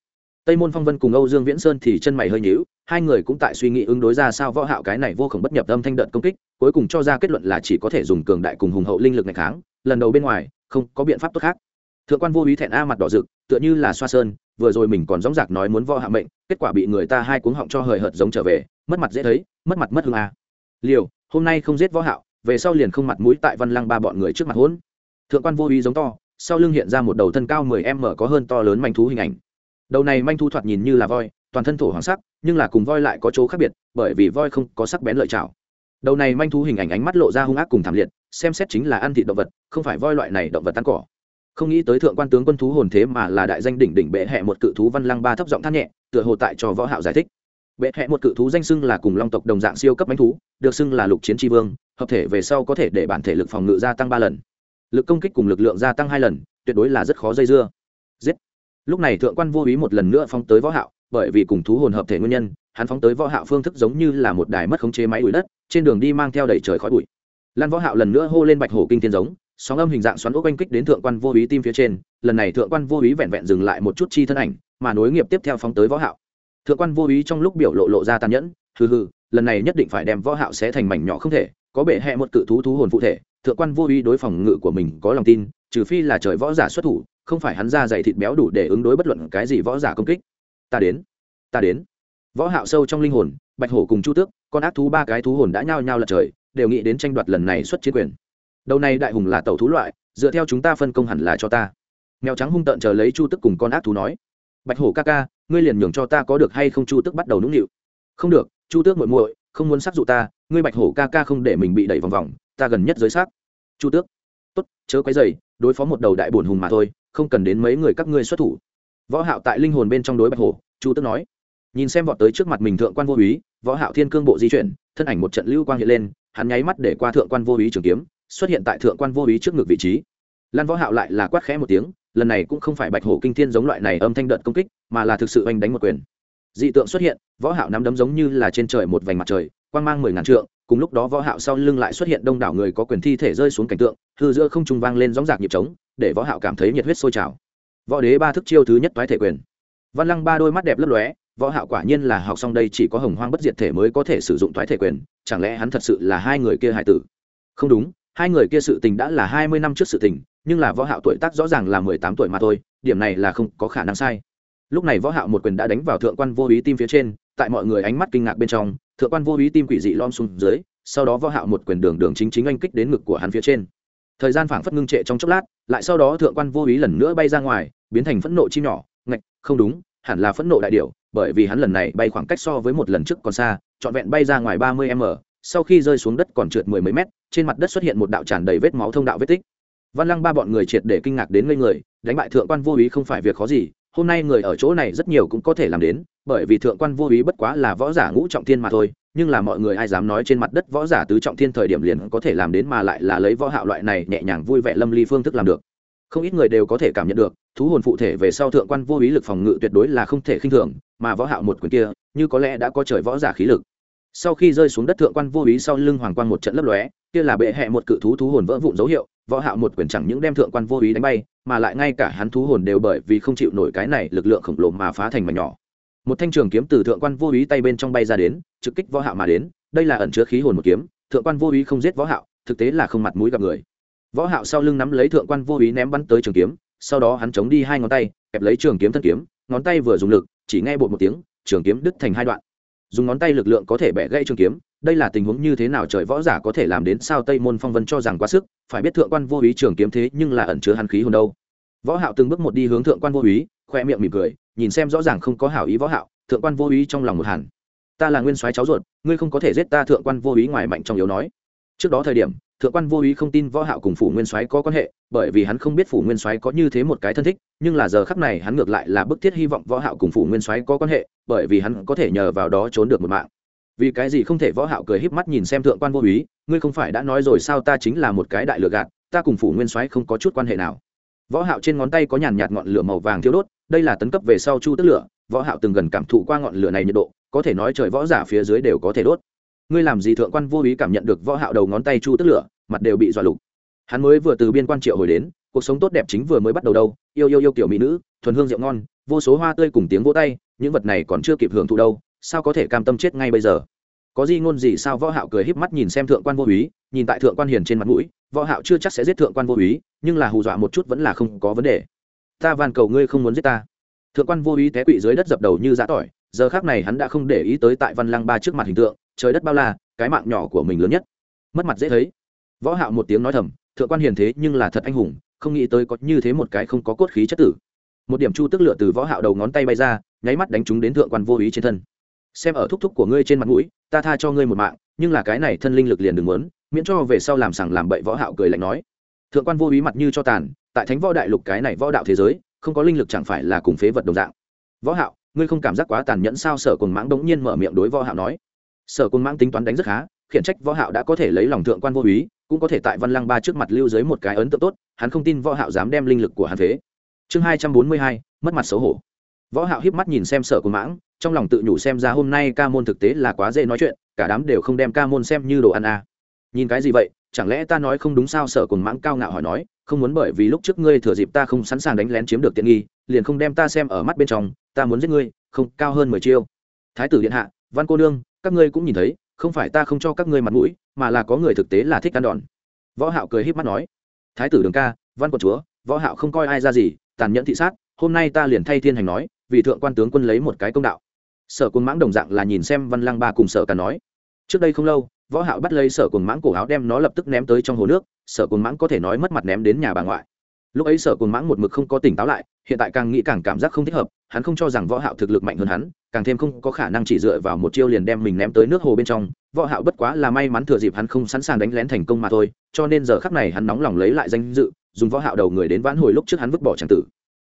Tây môn phong vân cùng âu dương viễn sơn thì chân mày hơi nhíu, hai người cũng tại suy nghĩ ứng đối ra sao võ hạo cái này vô cùng bất nhập âm thanh đợt công kích, cuối cùng cho ra kết luận là chỉ có thể dùng cường đại cùng hùng hậu linh lực này kháng, lần đầu bên ngoài, không có biện pháp tốt khác thượng quan vô ý thẹn a mặt đỏ rực, tựa như là xoa sơn, vừa rồi mình còn dõng dạc nói muốn võ hạ mệnh, kết quả bị người ta hai cuống họng cho hời hợt giống trở về, mất mặt dễ thấy, mất mặt mất hương a. Liều, hôm nay không giết võ hạo, về sau liền không mặt mũi tại văn lăng ba bọn người trước mặt hỗn. Thượng quan vô ý giống to, sau lưng hiện ra một đầu thân cao 10 m có hơn to lớn manh thú hình ảnh. Đầu này manh thú thoạt nhìn như là voi, toàn thân thổ hoàng sắc, nhưng là cùng voi lại có chỗ khác biệt, bởi vì voi không có sắc bén lợi chảo đầu này manh thú hình ảnh ánh mắt lộ ra hung ác cùng thảm liệt, xem xét chính là ăn thịt động vật, không phải voi loại này động vật tan cỏ không nghĩ tới thượng quan tướng quân thú hồn thế mà là đại danh đỉnh đỉnh bệ hẹ một cự thú văn lăng ba thấp giọng than nhẹ, tựa hồ tại cho võ hạo giải thích. Bệ hẹ một cự thú danh xưng là cùng long tộc đồng dạng siêu cấp mãnh thú, được xưng là lục chiến tri vương, hợp thể về sau có thể để bản thể lực phòng ngự gia tăng ba lần. Lực công kích cùng lực lượng gia tăng hai lần, tuyệt đối là rất khó dây dưa. Giết. Lúc này thượng quan vô ý một lần nữa phóng tới võ hạo, bởi vì cùng thú hồn hợp thể nguyên nhân, hắn phóng tới võ hạo phương thức giống như là một đài mất khống chế máy đuổi đất, trên đường đi mang theo đầy trời khói bụi. Lan võ hạo lần nữa hô lên bạch hổ kinh thiên giống sóng âm hình dạng xoắn ốc oanh kích đến thượng quan vô ý tim phía trên, lần này thượng quan vô ý vẹn vẹn dừng lại một chút chi thân ảnh, mà nối nghiệp tiếp theo phóng tới võ hạo. Thượng quan vô ý trong lúc biểu lộ lộ ra tàn nhẫn, hừ hừ, lần này nhất định phải đem võ hạo sẽ thành mảnh nhỏ không thể, có bệ hệ một cự thú thú hồn phụ thể, thượng quan vô ý đối phòng ngự của mình có lòng tin, trừ phi là trời võ giả xuất thủ, không phải hắn ra dày thịt béo đủ để ứng đối bất luận cái gì võ giả công kích. Ta đến ta đến. Võ hạo sâu trong linh hồn, bạch hổ cùng chu tước, con ác thú ba cái thú hồn đã nhao nhao lật trời, đều nghĩ đến tranh đoạt lần này xuất chiến quyền đầu này đại hùng là tẩu thú loại, dựa theo chúng ta phân công hẳn là cho ta. Mèo trắng hung tợn chờ lấy chu tước cùng con ác thú nói. Bạch hổ ca ca, ngươi liền nhường cho ta có được hay không chu tước bắt đầu nũng nịu? Không được, chu tước muội muội, không muốn sắc dụ ta, ngươi bạch hổ ca ca không để mình bị đẩy vòng vòng, ta gần nhất giới sắc chu tước. Tốt, chớ quấy dày đối phó một đầu đại bổn hùng mà thôi, không cần đến mấy người các ngươi xuất thủ. Võ hạo tại linh hồn bên trong đối bạch hổ, chu tước nói. Nhìn xem vọt tới trước mặt mình thượng quan vô úy, võ hạo thiên cương bộ di chuyển, thân ảnh một trận lưu quang hiện lên, hắn nháy mắt để qua thượng quan vô úy trường kiếm xuất hiện tại thượng quan vô ý trước ngực vị trí. Lan võ hạo lại là quát khẽ một tiếng, lần này cũng không phải bạch hổ kinh thiên giống loại này âm thanh đợt công kích, mà là thực sự anh đánh một quyền. Dị tượng xuất hiện, võ hạo nắm đấm giống như là trên trời một vành mặt trời, quang mang mười ngàn trượng, cùng lúc đó võ hạo sau lưng lại xuất hiện đông đảo người có quyền thi thể rơi xuống cảnh tượng, hư giữa không trung vang lên gióng giạc nhịp trống, để võ hạo cảm thấy nhiệt huyết sôi trào. Võ đế ba thức chiêu thứ nhất toái thể quyền. Văn lăng ba đôi mắt đẹp lấp lóe, võ hạo quả nhiên là học xong đây chỉ có hồng hoang bất diệt thể mới có thể sử dụng toái thể quyền, chẳng lẽ hắn thật sự là hai người kia hải tử? Không đúng hai người kia sự tình đã là hai mươi năm trước sự tình, nhưng là võ hạo tuổi tác rõ ràng là mười tám tuổi mà thôi, điểm này là không có khả năng sai. Lúc này võ hạo một quyền đã đánh vào thượng quan vô ý tim phía trên, tại mọi người ánh mắt kinh ngạc bên trong, thượng quan vô ý tim quỷ dị lom xuống dưới, sau đó võ hạo một quyền đường đường chính chính anh kích đến ngực của hắn phía trên. Thời gian phảng phất ngưng trệ trong chốc lát, lại sau đó thượng quan vô ý lần nữa bay ra ngoài, biến thành phẫn nộ chim nhỏ, ngạch, không đúng, hẳn là phẫn nộ đại điểu, bởi vì hắn lần này bay khoảng cách so với một lần trước còn xa, trọn vẹn bay ra ngoài ba mươi m sau khi rơi xuống đất còn trượt mười mấy mét, trên mặt đất xuất hiện một đạo tràn đầy vết máu thông đạo vết tích. Văn lăng ba bọn người triệt để kinh ngạc đến ngây người, đánh bại thượng quan vô ý không phải việc khó gì, hôm nay người ở chỗ này rất nhiều cũng có thể làm đến, bởi vì thượng quan vô ý bất quá là võ giả ngũ trọng thiên mà thôi, nhưng là mọi người ai dám nói trên mặt đất võ giả tứ trọng thiên thời điểm liền có thể làm đến mà lại là lấy võ hạo loại này nhẹ nhàng vui vẻ lâm ly phương thức làm được. Không ít người đều có thể cảm nhận được, thú hồn phụ thể về sau thượng quan vô ý lực phòng ngự tuyệt đối là không thể khinh thường, mà võ hạo một quyền kia, như có lẽ đã có trời võ giả khí lực sau khi rơi xuống đất thượng quan vô ý sau lưng hoàng quan một trận lấp lóe, kia là bệ hệ một cự thú thú hồn vỡ vụn dấu hiệu, võ hạo một quyền chẳng những đem thượng quan vô ý đánh bay, mà lại ngay cả hắn thú hồn đều bởi vì không chịu nổi cái này lực lượng khổng lồ mà phá thành mảnh nhỏ. Một thanh trường kiếm từ thượng quan vô ý tay bên trong bay ra đến, trực kích võ hạo mà đến, đây là ẩn chứa khí hồn một kiếm, thượng quan vô ý không giết võ hạo, thực tế là không mặt mũi gặp người. Võ hạo sau lưng nắm lấy thượng quan vô ý ném bắn tới trường kiếm, sau đó hắn chống đi hai ngón tay, kẹp lấy trường kiếm thân kiếm, ngón tay vừa dùng lực, chỉ nghe bột một tiếng, trường kiếm đứt thành hai đoạn dùng ngón tay lực lượng có thể bẻ gãy trường kiếm, đây là tình huống như thế nào trời võ giả có thể làm đến sao tây môn phong vân cho rằng quá sức, phải biết thượng quan vô ý trường kiếm thế nhưng là ẩn chứa hắn khí hồn đâu. Võ hạo từng bước một đi hướng thượng quan vô ý khoe miệng mỉm cười, nhìn xem rõ ràng không có hảo ý võ hạo, thượng quan vô ý trong lòng một hẳn. Ta là nguyên soái cháu ruột, ngươi không có thể giết ta thượng quan vô ý ngoài mạnh trong yếu nói. Trước đó thời điểm thượng quan vô ý không tin võ hạo cùng phủ nguyên soái có quan hệ, bởi vì hắn không biết phủ nguyên soái có như thế một cái thân thích, nhưng là giờ khắc này hắn ngược lại là bức thiết hy vọng võ hạo cùng phủ nguyên soái có quan hệ, bởi vì hắn có thể nhờ vào đó trốn được một mạng. Vì cái gì không thể võ hạo cười híp mắt nhìn xem thượng quan vô ý, ngươi không phải đã nói rồi sao ta chính là một cái đại lừa gạt, ta cùng phủ nguyên soái không có chút quan hệ nào. Võ hạo trên ngón tay có nhàn nhạt ngọn lửa màu vàng thiêu đốt, đây là tấn cấp về sau chu tức lửa, võ hạo từng gần cảm thụ qua ngọn lửa này nhiệt độ, có thể nói trời võ giả phía dưới đều có thể đốt ngươi làm gì thượng quan vô ý cảm nhận được võ hạo đầu ngón tay chu tức lửa, mặt đều bị dọa lục. Hắn mới vừa từ biên quan triệu hồi đến, cuộc sống tốt đẹp chính vừa mới bắt đầu đâu. Yêu yêu yêu tiểu mỹ nữ, thuần hương rượu ngon, vô số hoa tươi cùng tiếng vỗ tay, những vật này còn chưa kịp hưởng thụ đâu, sao có thể cam tâm chết ngay bây giờ? Có gì ngôn gì sao võ hạo cười híp mắt nhìn xem thượng quan vô úy nhìn tại thượng quan hiền trên mặt mũi, võ hạo chưa chắc sẽ giết thượng quan vô úy nhưng là hù dọa một chút vẫn là không có vấn đề. Ta van cầu ngươi không muốn giết ta. Thượng quan vô úy té quỵ dưới đất dập đầu như giã tỏi giờ khác này hắn đã không để ý tới tại văn lăng ba trước mặt hình tượng, trời đất bao la, cái mạng nhỏ của mình lớn nhất. Mất mặt dễ thấy. Võ hạo một tiếng nói thầm, thượng quan hiền thế nhưng là thật anh hùng, không nghĩ tới có như thế một cái không có cốt khí chất tử. Một điểm chu tức lửa từ võ hạo đầu ngón tay bay ra, nháy mắt đánh trúng đến thượng quan vô ý trên thân. Xem ở thúc thúc của ngươi trên mặt mũi, ta tha cho ngươi một mạng, nhưng là cái này thân linh lực liền đừng muốn, miễn cho về sau làm sằng làm bậy võ hạo cười lạnh nói. Thượng quan vô ý mặt như cho tàn, tại thánh võ đại lục cái này võ đạo thế giới, không có linh lực chẳng phải là cùng phế vật đồng dạng. Võ hạo ngươi không cảm giác quá tàn nhẫn sao? Sở cồn mãng đống nhiên mở miệng đối võ hạo nói. Sở cồn mãng tính toán đánh rất khá, khiển trách võ hạo đã có thể lấy lòng thượng quan vô úy, cũng có thể tại văn lăng ba trước mặt lưu dưới một cái ấn tượng tốt, hắn không tin võ hạo dám đem linh lực của hắn phế. Chương hai trăm bốn mươi hai, mất mặt xấu hổ. Võ hạo híp mắt nhìn xem sở cồn mãng, trong lòng tự nhủ xem ra hôm nay ca môn thực tế là quá dễ nói chuyện, cả đám đều không đem ca môn xem như đồ ăn à. nhìn cái gì vậy? Chẳng lẽ ta nói không đúng sao? Sở cồn mãng cao ngạo hỏi nói, không muốn bởi vì lúc trước ngươi thừa dịp ta không sẵn sàng đánh lén chiếm được tiện nghi liền không đem ta xem ở mắt bên trong, ta muốn giết ngươi, không, cao hơn mười chiêu. Thái tử điện hạ, văn cô nương, các ngươi cũng nhìn thấy, không phải ta không cho các ngươi mặt mũi, mà là có người thực tế là thích ăn đòn. Võ hạo cười híp mắt nói. Thái tử đường ca, văn quận chúa, võ hạo không coi ai ra gì, tàn nhẫn thị sát, hôm nay ta liền thay thiên hành nói, vì thượng quan tướng quân lấy một cái công đạo. Sở quân mãng đồng dạng là nhìn xem văn lăng ba cùng sở cả nói. Trước đây không lâu, võ hạo bắt lấy sở quân mãng cổ áo đem nó lập tức ném tới trong hồ nước, sở quân mãng có thể nói mất mặt ném đến nhà bà ngoại lúc ấy sở cồn mãng một mực không có tỉnh táo lại, hiện tại càng nghĩ càng cảm giác không thích hợp, hắn không cho rằng võ hạo thực lực mạnh hơn hắn, càng thêm không có khả năng chỉ dựa vào một chiêu liền đem mình ném tới nước hồ bên trong. Võ hạo bất quá là may mắn thừa dịp hắn không sẵn sàng đánh lén thành công mà thôi, cho nên giờ khắc này hắn nóng lòng lấy lại danh dự, dùng võ hạo đầu người đến vãn hồi lúc trước hắn vứt bỏ chẳng tử.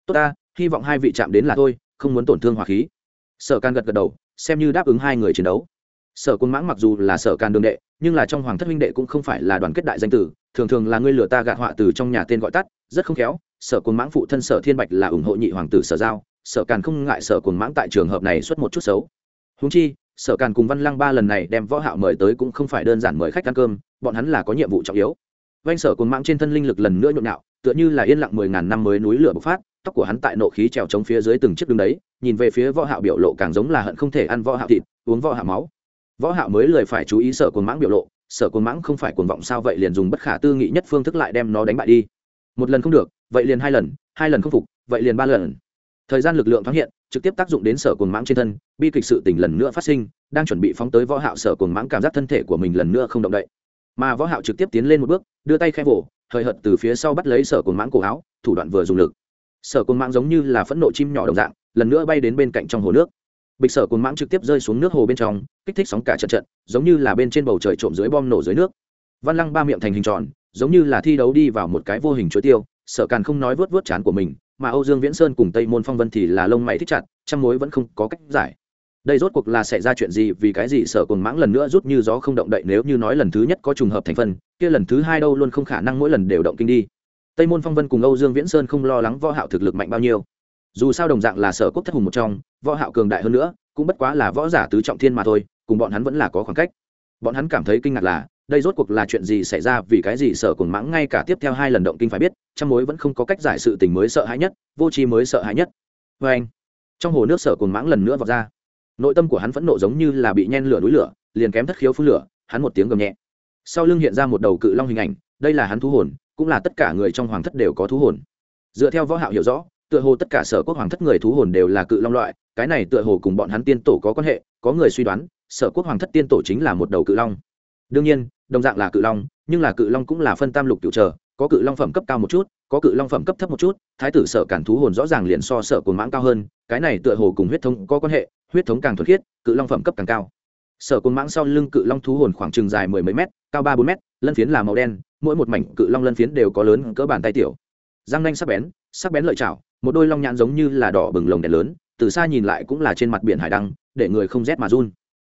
Tốt ta, hy vọng hai vị chạm đến là thôi, không muốn tổn thương hòa khí. Sở can gật gật đầu, xem như đáp ứng hai người chiến đấu sở quân mãng mặc dù là sở can đường đệ, nhưng là trong hoàng thất huynh đệ cũng không phải là đoàn kết đại danh tử, thường thường là ngươi lừa ta gạt họa từ trong nhà tên gọi tắt, rất không khéo, sở quân mãng phụ thân sở thiên bạch là ủng hộ nhị hoàng tử sở giao, sở càn không ngại sở quân mãng tại trường hợp này xuất một chút xấu. Húng chi, sở càn cùng văn lăng ba lần này đem võ hạo mời tới cũng không phải đơn giản mời khách ăn cơm, bọn hắn là có nhiệm vụ trọng yếu. Vanh sở quân mãng trên thân linh lực lần nữa nhộn nhạo, tựa như là yên lặng mười ngàn năm mới núi lửa bộc phát, tóc của hắn tại nộ khí trèo chống phía dưới từng chiếc đứng đấy, nhìn về phía võ hạo biểu lộ càng giống là hận không thể ăn võ hạo thịt, uống võ hạo máu võ hạo mới lời phải chú ý sở cuồng mãng biểu lộ, sở cuồng mãng không phải cuồng vọng sao vậy liền dùng bất khả tư nghị nhất phương thức lại đem nó đánh bại đi. Một lần không được, vậy liền hai lần hai lần không phục, vậy liền ba lần. Thời gian lực lượng thoáng hiện, trực tiếp tác dụng đến sở cuồng mãng trên thân, bi kịch sự tình lần nữa phát sinh, đang chuẩn bị phóng tới võ hạo sở cuồng mãng cảm giác thân thể của mình lần nữa không động đậy. Mà võ hạo trực tiếp tiến lên một bước, đưa tay khẽ vỗ thời hợt từ phía sau bắt lấy sở cuồng mãng cổ áo, thủ đoạn vừa dùng lực. Sở cuồng mãng giống như là phẫn nộ chim nhỏ đồng dạng, lần nữa bay đến bên cạnh trong hồ nước bịch sở cuồng mãng trực tiếp rơi xuống nước hồ bên trong, kích thích sóng cả trận trận, giống như là bên trên bầu trời trộm dưới bom nổ dưới nước. Văn lăng ba miệng thành hình tròn, giống như là thi đấu đi vào một cái vô hình chuối tiêu sở càn không nói vớt vớt chán của mình, mà âu dương viễn sơn cùng tây môn phong vân thì là lông mày thích chặt, trăm mối vẫn không có cách giải. Đây rốt cuộc là xảy ra chuyện gì, vì cái gì sở cồn mãng lần nữa rút như gió không động đậy nếu như nói lần thứ nhất có trùng hợp thành phần kia lần thứ hai đâu luôn không khả năng mỗi lần đều động kinh đi. Tây môn phong vân cùng âu dương viễn sơn không lo lắng võ hạo thực lực mạnh bao nhiêu dù sao đồng dạng là sở quốc thất hùng một trong, võ hạo cường đại hơn nữa, cũng bất quá là võ giả tứ trọng thiên mà thôi, cùng bọn hắn vẫn là có khoảng cách. Bọn hắn cảm thấy kinh ngạc là, đây rốt cuộc là chuyện gì xảy ra, vì cái gì sở cuồng mãng ngay cả tiếp theo hai lần động kinh phải biết trong mối vẫn không có cách giải sự tình mới sợ hãi nhất, vô tri mới sợ hãi nhất. Với anh, trong hồ nước sở cuồng mãng lần nữa vọt ra. Nội tâm của hắn vẫn nộ giống như là bị nhen lửa núi lửa, liền kém thất khiếu phun lửa, hắn một tiếng gầm nhẹ. Sau lưng hiện ra một đầu cự long hình ảnh, đây là hắn thú hồn, cũng là tất cả người trong hoàng thất đều có thú hồn. Dựa theo võ hạo hiểu rõ tựa hồ tất cả sở quốc hoàng thất người thú hồn đều là cự long loại, cái này tựa hồ cùng bọn hắn tiên tổ có quan hệ, có người suy đoán, sở quốc hoàng thất tiên tổ chính là một đầu cự long. Đương nhiên, đồng dạng là cự long, nhưng là cự long cũng là phân tam lục cựu trở, có cự long phẩm cấp cao một chút, có cự long phẩm cấp thấp một chút, thái tử sở cản thú hồn rõ ràng liền so sở cồn mãng cao hơn, cái này tựa hồ cùng huyết thống có quan hệ, huyết thống càng thuật khiết, cự long phẩm cấp càng cao. Sở cồn mãng sau lưng cự long thú hồn khoảng chừng dài mười mấy mét, cao ba bốn mét, lân phiến là màu đen, mỗi một mảnh cự long lân phiến đều có lớn cỡ bàn tay tiểu. Răng nanh sắc bén sắc bén lợi chảo, một đôi long nhãn giống như là đỏ bừng lồng đèn lớn, từ xa nhìn lại cũng là trên mặt biển hải đăng, để người không rét mà run.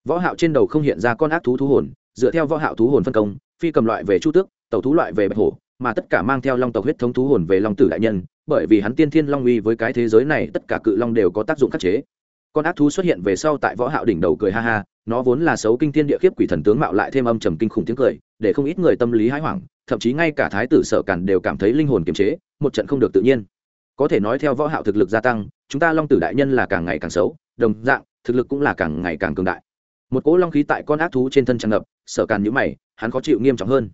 Võ hạo trên đầu không hiện ra con ác thú thú hồn, dựa theo võ hạo thú hồn phân công, phi cầm loại về chu tước, tẩu thú loại về bạch hổ, mà tất cả mang theo long tộc huyết thống thú hồn về long tử đại nhân, bởi vì hắn tiên thiên long uy với cái thế giới này, tất cả cự long đều có tác dụng khắc chế. Con ác thú xuất hiện về sau tại võ hạo đỉnh đầu cười ha ha nó vốn là xấu kinh thiên địa khiếp quỷ thần tướng mạo lại thêm âm trầm kinh khủng tiếng cười, để không ít người tâm lý hãi hoảng, thậm chí ngay cả thái tử sở cản đều cảm thấy linh hồn kiềm chế, một trận không được tự nhiên. Có thể nói theo võ hạo thực lực gia tăng, chúng ta long tử đại nhân là càng ngày càng xấu, đồng dạng, thực lực cũng là càng ngày càng cường đại. Một cỗ long khí tại con ác thú trên thân tràn ngập, sở càn nhíu mày, hắn khó chịu nghiêm trọng hơn.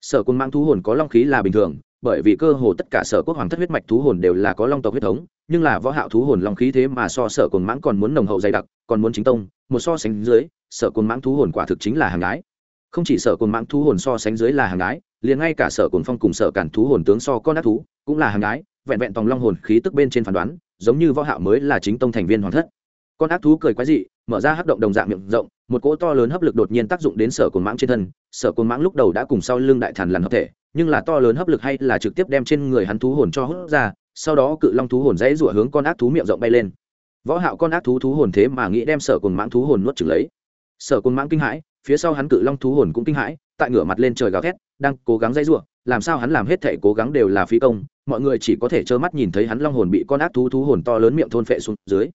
Sở quân mang thú hồn có long khí là bình thường, bởi vì cơ hồ tất cả sở quốc hoàng thất huyết mạch thú hồn đều là có long tộc huyết thống, nhưng là võ hạo thú hồn long khí thế mà so sở cồn mãng còn muốn nồng hậu dày đặc, còn muốn chính tông một so sánh dưới, sở cồn mãng thú hồn quả thực chính là hàng gái. Không chỉ sở cồn mãng thú hồn so sánh dưới là hàng gái, liền ngay cả sở cồn phong cùng sở cản thú hồn tướng so con ác thú cũng là hàng gái, vẹn vẹn tòng long hồn khí tức bên trên phán đoán, giống như võ hạo mới là chính tông thành viên hoàng thất. Con ác thú cười quái dị, mở ra hắc động đồng dạng miệng rộng, một cỗ to lớn hấp lực đột nhiên tác dụng đến sở cồn mãng trên thân. Sở cồn mãng lúc đầu đã cùng sau lưng đại thần lần hợp thể, nhưng là to lớn hấp lực hay là trực tiếp đem trên người hắn thú hồn cho hút ra, sau đó cự long thú hồn dãy rủa hướng con ác thú miệng rộng bay lên võ hạo con ác thú thú hồn thế mà nghĩ đem sở cồn mãng thú hồn nuốt chửng lấy. Sở cồn mãng kinh hãi, phía sau hắn cự long thú hồn cũng kinh hãi, tại ngửa mặt lên trời gào thét, đang cố gắng dây rủa, làm sao hắn làm hết thể cố gắng đều là phí công, mọi người chỉ có thể trơ mắt nhìn thấy hắn long hồn bị con ác thú thú hồn to lớn miệng thôn phệ xuống dưới.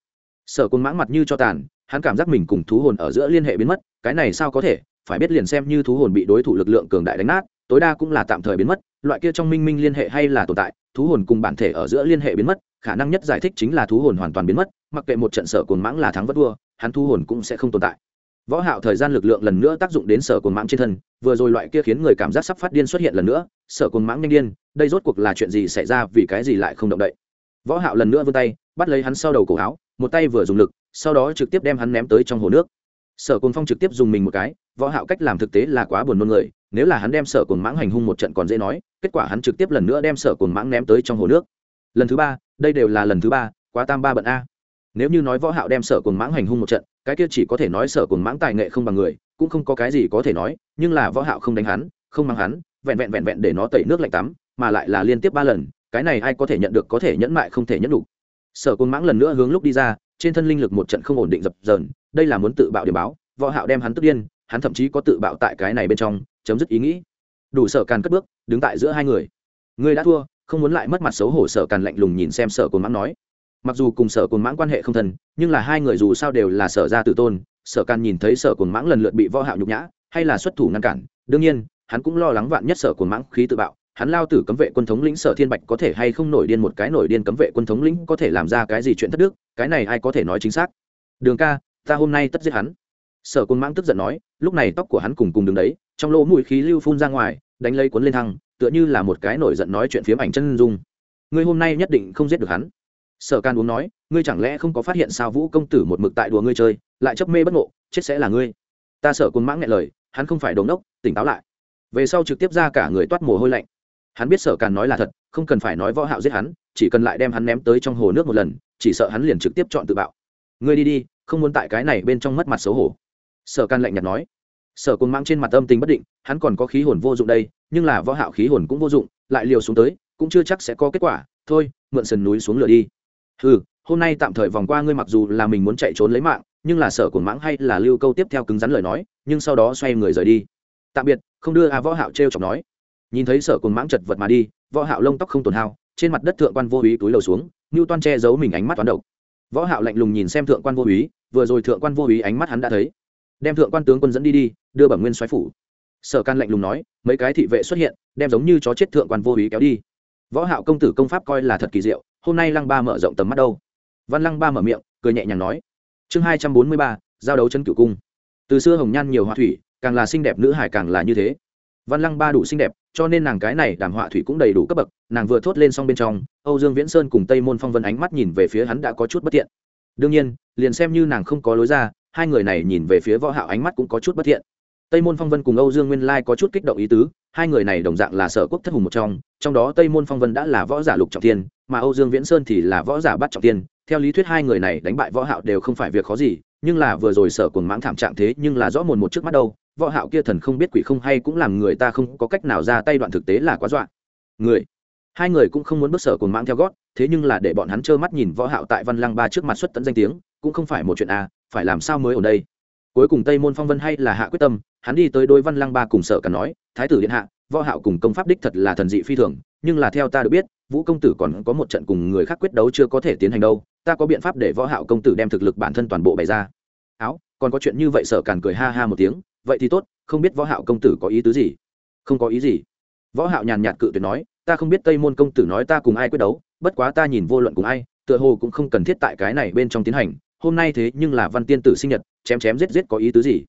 Sở cồn mãng mặt như cho tàn, hắn cảm giác mình cùng thú hồn ở giữa liên hệ biến mất, cái này sao có thể, phải biết liền xem như thú hồn bị đối thủ lực lượng cường đại đánh nát, tối đa cũng là tạm thời biến mất, loại kia trong minh minh liên hệ hay là tồn tại, thú hồn cùng bản thể ở giữa liên hệ biến mất, khả năng nhất giải thích chính là thú hồn hoàn toàn biến mất mặc kệ một trận sở cồn mãng là thắng vất vua, hắn thu hồn cũng sẽ không tồn tại. Võ hạo thời gian lực lượng lần nữa tác dụng đến sở cồn mãng trên thân, vừa rồi loại kia khiến người cảm giác sắp phát điên xuất hiện lần nữa, sở cồn mãng nhanh điên, đây rốt cuộc là chuyện gì xảy ra vì cái gì lại không động đậy? Võ hạo lần nữa vươn tay, bắt lấy hắn sau đầu cổ áo, một tay vừa dùng lực, sau đó trực tiếp đem hắn ném tới trong hồ nước. Sở cồn phong trực tiếp dùng mình một cái, võ hạo cách làm thực tế là quá buồn nôn người, nếu là hắn đem sở cồn mãng hành hung một trận còn dễ nói, kết quả hắn trực tiếp lần nữa đem sở cồn mãng ném tới trong hồ nước. Lần thứ ba, đây đều là lần thứ ba, quá tam ba bận a nếu như nói võ hạo đem sở cuồng mãng hành hung một trận, cái kia chỉ có thể nói sở cuồng mãng tài nghệ không bằng người, cũng không có cái gì có thể nói, nhưng là võ hạo không đánh hắn, không mang hắn, vẹn vẹn vẹn vẹn để nó tẩy nước lạnh tắm, mà lại là liên tiếp ba lần, cái này ai có thể nhận được, có thể nhẫn mại không thể nhẫn đủ sở cuồng mãng lần nữa hướng lúc đi ra, trên thân linh lực một trận không ổn định dập dờn, đây là muốn tự bạo điểm báo, võ hạo đem hắn tức điên, hắn thậm chí có tự bạo tại cái này bên trong, chấm dứt ý nghĩ. Đủ sở càn cất bước, đứng tại giữa hai người. Ngươi đã thua, không muốn lại mất mặt xấu hổ sở càn lạnh lùng nhìn xem sở cồn mãng nói mặc dù cùng sở cồn mãng quan hệ không thân, nhưng là hai người dù sao đều là sở gia tử tôn, sở càn nhìn thấy sở cồn mãng lần lượt bị võ hạo nhục nhã, hay là xuất thủ ngăn cản, đương nhiên, hắn cũng lo lắng vạn nhất sở cồn mãng khí tự bạo, hắn lao tử cấm vệ quân thống lĩnh sở thiên bạch có thể hay không nổi điên một cái nổi điên cấm vệ quân thống lĩnh có thể làm ra cái gì chuyện thất đức, cái này ai có thể nói chính xác. Đường ca, ta hôm nay tất giết hắn. Sở côn mãng tức giận nói, lúc này tóc của hắn cùng cùng đứng đấy, trong lỗ mũi khí lưu phun ra ngoài, đánh lấy cuốn lên thăng, tựa như là một cái nổi giận nói chuyện phiếm ảnh chân dung. Ngươi hôm nay nhất định không giết được hắn sở can uống nói, ngươi chẳng lẽ không có phát hiện sao vũ công tử một mực tại đùa ngươi chơi, lại chấp mê bất ngộ, chết sẽ là ngươi. Ta sở côn mãng nghe lời, hắn không phải đống đốc, tỉnh táo lại. Về sau trực tiếp ra cả người toát mồ hôi lạnh. Hắn biết sở càn nói là thật, không cần phải nói võ hạo giết hắn, chỉ cần lại đem hắn ném tới trong hồ nước một lần, chỉ sợ hắn liền trực tiếp chọn tự bạo. Ngươi đi đi, không muốn tại cái này bên trong mất mặt xấu hổ. Sở Can lạnh nhạt nói. Sở côn mãng trên mặt âm tình bất định, hắn còn có khí hồn vô dụng đây, nhưng là võ hạo khí hồn cũng vô dụng, lại liều xuống tới, cũng chưa chắc sẽ có kết quả. Thôi, mượn sườn núi xuống lửa đi ừ hôm nay tạm thời vòng qua ngươi mặc dù là mình muốn chạy trốn lấy mạng, nhưng là sở cuồng mãng hay là lưu câu tiếp theo cứng rắn lời nói, nhưng sau đó xoay người rời đi. Tạm biệt, không đưa a võ hạo treo chọc nói. Nhìn thấy sở cuồng mãng chật vật mà đi, võ hạo lông tóc không tổn hao, trên mặt đất thượng quan vô úy túi lầu xuống như toan che giấu mình ánh mắt toán độc. Võ hạo lạnh lùng nhìn xem thượng quan vô úy, vừa rồi thượng quan vô úy ánh mắt hắn đã thấy. Đem thượng quan tướng quân dẫn đi đi, đưa bẩm nguyên soái phủ. Sở can lạnh lùng nói, mấy cái thị vệ xuất hiện, đem giống như chó chết thượng quan vô úy kéo đi. Võ hạo công tử công pháp coi là thật kỳ diệu hôm nay lăng ba mở rộng tầm mắt đâu? Văn lăng ba mở miệng, cười nhẹ nhàng nói. Chương hai trăm bốn mươi ba, giao đấu chân cửu cung. Từ xưa hồng nhan nhiều họa thủy, càng là xinh đẹp nữ hải càng là như thế. Văn lăng ba đủ xinh đẹp, cho nên nàng cái này đàm họa thủy cũng đầy đủ cấp bậc, nàng vừa thốt lên xong bên trong, âu dương viễn sơn cùng tây môn phong vân ánh mắt nhìn về phía hắn đã có chút bất thiện. Đương nhiên, liền xem như nàng không có lối ra, hai người này nhìn về phía võ hạo ánh mắt cũng có chút bất thiện. Tây môn phong vân cùng âu dương nguyên lai có chút kích động ý tứ, hai người này đồng dạng là sở quốc thất hùng một trong trong đó tây môn phong vân đã là võ giả lục trọng thiên mà âu dương viễn sơn thì là võ giả bắt trọng tiên. Theo lý thuyết hai người này đánh bại võ hạo đều không phải việc khó gì, nhưng là vừa rồi sở cuồng mãng thảm trạng thế nhưng là rõ mồn một trước mắt đâu. Võ hạo kia thần không biết quỷ không hay cũng làm người ta không có cách nào ra tay đoạn thực tế là quá dọa. Người, hai người cũng không muốn bước sở cuồng mãng theo gót, thế nhưng là để bọn hắn trơ mắt nhìn võ hạo tại văn lăng ba trước mặt xuất tận danh tiếng, cũng không phải một chuyện à phải làm sao mới ở đây? Cuối cùng tây môn phong vân hay là hạ quyết tâm, hắn đi tới đôi văn lăng ba cùng sở cả nói, thái tử điện hạ, võ hạo cùng công pháp đích thật là thần dị phi thường, nhưng là theo ta được biết vũ công tử còn có một trận cùng người khác quyết đấu chưa có thể tiến hành đâu, ta có biện pháp để võ hạo công tử đem thực lực bản thân toàn bộ bày ra. Áo, còn có chuyện như vậy sở càn cười ha ha một tiếng, vậy thì tốt, không biết võ hạo công tử có ý tứ gì? Không có ý gì. Võ hạo nhàn nhạt cự tuyệt nói, ta không biết tây môn công tử nói ta cùng ai quyết đấu, bất quá ta nhìn vô luận cùng ai, tựa hồ cũng không cần thiết tại cái này bên trong tiến hành, hôm nay thế nhưng là văn tiên tử sinh nhật, chém chém giết giết có ý tứ gì?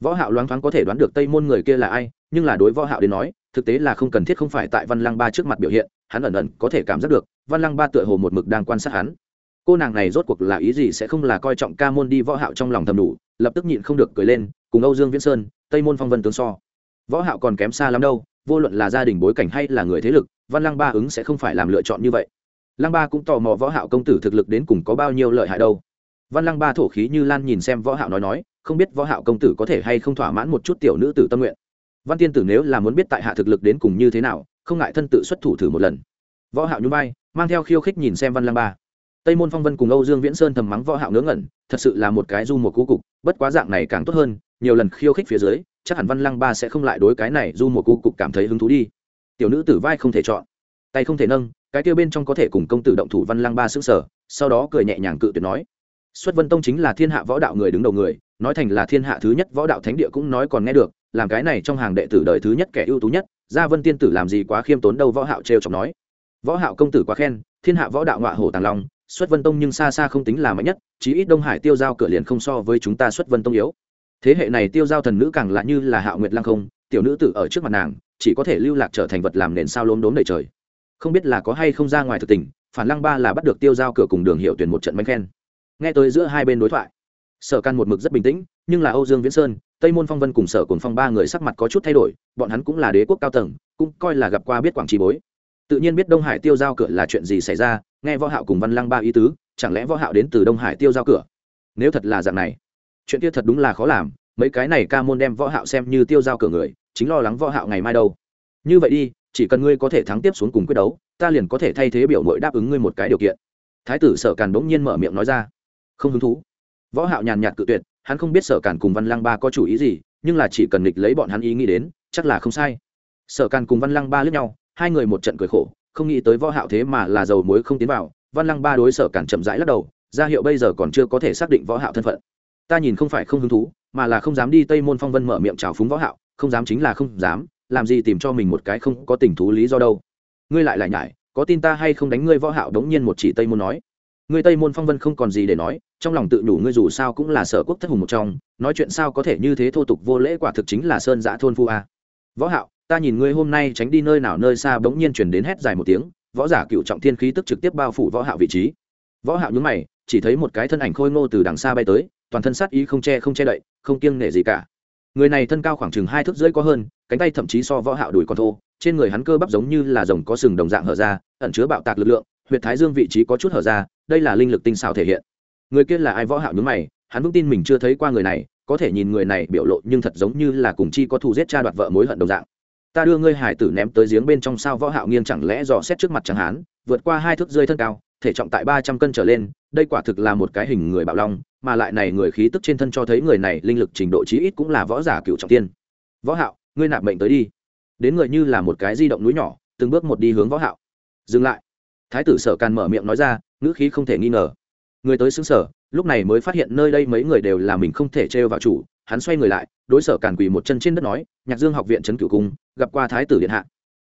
Võ hạo loáng thoáng có thể đoán được tây môn người kia là ai, nhưng là đối võ hạo đến nói thực tế là không cần thiết không phải tại văn lăng ba trước mặt biểu hiện, hắn ẩn ẩn có thể cảm giác được, văn lăng ba tựa hồ một mực đang quan sát hắn. Cô nàng này rốt cuộc là ý gì sẽ không là coi trọng ca môn đi võ hạo trong lòng thầm đủ, lập tức nhịn không được cười lên, cùng âu dương viễn sơn, tây môn phong vân tướng so. Võ hạo còn kém xa lắm đâu, vô luận là gia đình bối cảnh hay là người thế lực, văn lăng ba ứng sẽ không phải làm lựa chọn như vậy. Lăng ba cũng tò mò võ hạo công tử thực lực đến cùng có bao nhiêu lợi hại đâu. Văn lăng ba thổ khí như lan nhìn xem võ hạo nói nói, không biết võ hạo công tử có thể hay không thỏa mãn một chút tiểu nữ tử tâm nguyện văn tiên tử nếu là muốn biết tại hạ thực lực đến cùng như thế nào, không ngại thân tự xuất thủ thử một lần. Võ hạo nhún vai, mang theo khiêu khích nhìn xem văn Lang ba. Tây môn phong vân cùng âu dương viễn sơn thầm mắng võ hạo ngớ ngẩn, thật sự là một cái du một cú cục, bất quá dạng này càng tốt hơn, nhiều lần khiêu khích phía dưới, chắc hẳn văn lăng ba sẽ không lại đối cái này du một cú cục cảm thấy hứng thú đi. Tiểu nữ tử vai không thể chọn. Tay không thể nâng, cái kia bên trong có thể cùng công tử động thủ văn lăng ba sững sờ, sau đó cười nhẹ nhàng cự tuyệt nói. Xuất vân tông chính là thiên hạ võ đạo người đứng đầu người, nói thành là thiên hạ thứ nhất võ đạo thánh địa cũng nói còn nghe được làm cái này trong hàng đệ tử đời thứ nhất kẻ ưu tú nhất, gia vân tiên tử làm gì quá khiêm tốn đâu võ hạo trêu chọc nói. Võ hạo công tử quá khen, thiên hạ võ đạo ngọa hổ tàng long, xuất vân tông nhưng xa xa không tính là mạnh nhất, chí ít đông hải tiêu giao cửa liền không so với chúng ta xuất vân tông yếu. Thế hệ này tiêu giao thần nữ càng lạ như là hạo nguyệt lăng không, tiểu nữ tử ở trước mặt nàng, chỉ có thể lưu lạc trở thành vật làm nền sao lốm đốm đầy trời. Không biết là có hay không ra ngoài thực tình, phản lăng ba là bắt được tiêu giao cửa cùng đường hiệu tuyển một trận bánh khen. Nghe tới giữa hai bên đối thoại sở căn một mực rất bình tĩnh, nhưng là âu dương viễn sơn, tây môn phong vân cùng sở cồn phong ba người sắc mặt có chút thay đổi, bọn hắn cũng là đế quốc cao tầng, cũng coi là gặp qua biết quảng trì bối. Tự nhiên biết đông hải tiêu giao cửa là chuyện gì xảy ra, nghe võ hạo cùng văn lăng ba ý tứ, chẳng lẽ võ hạo đến từ đông hải tiêu giao cửa? Nếu thật là dạng này, chuyện kia thật đúng là khó làm, mấy cái này ca môn đem võ hạo xem như tiêu giao cửa người, chính lo lắng võ hạo ngày mai đâu. Như vậy đi, chỉ cần ngươi có thể thắng tiếp xuống cùng quyết đấu, ta liền có thể thay thế biểu mội đáp ứng ngươi một cái điều kiện. Thái tử sở càn bỗng nhiên mở miệng nói ra. Không hứng thú võ hạo nhàn nhạt cự tuyệt, hắn không biết sở càn cùng văn lăng ba có chủ ý gì, nhưng là chỉ cần nghịch lấy bọn hắn ý nghĩ đến, chắc là không sai. Sở càn cùng văn lăng ba lướt nhau, hai người một trận cười khổ, không nghĩ tới võ hạo thế mà là dầu muối không tiến vào, văn lăng ba đối sở càn chậm rãi lắc đầu, ra hiệu bây giờ còn chưa có thể xác định võ hạo thân phận. Ta nhìn không phải không hứng thú, mà là không dám đi tây môn phong vân mở miệng chào phúng võ hạo, không dám chính là không dám, làm gì tìm cho mình một cái không có tình thú lý do đâu. Ngươi lại lại nhải, có tin ta hay không đánh ngươi võ hạo đống nhiên một chỉ tây môn nói. Ngươi tây môn phong vân không còn gì để nói trong lòng tự nhủ ngươi dù sao cũng là sở quốc thất hùng một trong, nói chuyện sao có thể như thế thô tục vô lễ quả thực chính là sơn giã thôn phu a. Võ hạo, ta nhìn ngươi hôm nay tránh đi nơi nào nơi xa bỗng nhiên truyền đến hét dài một tiếng, võ giả cựu trọng thiên khí tức trực tiếp bao phủ võ hạo vị trí. Võ hạo nhướng mày, chỉ thấy một cái thân ảnh khôi ngô từ đằng xa bay tới, toàn thân sát ý không che không che đậy, không kiêng nể gì cả. Người này thân cao khoảng chừng hai thước rưỡi có hơn, cánh tay thậm chí so võ hạo đuổi còn thô, trên người hắn cơ bắp giống như là rồng có sừng đồng dạng hở ra, ẩn chứa bạo tạc lực lượng, huyệt thái dương vị trí có chút hở ra, đây là linh lực tinh xảo thể hiện người kia là ai võ hạo nhướng mày, hắn vững tin mình chưa thấy qua người này, có thể nhìn người này biểu lộ nhưng thật giống như là cùng chi có thù giết cha đoạt vợ mối hận đồng dạng. Ta đưa ngươi hải tử ném tới giếng bên trong sao võ hạo nghiêng chẳng lẽ dò xét trước mặt chẳng hán, vượt qua hai thước rơi thân cao, thể trọng tại ba trăm cân trở lên, đây quả thực là một cái hình người bạo long, mà lại này người khí tức trên thân cho thấy người này linh lực trình độ chí ít cũng là võ giả cựu trọng tiên. Võ hạo, ngươi nạp mệnh tới đi. Đến người như là một cái di động núi nhỏ, từng bước một đi hướng võ hạo. Dừng lại. Thái tử sở càn mở miệng nói ra, ngữ khí không thể nghi ngờ người tới xứng sở, lúc này mới phát hiện nơi đây mấy người đều là mình không thể trêu vào chủ, hắn xoay người lại, đối sở càn quỳ một chân trên đất nói, nhạc dương học viện trấn cửu cung, gặp qua thái tử điện hạ.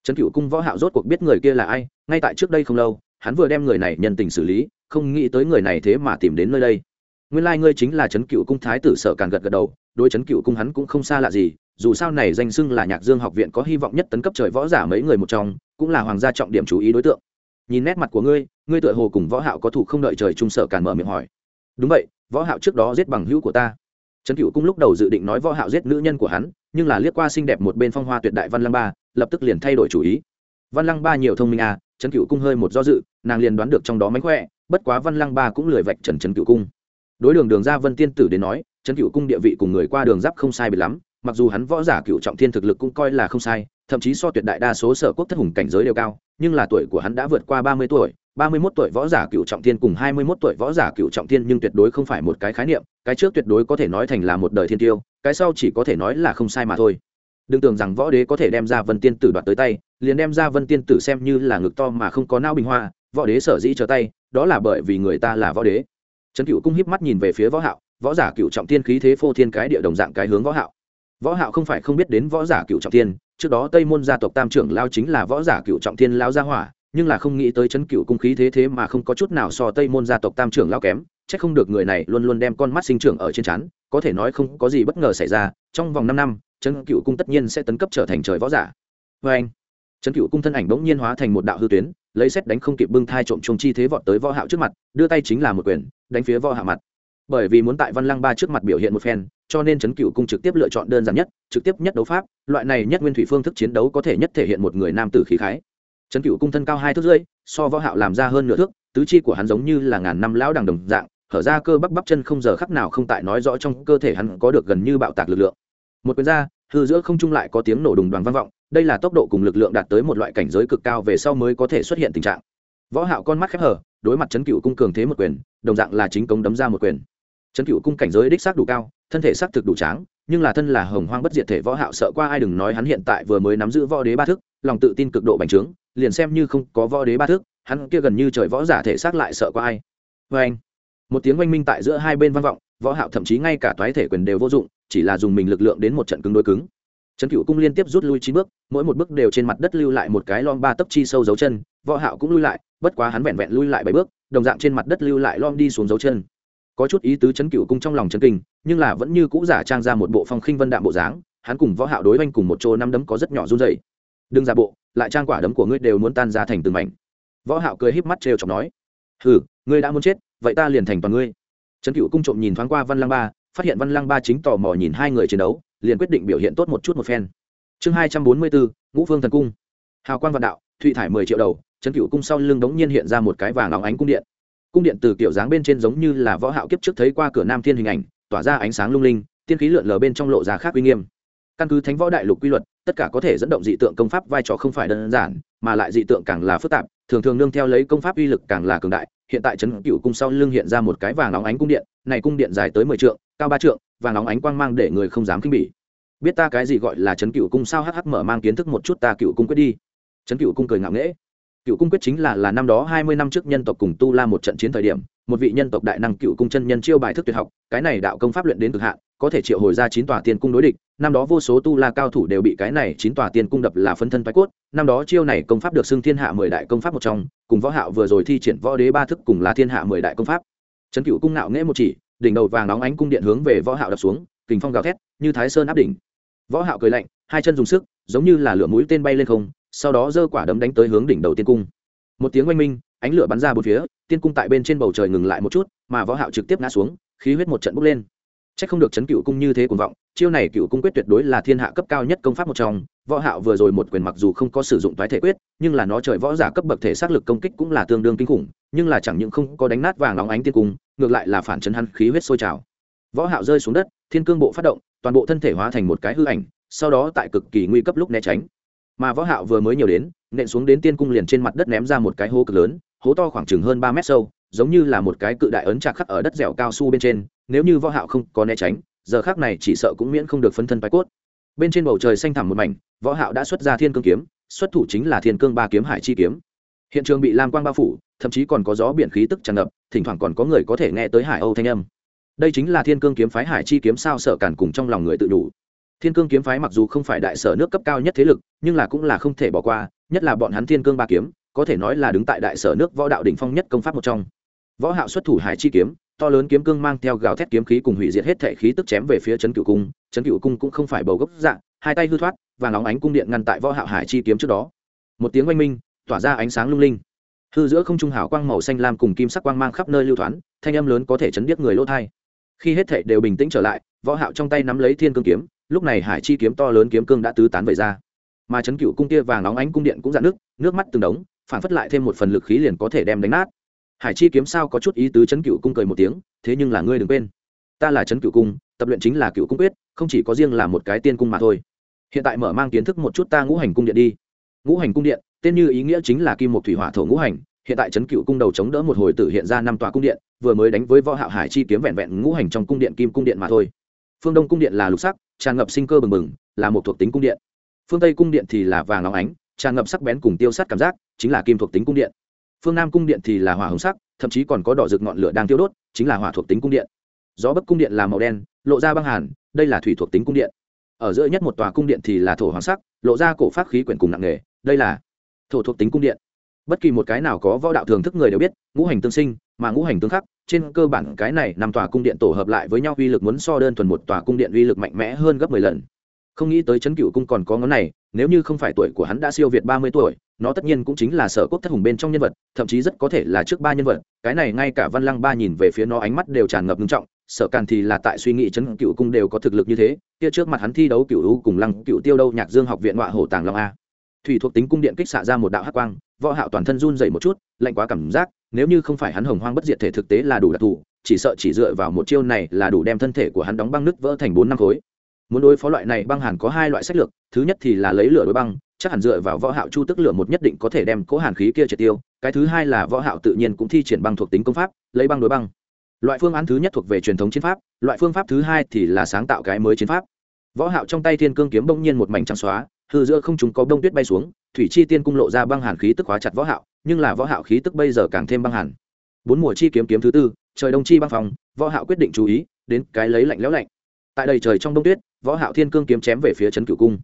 Trấn cửu cung võ hạo rốt cuộc biết người kia là ai, ngay tại trước đây không lâu, hắn vừa đem người này nhân tình xử lý, không nghĩ tới người này thế mà tìm đến nơi đây. Nguyên lai like ngươi chính là trấn cửu cung thái tử sở càn gật gật đầu, đối trấn cửu cung hắn cũng không xa lạ gì, dù sao này danh xưng là nhạc dương học viện có hy vọng nhất tấn cấp trời võ giả mấy người một trong, cũng là hoàng gia trọng điểm chú ý đối tượng. Nhìn nét mặt của ngươi ngươi tựa hồ cùng võ hạo có thủ không đợi trời trung sở càn mở miệng hỏi. Đúng vậy, võ hạo trước đó giết bằng hữu của ta. Trấn cửu cung lúc đầu dự định nói võ hạo giết nữ nhân của hắn, nhưng là liếc qua xinh đẹp một bên phong hoa tuyệt đại văn lăng ba, lập tức liền thay đổi chủ ý. Văn lăng ba nhiều thông minh à trấn cửu cung hơi một do dự, nàng liền đoán được trong đó mánh khỏe, bất quá văn lăng ba cũng lười vạch trần trấn cửu cung. Đối đường đường ra vân tiên tử đến nói, trấn cửu cung địa vị cùng người qua đường giáp không sai biệt lắm, mặc dù hắn võ giả cửu trọng thiên thực lực cũng coi là không sai, thậm chí so tuyệt đại đa số sở quốc thất hùng cảnh giới đều cao, nhưng là tuổi của hắn đã vượt qua ba mươi tuổi ba mươi 31 tuổi võ giả cựu trọng thiên cùng hai mươi 21 tuổi võ giả cựu trọng thiên nhưng tuyệt đối không phải một cái khái niệm, cái trước tuyệt đối có thể nói thành là một đời thiên tiêu, cái sau chỉ có thể nói là không sai mà thôi. Đừng tưởng rằng võ đế có thể đem ra Vân Tiên tử đoạt tới tay, liền đem ra Vân Tiên tử xem như là ngực to mà không có não bình hoa, võ đế sở dĩ trở tay, đó là bởi vì người ta là võ đế. Trấn Cựu cung híp mắt nhìn về phía võ hạo, võ giả cựu trọng thiên khí thế phô thiên cái địa đồng dạng cái hướng võ hạo. Võ hạo không phải không biết đến võ giả cựu trọng thiên, trước đó Tây môn gia tộc Tam trưởng lao chính là võ giả cựu trọng thiên lão gia hỏa, nhưng là không nghĩ tới chấn cựu cung khí thế thế mà không có chút nào so tây môn gia tộc tam trưởng lao kém c h ắ c không được người này luôn luôn đem con mắt sinh trưởng ở trên chắn có thể nói không có gì bất ngờ xảy ra, trong vòng năm năm, chấn cựu cung tất nhiên sẽ tấn cấp trở thành trời võ giả. Vê anh, chấn cựu cung thân ảnh bỗng nhiên hóa thành một đạo hư tuyến, lấy xét đánh không kịp bưng thai trộm chung chi thế vọt tới võ hạo trước mặt, đưa tay chính là một quyền, đánh phía võ hạo mặt. Bởi vì muốn tại văn lăng ba trước mặt biểu hiện một phen, cho nên chấn cựu cung trực tiếp lựa chọn đơn giản nhất, trực tiếp nhất đấu pháp, loại này nhất nguyên thủy phương thức chiến đấu có thể nhất thể hiện một người nam tử khí khái trấn cựu cung thân cao hai thước rưỡi, so võ hạo làm ra hơn nửa thước, tứ chi của hắn giống như là ngàn năm lão đằng đồng dạng, thở ra cơ bắp bắp chân không giờ khắc nào không tại nói rõ trong cơ thể hắn có được gần như bạo tạc lực lượng. Một quyền ra, hư giữa không trung lại có tiếng nổ đùng đoàn vang vọng, đây là tốc độ cùng lực lượng đạt tới một loại cảnh giới cực cao về sau mới có thể xuất hiện tình trạng. Võ hạo con mắt khép hở đối mặt chấn cựu cung cường thế một quyền, đồng dạng là chính công đấm ra một quyền. Chấn cựu cung cảnh giới đích xác đủ cao, thân thể xác thực đủ tráng, nhưng là thân là hồng hoang bất diệt thể võ hạo sợ qua ai đừng nói hắn hiện tại vừa mới nắm giữ võ đế ba thức, lòng tự tin cực độ bành trướng liền xem như không có võ đế ba thức hắn kia gần như trời võ giả thể xác lại sợ có ai. Vê anh, một tiếng oanh minh tại giữa hai bên vang vọng, võ hạo thậm chí ngay cả toái thể quyền đều vô dụng, chỉ là dùng mình lực lượng đến một trận cứng đối cứng. Trấn cửu cung liên tiếp rút lui chín bước, mỗi một bước đều trên mặt đất lưu lại một cái lon ba tấc chi sâu dấu chân, võ hạo cũng lui lại, bất quá hắn vẹn vẹn lui lại bảy bước, đồng dạng trên mặt đất lưu lại lon đi xuống dấu chân. Có chút ý tứ chấn cửu cung trong lòng chấn kinh, nhưng là vẫn như cũ giả trang ra một bộ phong khinh vân đạm bộ dáng, hắn cùng võ hạo đối anh cùng một chỗ năm đấm có rất nhỏ run rẩy. Đừng giả bộ lại trang quả đấm của ngươi đều muốn tan ra thành từng mảnh. Võ hạo cười híp mắt trêu chọc nói, hừ, ngươi đã muốn chết, vậy ta liền thành toàn ngươi. Trấn cựu cung trộm nhìn thoáng qua văn lang ba, phát hiện văn lang ba chính tò mò nhìn hai người chiến đấu, liền quyết định biểu hiện tốt một chút một phen. Chương hai trăm bốn mươi bốn, ngũ phương thần cung. Hào quang vạn đạo, thụy thải mười triệu đầu, trấn cựu cung sau lưng đống nhiên hiện ra một cái vàng óng ánh cung điện. Cung điện từ kiểu dáng bên trên giống như là võ hạo kiếp trước thấy qua cửa nam thiên hình ảnh, tỏa ra ánh sáng lung linh, tiên khí lượn lờ bên trong lộ ra khác uy nghiêm. Căn cứ thánh võ đại lục quy luật tất cả có thể dẫn động dị tượng công pháp vai trò không phải đơn giản, mà lại dị tượng càng là phức tạp, thường thường nương theo lấy công pháp uy lực càng là cường đại. Hiện tại trấn cựu cung sau lưng hiện ra một cái vàng óng ánh cung điện, này cung điện dài tới mười trượng, cao ba trượng, vàng óng ánh quang mang để người không dám khinh bỉ. Biết ta cái gì gọi là trấn cựu cung sao? Hh mở mang kiến thức một chút ta cựu cung quyết đi. Trấn cựu cung cười ngạo nghễ cựu cung quyết chính là là năm đó hai mươi năm trước nhân tộc cùng tu la một trận chiến thời điểm, một vị nhân tộc đại năng cựu cung chân nhân chiêu bài thức tuyệt học, cái này đạo công pháp luyện đến cực hạn, có thể triệu hồi ra chín tòa tiên cung đối địch. Năm đó vô số tu la cao thủ đều bị cái này chín tòa tiên cung đập là phân thân thoái cốt. Năm đó chiêu này công pháp được xưng thiên hạ mười đại công pháp một trong, cùng võ hạo vừa rồi thi triển võ đế ba thức cùng là thiên hạ mười đại công pháp. Trấn cựu cung nạo nghễ một chỉ, đỉnh đầu vàng nóng ánh cung điện hướng về võ hạo đập xuống, kình phong gào thét, như thái sơn áp đỉnh. Võ hạo cười lạnh, hai chân dùng sức, giống như là lửa mũi tên bay lên không sau đó giơ quả đấm đánh tới hướng đỉnh đầu tiên cung một tiếng oanh minh ánh lửa bắn ra bốn phía tiên cung tại bên trên bầu trời ngừng lại một chút mà võ hạo trực tiếp ngã xuống khí huyết một trận bốc lên Chắc không được chấn cựu cung như thế cuồng vọng, chiêu này cựu cung quyết tuyệt đối là thiên hạ cấp cao nhất công pháp một trong, võ hạo vừa rồi một quyền mặc dù không có sử dụng toái thể quyết, nhưng là nó trời võ giả cấp bậc thể xác lực công kích cũng là tương đương kinh khủng, nhưng là chẳng những không có đánh nát vàng nóng ánh tiên cung, ngược lại là phản chấn hắn khí huyết sôi trào. Võ hạo rơi xuống đất, thiên cương bộ phát động, toàn bộ thân thể hóa thành một cái hư ảnh, sau đó tại cực kỳ nguy cấp lúc né tránh. Mà võ hạo vừa mới nhiều đến, nện xuống đến tiên cung liền trên mặt đất ném ra một cái hố cực lớn, hố to khoảng chừng hơn ba mét sâu giống như là một cái cự đại ấn chạc khắc ở đất dẻo cao su bên trên nếu như võ hạo không có né tránh giờ khắc này chỉ sợ cũng miễn không được phân thân bài cốt. Bên trên bầu trời xanh thẳm một mảnh võ hạo đã xuất ra thiên cương kiếm xuất thủ chính là thiên cương ba kiếm hải chi kiếm. Hiện trường bị lam quang bao phủ thậm chí còn có gió biển khí tức tràn ngập thỉnh thoảng còn có người có thể nghe tới hải âu thanh âm. Đây chính là thiên cương kiếm phái hải chi kiếm sao sợ cản cùng trong lòng người tự đủ thiên cương kiếm phái mặc dù không phải đại sở nước cấp cao nhất thế lực, nhưng là cũng là không thể bỏ qua, nhất là bọn hắn thiên cương ba kiếm, có thể nói là đứng tại đại sở nước võ đạo đỉnh phong nhất công pháp một trong. Võ hạo xuất thủ hải chi kiếm, to lớn kiếm cương mang theo gào thét kiếm khí cùng hủy diệt hết thể khí tức chém về phía chấn cửu cung. Chấn cửu cung cũng không phải bầu gốc dạng hai tay hư thoát và nóng ánh cung điện ngăn tại võ hạo hải chi kiếm trước đó. Một tiếng oanh minh, tỏa ra ánh sáng lung linh. Hư giữa không trung hào quang màu xanh lam cùng kim sắc quang mang khắp nơi lưu thoáng thanh âm lớn có thể chấn điếc người lỗ thai khi hết thể đều bình tĩnh trở lại, võ hạo trong tay nắm lấy thiên cương kiếm lúc này hải chi kiếm to lớn kiếm cương đã tứ tán về ra. Mà chấn cửu cung kia vàng nóng ánh cung điện cũng dạn nước nước mắt từng đống, phản phất lại thêm một phần lực khí liền có thể đem đánh nát. Hải chi kiếm sao có chút ý tứ chấn cửu cung cười một tiếng, thế nhưng là ngươi đừng quên. Ta là chấn cửu cung, tập luyện chính là cửu cung quyết, không chỉ có riêng là một cái tiên cung mà thôi. Hiện tại mở mang kiến thức một chút ta ngũ hành cung điện đi. Ngũ hành cung điện, tên như ý nghĩa chính là kim một thủy hỏa thổ ngũ hành, hiện tại trấn cựu cung đầu chống đỡ một hồi tử hiện ra năm tòa cung điện, vừa mới đánh với võ hạo hải chi kiếm vẹn vẹn ngũ hành trong cung điện kim cung điện mà thôi. Phương đông cung điện là lục sắc tràn ngập sinh cơ bừng bừng, là một thuộc tính cung điện. Phương tây cung điện thì là vàng óng ánh, tràn ngập sắc bén cùng tiêu sát cảm giác, chính là kim thuộc tính cung điện. Phương nam cung điện thì là hỏa hồng sắc, thậm chí còn có đỏ rực ngọn lửa đang tiêu đốt, chính là hỏa thuộc tính cung điện. Gió bấc cung điện là màu đen, lộ ra băng hàn, đây là thủy thuộc tính cung điện. Ở giữa nhất một tòa cung điện thì là thổ hoàng sắc, lộ ra cổ pháp khí quyển cùng nặng nghề đây là thổ thuộc tính cung điện bất kỳ một cái nào có võ đạo thường thức người đều biết, ngũ hành tương sinh, mà ngũ hành tương khắc, trên cơ bản cái này nằm tòa cung điện tổ hợp lại với nhau uy lực muốn so đơn thuần một tòa cung điện uy lực mạnh mẽ hơn gấp mười lần. Không nghĩ tới chấn cựu cung còn có ngón này, nếu như không phải tuổi của hắn đã siêu việt ba mươi tuổi, nó tất nhiên cũng chính là sở quốc thất hùng bên trong nhân vật, thậm chí rất có thể là trước ba nhân vật. Cái này ngay cả văn lăng ba nhìn về phía nó ánh mắt đều tràn ngập nghiêm trọng sở càn thì là tại suy nghĩ chấn cựu cung đều có thực lực như thế, kia trước mặt hắn thi đấu cựu u cùng lăng cựu tiêu đâu nhạc dương học viện ngoại hổ tàng long a. Thủy thuộc tính cung điện kích xạ ra một đạo hắc quang võ hạo toàn thân run rẩy một chút, lạnh quá cảm giác, nếu như không phải hắn hồng hoang bất diệt thể thực tế là đủ đặc thù, chỉ sợ chỉ dựa vào một chiêu này là đủ đem thân thể của hắn đóng băng nứt vỡ thành bốn năm khối. Muốn đối phó loại này băng hàn có hai loại sách lược, thứ nhất thì là lấy lửa đối băng, chắc hẳn dựa vào võ hạo chu tức lửa một nhất định có thể đem cố hàn khí kia triệt tiêu, cái thứ hai là võ hạo tự nhiên cũng thi triển băng thuộc tính công pháp, lấy băng đối băng. Loại phương án thứ nhất thuộc về truyền thống chiến pháp, loại phương pháp thứ hai thì là sáng tạo cái mới chiến pháp. Võ hạo trong tay thiên cương kiếm bỗng nhiên một mảnh trắng xóa hư giữa không chúng có đông tuyết bay xuống, thủy chi tiên cung lộ ra băng hàn khí tức hóa chặt võ hạo, nhưng là võ hạo khí tức bây giờ càng thêm băng hàn. Bốn mùa chi kiếm kiếm thứ tư, trời đông chi băng phòng võ hạo quyết định chú ý, đến cái lấy lạnh lẽo lạnh. Tại đây trời trong đông tuyết, võ hạo thiên cương kiếm chém về phía chấn cửu cung.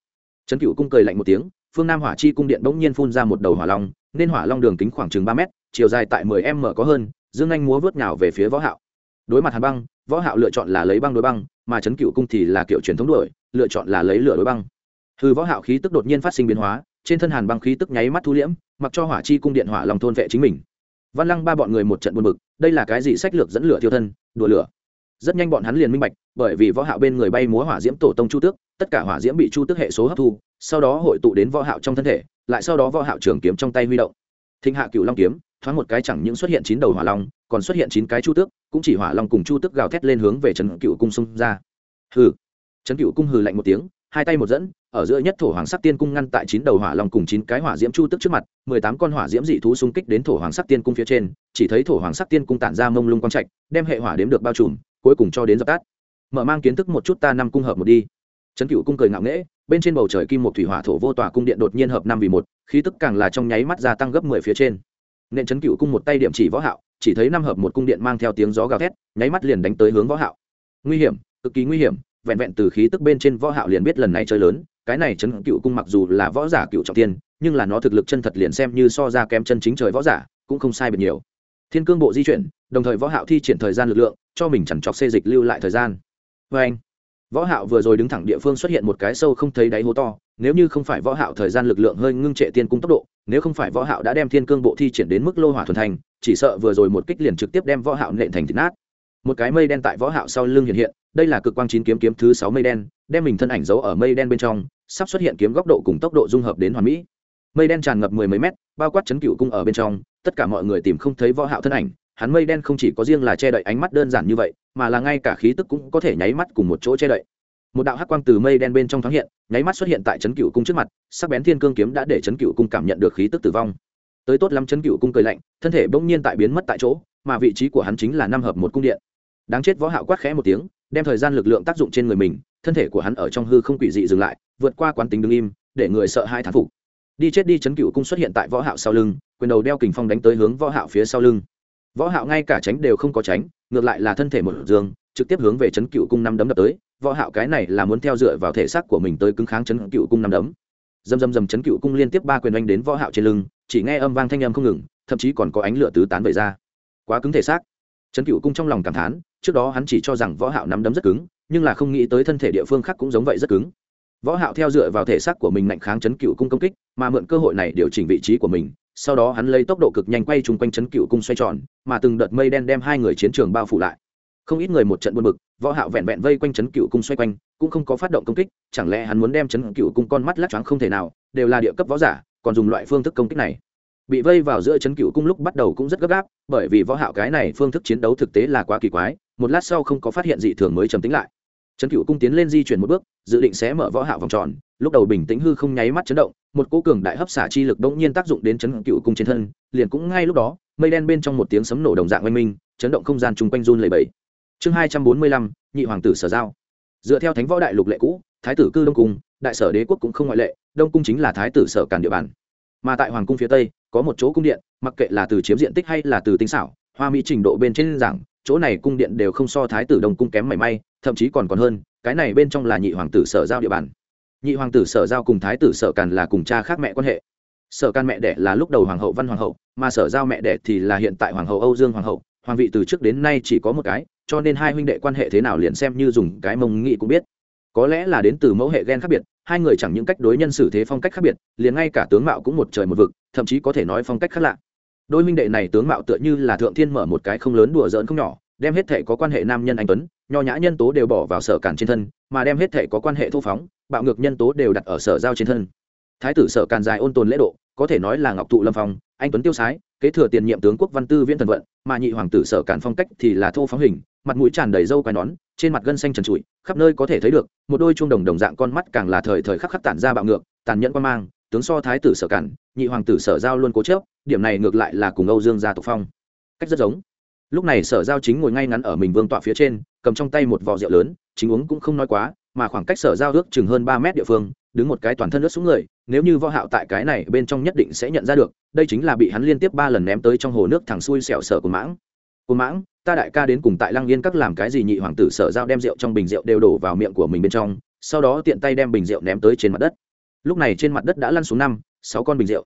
Chấn cửu cung cười lạnh một tiếng, phương nam hỏa chi cung điện bỗng nhiên phun ra một đầu hỏa long, nên hỏa long đường kính khoảng chừng ba mét, chiều dài tại 10 m có hơn, dương anh múa vớt nhào về phía võ hạo. Đối mặt hàn băng, võ hạo lựa chọn là lấy băng đối băng, mà chấn cửu cung thì là kiểu truyền thống đuổi, lựa chọn là lấy lửa đối băng hư võ hạo khí tức đột nhiên phát sinh biến hóa, trên thân hàn băng khí tức nháy mắt thu liễm, mặc cho hỏa chi cung điện hỏa lòng thôn vệ chính mình. Văn lăng ba bọn người một trận buồn bực, đây là cái gì sách lược dẫn lửa thiêu thân, đùa lửa. Rất nhanh bọn hắn liền minh bạch, bởi vì võ hạo bên người bay múa hỏa diễm tổ tông chu tước, tất cả hỏa diễm bị chu tước hệ số hấp thu, sau đó hội tụ đến võ hạo trong thân thể, lại sau đó võ hạo trường kiếm trong tay huy động. Thinh hạ cửu long kiếm, thoáng một cái chẳng những xuất hiện chín đầu hỏa long, còn xuất hiện chín cái chu tước, cũng chỉ hỏa long cùng chu tước gào thét lên hướng về trấn cửu cung xung ra. Hừ. Trấn cửu cung hừ lạnh một tiếng hai tay một dẫn, ở giữa nhất thổ hoàng sắc tiên cung ngăn tại chín đầu hỏa long cùng chín cái hỏa diễm chu tức trước mặt, mười tám con hỏa diễm dị thú xung kích đến thổ hoàng sắc tiên cung phía trên, chỉ thấy thổ hoàng sắc tiên cung tản ra mông lung quang trạch, đem hệ hỏa đếm được bao trùm, cuối cùng cho đến dập tắt. Mở mang kiến thức một chút ta năm cung hợp một đi. Trấn cựu cung cười ngạo nghễ, bên trên bầu trời kim một thủy hỏa thổ vô tòa cung điện đột nhiên hợp năm vì một, khí tức càng là trong nháy mắt gia tăng gấp mười phía trên. Nên trấn cựu cung một tay điểm chỉ võ hạo, chỉ thấy năm hợp một cung điện mang theo tiếng gió gào thét, nháy mắt liền đánh tới hướng võ hạo. Nguy hiểm, cực kỳ nguy hiểm vẹn vẹn từ khí tức bên trên võ hạo liền biết lần này chơi lớn, cái này chấn cựu cung mặc dù là võ giả cựu trọng thiên nhưng là nó thực lực chân thật liền xem như so ra kém chân chính trời võ giả, cũng không sai biệt nhiều. Thiên cương bộ di chuyển, đồng thời võ hạo thi triển thời gian lực lượng, cho mình chẳng chọc xê dịch lưu lại thời gian. Với anh, võ hạo vừa rồi đứng thẳng địa phương xuất hiện một cái sâu không thấy đáy hố to, nếu như không phải võ hạo thời gian lực lượng hơi ngưng trệ tiên cung tốc độ, nếu không phải võ hạo đã đem thiên cương bộ thi triển đến mức lô hỏa thuần thành, chỉ sợ vừa rồi một kích liền trực tiếp đem võ hạo nện thành thịt nát một cái mây đen tại võ hạo sau lưng hiện hiện, đây là cực quang chín kiếm kiếm thứ sáu mây đen, đem mình thân ảnh giấu ở mây đen bên trong, sắp xuất hiện kiếm góc độ cùng tốc độ dung hợp đến hoàn mỹ. Mây đen tràn ngập mười mấy mét, bao quát chấn cựu cung ở bên trong, tất cả mọi người tìm không thấy võ hạo thân ảnh, hắn mây đen không chỉ có riêng là che đậy ánh mắt đơn giản như vậy, mà là ngay cả khí tức cũng có thể nháy mắt cùng một chỗ che đậy. Một đạo hắc quang từ mây đen bên trong thoáng hiện, nháy mắt xuất hiện tại chấn cựu cung trước mặt, sắc bén thiên cương kiếm đã để chấn cựu cung cảm nhận được khí tức tử vong. Tới tốt lắm, chấn cựu cung cười lạnh, thân thể bỗng nhiên tại biến mất tại chỗ, mà vị trí của hắn chính là năm hợp một cung điện đáng chết võ hạo quát khẽ một tiếng, đem thời gian lực lượng tác dụng trên người mình, thân thể của hắn ở trong hư không quỷ dị dừng lại, vượt qua quán tính đứng im, để người sợ hai thán phục. Đi chết đi chấn cựu cung xuất hiện tại võ hạo sau lưng, quyền đầu đeo kình phong đánh tới hướng võ hạo phía sau lưng. Võ hạo ngay cả tránh đều không có tránh, ngược lại là thân thể một dương, trực tiếp hướng về chấn cựu cung năm đấm đập tới. Võ hạo cái này là muốn theo dựa vào thể xác của mình tới cứng kháng chấn cựu cung năm đấm. Dầm dầm dầm chấn cựu cung liên tiếp ba quyền đánh đến võ hạo trên lưng, chỉ nghe âm vang thanh âm không ngừng, thậm chí còn có ánh lửa tứ tán vẩy ra. Quá cứng thể xác. Trấn cựu cung trong lòng cảm thán, trước đó hắn chỉ cho rằng võ hạo nắm đấm rất cứng, nhưng là không nghĩ tới thân thể địa phương khác cũng giống vậy rất cứng. Võ hạo theo dựa vào thể xác của mình mạnh kháng chấn cựu cung công kích, mà mượn cơ hội này điều chỉnh vị trí của mình, sau đó hắn lấy tốc độ cực nhanh quay chung quanh chấn cựu cung xoay tròn, mà từng đợt mây đen đem hai người chiến trường bao phủ lại. Không ít người một trận buồn bực, võ hạo vẹn vẹn vây quanh chấn cựu cung xoay quanh, cũng không có phát động công kích, chẳng lẽ hắn muốn đem chấn cựu cung con mắt lắc choáng không thể nào, đều là địa cấp võ giả, còn dùng loại phương thức công kích này bị vây vào giữa chấn cựu cung lúc bắt đầu cũng rất gấp gáp, bởi vì võ hạo cái này phương thức chiến đấu thực tế là quá kỳ quái, một lát sau không có phát hiện gì thường mới trầm tĩnh lại. Chấn cựu cung tiến lên di chuyển một bước, dự định sẽ mở võ hạo vòng tròn, lúc đầu bình tĩnh hư không nháy mắt chấn động, một cỗ cường đại hấp xả chi lực đống nhiên tác dụng đến chấn cựu cung trên thân, liền cũng ngay lúc đó, mây đen bên trong một tiếng sấm nổ đồng dạng oanh minh, chấn động không gian chung quanh run lẩy bẩy. Chương hai trăm bốn mươi lăm, nhị hoàng tử sở giao. Dựa theo thánh võ đại lục lệ cũ, thái tử cư đông cung, đại sở đế quốc cũng không ngoại lệ, đông cung chính là thái tử sở cản địa bàn mà tại hoàng cung phía tây, có một chỗ cung điện, mặc kệ là từ chiếm diện tích hay là từ tinh xảo, hoa mỹ trình độ bên trên giảng, chỗ này cung điện đều không so thái tử đông cung kém mảy may, thậm chí còn còn hơn, cái này bên trong là nhị hoàng tử sở giao địa bàn. Nhị hoàng tử sở giao cùng thái tử sở càn là cùng cha khác mẹ quan hệ. Sở can mẹ đẻ là lúc đầu hoàng hậu văn hoàng hậu, mà sở giao mẹ đẻ thì là hiện tại hoàng hậu âu dương hoàng hậu, hoàng vị từ trước đến nay chỉ có một cái, cho nên hai huynh đệ quan hệ thế nào liền xem như dùng cái mông nghị cũng biết. Có lẽ là đến từ mẫu hệ gen khác biệt hai người chẳng những cách đối nhân xử thế phong cách khác biệt, liền ngay cả tướng mạo cũng một trời một vực, thậm chí có thể nói phong cách khác lạ. Đôi minh đệ này tướng mạo tựa như là thượng thiên mở một cái không lớn đùa giỡn không nhỏ, đem hết thể có quan hệ nam nhân anh tuấn, nho nhã nhân tố đều bỏ vào sở càn trên thân, mà đem hết thể có quan hệ thu phóng, bạo ngược nhân tố đều đặt ở sở giao trên thân. Thái tử sở càn dài ôn tồn lễ độ có thể nói là ngọc tụ lâm phong, anh tuấn tiêu sái, kế thừa tiền nhiệm tướng quốc văn tư viễn thần vận, mà nhị hoàng tử sở cản phong cách thì là thô phóng hình, mặt mũi tràn đầy râu quai nón, trên mặt gân xanh trần trụi, khắp nơi có thể thấy được, một đôi chuông đồng đồng dạng con mắt càng là thời thời khắc khắc tản ra bạo ngược, tàn nhẫn quan mang, tướng so thái tử sở cản, nhị hoàng tử sở giao luôn cố chớp điểm này ngược lại là cùng âu dương gia tộc phong cách rất giống. Lúc này sở giao chính ngồi ngay ngắn ở mình vương tọa phía trên, cầm trong tay một vò rượu lớn, chính uống cũng không nói quá mà khoảng cách sở giao ước chừng hơn ba mét địa phương, đứng một cái toàn thân ướt xuống người, nếu như võ hạo tại cái này bên trong nhất định sẽ nhận ra được, đây chính là bị hắn liên tiếp ba lần ném tới trong hồ nước thẳng xuôi sẹo sở của mãng. Của mãng, ta đại ca đến cùng tại lăng yên các làm cái gì nhị hoàng tử sở giao đem rượu trong bình rượu đều đổ vào miệng của mình bên trong, sau đó tiện tay đem bình rượu ném tới trên mặt đất. Lúc này trên mặt đất đã lăn xuống năm, sáu con bình rượu.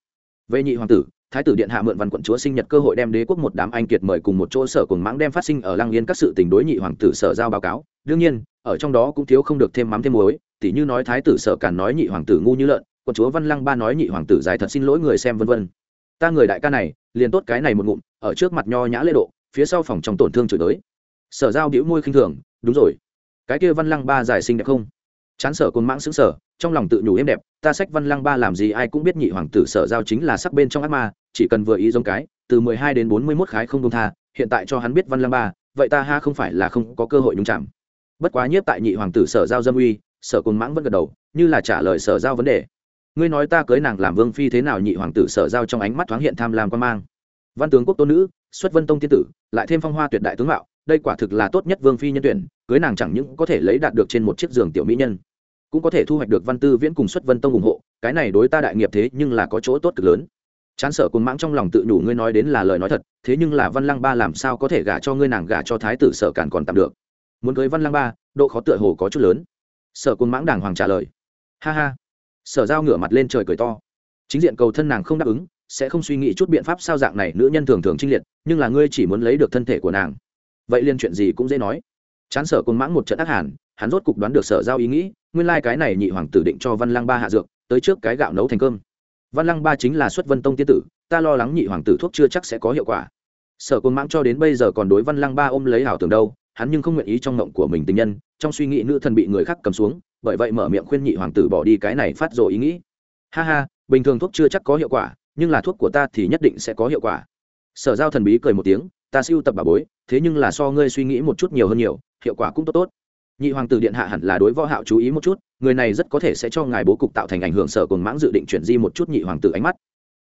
Về nhị hoàng tử, thái tử điện hạ mượn văn quận chúa sinh nhật cơ hội đem đế quốc một đám anh kiệt mời cùng một chỗ sở cùng mãng đem phát sinh ở lăng yên các sự tình đối nhị hoàng tử sở giao báo cáo. Đương nhiên ở trong đó cũng thiếu không được thêm mắm thêm muối, tỉ như nói thái tử sở càn nói nhị hoàng tử ngu như lợn còn chúa văn lăng ba nói nhị hoàng tử dài thật xin lỗi người xem vân vân. Ta người đại ca này, liền tốt cái này một ngụm, ở trước mặt nho nhã lễ độ, phía sau phòng trong tổn thương chửi tới sở giao đĩu môi khinh thường, đúng rồi, cái kia văn lăng ba giải sinh đẹp không? Chán sở côn mãng xứng sở trong lòng tự nhủ êm đẹp, ta sách văn lăng ba làm gì ai cũng biết nhị hoàng tử sở giao chính là sắc bên trong ác ma, chỉ cần vừa ý giống cái, từ mười hai đến bốn mươi mốt khái không công tha, hiện tại cho hắn biết văn lăng ba, vậy ta ha không phải là không có cơ hội nhúng chạm bất quá nhiếp tại nhị hoàng tử sở giao dâm uy, sở côn mãng vẫn gật đầu, như là trả lời sở giao vấn đề. Ngươi nói ta cưới nàng làm vương phi thế nào nhị hoàng tử sở giao trong ánh mắt thoáng hiện tham lam quan mang. Văn tướng quốc tôn nữ, xuất vân tông tiên tử, lại thêm phong hoa tuyệt đại tướng mạo, đây quả thực là tốt nhất vương phi nhân tuyển, cưới nàng chẳng những có thể lấy đạt được trên một chiếc giường tiểu mỹ nhân, cũng có thể thu hoạch được văn tư viễn cùng xuất vân tông ủng hộ, cái này đối ta đại nghiệp thế nhưng là có chỗ tốt cực lớn. Chán sở cồn mãng trong lòng tự nhủ ngươi nói đến là lời nói thật, thế nhưng là văn lăng ba làm sao có thể gả cho ngươi nàng gả cho thái tử sở càn còn tạm được muốn cưới văn Lang ba, độ khó tựa hồ có chút lớn. Sở côn mãng đàng hoàng trả lời. Ha ha. Sở giao ngửa mặt lên trời cười to. Chính diện cầu thân nàng không đáp ứng, sẽ không suy nghĩ chút biện pháp sao dạng này nữ nhân thường thường trinh liệt, nhưng là ngươi chỉ muốn lấy được thân thể của nàng. Vậy liên chuyện gì cũng dễ nói. Chán sở côn mãng một trận ác hàn, hắn rốt cục đoán được sở giao ý nghĩ, nguyên lai、like、cái này nhị hoàng tử định cho văn Lang ba hạ dược, tới trước cái gạo nấu thành cơm. Văn lăng ba chính là xuất vân tông tiên tử, ta lo lắng nhị hoàng tử thuốc chưa chắc sẽ có hiệu quả. Sở côn mãng cho đến bây giờ còn đối văn lăng ba ôm lấy ảo tưởng đâu hắn nhưng không nguyện ý trong ngộng của mình tình nhân, trong suy nghĩ nữ thần bị người khác cầm xuống, bởi vậy mở miệng khuyên nhị hoàng tử bỏ đi cái này phát rồi ý nghĩ. Ha ha, bình thường thuốc chưa chắc có hiệu quả, nhưng là thuốc của ta thì nhất định sẽ có hiệu quả. Sở giao thần bí cười một tiếng, ta siêu tập bà bối, thế nhưng là so ngươi suy nghĩ một chút nhiều hơn nhiều, hiệu quả cũng tốt tốt. Nhị hoàng tử điện hạ hẳn là đối võ hạo chú ý một chút, người này rất có thể sẽ cho ngài bố cục tạo thành ảnh hưởng sở cồn mãng dự định chuyển di một chút nhị hoàng tử ánh mắt.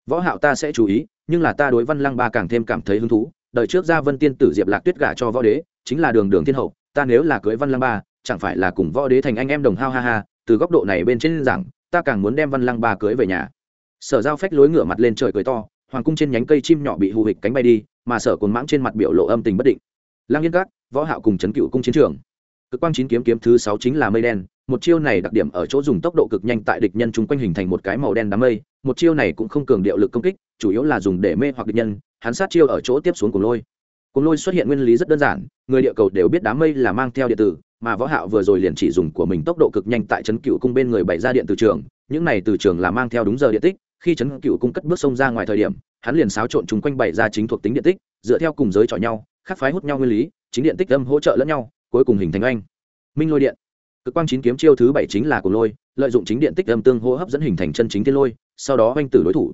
Võ hạo ta sẽ chú ý, nhưng là ta đối văn lăng ba càng thêm cảm thấy hứng thú đợi trước ra vân tiên tử diệp lạc tuyết gả cho võ đế chính là đường đường thiên hậu, ta nếu là cưới văn lăng ba, chẳng phải là cùng võ đế thành anh em đồng hao ha ha, từ góc độ này bên trên rằng ta càng muốn đem văn lăng ba cưới về nhà. Sở giao phách lối ngửa mặt lên trời cười to, hoàng cung trên nhánh cây chim nhỏ bị hù hịch cánh bay đi, mà sở cồn mãng trên mặt biểu lộ âm tình bất định. Lăng yên các, võ hạo cùng chấn cựu cung chiến trường. Cực quang chín kiếm kiếm thứ sáu chính là mây đen, một chiêu này đặc điểm ở chỗ dùng tốc độ cực nhanh tại địch nhân chúng quanh hình thành một cái màu đen đám mây, một chiêu này cũng không cường điệu lực công kích, chủ yếu là dùng để mê hoặc địch nhân, hắn sát chiêu ở chỗ tiếp xuống cùng lôi cùng lôi xuất hiện nguyên lý rất đơn giản, người địa cầu đều biết đám mây là mang theo điện tử, mà võ hạo vừa rồi liền chỉ dùng của mình tốc độ cực nhanh tại chấn cựu cung bên người bày ra điện từ trường, những này từ trường là mang theo đúng giờ điện tích, khi chấn cựu cung cất bước sông ra ngoài thời điểm, hắn liền xáo trộn chúng quanh bày ra chính thuộc tính điện tích, dựa theo cùng giới chọi nhau khác phái hút nhau nguyên lý, chính điện tích âm hỗ trợ lẫn nhau, cuối cùng hình thành anh minh lôi điện. Cực quang chín kiếm chiêu thứ bảy chính là cuồng lôi, lợi dụng chính điện tích âm tương hô hấp dẫn hình thành chân chính thiên lôi, sau đó anh tử đối thủ.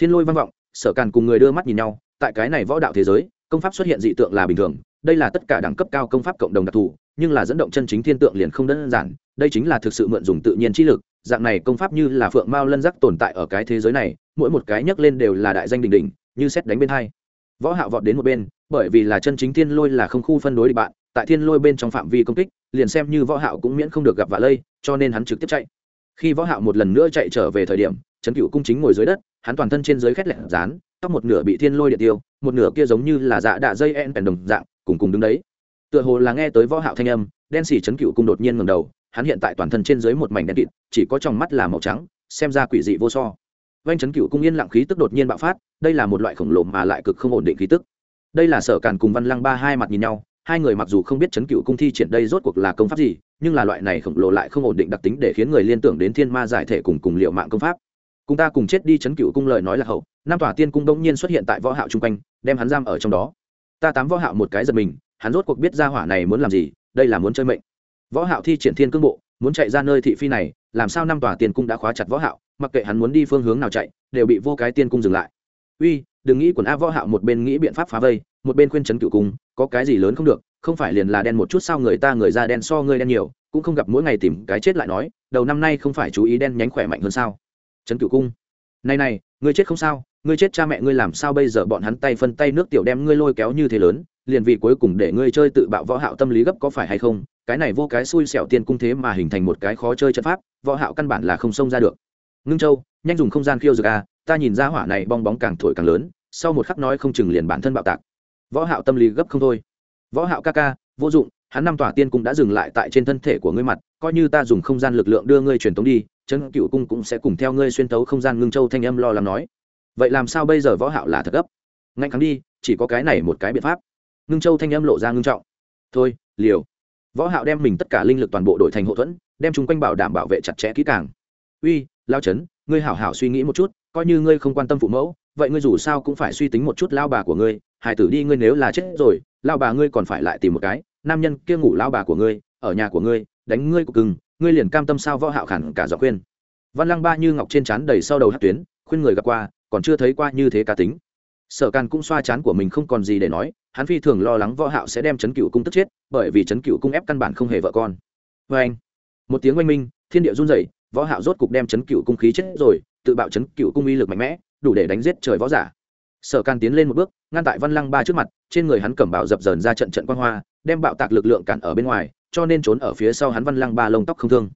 Thiên lôi vang vọng, sở càn cùng người đưa mắt nhìn nhau, tại cái này võ đạo thế giới công pháp xuất hiện dị tượng là bình thường, đây là tất cả đẳng cấp cao công pháp cộng đồng đặc thù, nhưng là dẫn động chân chính thiên tượng liền không đơn giản, đây chính là thực sự mượn dùng tự nhiên trí lực, dạng này công pháp như là phượng mao lân giác tồn tại ở cái thế giới này, mỗi một cái nhấc lên đều là đại danh đình đình như xét đánh bên hai. Võ hạo vọt đến một bên, bởi vì là chân chính thiên lôi là không khu phân đối địch bạn, tại thiên lôi bên trong phạm vi công kích, liền xem như võ hạo cũng miễn không được gặp vạ lây, cho nên hắn trực tiếp chạy. Khi võ hạo một lần nữa chạy trở về thời điểm trấn cựu cung chính ngồi dưới đất, hắn toàn thân trên dưới khét lẹn dán tóc một nửa bị thiên lôi điện tiêu một nửa kia giống như là dạ đạ dây en bèn đồng dạng, cùng cùng đứng đấy. Tựa hồ là nghe tới võ hạo thanh âm, đen xì chấn cựu cung đột nhiên ngẩng đầu, hắn hiện tại toàn thân trên dưới một mảnh đen kịt, chỉ có trong mắt là màu trắng, xem ra quỷ dị vô so. Vanh chấn cựu cung yên lặng khí tức đột nhiên bạo phát, đây là một loại khổng lồ mà lại cực không ổn định khí tức. Đây là sở càn cùng văn lăng ba hai mặt nhìn nhau, hai người mặc dù không biết chấn cựu cung thi triển đây rốt cuộc là công pháp gì, nhưng là loại này khổng lồ lại không ổn định đặc tính để khiến người liên tưởng đến thiên ma giải thể cùng cùng liệu mạng công pháp cùng ta cùng chết đi chấn cựu cung lời nói là hậu nam tòa tiên cung đông nhiên xuất hiện tại võ hạo chung quanh, đem hắn giam ở trong đó. Ta tám võ hạo một cái giật mình, hắn rốt cuộc biết ra hỏa này muốn làm gì, đây là muốn chơi mệnh. Võ hạo thi triển thiên cương bộ, muốn chạy ra nơi thị phi này, làm sao năm tòa tiên cung đã khóa chặt võ hạo, mặc kệ hắn muốn đi phương hướng nào chạy, đều bị vô cái tiên cung dừng lại. Uy, đừng nghĩ quần a võ hạo một bên nghĩ biện pháp phá vây, một bên khuyên chấn cựu cung, có cái gì lớn không được, không phải liền là đen một chút sao người ta người da đen so người đen nhiều, cũng không gặp mỗi ngày tìm cái chết lại nói, đầu năm nay không phải chú ý đen nhánh khỏe mạnh hơn sao trấn cửu cung. Này này, ngươi chết không sao, ngươi chết cha mẹ ngươi làm sao bây giờ bọn hắn tay phân tay nước tiểu đem ngươi lôi kéo như thế lớn, liền vì cuối cùng để ngươi chơi tự bạo võ hạo tâm lý gấp có phải hay không? Cái này vô cái xui xẻo tiên cung thế mà hình thành một cái khó chơi trận pháp, võ hạo căn bản là không xông ra được. Ngưng châu, nhanh dùng không gian khiêu dược a, ta nhìn ra hỏa này bong bóng càng thổi càng lớn, sau một khắc nói không chừng liền bản thân bạo tạc. Võ hạo tâm lý gấp không thôi. Võ hạo ca ca, vô dụng, hắn năm tòa tiên cung đã dừng lại tại trên thân thể của ngươi mặt, coi như ta dùng không gian lực lượng đưa ngươi truyền tống đi chân cựu cung cũng sẽ cùng theo ngươi xuyên tấu không gian ngưng châu thanh âm lo lắng nói. Vậy làm sao bây giờ võ hạo là thật gấp? Ngạnh kháng đi, chỉ có cái này một cái biện pháp. Ngưng châu thanh âm lộ ra ngưng trọng. Thôi, liều. Võ hạo đem mình tất cả linh lực toàn bộ đổi thành hộ thuẫn, đem chúng quanh bảo đảm bảo vệ chặt chẽ kỹ càng. Uy, lao chấn, ngươi hảo hảo suy nghĩ một chút, coi như ngươi không quan tâm phụ mẫu, vậy ngươi dù sao cũng phải suy tính một chút lao bà của ngươi. Hải tử đi, ngươi nếu là chết rồi, lao bà ngươi còn phải lại tìm một cái. Nam nhân kia ngủ lao bà của ngươi, ở nhà của ngươi, đánh ngươi của cưng ngươi liền cam tâm sao võ hạo khẳng cả dọ khuyên. Văn lăng ba như ngọc trên trán đầy sau đầu hát tuyến, khuyên người gặp qua, còn chưa thấy qua như thế cá tính. Sở càn cũng xoa chán của mình không còn gì để nói, hắn phi thường lo lắng võ hạo sẽ đem chấn cựu cung tức chết, bởi vì chấn cựu cung ép căn bản không hề vợ con. Với anh, một tiếng oanh minh, thiên địa run rẩy, võ hạo rốt cục đem chấn cựu cung khí chết rồi, tự bạo chấn cựu cung uy lực mạnh mẽ, đủ để đánh giết trời võ giả. Sở can tiến lên một bước, ngăn tại văn lăng ba trước mặt, trên người hắn cẩm bảo dập dờn ra trận trận quan hoa, đem bạo tạc lực lượng cản ở bên ngoài cho nên trốn ở phía sau hắn văn lăng ba lông tóc không thương.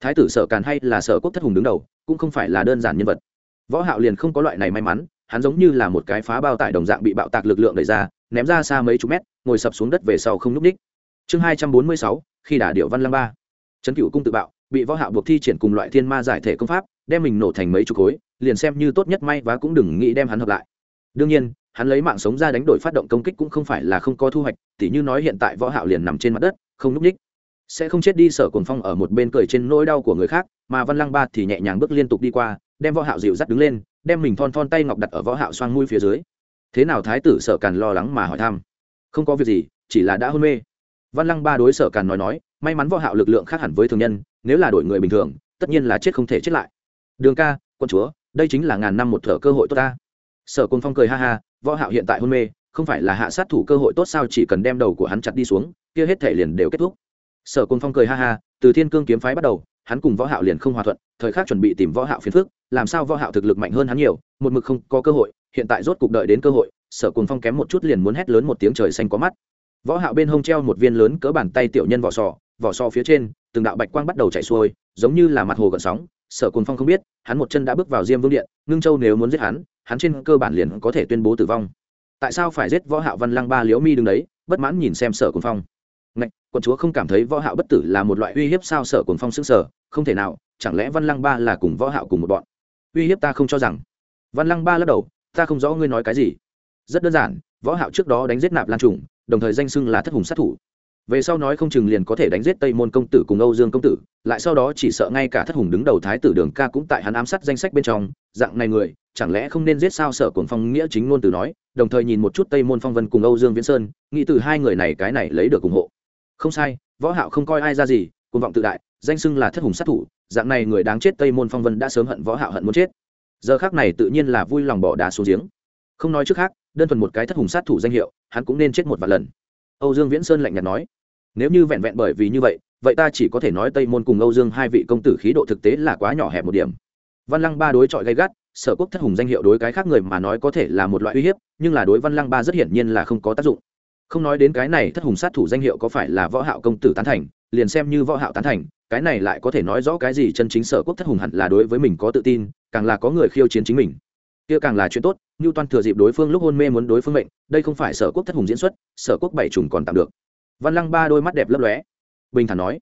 Thái tử sở càn hay là sở quốc thất hùng đứng đầu, cũng không phải là đơn giản nhân vật. Võ hạo liền không có loại này may mắn, hắn giống như là một cái phá bao tải đồng dạng bị bạo tạc lực lượng đẩy ra, ném ra xa mấy chục mét, ngồi sập xuống đất về sau không núp đích chương hai trăm bốn mươi sáu, khi đả điệu văn lăng ba. Trấn cửu cung tự bạo, bị võ hạo buộc thi triển cùng loại thiên ma giải thể công pháp, đem mình nổ thành mấy chục khối, liền xem như tốt nhất may và cũng đừng nghĩ đem hắn hợp lại. Đương nhiên, hắn lấy mạng sống ra đánh đổi phát động công kích cũng không phải là không có thu hoạch, tỉ như nói hiện tại võ hạo liền nằm trên mặt đất không núp ních. Sẽ không chết đi, sở cồn phong ở một bên cười trên nỗi đau của người khác, mà văn lăng ba thì nhẹ nhàng bước liên tục đi qua, đem võ hạo dịu dắt đứng lên, đem mình thon thon tay ngọc đặt ở võ hạo xoang mũi phía dưới. Thế nào thái tử sở càn lo lắng mà hỏi thăm? Không có việc gì, chỉ là đã hôn mê. Văn lăng ba đối sở càn nói nói, may mắn võ hạo lực lượng khác hẳn với thường nhân, nếu là đổi người bình thường, tất nhiên là chết không thể chết lại. Đường ca, quân chúa, đây chính là ngàn năm một thở cơ hội tốt ta. Sở cồn phong cười ha ha, võ hạo hiện tại hôn mê không phải là hạ sát thủ cơ hội tốt sao, chỉ cần đem đầu của hắn chặt đi xuống, kia hết thể liền đều kết thúc. Sở côn phong cười ha ha, từ thiên cương kiếm phái bắt đầu, hắn cùng võ hạo liền không hòa thuận, thời khắc chuẩn bị tìm võ hạo phiền phức, làm sao võ hạo thực lực mạnh hơn hắn nhiều, một mực không có cơ hội, hiện tại rốt cục đợi đến cơ hội, sở Côn phong kém một chút liền muốn hét lớn một tiếng trời xanh có mắt. Võ hạo bên hông treo một viên lớn cỡ bàn tay tiểu nhân vỏ sò vỏ sò phía trên, từng đạo bạch quang bắt đầu chảy xuôi, giống như là mặt hồ gợn sóng. Sở Côn phong không biết, hắn một chân đã bước vào diêm vương điện, ngưng châu nếu muốn giết hắn hắn trên cơ bản liền có thể tuyên bố tử vong tại sao phải giết võ hạo văn lăng ba liễu mi đứng đấy, bất mãn nhìn xem sở cuồng phong. Ngạch, quận chúa không cảm thấy võ hạo bất tử là một loại uy hiếp sao sở cuồng phong sức sở, không thể nào, chẳng lẽ văn lăng ba là cùng võ hạo cùng một bọn? Uy hiếp ta không cho rằng. Văn lăng ba lắc đầu, ta không rõ ngươi nói cái gì. Rất đơn giản, võ hạo trước đó đánh giết nạp lan trùng, đồng thời danh xưng là thất hùng sát thủ. Về sau nói không chừng liền có thể đánh giết tây môn công tử cùng âu dương công tử, lại sau đó chỉ sợ ngay cả thất hùng đứng đầu thái tử đường ca cũng tại hắn ám sát danh sách bên trong, dạng này người chẳng lẽ không nên giết sao sở cuồng phong nghĩa chính ngôn từ nói, đồng thời nhìn một chút tây môn phong vân cùng âu dương viễn sơn, nghĩ từ hai người này cái này lấy được ủng hộ. Không sai, võ hạo không coi ai ra gì, cuồng vọng tự đại, danh xưng là thất hùng sát thủ, dạng này người đáng chết tây môn phong vân đã sớm hận võ hạo hận muốn chết. Giờ khắc này tự nhiên là vui lòng bỏ đá xuống giếng. Không nói trước khác, đơn thuần một cái thất hùng sát thủ danh hiệu, hắn cũng nên chết một vài lần. Âu dương viễn sơn lạnh nhạt nói, nếu như vẹn vẹn bởi vì như vậy vậy ta chỉ có thể nói tây môn cùng âu dương hai vị công tử khí độ thực tế là quá nhỏ hẹp một điểm. Văn lăng ba đối chọi gay gắt sở quốc thất hùng danh hiệu đối cái khác người mà nói có thể là một loại uy hiếp, nhưng là đối văn lăng ba rất hiển nhiên là không có tác dụng. Không nói đến cái này thất hùng sát thủ danh hiệu có phải là võ hạo công tử tán thành, liền xem như võ hạo tán thành, cái này lại có thể nói rõ cái gì chân chính sở quốc thất hùng hẳn là đối với mình có tự tin, càng là có người khiêu chiến chính mình. Kia càng là chuyện tốt như toàn thừa dịp đối phương lúc hôn mê muốn đối phương mệnh, đây không phải sở quốc thất hùng diễn xuất, sở quốc bảy trùng còn tạm được. Văn lăng ba đôi mắt đẹp lấp lóe. Bình thản nói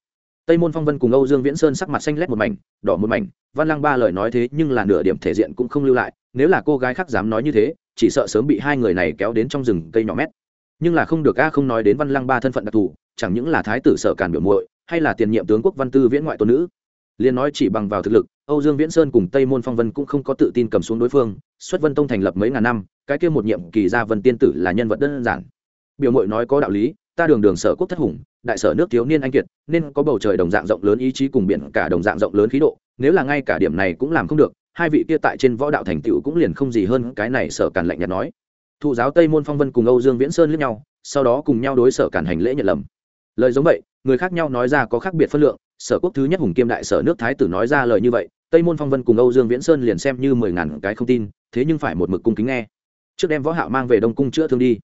tây môn phong vân cùng âu dương viễn sơn sắc mặt xanh lét một mảnh, đỏ một mảnh. Văn lăng ba lời nói thế nhưng là nửa điểm thể diện cũng không lưu lại, nếu là cô gái khác dám nói như thế, chỉ sợ sớm bị hai người này kéo đến trong rừng cây nhỏ mét. Nhưng là không được a, không nói đến văn lăng ba thân phận đặc thù, chẳng những là thái tử sở càn biểu muội, hay là tiền nhiệm tướng quốc văn tư viễn ngoại tôn nữ. Liên nói chỉ bằng vào thực lực, âu dương viễn sơn cùng tây môn phong vân cũng không có tự tin cầm xuống đối phương. Xuất vân tông thành lập mấy ngàn năm, cái kia một nhiệm kỳ gia vân tiên tử là nhân vật đơn giản. Biểu mội nói có đạo lý ta đường đường sở quốc thất hùng, đại sở nước thiếu niên anh kiệt, nên có bầu trời đồng dạng rộng lớn ý chí cùng biển, cả đồng dạng rộng lớn khí độ, nếu là ngay cả điểm này cũng làm không được, hai vị kia tại trên võ đạo thành tựu cũng liền không gì hơn cái này sở càn lạnh nhạt nói. Thụ giáo tây môn phong vân cùng âu dương viễn sơn lẫn nhau, sau đó cùng nhau đối sở càn hành lễ nhận lầm. Lời giống vậy, người khác nhau nói ra có khác biệt phân lượng, sở quốc thứ nhất hùng kiêm đại sở nước thái tử nói ra lời như vậy, tây môn phong vân cùng âu dương viễn sơn liền xem như mười ngàn cái không tin, thế nhưng phải một mực cung kính nghe. Trước đem võ hạo mang về đông cung chữa thương đi.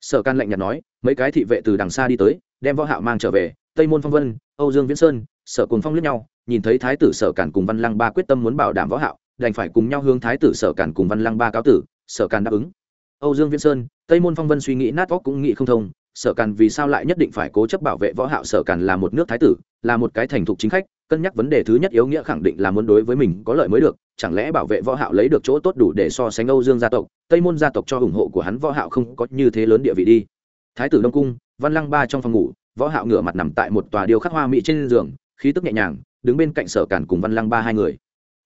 Sở can lạnh nhạt nói mấy cái thị vệ từ đằng xa đi tới, đem võ hạo mang trở về, tây môn phong vân, âu dương viễn sơn, sở cùng phong liếc nhau, nhìn thấy thái tử sở cản cùng văn lăng ba quyết tâm muốn bảo đảm võ hạo, đành phải cùng nhau hướng thái tử sở cản cùng văn lăng ba cáo tử, sở cản đáp ứng. Âu dương viễn sơn, tây môn phong vân suy nghĩ nát óc cũng nghĩ không thông, sở cản vì sao lại nhất định phải cố chấp bảo vệ võ hạo? Sở cản là một nước thái tử, là một cái thành thục chính khách, cân nhắc vấn đề thứ nhất yếu nghĩa khẳng định là muốn đối với mình có lợi mới được, chẳng lẽ bảo vệ võ hạo lấy được chỗ tốt đủ để so sánh âu dương gia tộc? Tây môn gia tộc cho ủng hộ của hắn võ hạo không có như thế lớn địa vị đi thái tử đông cung, văn lăng ba trong phòng ngủ, võ hạo ngửa mặt nằm tại một tòa điêu khắc hoa mỹ trên giường, khí tức nhẹ nhàng, đứng bên cạnh sở Cản cùng văn lăng ba hai người.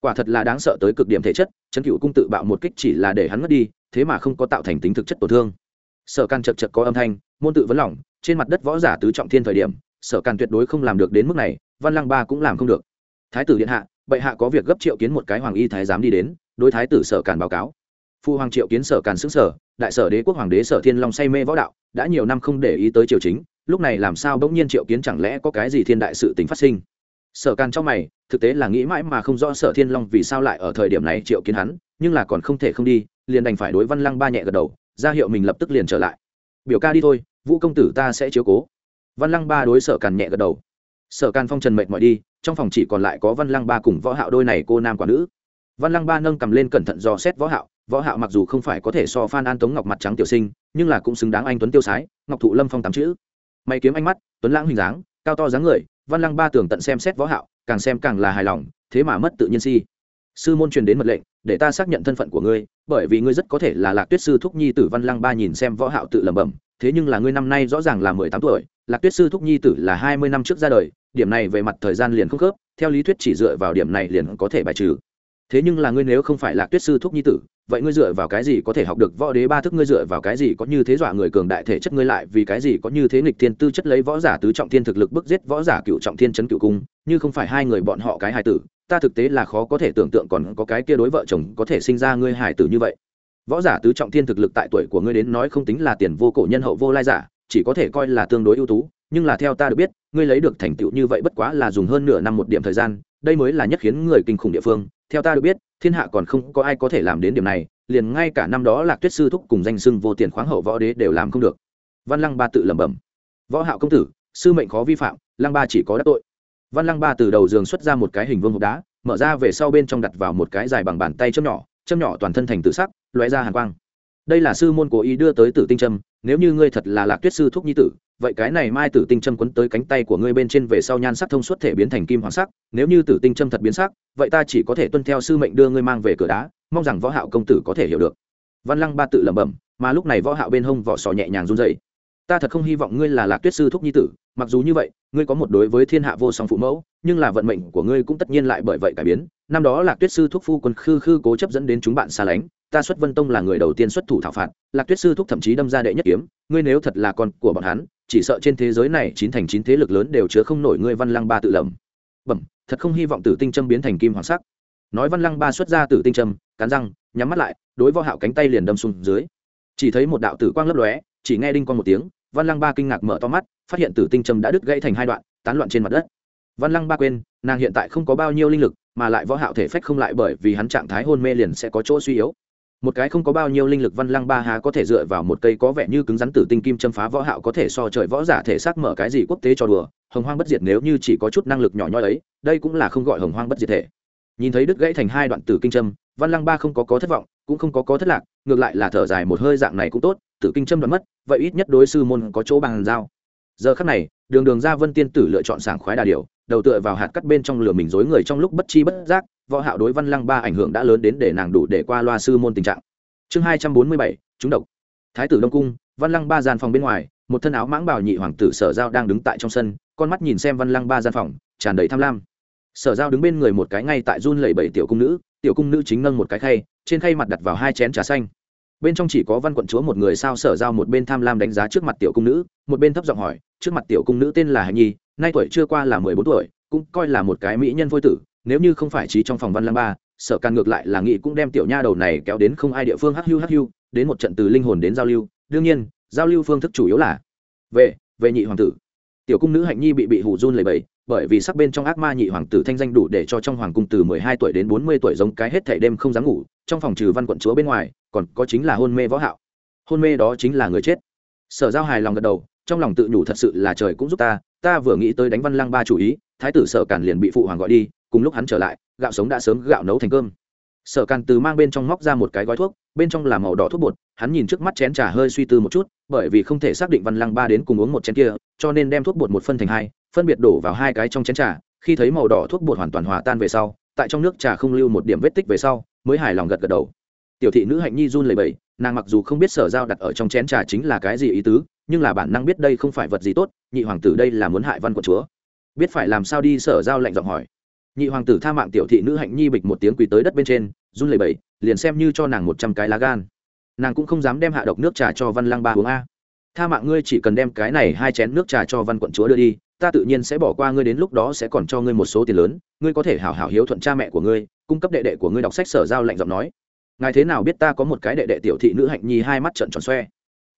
Quả thật là đáng sợ tới cực điểm thể chất chấn cựu cung tự bạo một kích chỉ là để hắn ngất đi, thế mà không có tạo thành tính thực chất tổn thương. Sở càn chật chật có âm thanh, môn tự vấn lỏng, trên mặt đất võ giả tứ trọng thiên thời điểm, sở càn tuyệt đối không làm được đến mức này, văn lăng ba cũng làm không được. Thái tử điện hạ, bệ hạ có việc gấp triệu kiến một cái hoàng y thái giám đi đến, đối thái tử sở càn báo cáo phu hoàng triệu kiến sở càn xứng sở, đại sở đế quốc hoàng đế sở thiên long say mê võ đạo, đã nhiều năm không để ý tới triều chính, lúc này làm sao bỗng nhiên triệu kiến chẳng lẽ có cái gì thiên đại sự tính phát sinh? Sở càn trong mày, thực tế là nghĩ mãi mà không rõ sở thiên long vì sao lại ở thời điểm này triệu kiến hắn, nhưng là còn không thể không đi, liền đành phải đối văn lăng ba nhẹ gật đầu, ra hiệu mình lập tức liền trở lại. Biểu ca đi thôi, vũ công tử ta sẽ chiếu cố. Văn lăng ba đối sở càn nhẹ gật đầu. Sở càn phong trần mệt mỏi đi, trong phòng chỉ còn lại có văn lăng ba cùng võ hạo đôi này cô nam quả nữ. Văn lăng ba nâng cầm lên cẩn thận dò xét võ hạo võ hạo mặc dù không phải có thể so phan an tống ngọc mặt trắng tiểu sinh, nhưng là cũng xứng đáng anh tuấn tiêu sái, ngọc thụ lâm phong tám chữ. Mày kiếm ánh mắt, tuấn lãng hình dáng, cao to dáng người, văn lăng ba tưởng tận xem xét võ hạo, càng xem càng là hài lòng, thế mà mất tự nhiên si. Sư môn truyền đến mật lệnh, để ta xác nhận thân phận của ngươi, bởi vì ngươi rất có thể là lạc tuyết sư thúc nhi tử văn lăng ba nhìn xem võ hạo tự lẩm bẩm, thế nhưng là ngươi năm nay rõ ràng là mười tám tuổi, lạc tuyết sư thúc nhi tử là hai mươi năm trước ra đời, điểm này về mặt thời gian liền không khớp, theo lý thuyết chỉ dựa vào điểm này liền có thể bài trừ. Thế nhưng là ngươi nếu không phải lạc tuyết sư thúc nhi tử vậy ngươi dựa vào cái gì có thể học được võ đế ba thức? Ngươi dựa vào cái gì có như thế dọa người cường đại thể chất ngươi lại? Vì cái gì có như thế nghịch thiên tư chất lấy võ giả tứ trọng thiên thực lực bức giết võ giả cựu trọng thiên chấn cựu cung? Như không phải hai người bọn họ cái hài tử, ta thực tế là khó có thể tưởng tượng còn có cái kia đối vợ chồng có thể sinh ra ngươi hài tử như vậy. Võ giả tứ trọng thiên thực lực tại tuổi của ngươi đến nói không tính là tiền vô cổ nhân hậu vô lai giả, chỉ có thể coi là tương đối ưu tú, nhưng là theo ta được biết, ngươi lấy được thành tựu như vậy bất quá là dùng hơn nửa năm một điểm thời gian, đây mới là nhất khiến người kinh khủng địa phương theo ta được biết, thiên hạ còn không có ai có thể làm đến điểm này, liền ngay cả năm đó lạc tuyết sư thúc cùng danh sưng vô tiền khoáng hậu võ đế đều làm không được. Văn lăng ba tự lẩm bẩm. Võ hạo công tử, sư mệnh khó vi phạm, lăng ba chỉ có đắc tội. Văn lăng ba từ đầu giường xuất ra một cái hình vương hộp đá, mở ra về sau bên trong đặt vào một cái dài bằng bàn tay châm nhỏ châm nhỏ toàn thân thành tự sắc, lóe ra hàn quang đây là sư môn cố ý đưa tới tử tinh trâm nếu như ngươi thật là lạc tuyết sư thúc nhi tử, vậy cái này mai tử tinh trâm quấn tới cánh tay của ngươi bên trên về sau nhan sắc thông suốt thể biến thành kim hoàng sắc, nếu như tử tinh trâm thật biến sắc, vậy ta chỉ có thể tuân theo sư mệnh đưa ngươi mang về cửa đá, mong rằng võ hạo công tử có thể hiểu được. Văn lăng ba tự lẩm bẩm, mà lúc này võ hạo bên hông vỏ sò nhẹ nhàng run rẩy ta thật không hy vọng ngươi là lạc tuyết sư thúc nhi tử, mặc dù như vậy, ngươi có một đối với thiên hạ vô song phụ mẫu, nhưng là vận mệnh của ngươi cũng tất nhiên lại bởi vậy cải biến. Năm đó lạc tuyết sư thúc phu quân khư khư cố chấp dẫn đến chúng bạn xa lánh, ta xuất vân tông là người đầu tiên xuất thủ thảo phạt, lạc tuyết sư thúc thậm chí đâm ra đệ nhất kiếm, ngươi nếu thật là con của bọn hắn, chỉ sợ trên thế giới này chín thành chín thế lực lớn đều chứa không nổi ngươi văn lăng ba tự lầm bẩm, thật không hy vọng tử tinh châm biến thành kim hoàng sắc. Nói văn lăng ba xuất ra tử tinh châm, cắn răng, nhắm mắt lại, đối võ hạo cánh tay liền đâm xuống dưới. Chỉ thấy một đạo tử quang lấp lóe, chỉ nghe đinh quang một tiếng văn lăng ba kinh ngạc mở to mắt, phát hiện tử tinh châm đã đứt gãy thành hai đoạn, tán loạn trên mặt đất. Văn lăng ba quên, nàng hiện tại không có bao nhiêu linh lực, mà lại võ hạo thể phách không lại bởi vì hắn trạng thái hôn mê liền sẽ có chỗ suy yếu. Một cái không có bao nhiêu linh lực văn lăng ba há có thể dựa vào một cây có vẻ như cứng rắn tử tinh kim châm phá võ hạo có thể so trời võ giả thể xác mở cái gì quốc tế cho đùa, hồng hoang bất diệt nếu như chỉ có chút năng lực nhỏ nhoi ấy, đây cũng là không gọi hồng hoang bất diệt thể. Nhìn thấy đứt gãy thành hai đoạn tử kinh châm, văn lăng ba không có có thất vọng, cũng không có có thất lạc, ngược lại là thở dài một hơi dạng này cũng tốt tử kinh châm đoạn mất, vậy ít nhất đối sư môn có chỗ bằng giao. Giờ khắc này, đường đường ra vân tiên tử lựa chọn sảng khoái đà điều, đầu tựa vào hạt cắt bên trong lửa mình dối người trong lúc bất chi bất giác, võ hạo đối văn lăng ba ảnh hưởng đã lớn đến để nàng đủ để qua loa sư môn tình trạng. Chương hai trăm bốn mươi bảy, chúng độc. Thái tử đông cung, văn lăng ba gian phòng bên ngoài, một thân áo mãng bảo nhị hoàng tử sở giao đang đứng tại trong sân, con mắt nhìn xem văn lăng ba gian phòng, tràn đầy tham lam. Sở giao đứng bên người một cái ngay tại run lẩy bẩy tiểu cung nữ, tiểu cung nữ chính nâng một cái khay, trên khay mặt đặt vào hai chén trà xanh bên trong chỉ có văn quận chúa một người sao sở giao một bên tham lam đánh giá trước mặt tiểu cung nữ, một bên thấp giọng hỏi, trước mặt tiểu cung nữ tên là hạnh nhi, nay tuổi chưa qua là mười bốn tuổi, cũng coi là một cái mỹ nhân phôi tử, nếu như không phải trí trong phòng văn lam ba, sở càn ngược lại là nghị cũng đem tiểu nha đầu này kéo đến không ai địa phương hắc hưu hắc hưu đến một trận từ linh hồn đến giao lưu, đương nhiên, giao lưu phương thức chủ yếu là về về nhị hoàng tử. Tiểu cung nữ hạnh nhi bị bị hủ run lầy bầy bởi vì sắc bên trong ác ma nhị hoàng tử thanh danh đủ để cho trong hoàng cung từ mười hai tuổi đến bốn mươi tuổi giống cái hết thảy đêm không dám ngủ, trong phòng trừ văn quận chúa bên ngoài còn có chính là hôn mê võ hạo. Hôn mê đó chính là người chết. Sở giao hài lòng gật đầu, trong lòng tự nhủ thật sự là trời cũng giúp ta ta vừa nghĩ tới đánh văn lăng ba chủ ý, thái tử sở càn liền bị phụ hoàng gọi đi, cùng lúc hắn trở lại, gạo sống đã sớm gạo nấu thành cơm. Sở càn từ mang bên trong móc ra một cái gói thuốc, bên trong là màu đỏ thuốc bột, hắn nhìn trước mắt chén trà hơi suy tư một chút, bởi vì không thể xác định văn lăng ba đến cùng uống một chén kia, cho nên đem thuốc bột một phân thành hai, phân biệt đổ vào hai cái trong chén trà, khi thấy màu đỏ thuốc bột hoàn toàn hòa tan về sau, tại trong nước trà không lưu một điểm vết tích về sau, mới hài lòng gật gật đầu tiểu thị nữ hạnh nhi run lẩy bẩy, nàng mặc dù không biết sở giao đặt ở trong chén trà chính là cái gì ý tứ, nhưng là bản năng biết đây không phải vật gì tốt, nhị hoàng tử đây là muốn hại văn quận chúa. Biết phải làm sao đi, sở giao lạnh giọng hỏi. Nhị hoàng tử tha mạng tiểu thị nữ hạnh nhi bịch một tiếng quỳ tới đất bên trên, run lẩy bẩy, liền xem như cho nàng một trăm cái lá gan. Nàng cũng không dám đem hạ độc nước trà cho văn lăng ba uống a. Tha mạng ngươi chỉ cần đem cái này hai chén nước trà cho văn quận chúa đưa đi, ta tự nhiên sẽ bỏ qua ngươi đến lúc đó sẽ còn cho ngươi một số tiền lớn, ngươi có thể hảo hảo hiếu thuận cha mẹ của ngươi, cung cấp đệ đệ của ngươi đọc sách sở giao lạnh giọng nói ngài thế nào biết ta có một cái đệ đệ tiểu thị nữ hạnh nhi hai mắt trận tròn xoe?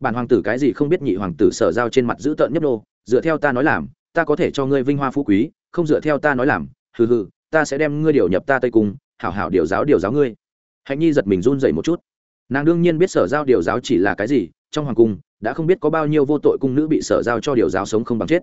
Bản hoàng tử cái gì không biết nhị hoàng tử sở giao trên mặt giữ tợn nhấp nô, dựa theo ta nói làm, ta có thể cho ngươi vinh hoa phú quý, không dựa theo ta nói làm, hừ hừ, ta sẽ đem ngươi điều nhập ta tây cung, hảo hảo điều giáo điều giáo ngươi. Hạnh nhi giật mình run dậy một chút. Nàng đương nhiên biết sở giao điều giáo chỉ là cái gì, trong hoàng cung, đã không biết có bao nhiêu vô tội cung nữ bị sở giao cho điều giáo sống không bằng chết.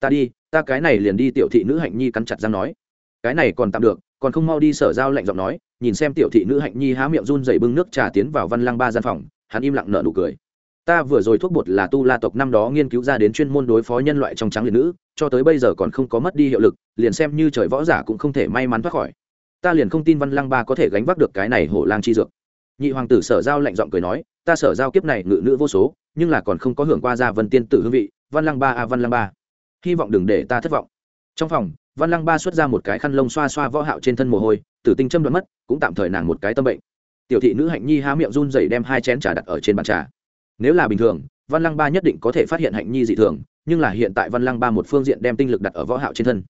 Ta đi, ta cái này liền đi tiểu thị nữ hạnh nhi cắn chặt răng nói. Cái này còn tạm được còn không mau đi sở giao lạnh giọng nói, nhìn xem tiểu thị nữ hạnh nhi há miệng run dày bưng nước trà tiến vào văn lăng ba gian phòng, hắn im lặng nở nụ cười. Ta vừa rồi thuốc bột là tu la tộc năm đó nghiên cứu ra đến chuyên môn đối phó nhân loại trong trắng liệt nữ, cho tới bây giờ còn không có mất đi hiệu lực, liền xem như trời võ giả cũng không thể may mắn thoát khỏi. Ta liền không tin văn lăng ba có thể gánh vác được cái này hổ lang chi dược. Nhị hoàng tử sở giao lạnh giọng cười nói, ta sở giao kiếp này ngự nữ vô số, nhưng là còn không có hưởng qua gia vân tiên tử hương vị, văn lăng ba a à văn lăng ba. Hy vọng đừng để ta thất vọng. Trong phòng văn lăng ba xuất ra một cái khăn lông xoa xoa võ hạo trên thân mồ hôi, tử tinh châm đoán mất, cũng tạm thời nàng một cái tâm bệnh. Tiểu thị nữ hạnh nhi há miệng run rẩy đem hai chén trà đặt ở trên bàn trà. Nếu là bình thường, văn lăng ba nhất định có thể phát hiện hạnh nhi dị thường, nhưng là hiện tại văn lăng ba một phương diện đem tinh lực đặt ở võ hạo trên thân.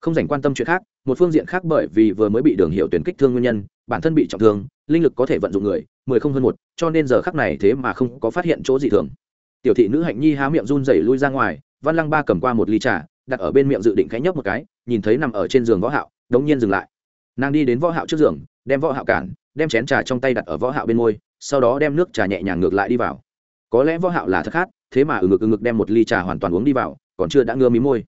Không dành quan tâm chuyện khác, một phương diện khác bởi vì vừa mới bị đường hiệu tuyển kích thương nguyên nhân, bản thân bị trọng thương, linh lực có thể vận dụng người, mười không hơn một, cho nên giờ khắc này thế mà không có phát hiện chỗ dị thường. Tiểu thị nữ hạnh nhi há miệng run rẩy lui ra ngoài, văn lăng ba cầm qua một ly trà đặt ở bên miệng dự định khẽ nhấp một cái, nhìn thấy nằm ở trên giường võ hạo, đống nhiên dừng lại. Nàng đi đến võ hạo trước giường, đem võ hạo cản, đem chén trà trong tay đặt ở võ hạo bên môi, sau đó đem nước trà nhẹ nhàng ngược lại đi vào. Có lẽ võ hạo là thật khát, thế mà ừ ngực ừ ngực đem một ly trà hoàn toàn uống đi vào, còn chưa đã ngơ mí môi.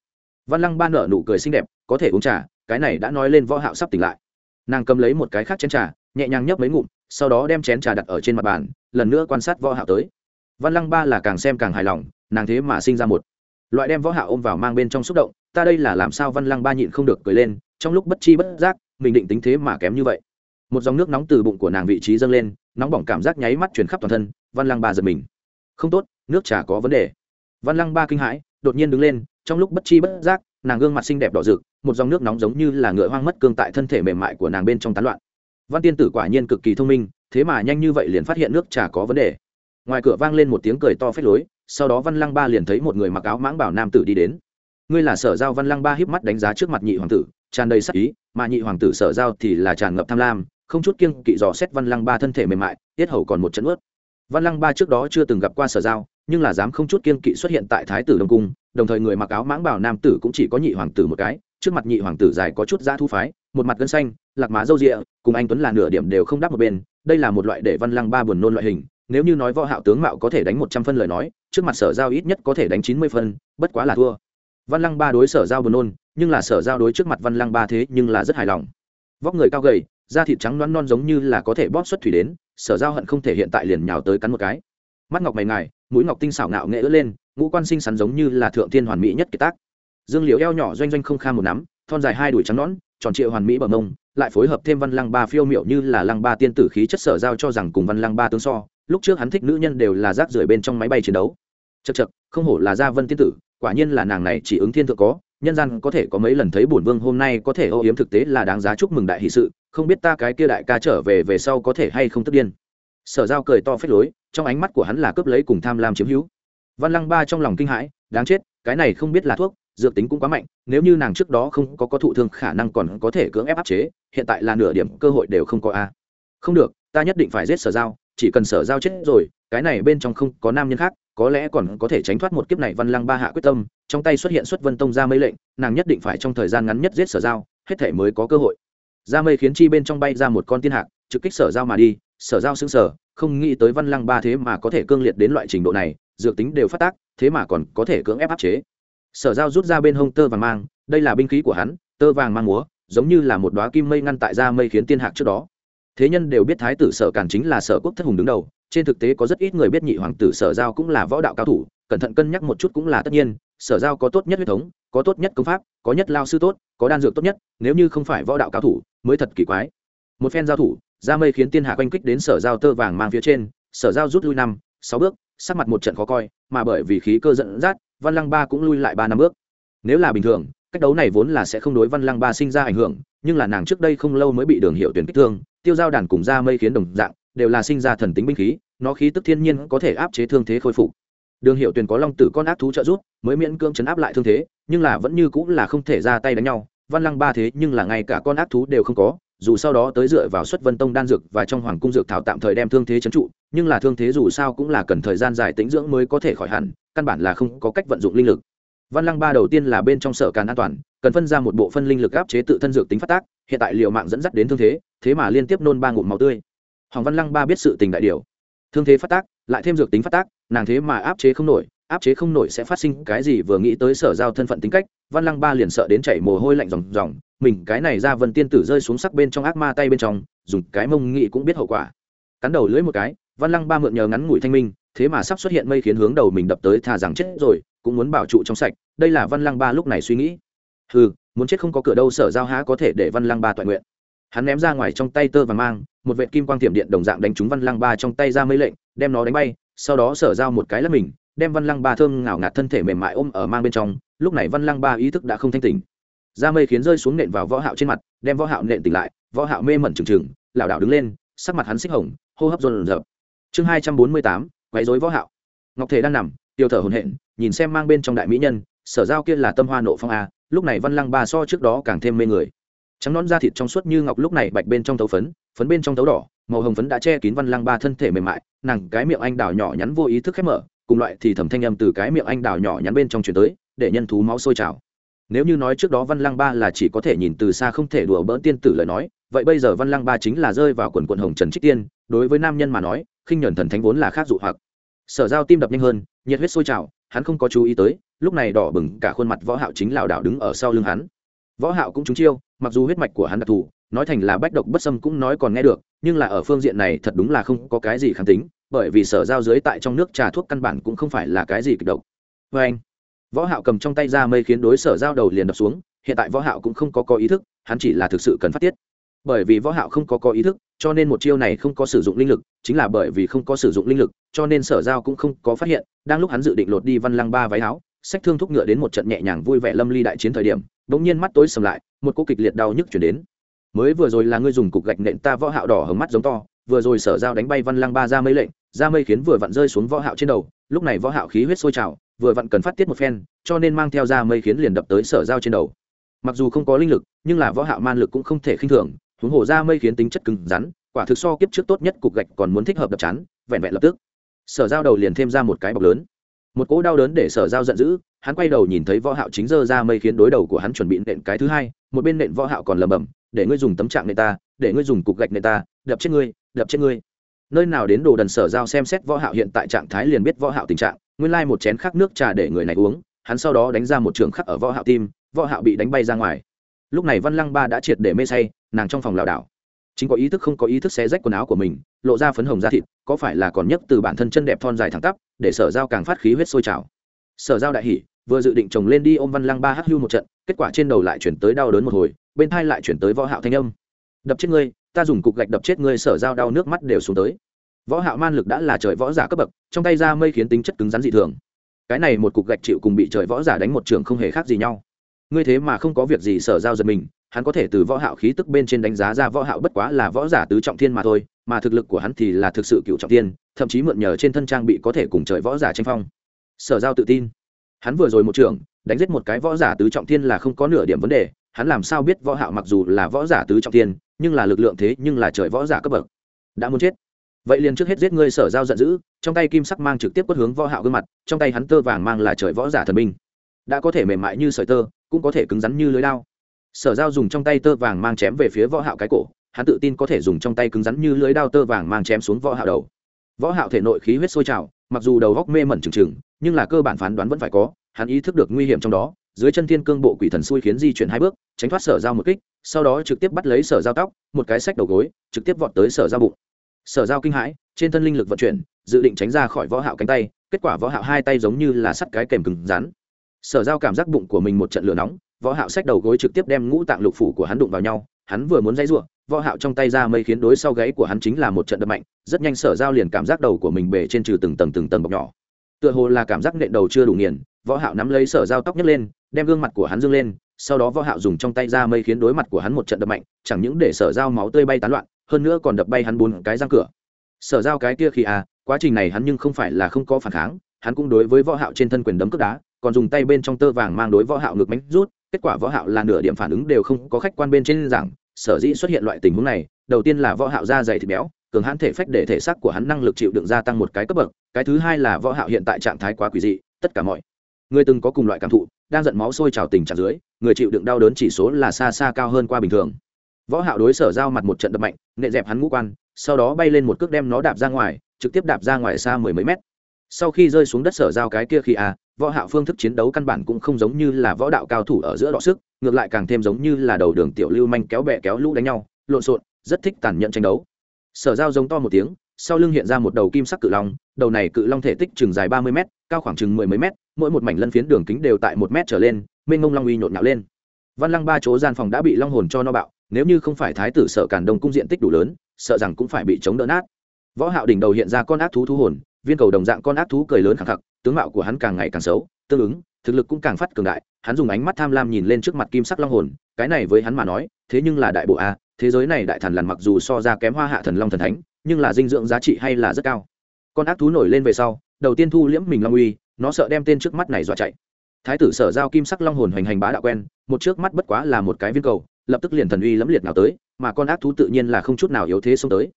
Văn lăng ba nở nụ cười xinh đẹp, có thể uống trà, cái này đã nói lên võ hạo sắp tỉnh lại. Nàng cầm lấy một cái khác chén trà, nhẹ nhàng nhấp mấy ngụm, sau đó đem chén trà đặt ở trên mặt bàn, lần nữa quan sát võ hạo tới. Văn lăng ba là càng xem càng hài lòng, nàng thế mà sinh ra một loại đem võ hạ ôm vào mang bên trong xúc động, ta đây là làm sao văn lăng ba nhịn không được cười lên, trong lúc bất chi bất giác, mình định tính thế mà kém như vậy. Một dòng nước nóng từ bụng của nàng vị trí dâng lên, nóng bỏng cảm giác nháy mắt truyền khắp toàn thân, văn lăng ba giật mình. Không tốt, nước trà có vấn đề. Văn lăng ba kinh hãi, đột nhiên đứng lên, trong lúc bất chi bất giác, nàng gương mặt xinh đẹp đỏ rực, một dòng nước nóng giống như là ngựa hoang mất cương tại thân thể mềm mại của nàng bên trong tán loạn. Văn tiên tử quả nhiên cực kỳ thông minh, thế mà nhanh như vậy liền phát hiện nước trà có vấn đề. Ngoài cửa vang lên một tiếng cười to phết lối sau đó văn lăng ba liền thấy một người mặc áo mãng bảo nam tử đi đến. Ngươi là sở giao văn lăng ba híp mắt đánh giá trước mặt nhị hoàng tử, tràn đầy sắc ý, mà nhị hoàng tử sở giao thì là tràn ngập tham lam, không chút kiêng kỵ dò xét văn lăng ba thân thể mềm mại, tiết hầu còn một trận ướt. Văn lăng ba trước đó chưa từng gặp qua sở giao, nhưng là dám không chút kiêng kỵ xuất hiện tại thái tử đông cung, đồng thời người mặc áo mãng bảo nam tử cũng chỉ có nhị hoàng tử một cái, trước mặt nhị hoàng tử dài có chút da thu phái, một mặt gân xanh, lạc má râu rịa, cùng anh tuấn là nửa điểm đều không đáp một bên, đây là một loại để văn lăng ba buồn nôn loại hình nếu như nói võ hạo tướng mạo có thể đánh một trăm phân lời nói, trước mặt sở giao ít nhất có thể đánh chín mươi phân, bất quá là thua. Văn lăng ba đối sở giao buồn nôn, nhưng là sở giao đối trước mặt văn lăng ba thế nhưng là rất hài lòng. Vóc người cao gầy, da thịt trắng nõn non giống như là có thể bóp xuất thủy đến, sở giao hận không thể hiện tại liền nhào tới cắn một cái. Mắt ngọc mày ngài, mũi ngọc tinh xảo ngạo nghệ ướt lên, ngũ quan sinh sắn giống như là thượng tiên hoàn mỹ nhất kỳ tác. Dương liễu eo nhỏ doanh doanh không kha một nắm, thon dài hai đùi trắng nõn, tròn trịa hoàn mỹ bờ mông, lại phối hợp thêm văn lăng ba phiêu miệu như là lăng ba tiên tử khí chất sở giao cho rằng cùng văn lăng ba tương so lúc trước hắn thích nữ nhân đều là rác rưởi bên trong máy bay chiến đấu. Chật chật không hổ là gia vân tiên tử, quả nhiên là nàng này chỉ ứng thiên thượng có, nhân gian có thể có mấy lần thấy bổn vương hôm nay có thể ô yếm thực tế là đáng giá chúc mừng đại hỷ sự, không biết ta cái kia đại ca trở về về sau có thể hay không tức điên. Sở giao cười to phết lối, trong ánh mắt của hắn là cướp lấy cùng tham lam chiếm hữu. Văn lăng ba trong lòng kinh hãi, đáng chết, cái này không biết là thuốc, dược tính cũng quá mạnh, nếu như nàng trước đó không có có thụ thương khả năng còn có thể cưỡng ép áp chế, hiện tại là nửa điểm cơ hội đều không có a. Không được, ta nhất định phải giết sở giao chỉ cần sở giao chết rồi, cái này bên trong không có nam nhân khác, có lẽ còn có thể tránh thoát một kiếp này văn lăng ba hạ quyết tâm, trong tay xuất hiện xuất vân tông ra mây lệnh, nàng nhất định phải trong thời gian ngắn nhất giết sở giao, hết thể mới có cơ hội. Ra mây khiến chi bên trong bay ra một con tiên hạc, trực kích sở giao mà đi, sở giao xứng sở không nghĩ tới văn lăng ba thế mà có thể cương liệt đến loại trình độ này, dược tính đều phát tác, thế mà còn có thể cưỡng ép áp chế. Sở giao rút ra bên hông tơ vàng mang, đây là binh khí của hắn, tơ vàng mang múa, giống như là một đoá kim mây ngăn tại ra mây khiến tiên hạc trước đó thế nhân đều biết thái tử sở càn chính là sở quốc thất hùng đứng đầu, trên thực tế có rất ít người biết nhị hoàng tử sở giao cũng là võ đạo cao thủ, cẩn thận cân nhắc một chút cũng là tất nhiên, sở giao có tốt nhất huyết thống, có tốt nhất công pháp, có nhất lao sư tốt, có đan dược tốt nhất, nếu như không phải võ đạo cao thủ, mới thật kỳ quái. Một phen giao thủ ra mây khiến tiên hạ quanh kích đến sở giao tơ vàng mang phía trên, sở giao rút lui năm, sáu bước, sắc mặt một trận khó coi, mà bởi vì khí cơ dẫn dắt, văn lăng ba cũng lui lại ba năm bước. Nếu là bình thường cách đấu này vốn là sẽ không đối văn lăng ba sinh ra ảnh hưởng, nhưng là nàng trước đây không lâu mới bị đường hiệu tuyển kích thương, tiêu giao đàn cùng ra mây khiến đồng dạng, đều là sinh ra thần tính binh khí, nó khí tức thiên nhiên có thể áp chế thương thế khôi phục. Đường hiệu tuyển có long tử con ác thú trợ giúp, mới miễn cưỡng chấn áp lại thương thế, nhưng là vẫn như cũng là không thể ra tay đánh nhau. Văn lăng ba thế nhưng là ngay cả con ác thú đều không có, dù sau đó tới dựa vào xuất vân tông đan dược và trong hoàng cung dược thảo tạm thời đem thương thế chấn trụ, nhưng là thương thế dù sao cũng là cần thời gian dài tĩnh dưỡng mới có thể khỏi hẳn, căn bản là không có cách vận dụng linh lực văn lăng ba đầu tiên là bên trong sở càn an toàn, cần phân ra một bộ phân linh lực áp chế tự thân dược tính phát tác, hiện tại liều mạng dẫn dắt đến thương thế thế mà liên tiếp nôn ba ngụm máu tươi. Hoàng văn lăng ba biết sự tình đại điều. Thương thế phát tác, lại thêm dược tính phát tác, nàng thế mà áp chế không nổi, áp chế không nổi sẽ phát sinh cái gì vừa nghĩ tới sở giao thân phận tính cách, văn lăng ba liền sợ đến chảy mồ hôi lạnh ròng ròng, mình cái này ra vân tiên tử rơi xuống sắc bên trong ác ma tay bên trong, dùng cái mông nghị cũng biết hậu quả. Cắn đầu lưỡi một cái, văn lăng ba mượn nhờ ngắn ngủi thanh minh, thế mà sắp xuất hiện mây khiến hướng đầu mình đập tới thà rằng chết rồi cũng muốn bảo trụ trong sạch, đây là văn lăng ba lúc này suy nghĩ. Ừ muốn chết không có cửa đâu, sở giao há có thể để văn lăng ba toàn nguyện. Hắn ném ra ngoài trong tay tơ và mang, một vệ kim quang tiệm điện đồng dạng đánh trúng văn lăng ba trong tay ra mây lệnh, đem nó đánh bay, sau đó sở giao một cái là mình, đem văn lăng ba thơm ngào ngạt thân thể mềm mại ôm ở mang bên trong, lúc này văn lăng ba ý thức đã không thanh tỉnh. Ra mây khiến rơi xuống nện vào võ hạo trên mặt, đem võ hạo nện tỉnh lại, võ hạo mê mẩn trừng trừng, lảo đảo đứng lên, sắc mặt hắn xích hồng, hô hấp run dập chương hai trăm bốn mươi tám, quấy rối võ hạo. Ngọc thể đang nằm, tiêu thở hổn hển nhìn xem mang bên trong đại mỹ nhân, sở giao kia là tâm hoa nộ phong a, lúc này văn lăng ba so trước đó càng thêm mê người. Trắng nón da thịt trong suốt như ngọc lúc này bạch bên trong tấu phấn phấn bên trong tấu đỏ, màu hồng phấn đã che kín văn lăng ba thân thể mềm mại, nàng cái miệng anh đào nhỏ nhắn vô ý thức khép mở, cùng loại thì thẩm thanh âm từ cái miệng anh đào nhỏ nhắn bên trong chuyển tới, để nhân thú máu sôi trào. Nếu như nói trước đó văn lăng ba là chỉ có thể nhìn từ xa không thể đùa bỡn tiên tử lời nói, vậy bây giờ văn lăng ba chính là rơi vào quần quần hồng trần trích tiên, đối với nam nhân mà nói, khinh nhuần thần thánh vốn là khác dụ hoặc. Sở giao tim đập nhanh hơn, nhiệt huyết sôi trào hắn không có chú ý tới, lúc này đỏ bừng cả khuôn mặt võ hạo chính lảo đảo đứng ở sau lưng hắn. Võ hạo cũng trúng chiêu, mặc dù huyết mạch của hắn đặc thù, nói thành là bách độc bất xâm cũng nói còn nghe được, nhưng là ở phương diện này thật đúng là không có cái gì kháng tính, bởi vì sở giao dưới tại trong nước trà thuốc căn bản cũng không phải là cái gì kịch độc. Với anh, võ hạo cầm trong tay ra mây khiến đối sở giao đầu liền đập xuống, hiện tại võ hạo cũng không có có ý thức, hắn chỉ là thực sự cần phát tiết bởi vì võ hạo không có có ý thức, cho nên một chiêu này không có sử dụng linh lực, chính là bởi vì không có sử dụng linh lực, cho nên sở giao cũng không có phát hiện, đang lúc hắn dự định lột đi văn lăng ba váy áo, sách thương thúc ngựa đến một trận nhẹ nhàng vui vẻ lâm ly đại chiến thời điểm đống nhiên mắt tối sầm lại, một cô kịch liệt đau nhức chuyển đến. Mới vừa rồi là ngươi dùng cục gạch nện ta võ hạo đỏ hồng mắt giống to, vừa rồi sở giao đánh bay văn lăng ba ra mây lệnh, ra mây khiến vừa vặn rơi xuống võ hạo trên đầu, lúc này võ hạo khí huyết sôi trào, vừa vặn cần phát tiết một phen, cho nên mang theo ra mây khiến liền đập tới sở giao trên đầu. Mặc dù không có linh lực, nhưng là võ hạo man lực cũng không thể khinh thường huống hồ ra mây khiến tính chất cứng rắn, quả thực so kiếp trước tốt nhất cục gạch còn muốn thích hợp đập chán, vẹn vẹn lập tức. Sở giao đầu liền thêm ra một cái bọc lớn. Một cỗ đau đớn để sở giao giận dữ, hắn quay đầu nhìn thấy võ hạo chính giơ ra mây khiến đối đầu của hắn chuẩn bị nện cái thứ hai, một bên nện võ hạo còn lầm bầm để ngươi dùng tấm trạng nện ta, để ngươi dùng cục gạch nện ta, đập chết ngươi, đập chết ngươi. Nơi nào đến đồ đần sở giao xem xét võ hạo hiện tại trạng thái liền biết võ hạo tình trạng, nguyên lai like một chén khắc nước trà để người này uống, hắn sau đó đánh ra một trường khắc ở võ hạo tim, võ hạo bị đánh bay ra ngoài lúc này văn lăng ba đã triệt để mê say, nàng trong phòng lảo đảo. Chính có ý thức không có ý thức xé rách quần áo của mình, lộ ra phấn hồng da thịt, có phải là còn nhất từ bản thân chân đẹp thon dài thẳng tắp, để sở giao càng phát khí huyết sôi trào. Sở giao đại hỉ, vừa dự định chồng lên đi ôm văn lăng ba hắc hưu một trận, kết quả trên đầu lại chuyển tới đau đớn một hồi, bên thai lại chuyển tới võ hạo thanh âm. Đập chết ngươi, ta dùng cục gạch đập chết ngươi, sở giao đau nước mắt đều xuống tới. Võ hạo man lực đã là trời võ giả cấp bậc, trong tay ra mây khiến tính chất cứng rắn dị thường. Cái này một cục gạch chịu cùng bị trời võ giả đánh một trường không hề khác gì nhau ngươi thế mà không có việc gì sở giao giật mình, hắn có thể từ võ hạo khí tức bên trên đánh giá ra võ hạo bất quá là võ giả tứ trọng thiên mà thôi, mà thực lực của hắn thì là thực sự cựu trọng thiên, thậm chí mượn nhờ trên thân trang bị có thể cùng trời võ giả tranh phong. Sở giao tự tin. Hắn vừa rồi một trưởng, đánh giết một cái võ giả tứ trọng thiên là không có nửa điểm vấn đề, hắn làm sao biết võ hạo mặc dù là võ giả tứ trọng thiên, nhưng là lực lượng thế nhưng là trời võ giả cấp bậc. Đã muốn chết. Vậy liền trước hết giết ngươi sở giao giận dữ, trong tay kim sắc mang trực tiếp quất hướng võ hạo gương mặt, trong tay hắn tơ vàng mang là trời võ giả thần minh đã có thể mềm mại như sợi tơ, cũng có thể cứng rắn như lưới đao. Sở giao dùng trong tay tơ vàng mang chém về phía võ hạo cái cổ, hắn tự tin có thể dùng trong tay cứng rắn như lưới đao tơ vàng mang chém xuống võ hạo đầu. Võ hạo thể nội khí huyết sôi trào, mặc dù đầu góc mê mẩn trừng trừng, nhưng là cơ bản phán đoán vẫn phải có, hắn ý thức được nguy hiểm trong đó, dưới chân thiên cương bộ quỷ thần xui khiến di chuyển hai bước, tránh thoát sở giao một kích, sau đó trực tiếp bắt lấy sở giao tóc, một cái sách đầu gối, trực tiếp vọt tới sở giao bụng. Sở giao kinh hãi, trên thân linh lực vận chuyển, dự định tránh ra khỏi võ hạo cánh tay, kết quả võ hạo hai tay giống như là sắt cái kềm cứng rắn sở giao cảm giác bụng của mình một trận lửa nóng, võ hạo sách đầu gối trực tiếp đem ngũ tạng lục phủ của hắn đụng vào nhau, hắn vừa muốn dây rủa, võ hạo trong tay ra mây khiến đối sau gáy của hắn chính là một trận đập mạnh, rất nhanh sở giao liền cảm giác đầu của mình bể trên trừ từng tầng từng tầng bọc nhỏ. Tựa hồ là cảm giác nện đầu chưa đủ nghiền, võ hạo nắm lấy sở giao tóc nhấc lên, đem gương mặt của hắn dương lên, sau đó võ hạo dùng trong tay ra mây khiến đối mặt của hắn một trận đập mạnh, chẳng những để sở giao máu tươi bay tán loạn, hơn nữa còn đập bay hắn bốn cái răng cửa. Sở giao cái kia khi à quá trình này hắn nhưng không phải là không có phản kháng, hắn cũng đối với võ hạo trên thân quyền đấm cước đá còn dùng tay bên trong tơ vàng mang đối võ hạo ngược mánh rút, kết quả võ hạo là nửa điểm phản ứng đều không có khách quan bên trên rằng sở dĩ xuất hiện loại tình huống này, đầu tiên là võ hạo da dày thịt béo, cường hãn thể phách để thể xác của hắn năng lực chịu đựng gia tăng một cái cấp bậc, cái thứ hai là võ hạo hiện tại trạng thái quá quỷ dị, tất cả mọi người từng có cùng loại cảm thụ, đang giận máu sôi trào tình trạng dưới, người chịu đựng đau đớn chỉ số là xa xa cao hơn qua bình thường. Võ hạo đối sở giao mặt một trận đập mạnh nện dẹp hắn ngũ quan, sau đó bay lên một cước đem nó đạp ra ngoài, trực tiếp đạp ra ngoài xa mười mấy mét. Sau khi rơi xuống đất sở giao cái kia khi à võ hạo phương thức chiến đấu căn bản cũng không giống như là võ đạo cao thủ ở giữa đọ sức ngược lại càng thêm giống như là đầu đường tiểu lưu manh kéo bè kéo lũ đánh nhau lộn xộn rất thích tàn nhẫn tranh đấu. Sở giao giống to một tiếng sau lưng hiện ra một đầu kim sắc cự long đầu này cự long thể tích chừng dài ba mươi m cao khoảng chừng mười mấy mét, mỗi một mảnh lân phiến đường kính đều tại một m trở lên mênh mông long uy nhộn nhạo lên. Văn lăng ba chỗ gian phòng đã bị long hồn cho no bạo nếu như không phải thái tử sợ cản đông cung diện tích đủ lớn sợ rằng cũng phải bị chống đỡ nát. Võ hạo đỉnh đầu hiện ra con ác thú thú hồn viên cầu đồng dạng con ác thú cười lớn khẳng khặc tướng mạo của hắn càng ngày càng xấu, tương ứng, thực lực cũng càng phát cường đại, hắn dùng ánh mắt tham lam nhìn lên trước mặt kim sắc long hồn, cái này với hắn mà nói, thế nhưng là đại bộ a, thế giới này đại thần lằn mặc dù so ra kém hoa hạ thần long thần thánh, nhưng là dinh dưỡng giá trị hay là rất cao. Con ác thú nổi lên về sau, đầu tiên thu liễm mình long uy, nó sợ đem tên trước mắt này dọa chạy. Thái tử sở giao kim sắc long hồn hoành hành bá đạo quen, một trước mắt bất quá là một cái viên cầu, lập tức liền thần uy lẫm liệt nào tới, mà con ác thú tự nhiên là không chút nào yếu thế xông tới.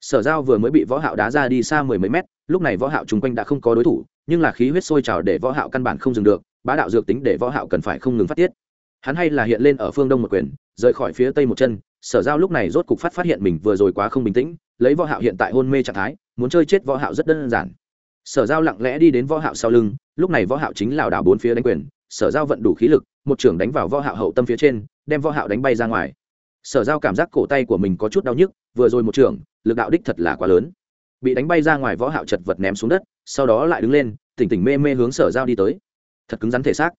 Sở giao vừa mới bị võ hạo đá ra đi xa mười mấy mét, lúc này võ hạo chung quanh đã không có đối thủ nhưng là khí huyết sôi trào để võ hạo căn bản không dừng được, bá đạo dược tính để võ hạo cần phải không ngừng phát tiết. Hắn hay là hiện lên ở phương đông một quyền, rời khỏi phía tây một chân, sở giao lúc này rốt cục phát phát hiện mình vừa rồi quá không bình tĩnh, lấy võ hạo hiện tại hôn mê trạng thái, muốn chơi chết võ hạo rất đơn giản. Sở giao lặng lẽ đi đến võ hạo sau lưng, lúc này võ hạo chính lảo đảo bốn phía đánh quyền, sở giao vận đủ khí lực, một trưởng đánh vào võ hạo hậu tâm phía trên, đem võ hạo đánh bay ra ngoài. Sở giao cảm giác cổ tay của mình có chút đau nhức, vừa rồi một trưởng, lực đạo đích thật là quá lớn. Bị đánh bay ra ngoài võ hạo chật vật ném xuống đất sau đó lại đứng lên, tỉnh tỉnh mê mê hướng sở giao đi tới. Thật cứng rắn thể xác.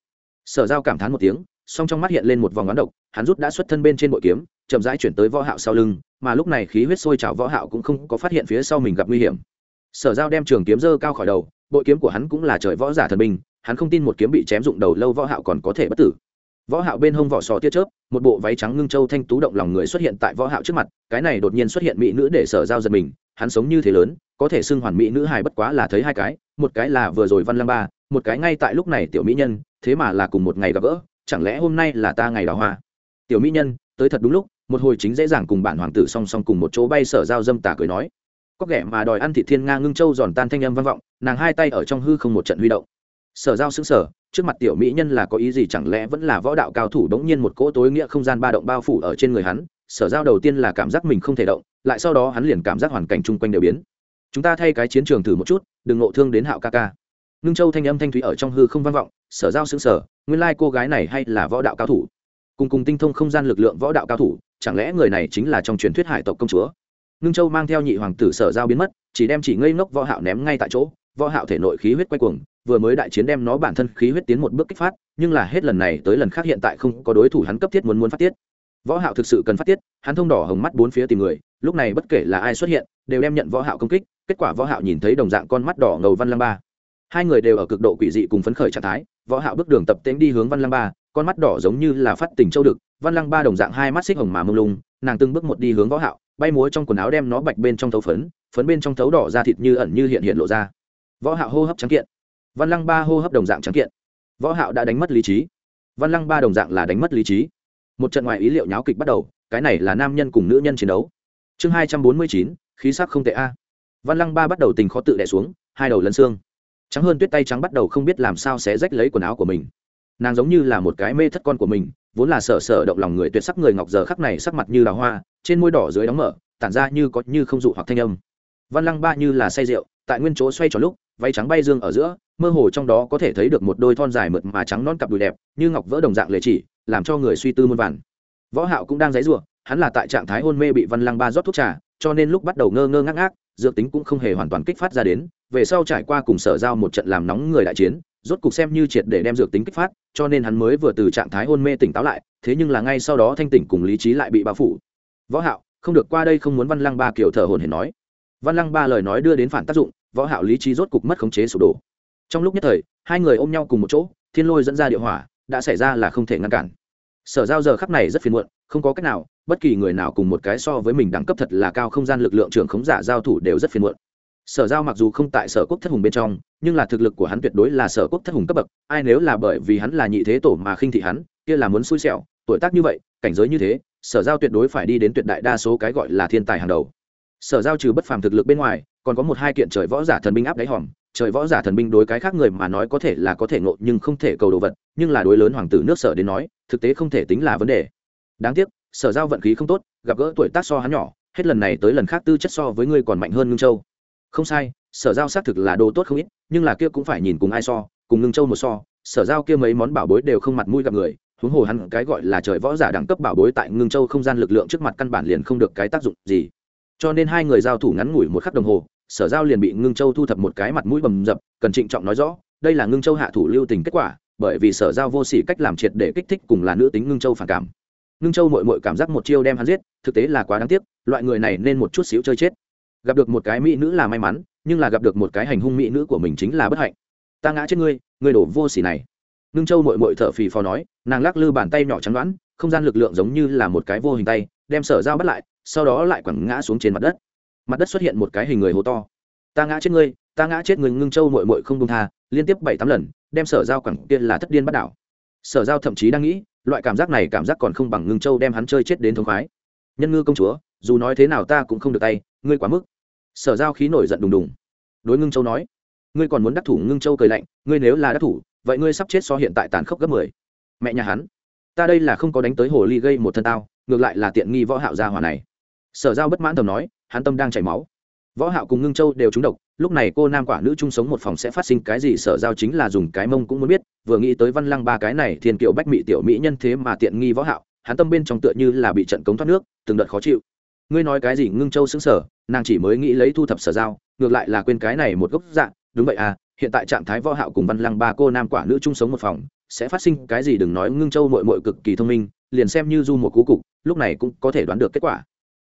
Sở giao cảm thán một tiếng, song trong mắt hiện lên một vòng ngón độc, hắn rút đã xuất thân bên trên bội kiếm, chậm rãi chuyển tới võ hạo sau lưng, mà lúc này khí huyết sôi trào võ hạo cũng không có phát hiện phía sau mình gặp nguy hiểm. Sở giao đem trường kiếm dơ cao khỏi đầu, bội kiếm của hắn cũng là trời võ giả thần binh, hắn không tin một kiếm bị chém dụng đầu lâu võ hạo còn có thể bất tử. Võ hạo bên hông vỏ sò tia chớp, một bộ váy trắng ngưng châu thanh tú động lòng người xuất hiện tại võ hạo trước mặt, cái này đột nhiên xuất hiện mỹ nữ để sở giao giật mình, hắn sống như thế lớn có thể xưng hoàn mỹ nữ hài bất quá là thấy hai cái, một cái là vừa rồi văn lăng ba, một cái ngay tại lúc này tiểu mỹ nhân, thế mà là cùng một ngày gặp gỡ, chẳng lẽ hôm nay là ta ngày đào hoa? Tiểu mỹ nhân, tới thật đúng lúc, một hồi chính dễ dàng cùng bản hoàng tử song song cùng một chỗ bay sở giao dâm tà cười nói. Có kẻ mà đòi ăn thị thiên nga ngưng châu giòn tan thanh âm vang vọng, nàng hai tay ở trong hư không một trận huy động. Sở giao xứng sở trước mặt tiểu mỹ nhân là có ý gì chẳng lẽ vẫn là võ đạo cao thủ đống nhiên một cỗ tối nghĩa không gian ba động bao phủ ở trên người hắn? Sở giao đầu tiên là cảm giác mình không thể động, lại sau đó hắn liền cảm giác hoàn cảnh chung quanh đều biến chúng ta thay cái chiến trường thử một chút, đừng nộ thương đến hạo ca ca. Ngưng châu thanh âm thanh thúy ở trong hư không vang vọng, sở giao xứng sở nguyên lai cô gái này hay là võ đạo cao thủ. Cùng cùng tinh thông không gian lực lượng võ đạo cao thủ, chẳng lẽ người này chính là trong truyền thuyết hải tộc công chúa? Ngưng châu mang theo nhị hoàng tử sở giao biến mất, chỉ đem chỉ ngây ngốc võ hạo ném ngay tại chỗ, võ hạo thể nội khí huyết quay cuồng, vừa mới đại chiến đem nó bản thân khí huyết tiến một bước kích phát, nhưng là hết lần này tới lần khác hiện tại không có đối thủ hắn cấp thiết muốn muốn phát tiết. Võ hạo thực sự cần phát tiết, hắn thông đỏ hồng mắt bốn phía tìm người lúc này bất kể là ai xuất hiện, đều đem nhận võ hạo công kích, kết quả võ hạo nhìn thấy đồng dạng con mắt đỏ ngầu văn lăng ba. Hai người đều ở cực độ quỷ dị cùng phấn khởi trạng thái, võ hạo bước đường tập tễnh đi hướng văn lăng ba, con mắt đỏ giống như là phát tình châu đực, văn lăng ba đồng dạng hai mắt xích hồng mà mông lung, nàng từng bước một đi hướng võ hạo, bay múa trong quần áo đem nó bạch bên trong thấu phấn phấn bên trong thấu đỏ ra thịt như ẩn như hiện hiện lộ ra. Võ hạo hô hấp trắng kiện. Văn lăng ba hô hấp đồng dạng trắng kiện. Võ hạo đã đánh mất lý trí. Văn lăng ba đồng dạng là đánh mất lý trí. Một trận ngoài ý liệu nháo kịch bắt đầu, cái này là nam nhân cùng nữ nhân chiến đấu chương hai trăm bốn mươi chín, khí sắc không tệ a. Văn lăng ba bắt đầu tình khó tự đẻ xuống, hai đầu lân xương. Trắng hơn tuyết tay trắng bắt đầu không biết làm sao sẽ rách lấy quần áo của mình. Nàng giống như là một cái mê thất con của mình, vốn là sợ sợ động lòng người tuyệt sắc người ngọc giờ khắc này sắc mặt như là hoa, trên môi đỏ dưới đóng mở, tản ra như có như không dụ hoặc thanh âm. Văn lăng ba như là say rượu, tại nguyên chỗ xoay tròn lúc, váy trắng bay dương ở giữa, mơ hồ trong đó có thể thấy được một đôi thon dài mượt mà trắng non cặp đùi đẹp, như ngọc vỡ đồng dạng lệ chỉ, làm cho người suy tư muôn vàn. Võ hạo cũng đang dãy giụa hắn là tại trạng thái hôn mê bị văn lăng ba rót thuốc trà, cho nên lúc bắt đầu ngơ ngơ ngác ngác, dược tính cũng không hề hoàn toàn kích phát ra đến, về sau trải qua cùng sở giao một trận làm nóng người đại chiến, rốt cục xem như triệt để đem dược tính kích phát, cho nên hắn mới vừa từ trạng thái hôn mê tỉnh táo lại, thế nhưng là ngay sau đó thanh tỉnh cùng lý trí lại bị bao phủ. Võ hạo, không được qua đây không muốn văn lăng ba kiểu thở hồn hển nói. Văn lăng ba lời nói đưa đến phản tác dụng, võ hạo lý trí rốt cục mất khống chế sụp đổ. Trong lúc nhất thời, hai người ôm nhau cùng một chỗ, thiên lôi dẫn ra địa hỏa, đã xảy ra là không thể ngăn cản sở giao giờ khắc này rất phiền muộn, không có cách nào, bất kỳ người nào cùng một cái so với mình đẳng cấp thật là cao không gian lực lượng trưởng khống giả giao thủ đều rất phiền muộn. Sở giao mặc dù không tại sở quốc thất hùng bên trong, nhưng là thực lực của hắn tuyệt đối là sở quốc thất hùng cấp bậc, ai nếu là bởi vì hắn là nhị thế tổ mà khinh thị hắn, kia là muốn xui xẻo, tuổi tác như vậy, cảnh giới như thế, sở giao tuyệt đối phải đi đến tuyệt đại đa số cái gọi là thiên tài hàng đầu. Sở giao trừ bất phàm thực lực bên ngoài, còn có một hai kiện trời võ giả thần binh áp đáy hòm trời võ giả thần binh đối cái khác người mà nói có thể là có thể ngộ nhưng không thể cầu đồ vật, nhưng là đối lớn hoàng tử nước sở đến nói, thực tế không thể tính là vấn đề. Đáng tiếc, sở giao vận khí không tốt, gặp gỡ tuổi tác so hắn nhỏ, hết lần này tới lần khác tư chất so với ngươi còn mạnh hơn ngưng châu. Không sai, sở giao xác thực là đồ tốt không ít, nhưng là kia cũng phải nhìn cùng ai so, cùng ngưng châu một so, sở giao kia mấy món bảo bối đều không mặt mũi gặp người, huống hồ hắn cái gọi là trời võ giả đẳng cấp bảo bối tại ngưng châu không gian lực lượng trước mặt căn bản liền không được cái tác dụng gì. Cho nên hai người giao thủ ngắn ngủi một khắc đồng hồ sở giao liền bị ngưng châu thu thập một cái mặt mũi bầm dập cần trịnh trọng nói rõ đây là ngưng châu hạ thủ lưu tình kết quả bởi vì sở giao vô sỉ cách làm triệt để kích thích cùng là nữ tính ngưng châu phản cảm ngưng châu mội mội cảm giác một chiêu đem hắn giết thực tế là quá đáng tiếc loại người này nên một chút xíu chơi chết gặp được một cái mỹ nữ là may mắn nhưng là gặp được một cái hành hung mỹ nữ của mình chính là bất hạnh ta ngã chết ngươi ngươi đổ vô sỉ này ngưng châu mội mội thở phì phò nói nàng lắc lư bàn tay nhỏ trắng đoán không gian lực lượng giống như là một cái vô hình tay đem sở dao bắt lại sau đó lại quẳng ngã xuống trên mặt đất mặt đất xuất hiện một cái hình người hố to. Ta ngã chết ngươi, ta ngã chết người ngưng châu mội mội không đông tha, liên tiếp bảy tám lần, đem sở giao quẳng kia là thất điên bắt đảo. Sở giao thậm chí đang nghĩ, loại cảm giác này cảm giác còn không bằng ngưng châu đem hắn chơi chết đến thống khoái. Nhân ngư công chúa, dù nói thế nào ta cũng không được tay, ngươi quá mức. Sở giao khí nổi giận đùng đùng. Đối ngưng châu nói, ngươi còn muốn đắc thủ, ngưng châu cười lạnh, ngươi nếu là đắc thủ, vậy ngươi sắp chết so hiện tại tàn khốc gấp mười. Mẹ nhà hắn, ta đây là không có đánh tới hồ ly gây một thân tao, ngược lại là tiện nghi võ hạo gia hỏa này sở giao bất mãn thầm nói, hắn tâm đang chảy máu. Võ hạo cùng ngưng châu đều trúng độc, lúc này cô nam quả nữ chung sống một phòng sẽ phát sinh cái gì sở giao chính là dùng cái mông cũng muốn biết, vừa nghĩ tới văn lăng ba cái này thiên kiều bách mỹ tiểu mỹ nhân thế mà tiện nghi võ hạo, hắn tâm bên trong tựa như là bị trận cống thoát nước, từng đợt khó chịu. Ngươi nói cái gì? Ngưng châu sững sở nàng chỉ mới nghĩ lấy thu thập sở giao, ngược lại là quên cái này một gốc dạng. Đúng vậy à hiện tại trạng thái võ hạo cùng văn lăng ba cô nam quả nữ chung sống một phòng, sẽ phát sinh cái gì đừng nói ngưng châu muội muội cực kỳ thông minh, liền xem như du một cú cục, lúc này cũng có thể đoán được kết quả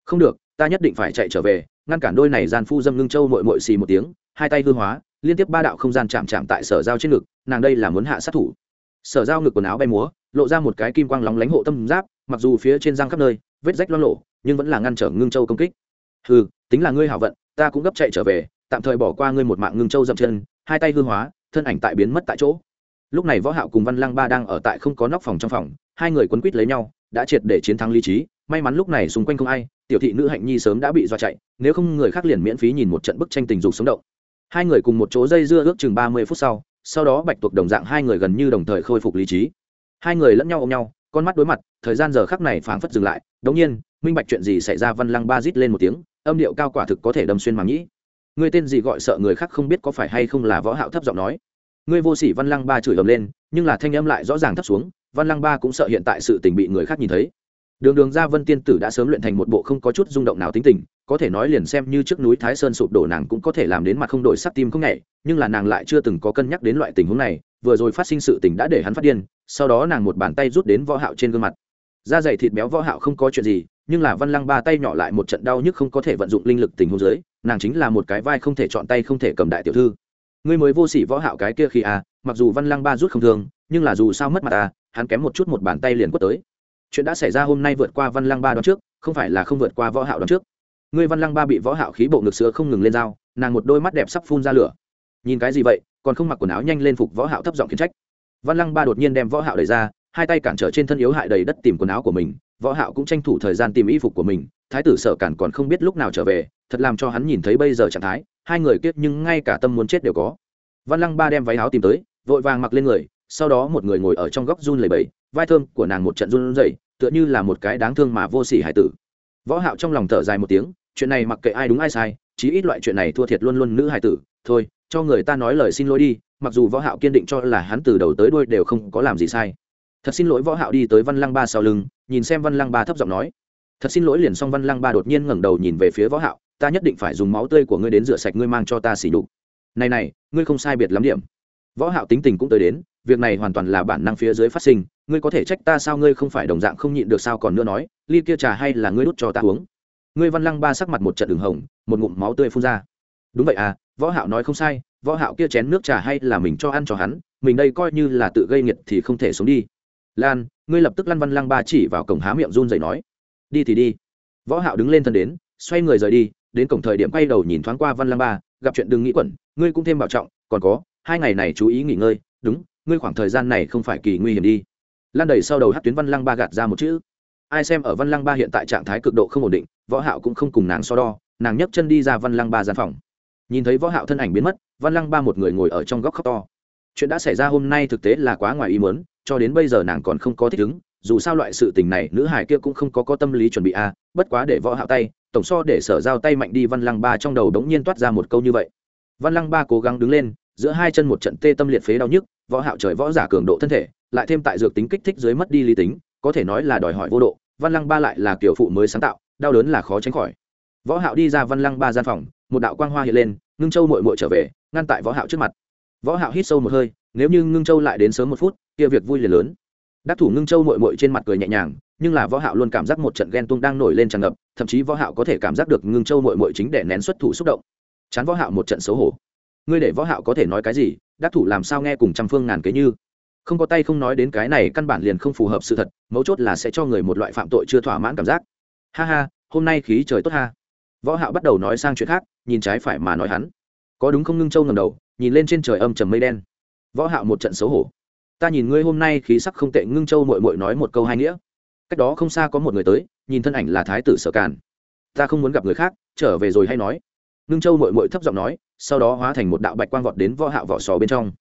không được ta nhất định phải chạy trở về ngăn cản đôi này gian phu dâm ngưng châu muội muội xì một tiếng hai tay hư hóa liên tiếp ba đạo không gian chạm chạm tại sở giao trên ngực nàng đây là muốn hạ sát thủ. Sở giao ngực quần áo bay múa lộ ra một cái kim quang lóng lánh hộ tâm giáp mặc dù phía trên răng khắp nơi vết rách lo lộ nhưng vẫn là ngăn trở ngưng châu công kích. Hừ, tính là ngươi hảo vận ta cũng gấp chạy trở về tạm thời bỏ qua ngươi một mạng ngưng châu dậm chân hai tay hư hóa thân ảnh tại biến mất tại chỗ. Lúc này võ hạo cùng văn lăng ba đang ở tại không có nóc phòng trong phòng hai người quấn quýt lấy nhau đã triệt để chiến thắng lý trí may mắn lúc này xung quanh không ai, tiểu thị nữ hạnh nhi sớm đã bị dọa chạy, nếu không người khác liền miễn phí nhìn một trận bức tranh tình dục sống động. Hai người cùng một chỗ dây dưa ước chừng ba mươi phút sau sau đó bạch tuộc đồng dạng hai người gần như đồng thời khôi phục lý trí. Hai người lẫn nhau ôm nhau, con mắt đối mặt, thời gian giờ khắc này phảng phất dừng lại, đống nhiên, minh bạch chuyện gì xảy ra văn lăng ba rít lên một tiếng, âm điệu cao quả thực có thể đâm xuyên màng nhĩ. Người tên gì gọi sợ người khác không biết có phải hay không là võ hạo thấp giọng nói. Người vô sỉ văn lăng ba chửi ầm lên, nhưng là thanh âm lại rõ ràng thấp xuống, văn lăng ba cũng sợ hiện tại sự tình bị người khác nhìn thấy đường đường gia vân tiên tử đã sớm luyện thành một bộ không có chút rung động nào tính tình, có thể nói liền xem như trước núi thái sơn sụp đổ nàng cũng có thể làm đến mặt không đổi sắc tim không nhẹ, nhưng là nàng lại chưa từng có cân nhắc đến loại tình huống này, vừa rồi phát sinh sự tình đã để hắn phát điên, sau đó nàng một bàn tay rút đến võ hạo trên gương mặt. Da dày thịt béo võ hạo không có chuyện gì, nhưng là văn lăng ba tay nhỏ lại một trận đau nhức không có thể vận dụng linh lực tình huống dưới, nàng chính là một cái vai không thể chọn tay không thể cầm đại tiểu thư. Ngươi mới vô sỉ võ hạo cái kia khi à mặc dù văn lăng ba rút không thương, nhưng là dù sao mất mặt à hắn kém một chút một bàn tay liền quất tới chuyện đã xảy ra hôm nay vượt qua văn lăng ba đón trước, không phải là không vượt qua võ hạo đón trước. Ngươi văn lăng ba bị võ hạo khí bộ ngực sữa không ngừng lên dao, nàng một đôi mắt đẹp sắp phun ra lửa. Nhìn cái gì vậy, còn không mặc quần áo nhanh lên phục võ hạo thấp giọng khiển trách. Văn lăng ba đột nhiên đem võ hạo đẩy ra, hai tay cản trở trên thân yếu hại đầy đất tìm quần áo của mình, võ hạo cũng tranh thủ thời gian tìm y phục của mình, thái tử sợ cản còn không biết lúc nào trở về, thật làm cho hắn nhìn thấy bây giờ trạng thái, hai người kiếp nhưng ngay cả tâm muốn chết đều có. Văn lăng ba đem váy áo tìm tới, vội vàng mặc lên người sau đó một người ngồi ở trong góc run lẩy bẩy, vai thơm của nàng một trận run rẩy, tựa như là một cái đáng thương mà vô sỉ hải tử. Võ hạo trong lòng thở dài một tiếng, chuyện này mặc kệ ai đúng ai sai, chí ít loại chuyện này thua thiệt luôn luôn nữ hải tử, thôi, cho người ta nói lời xin lỗi đi, mặc dù võ hạo kiên định cho là hắn từ đầu tới đuôi đều không có làm gì sai. Thật xin lỗi võ hạo đi tới văn lăng ba sau lưng, nhìn xem văn lăng ba thấp giọng nói. Thật xin lỗi liền xong văn lăng ba đột nhiên ngẩng đầu nhìn về phía võ hạo, ta nhất định phải dùng máu tươi của ngươi đến rửa sạch ngươi mang cho ta xỉ nhục. Này này, ngươi không sai biệt lắm điểm võ hạo tính tình cũng tới đến, việc này hoàn toàn là bản năng phía dưới phát sinh, ngươi có thể trách ta sao ngươi không phải đồng dạng không nhịn được sao còn nữa nói, ly kia trà hay là ngươi đút cho ta uống. Ngươi văn lăng ba sắc mặt một trận đường hồng, một ngụm máu tươi phun ra. Đúng vậy à võ hạo nói không sai, võ hạo kia chén nước trà hay là mình cho ăn cho hắn, mình đây coi như là tự gây nghiệt thì không thể sống đi. Lan, ngươi lập tức lăn văn lăng ba chỉ vào cổng há miệng run rẩy nói. Đi thì đi. Võ hạo đứng lên thân đến, xoay người rời đi, đến cổng thời điểm quay đầu nhìn thoáng qua văn lăng ba, gặp chuyện đừng nghĩ quẩn, ngươi cũng thêm bảo trọng, còn có hai ngày này chú ý nghỉ ngơi, đúng, ngươi khoảng thời gian này không phải kỳ nguy hiểm đi. Lan đẩy sau đầu hát tuyến văn lăng ba gạt ra một chữ. Ai xem ở văn lăng ba hiện tại trạng thái cực độ không ổn định, võ hạo cũng không cùng nàng so đo, nàng nhấc chân đi ra văn lăng ba gian phòng. Nhìn thấy võ hạo thân ảnh biến mất, văn lăng ba một người ngồi ở trong góc khóc to. Chuyện đã xảy ra hôm nay thực tế là quá ngoài ý muốn, cho đến bây giờ nàng còn không có thích ứng, dù sao loại sự tình này nữ hải kia cũng không có có tâm lý chuẩn bị a à, bất quá để võ hạo tay, tổng so để sở giao tay mạnh đi văn lăng ba trong đầu đống nhiên toát ra một câu như vậy. Văn lăng ba cố gắng đứng lên giữa hai chân một trận tê tâm liệt phế đau nhức, võ hạo trời võ giả cường độ thân thể, lại thêm tại dược tính kích thích dưới mất đi lý tính, có thể nói là đòi hỏi vô độ, văn lăng ba lại là kiểu phụ mới sáng tạo, đau đớn là khó tránh khỏi. Võ hạo đi ra văn lăng ba gian phòng, một đạo quang hoa hiện lên, ngưng châu muội muội trở về, ngăn tại võ hạo trước mặt. Võ hạo hít sâu một hơi, nếu như ngưng châu lại đến sớm một phút, kia việc vui liền lớn. Đắc thủ ngưng châu muội muội trên mặt cười nhẹ nhàng, nhưng là võ hạo luôn cảm giác một trận ghen tuông đang nổi lên tràn ngập, thậm chí võ hạo có thể cảm giác được ngưng châu muội muội chính để nén xuất thủ xúc động. Chán võ hạo một trận xấu hổ ngươi để võ hạo có thể nói cái gì, đắc thủ làm sao nghe cùng trăm phương ngàn kế như? Không có tay không nói đến cái này căn bản liền không phù hợp sự thật, mấu chốt là sẽ cho người một loại phạm tội chưa thỏa mãn cảm giác. Ha ha, hôm nay khí trời tốt ha. Võ hạo bắt đầu nói sang chuyện khác, nhìn trái phải mà nói hắn. Có đúng không ngưng châu ngầm đầu, nhìn lên trên trời âm trầm mây đen. Võ hạo một trận xấu hổ. Ta nhìn ngươi hôm nay khí sắc không tệ, ngưng châu muội muội nói một câu hai nghĩa. Cách đó không xa có một người tới, nhìn thân ảnh là thái tử sở càn. Ta không muốn gặp người khác, trở về rồi hay nói ngưng châu muội muội thấp giọng nói sau đó hóa thành một đạo bạch quang vọt đến võ hạo vỏ sò bên trong.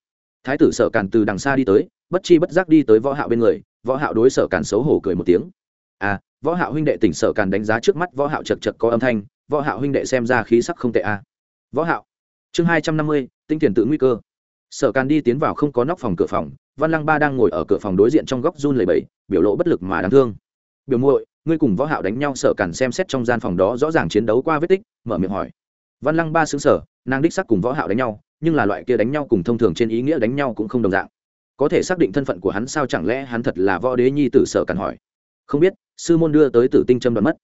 Thái tử sở càn từ đằng xa đi tới bất chi bất giác đi tới võ hạo bên người võ hạo đối sở càn xấu hổ cười một tiếng. À võ hạo huynh đệ tỉnh sở càn đánh giá trước mắt võ hạo chật chật có âm thanh võ hạo huynh đệ xem ra khí sắc không tệ à. Võ hạo chương 250, tinh tiền tự nguy cơ. Sở càn đi tiến vào không có nóc phòng cửa phòng văn lăng ba đang ngồi ở cửa phòng đối diện trong góc run lẩy bẩy biểu lộ bất lực mà đáng thương. Biểu muội ngươi cùng võ hạo đánh nhau sở càn xem xét trong gian phòng đó rõ ràng chiến đấu qua vết tích mở miệng hỏi văn lăng ba xứng sở nàng đích xác cùng võ hạo đánh nhau, nhưng là loại kia đánh nhau cùng thông thường trên ý nghĩa đánh nhau cũng không đồng dạng. Có thể xác định thân phận của hắn sao chẳng lẽ hắn thật là võ đế nhi tử sở cản hỏi. Không biết, sư môn đưa tới tử tinh châm đoạn mất.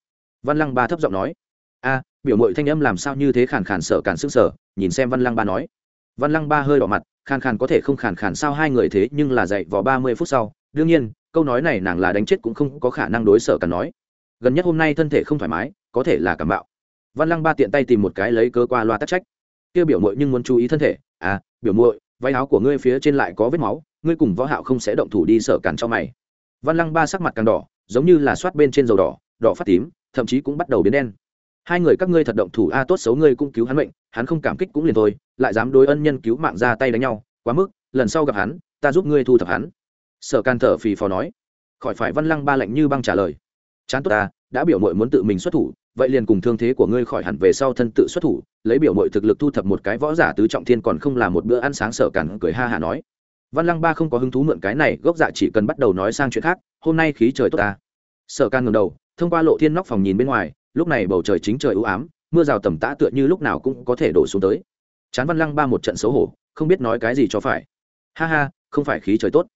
Văn lăng ba thấp giọng nói. A, biểu mội thanh âm làm sao như thế khàn khàn sở cản sức sở nhìn xem văn lăng ba nói. Văn lăng ba hơi đỏ mặt, khàn khàn có thể không khàn khàn sao hai người thế nhưng là dậy vào ba mươi phút sau. Đương nhiên, câu nói này nàng là đánh chết cũng không có khả năng đối sở cản nói. Gần nhất hôm nay thân thể không thoải mái, có thể là cảm bạo văn lăng ba tiện tay tìm một cái lấy cơ qua loa tắc trách. Kia biểu mội nhưng muốn chú ý thân thể. À biểu mội váy áo của ngươi phía trên lại có vết máu, ngươi cùng võ hạo không sẽ động thủ đi sở cản cho mày. Văn lăng ba sắc mặt càng đỏ, giống như là soát bên trên dầu đỏ đỏ phát tím, thậm chí cũng bắt đầu biến đen. Hai người các ngươi thật động thủ, a, tốt xấu ngươi cũng cứu hắn mệnh, hắn không cảm kích cũng liền thôi, lại dám đối ân nhân cứu mạng ra tay đánh nhau, quá mức, lần sau gặp hắn, ta giúp ngươi thu thập hắn. Sở can thở phì phò nói. Khỏi phải văn lăng ba lạnh như băng trả lời. Chán tốt ta, đã biểu mội muốn tự mình xuất thủ vậy liền cùng thương thế của ngươi khỏi hẳn về sau thân tự xuất thủ, lấy biểu mội thực lực thu thập một cái võ giả tứ trọng thiên còn không là một bữa ăn sáng sở cản cười ha hả nói. Văn lăng ba không có hứng thú mượn cái này, gốc dạ chỉ cần bắt đầu nói sang chuyện khác, hôm nay khí trời tốt ta. Sở can ngầm đầu, thông qua lộ thiên nóc phòng nhìn bên ngoài, lúc này bầu trời chính trời ưu ám, mưa rào tầm tã tựa như lúc nào cũng có thể đổ xuống tới. Chán văn lăng ba một trận xấu hổ, không biết nói cái gì cho phải. Ha ha, không phải khí trời tốt.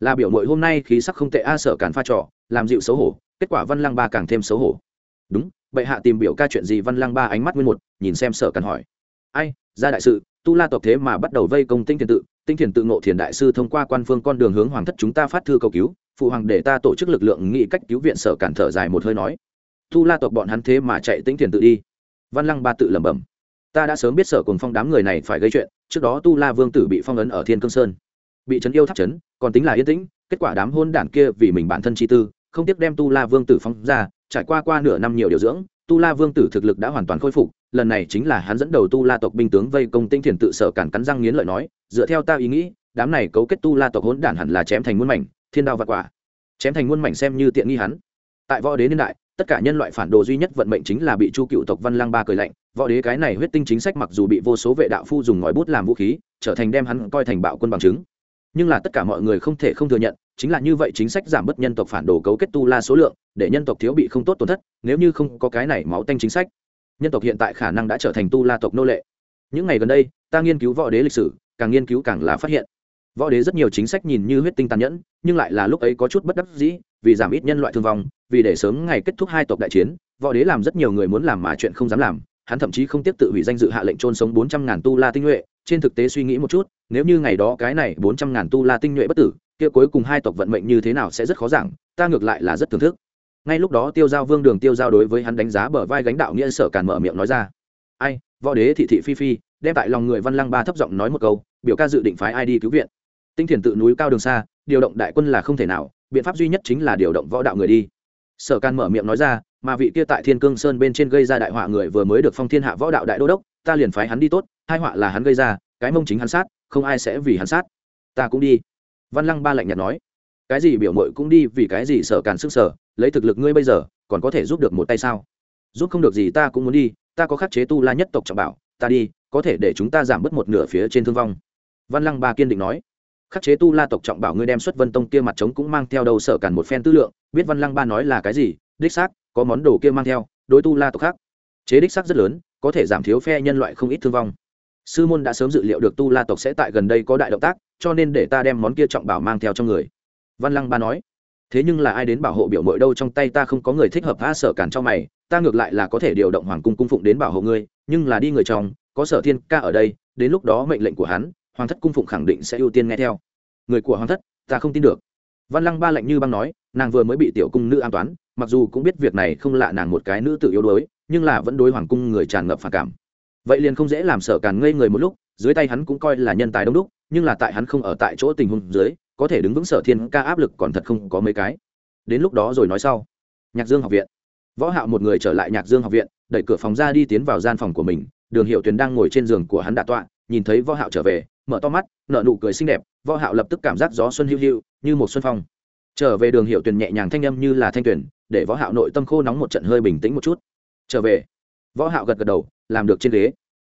Là biểu mội hôm nay khí sắc không tệ a, sở cản pha trò, làm dịu xấu hổ, kết quả văn lăng ba càng thêm xấu hổ. Đúng bệ hạ tìm biểu ca chuyện gì văn lăng ba ánh mắt nguyên một, nhìn xem sở cần hỏi. Ai, ra đại sự, tu la tộc thế mà bắt đầu vây công tinh thiền tự, tinh thiền tự ngộ thiền đại sư thông qua quan phương con đường hướng hoàng thất chúng ta phát thư cầu cứu, phụ hoàng để ta tổ chức lực lượng nghị cách cứu viện sở cản thở dài một hơi nói. Tu la tộc bọn hắn thế mà chạy tinh thiền tự đi. Văn lăng ba tự lẩm bẩm. Ta đã sớm biết sở cùng phong đám người này phải gây chuyện, trước đó tu la vương tử bị phong ấn ở thiên cương sơn. Bị trấn yêu tháp trấn, còn tính là yên tĩnh, kết quả đám hôn đản kia vì mình bản thân chi tư không tiếc đem tu la vương tử phóng ra, trải qua qua nửa năm nhiều điều dưỡng, tu la vương tử thực lực đã hoàn toàn khôi phục, lần này chính là hắn dẫn đầu tu la tộc binh tướng vây công tinh thiền tự sở cản cắn răng nghiến lợi nói, dựa theo ta ý nghĩ, đám này cấu kết tu la tộc hỗn đản hẳn là chém thành muôn mảnh, thiên đao và quả. Chém thành muôn mảnh xem như tiện nghi hắn. Tại võ đế niên đại, tất cả nhân loại phản đồ duy nhất vận mệnh chính là bị chu cựu tộc văn lang ba cười lạnh, võ đế cái này huyết tinh chính sách mặc dù bị vô số vệ đạo phu dùng ngòi bút làm vũ khí, trở thành đem hắn coi thành bạo quân bằng chứng. Nhưng là tất cả mọi người không thể không thừa nhận chính là như vậy chính sách giảm bớt nhân tộc phản đồ cấu kết tu la số lượng, để nhân tộc thiếu bị không tốt tổn thất, nếu như không có cái này máu tanh chính sách. Nhân tộc hiện tại khả năng đã trở thành tu la tộc nô lệ. Những ngày gần đây, ta nghiên cứu võ đế lịch sử, càng nghiên cứu càng là phát hiện. Võ đế rất nhiều chính sách nhìn như huyết tinh tàn nhẫn, nhưng lại là lúc ấy có chút bất đắc dĩ, vì giảm ít nhân loại thương vong, vì để sớm ngày kết thúc hai tộc đại chiến, võ đế làm rất nhiều người muốn làm mà chuyện không dám làm, hắn thậm chí không tiếp tự hủy danh dự hạ lệnh trôn sống bốn trăm ngàn tu la tinh nhuệ, trên thực tế suy nghĩ một chút, nếu như ngày đó cái này bốn trăm ngàn tu la tinh nhuệ bất tử kia cuối cùng hai tộc vận mệnh như thế nào sẽ rất khó giảng, ta ngược lại là rất thưởng thức. Ngay lúc đó tiêu giao vương đường tiêu giao đối với hắn đánh giá bờ vai gánh đạo nghĩa sở càn mở miệng nói ra. Ai, võ đế thị thị phi phi, đem tại lòng người văn lăng ba thấp giọng nói một câu, biểu ca dự định phái ai đi cứu viện. Tinh thiền tự núi cao đường xa, điều động đại quân là không thể nào, biện pháp duy nhất chính là điều động võ đạo người đi. Sở can mở miệng nói ra, mà vị kia tại thiên cương sơn bên trên gây ra đại họa người vừa mới được phong thiên hạ võ đạo đại đô đốc, ta liền phái hắn đi tốt, hai họa là hắn gây ra, cái mông chính hắn sát, không ai sẽ vì hắn sát. Ta cũng đi văn lăng ba lạnh nhạt nói, cái gì biểu mội cũng đi, vì cái gì sở càn sức sở, lấy thực lực ngươi bây giờ, còn có thể giúp được một tay sao? Giúp không được gì ta cũng muốn đi, ta có khắc chế tu la nhất tộc trọng bảo, ta đi, có thể để chúng ta giảm bớt một nửa phía trên thương vong. Văn lăng ba kiên định nói, khắc chế tu la tộc trọng bảo ngươi đem xuất vân tông kia mặt trống cũng mang theo đầu sở càn một phen tư lượng, biết văn lăng ba nói là cái gì, đích xác, có món đồ kia mang theo, đối tu la tộc khác, chế đích xác rất lớn, có thể giảm thiếu phe nhân loại không ít thương vong sư môn đã sớm dự liệu được tu la tộc sẽ tại gần đây có đại động tác, cho nên để ta đem món kia trọng bảo mang theo trong người. Văn lăng ba nói. Thế nhưng là ai đến bảo hộ biểu mội đâu trong tay ta không có người thích hợp tha sở cản cho mày, ta ngược lại là có thể điều động hoàng cung cung phụng đến bảo hộ ngươi, nhưng là đi người chồng có sở thiên ca ở đây, đến lúc đó mệnh lệnh của hắn, hoàng thất cung phụng khẳng định sẽ ưu tiên nghe theo. Người của hoàng thất, ta không tin được. Văn lăng ba lệnh như băng nói, nàng vừa mới bị tiểu cung nữ an toán, mặc dù cũng biết việc này không lạ nàng một cái nữ tự yếu đuối, nhưng là vẫn đối hoàng cung người tràn ngập phản cảm vậy liền không dễ làm sở càn ngây người một lúc, dưới tay hắn cũng coi là nhân tài đông đúc, nhưng là tại hắn không ở tại chỗ tình huống dưới, có thể đứng vững sở thiên ca áp lực còn thật không có mấy cái. Đến lúc đó rồi nói sau. Nhạc dương học viện. Võ hạo một người trở lại nhạc dương học viện, đẩy cửa phòng ra đi tiến vào gian phòng của mình, đường hiệu tuyền đang ngồi trên giường của hắn đả tọa, nhìn thấy võ hạo trở về, mở to mắt, nở nụ cười xinh đẹp, võ hạo lập tức cảm giác gió xuân hưu hưu như một xuân phong. Trở về đường hiệu tuyền nhẹ nhàng thanh âm như là thanh tuyền, để võ hạo nội tâm khô nóng một trận hơi bình tĩnh một chút. Trở về võ hạo gật gật đầu, làm được trên ghế.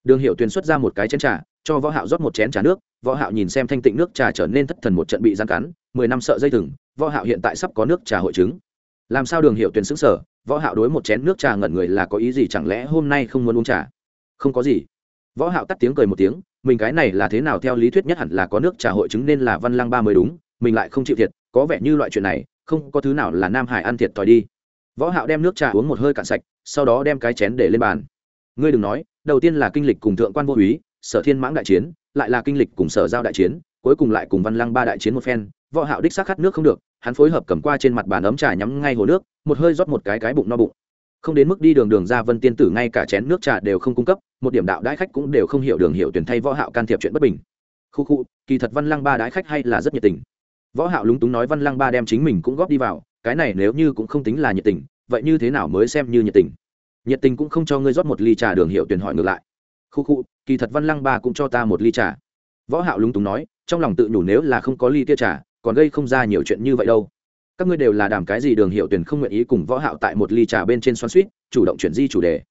Đường hiệu Tuyền xuất ra một cái chén trà, cho võ hạo rót một chén trà nước. Võ hạo nhìn xem thanh tịnh nước trà trở nên thất thần một trận bị giăng cắn, mười năm sợ dây thừng, võ hạo hiện tại sắp có nước trà hội chứng. Làm sao đường hiệu Tuyền sững sờ, võ hạo đối một chén nước trà ngẩn người là có ý gì chẳng lẽ hôm nay không muốn uống trà? Không có gì. Võ hạo tắt tiếng cười một tiếng, mình cái này là thế nào theo lý thuyết nhất hẳn là có nước trà hội chứng nên là văn lăng ba mới đúng, mình lại không chịu thiệt, có vẻ như loại chuyện này, không có thứ nào là nam hải ăn thiệt thòi đi. Võ hạo đem nước trà uống một hơi cạn sạch sau đó đem cái chén để lên bàn. Ngươi đừng nói, đầu tiên là kinh lịch cùng thượng quan vô úy, sở thiên mãng đại chiến, lại là kinh lịch cùng sở giao đại chiến, cuối cùng lại cùng văn lăng ba đại chiến một phen, võ hạo đích xác khát nước không được, hắn phối hợp cầm qua trên mặt bàn ấm trà nhắm ngay hồ nước, một hơi rót một cái cái bụng no bụng. Không đến mức đi đường đường ra vân tiên tử ngay cả chén nước trà đều không cung cấp, một điểm đạo đãi khách cũng đều không hiểu đường hiểu tuyển thay võ hạo can thiệp chuyện bất bình. Khu khu, kỳ thật văn lăng ba đãi khách hay là rất nhiệt tình. Võ hạo lúng túng nói văn lăng ba đem chính mình cũng góp đi vào, cái này nếu như cũng không tính là nhiệt tình vậy như thế nào mới xem như nhiệt tình? Nhiệt tình cũng không cho ngươi rót một ly trà đường hiệu tuyển hỏi ngược lại. Khu khu, kỳ thật văn lăng ba cũng cho ta một ly trà. Võ hạo lúng túng nói, trong lòng tự nhủ nếu là không có ly kia trà, còn gây không ra nhiều chuyện như vậy đâu. Các ngươi đều là đàm cái gì đường hiệu tuyển không nguyện ý cùng võ hạo tại một ly trà bên trên xoắn suýt chủ động chuyển di chủ đề.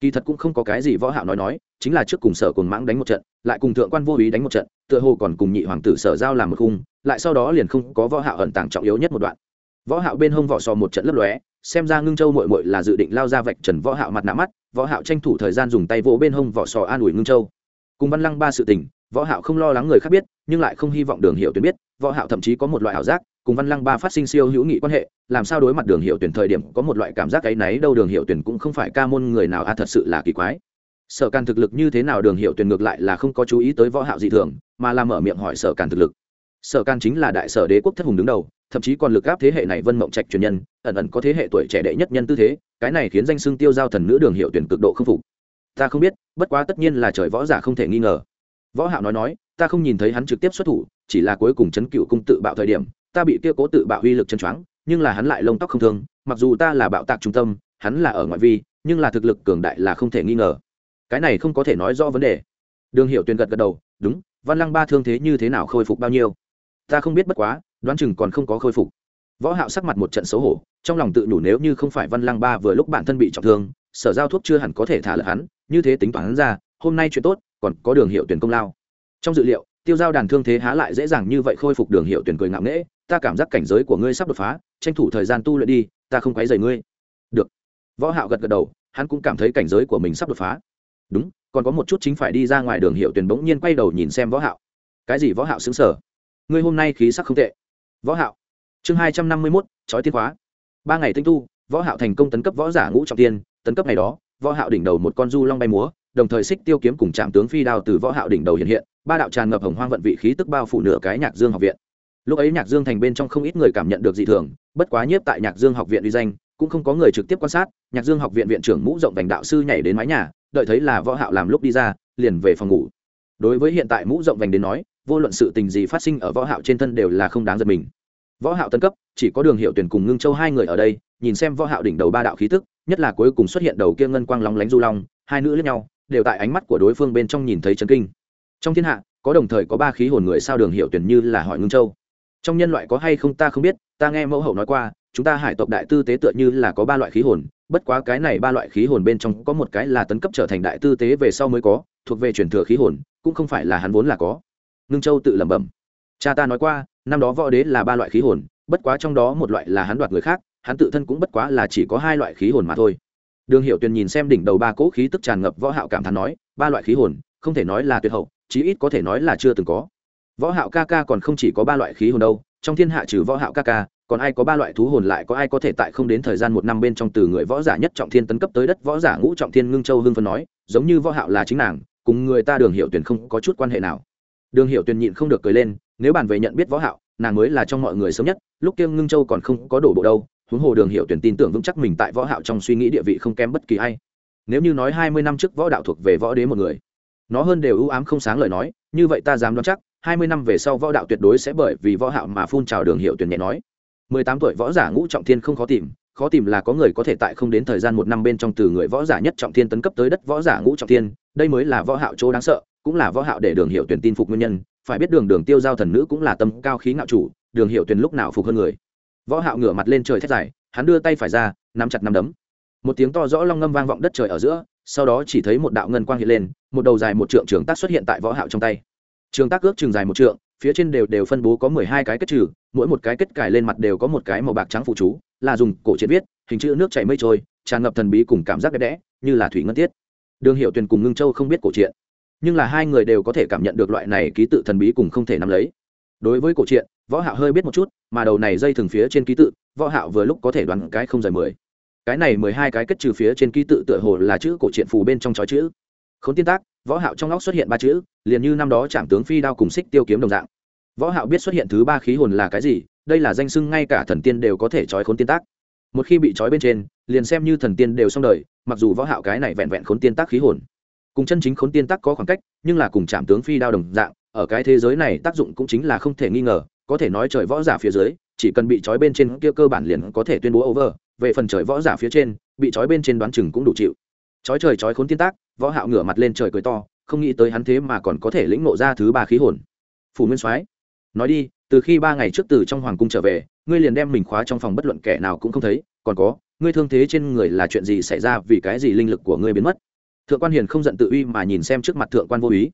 Kỳ thật cũng không có cái gì võ hạo nói nói, chính là trước cùng sở cùng mãng đánh một trận, lại cùng thượng quan vô ý đánh một trận, tựa hồ còn cùng nhị hoàng tử sở giao làm một khung, lại sau đó liền không có võ hạo ẩn tàng trọng yếu nhất một đoạn. Võ hạo bên hông vỏ sò một trận lấp lóe xem ra ngưng châu muội muội là dự định lao ra vạch trần võ hạo mặt nạ mắt, võ hạo tranh thủ thời gian dùng tay vỗ bên hông vỏ sò an ủi ngưng châu. Cùng văn lăng ba sự tình, võ hạo không lo lắng người khác biết, nhưng lại không hy vọng đường hiệu tuyển biết, võ hạo thậm chí có một loại ảo giác, cùng văn lăng ba phát sinh siêu hữu nghị quan hệ, làm sao đối mặt đường hiệu tuyển thời điểm có một loại cảm giác ấy náy đâu đường hiệu tuyển cũng không phải ca môn người nào, a, thật sự là kỳ quái. Sở can thực lực như thế nào đường hiệu tuyển ngược lại là không có chú ý tới võ hạo dị thường, mà là mở miệng hỏi sở can thực lực sở can chính là đại sở đế quốc thất hùng đứng đầu, thậm chí còn lực áp thế hệ này vân mộng trạch truyền nhân, ẩn ẩn có thế hệ tuổi trẻ đệ nhất nhân tư thế, cái này khiến danh xưng tiêu giao thần nữ đường hiệu tuyển cực độ không phục. Ta không biết, bất quá tất nhiên là trời võ giả không thể nghi ngờ. Võ hạo nói nói, ta không nhìn thấy hắn trực tiếp xuất thủ, chỉ là cuối cùng chấn cựu cung tự bạo thời điểm, ta bị kia cố tự bạo uy lực chân choáng, nhưng là hắn lại lông tóc không thương, mặc dù ta là bạo tạc trung tâm, hắn là ở ngoại vi, nhưng là thực lực cường đại là không thể nghi ngờ. Cái này không có thể nói rõ vấn đề. Đường hiệu tuyển gật gật đầu, đúng, văn lăng ba thương thế như thế nào khôi phục bao nhiêu? Ta không biết bất quá, đoán chừng còn không có khôi phục. Võ hạo sắc mặt một trận xấu hổ, trong lòng tự nhủ nếu như không phải văn lăng ba vừa lúc bản thân bị trọng thương, sở giao thuốc chưa hẳn có thể thả lật hắn, như thế tính toán hắn ra, hôm nay chuyện tốt, còn có đường hiệu tuyển công lao. Trong dự liệu, tiêu giao đàn thương thế há lại dễ dàng như vậy khôi phục đường hiệu tuyển cười ngạo nghễ, ta cảm giác cảnh giới của ngươi sắp đột phá, tranh thủ thời gian tu luyện đi, ta không quấy rầy ngươi. Được. Võ hạo gật gật đầu, hắn cũng cảm thấy cảnh giới của mình sắp đột phá. Đúng, còn có một chút chính phải đi ra ngoài đường hiệu tuyển bỗng nhiên quay đầu nhìn xem võ hạo. Cái gì võ hạo sững sờ? Ngươi hôm nay khí sắc không tệ. Võ hạo. Chương hai trăm năm mươi 251, chói tiên khóa. Ba ngày tinh tu võ hạo thành công tấn cấp võ giả ngũ trọng tiên tấn cấp ngày đó võ hạo đỉnh đầu một con du long bay múa đồng thời xích tiêu kiếm cùng chạm tướng phi đao từ võ hạo đỉnh đầu hiện hiện ba đạo tràn ngập hồng hoang vận vị khí tức bao phủ nửa cái nhạc dương học viện. Lúc ấy nhạc dương thành bên trong không ít người cảm nhận được dị thường bất quá nhiếp tại nhạc dương học viện uy danh cũng không có người trực tiếp quan sát nhạc dương học viện viện trưởng mũ rộng vành đạo sư nhảy đến mái nhà đợi thấy là võ hạo làm lúc đi ra liền về phòng ngủ. Đối với hiện tại mũ rộng vành đến nói vô luận sự tình gì phát sinh ở võ hạo trên thân đều là không đáng giật mình. Võ hạo tân cấp, chỉ có đường hiệu tuyển cùng ngưng châu hai người ở đây, nhìn xem võ hạo đỉnh đầu ba đạo khí tức, nhất là cuối cùng xuất hiện đầu kia ngân quang long lánh du long, hai nữ lẫn nhau, đều tại ánh mắt của đối phương bên trong nhìn thấy chấn kinh. Trong thiên hạ, có đồng thời có ba khí hồn người sao đường hiệu tuyển như là hỏi ngưng châu. Trong nhân loại có hay không ta không biết, ta nghe mẫu hậu nói qua, chúng ta hải tộc đại tư tế tựa như là có ba loại khí hồn, bất quá cái này ba loại khí hồn bên trong có một cái là tấn cấp trở thành đại tư tế về sau mới có, thuộc về truyền thừa khí hồn, cũng không phải là hắn vốn là có ngưng châu tự lẩm bẩm. Cha ta nói qua, năm đó võ đế là ba loại khí hồn, bất quá trong đó một loại là hắn đoạt người khác, hắn tự thân cũng bất quá là chỉ có hai loại khí hồn mà thôi. Đường hiệu tuyền nhìn xem đỉnh đầu ba cỗ khí tức tràn ngập võ hạo cảm thán nói, ba loại khí hồn, không thể nói là tuyệt hậu, chí ít có thể nói là chưa từng có. Võ hạo ca ca còn không chỉ có ba loại khí hồn đâu, trong thiên hạ trừ võ hạo ca ca, còn ai có ba loại thú hồn lại có ai có thể tại không đến thời gian một năm bên trong từ người võ giả nhất trọng thiên tấn cấp tới đất võ giả ngũ trọng thiên ngưng châu hưng phân nói, giống như võ hạo là chính nàng, cùng người ta đường hiệu tuyển không có chút quan hệ nào đường hiệu Tuyền nhịn không được cười lên, nếu bàn về nhận biết võ hạo, nàng mới là trong mọi người sớm nhất, lúc kia ngưng châu còn không có đổ bộ đâu, huống hồ đường hiệu tuyển tin tưởng vững chắc mình tại võ hạo trong suy nghĩ địa vị không kém bất kỳ ai. Nếu như nói 20 năm trước võ đạo thuộc về võ đế một người, nó hơn đều ưu ám không sáng lời nói, như vậy ta dám đoán chắc 20 năm về sau võ đạo tuyệt đối sẽ bởi vì võ hạo mà phun trào đường hiệu tuyển nhẹ nói. 18 tuổi võ giả ngũ trọng thiên không khó tìm khó tìm là có người có thể tại không đến thời gian một năm bên trong từ người võ giả nhất trọng thiên tấn cấp tới đất võ giả ngũ trọng thiên, đây mới là võ hạo chỗ đáng sợ cũng là võ hạo để đường hiệu tuyển tin phục nguyên nhân, phải biết đường đường tiêu giao thần nữ cũng là tâm cao khí ngạo chủ, đường hiệu tuyển lúc nào phục hơn người. Võ hạo ngửa mặt lên trời thét dài, hắn đưa tay phải ra, nắm chặt nắm đấm. Một tiếng to rõ long ngâm vang vọng đất trời ở giữa, sau đó chỉ thấy một đạo ngân quang hiện lên, một đầu dài một trượng trường tác xuất hiện tại võ hạo trong tay. Trường tác ước trường dài một trượng, phía trên đều đều phân bố có mười hai cái kết trừ, mỗi một cái kết cài lên mặt đều có một cái màu bạc trắng phụ chú, là dùng cổ triệt viết, hình chữ nước chảy mây trôi, tràn ngập thần bí cùng cảm giác đẹp đẽ, như là thủy ngân tiết. Đường hiệu tuyền cùng ngưng châu không biết cổ truyện nhưng là hai người đều có thể cảm nhận được loại này ký tự thần bí cùng không thể nắm lấy. Đối với cổ truyện, võ hạo hơi biết một chút, mà đầu này dây thường phía trên ký tự, võ hạo vừa lúc có thể đoán cái không rời mười. Cái này mười hai cái kết trừ phía trên ký tự tựa hồ là chữ cổ truyện phù bên trong chói chữ. Khốn tiên tác, võ hạo trong óc xuất hiện ba chữ, liền như năm đó chạm tướng phi đao cùng xích tiêu kiếm đồng dạng. Võ hạo biết xuất hiện thứ ba khí hồn là cái gì, đây là danh sưng ngay cả thần tiên đều có thể chói khốn tiên tác. Một khi bị trói bên trên, liền xem như thần tiên đều xong đời, mặc dù võ hạo cái này vẹn vẹn khốn tiên tác khí hồn cùng chân chính khốn tiên tác có khoảng cách, nhưng là cùng chạm tướng phi đao đồng dạng, ở cái thế giới này tác dụng cũng chính là không thể nghi ngờ, có thể nói trời võ giả phía dưới, chỉ cần bị trói bên trên kia cơ bản liền có thể tuyên bố over, về phần trời võ giả phía trên, bị trói bên trên đoán chừng cũng đủ chịu. Trói trời trói khốn tiên tác, võ hạo ngửa mặt lên trời cười to, không nghĩ tới hắn thế mà còn có thể lĩnh ngộ ra thứ ba khí hồn. Phủ nguyên soái, nói đi, từ khi ba ngày trước từ trong hoàng cung trở về, ngươi liền đem mình khóa trong phòng bất luận kẻ nào cũng không thấy, còn có, ngươi thương thế trên người là chuyện gì xảy ra vì cái gì linh lực của ngươi biến mất? Thượng quan hiền không giận tự uy mà nhìn xem trước mặt thượng quan vô ý.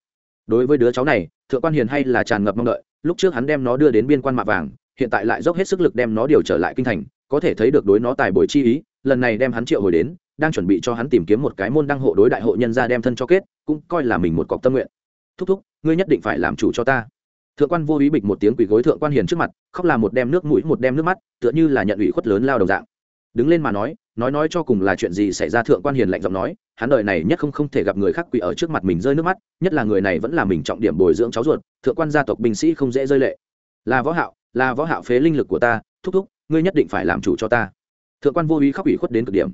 Đối với đứa cháu này, thượng quan hiền hay là tràn ngập mong đợi. Lúc trước hắn đem nó đưa đến biên quan mạ vàng, hiện tại lại dốc hết sức lực đem nó điều trở lại kinh thành, có thể thấy được đối nó tài bồi chi ý, lần này đem hắn triệu hồi đến, đang chuẩn bị cho hắn tìm kiếm một cái môn đăng hộ đối đại hộ nhân ra đem thân cho kết, cũng coi là mình một cọc tâm nguyện. Thúc thúc, ngươi nhất định phải làm chủ cho ta. Thượng quan vô ý bịch một tiếng quỳ gối thượng quan hiền trước mặt, khóc là một đem nước mũi, một đem nước mắt, tựa như là nhận ủy khuất lớn lao đồng dạng. Đứng lên mà nói nói nói cho cùng là chuyện gì xảy ra thượng quan hiền lạnh giọng nói, hắn đời này nhất không không thể gặp người khác quỳ ở trước mặt mình rơi nước mắt, nhất là người này vẫn là mình trọng điểm bồi dưỡng cháu ruột, thượng quan gia tộc binh sĩ không dễ rơi lệ. Là võ hạo, là võ hạo phế linh lực của ta, thúc thúc, ngươi nhất định phải làm chủ cho ta. Thượng quan vô ý khóc ủy khuất đến cực điểm.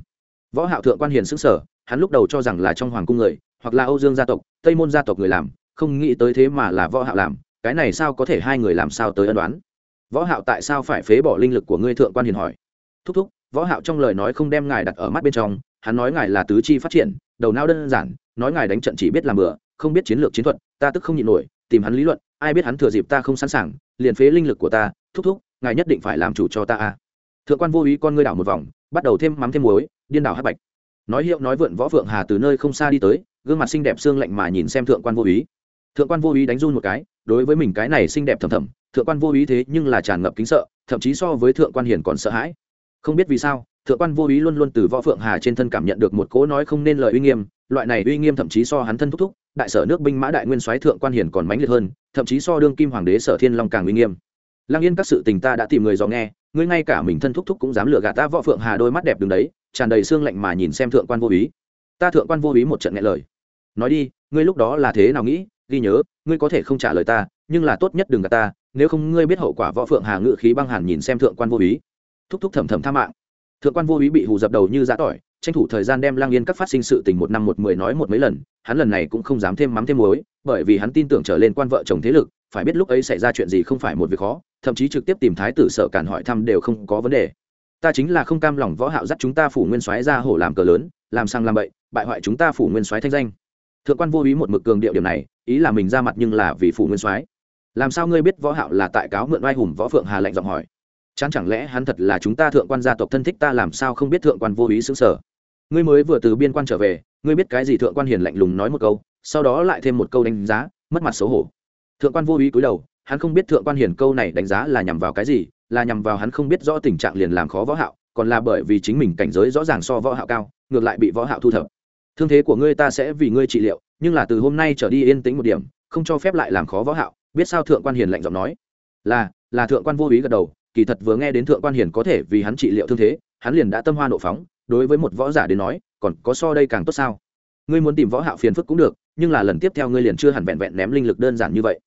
Võ hạo thượng quan hiền sững sờ, hắn lúc đầu cho rằng là trong hoàng cung người, hoặc là âu dương gia tộc, tây môn gia tộc người làm, không nghĩ tới thế mà là võ hạo làm, cái này sao có thể hai người làm sao tới ân đoán võ hạo tại sao phải phế bỏ linh lực của ngươi thượng quan hiền hỏi. Thúc thúc võ hạo trong lời nói không đem ngài đặt ở mắt bên trong, hắn nói ngài là tứ chi phát triển, đầu não đơn giản, nói ngài đánh trận chỉ biết làm bừa, không biết chiến lược chiến thuật, ta tức không nhịn nổi, tìm hắn lý luận, ai biết hắn thừa dịp ta không sẵn sàng, liền phế linh lực của ta, thúc thúc, ngài nhất định phải làm chủ cho ta a. Thượng quan vô ý con ngươi đảo một vòng, bắt đầu thêm mắm thêm muối, điên đảo hắc bạch. Nói hiệu nói vượn võ phượng hà từ nơi không xa đi tới, gương mặt xinh đẹp xương lạnh mà nhìn xem thượng quan vô ý. Thượng quan vô ý đánh run một cái, đối với mình cái này xinh đẹp thầm thầm, thượng quan vô ý thế nhưng là tràn ngập kính sợ, thậm chí so với thượng quan hiền còn sợ hãi không biết vì sao, thượng quan vô ý luôn luôn từ võ phượng hà trên thân cảm nhận được một cố nói không nên lời uy nghiêm, loại này uy nghiêm thậm chí so hắn thân thúc thúc, đại sở nước binh mã đại nguyên soái thượng quan hiền còn mãnh liệt hơn, thậm chí so đương kim hoàng đế sở thiên long càng uy nghiêm. Lang yên các sự tình ta đã tìm người dò nghe, ngươi ngay cả mình thân thúc thúc cũng dám lừa gạt ta võ phượng hà đôi mắt đẹp đứng đấy, tràn đầy xương lạnh mà nhìn xem thượng quan vô ý. Ta thượng quan vô ý một trận nghe lời. Nói đi, ngươi lúc đó là thế nào nghĩ? Ghi nhớ, ngươi có thể không trả lời ta, nhưng là tốt nhất đừng gạt ta, nếu không ngươi biết hậu quả võ phượng hà ngự khí băng hàn nhìn xem thượng quan vô ý thúc thúc thầm thầm tha mạng. Thượng quan vô ý bị hù dập đầu như giã tỏi, tranh thủ thời gian đem lang yên các phát sinh sự tình một năm một mười nói một mấy lần, hắn lần này cũng không dám thêm mắm thêm muối, bởi vì hắn tin tưởng trở lên quan vợ chồng thế lực, phải biết lúc ấy xảy ra chuyện gì không phải một việc khó, thậm chí trực tiếp tìm thái tử sở cản hỏi thăm đều không có vấn đề. Ta chính là không cam lòng võ hạo dắt chúng ta phủ nguyên soái ra hổ làm cờ lớn, làm sang làm bậy, bại hoại chúng ta phủ nguyên soái thanh danh. Thượng quan vô ý một mực cường điệu điểm này, ý là mình ra mặt nhưng là vì phủ nguyên soái. Làm sao ngươi biết võ hạo là tại cáo mượn oai hùng võ phượng hà lệnh giọng hỏi? Chán chẳng lẽ hắn thật là chúng ta thượng quan gia tộc thân thích ta làm sao không biết thượng quan vô ý xứng sở? Ngươi mới vừa từ biên quan trở về, ngươi biết cái gì thượng quan hiền lạnh lùng nói một câu, sau đó lại thêm một câu đánh giá, mất mặt xấu hổ. Thượng quan vô ý cúi đầu, hắn không biết thượng quan hiền câu này đánh giá là nhằm vào cái gì, là nhằm vào hắn không biết rõ tình trạng liền làm khó võ hạo, còn là bởi vì chính mình cảnh giới rõ ràng so võ hạo cao, ngược lại bị võ hạo thu thập. Thương thế của ngươi ta sẽ vì ngươi trị liệu, nhưng là từ hôm nay trở đi yên tĩnh một điểm, không cho phép lại làm khó võ hạo, biết sao thượng quan hiền lạnh giọng nói. Là là thượng quan vô ý gật đầu kỳ thật vừa nghe đến thượng quan hiền có thể vì hắn trị liệu thương thế, hắn liền đã tâm hoa nộ phóng, đối với một võ giả đến nói, còn có so đây càng tốt sao? Ngươi muốn tìm võ hạo phiền phức cũng được, nhưng là lần tiếp theo ngươi liền chưa hẳn vẹn vẹn ném linh lực đơn giản như vậy.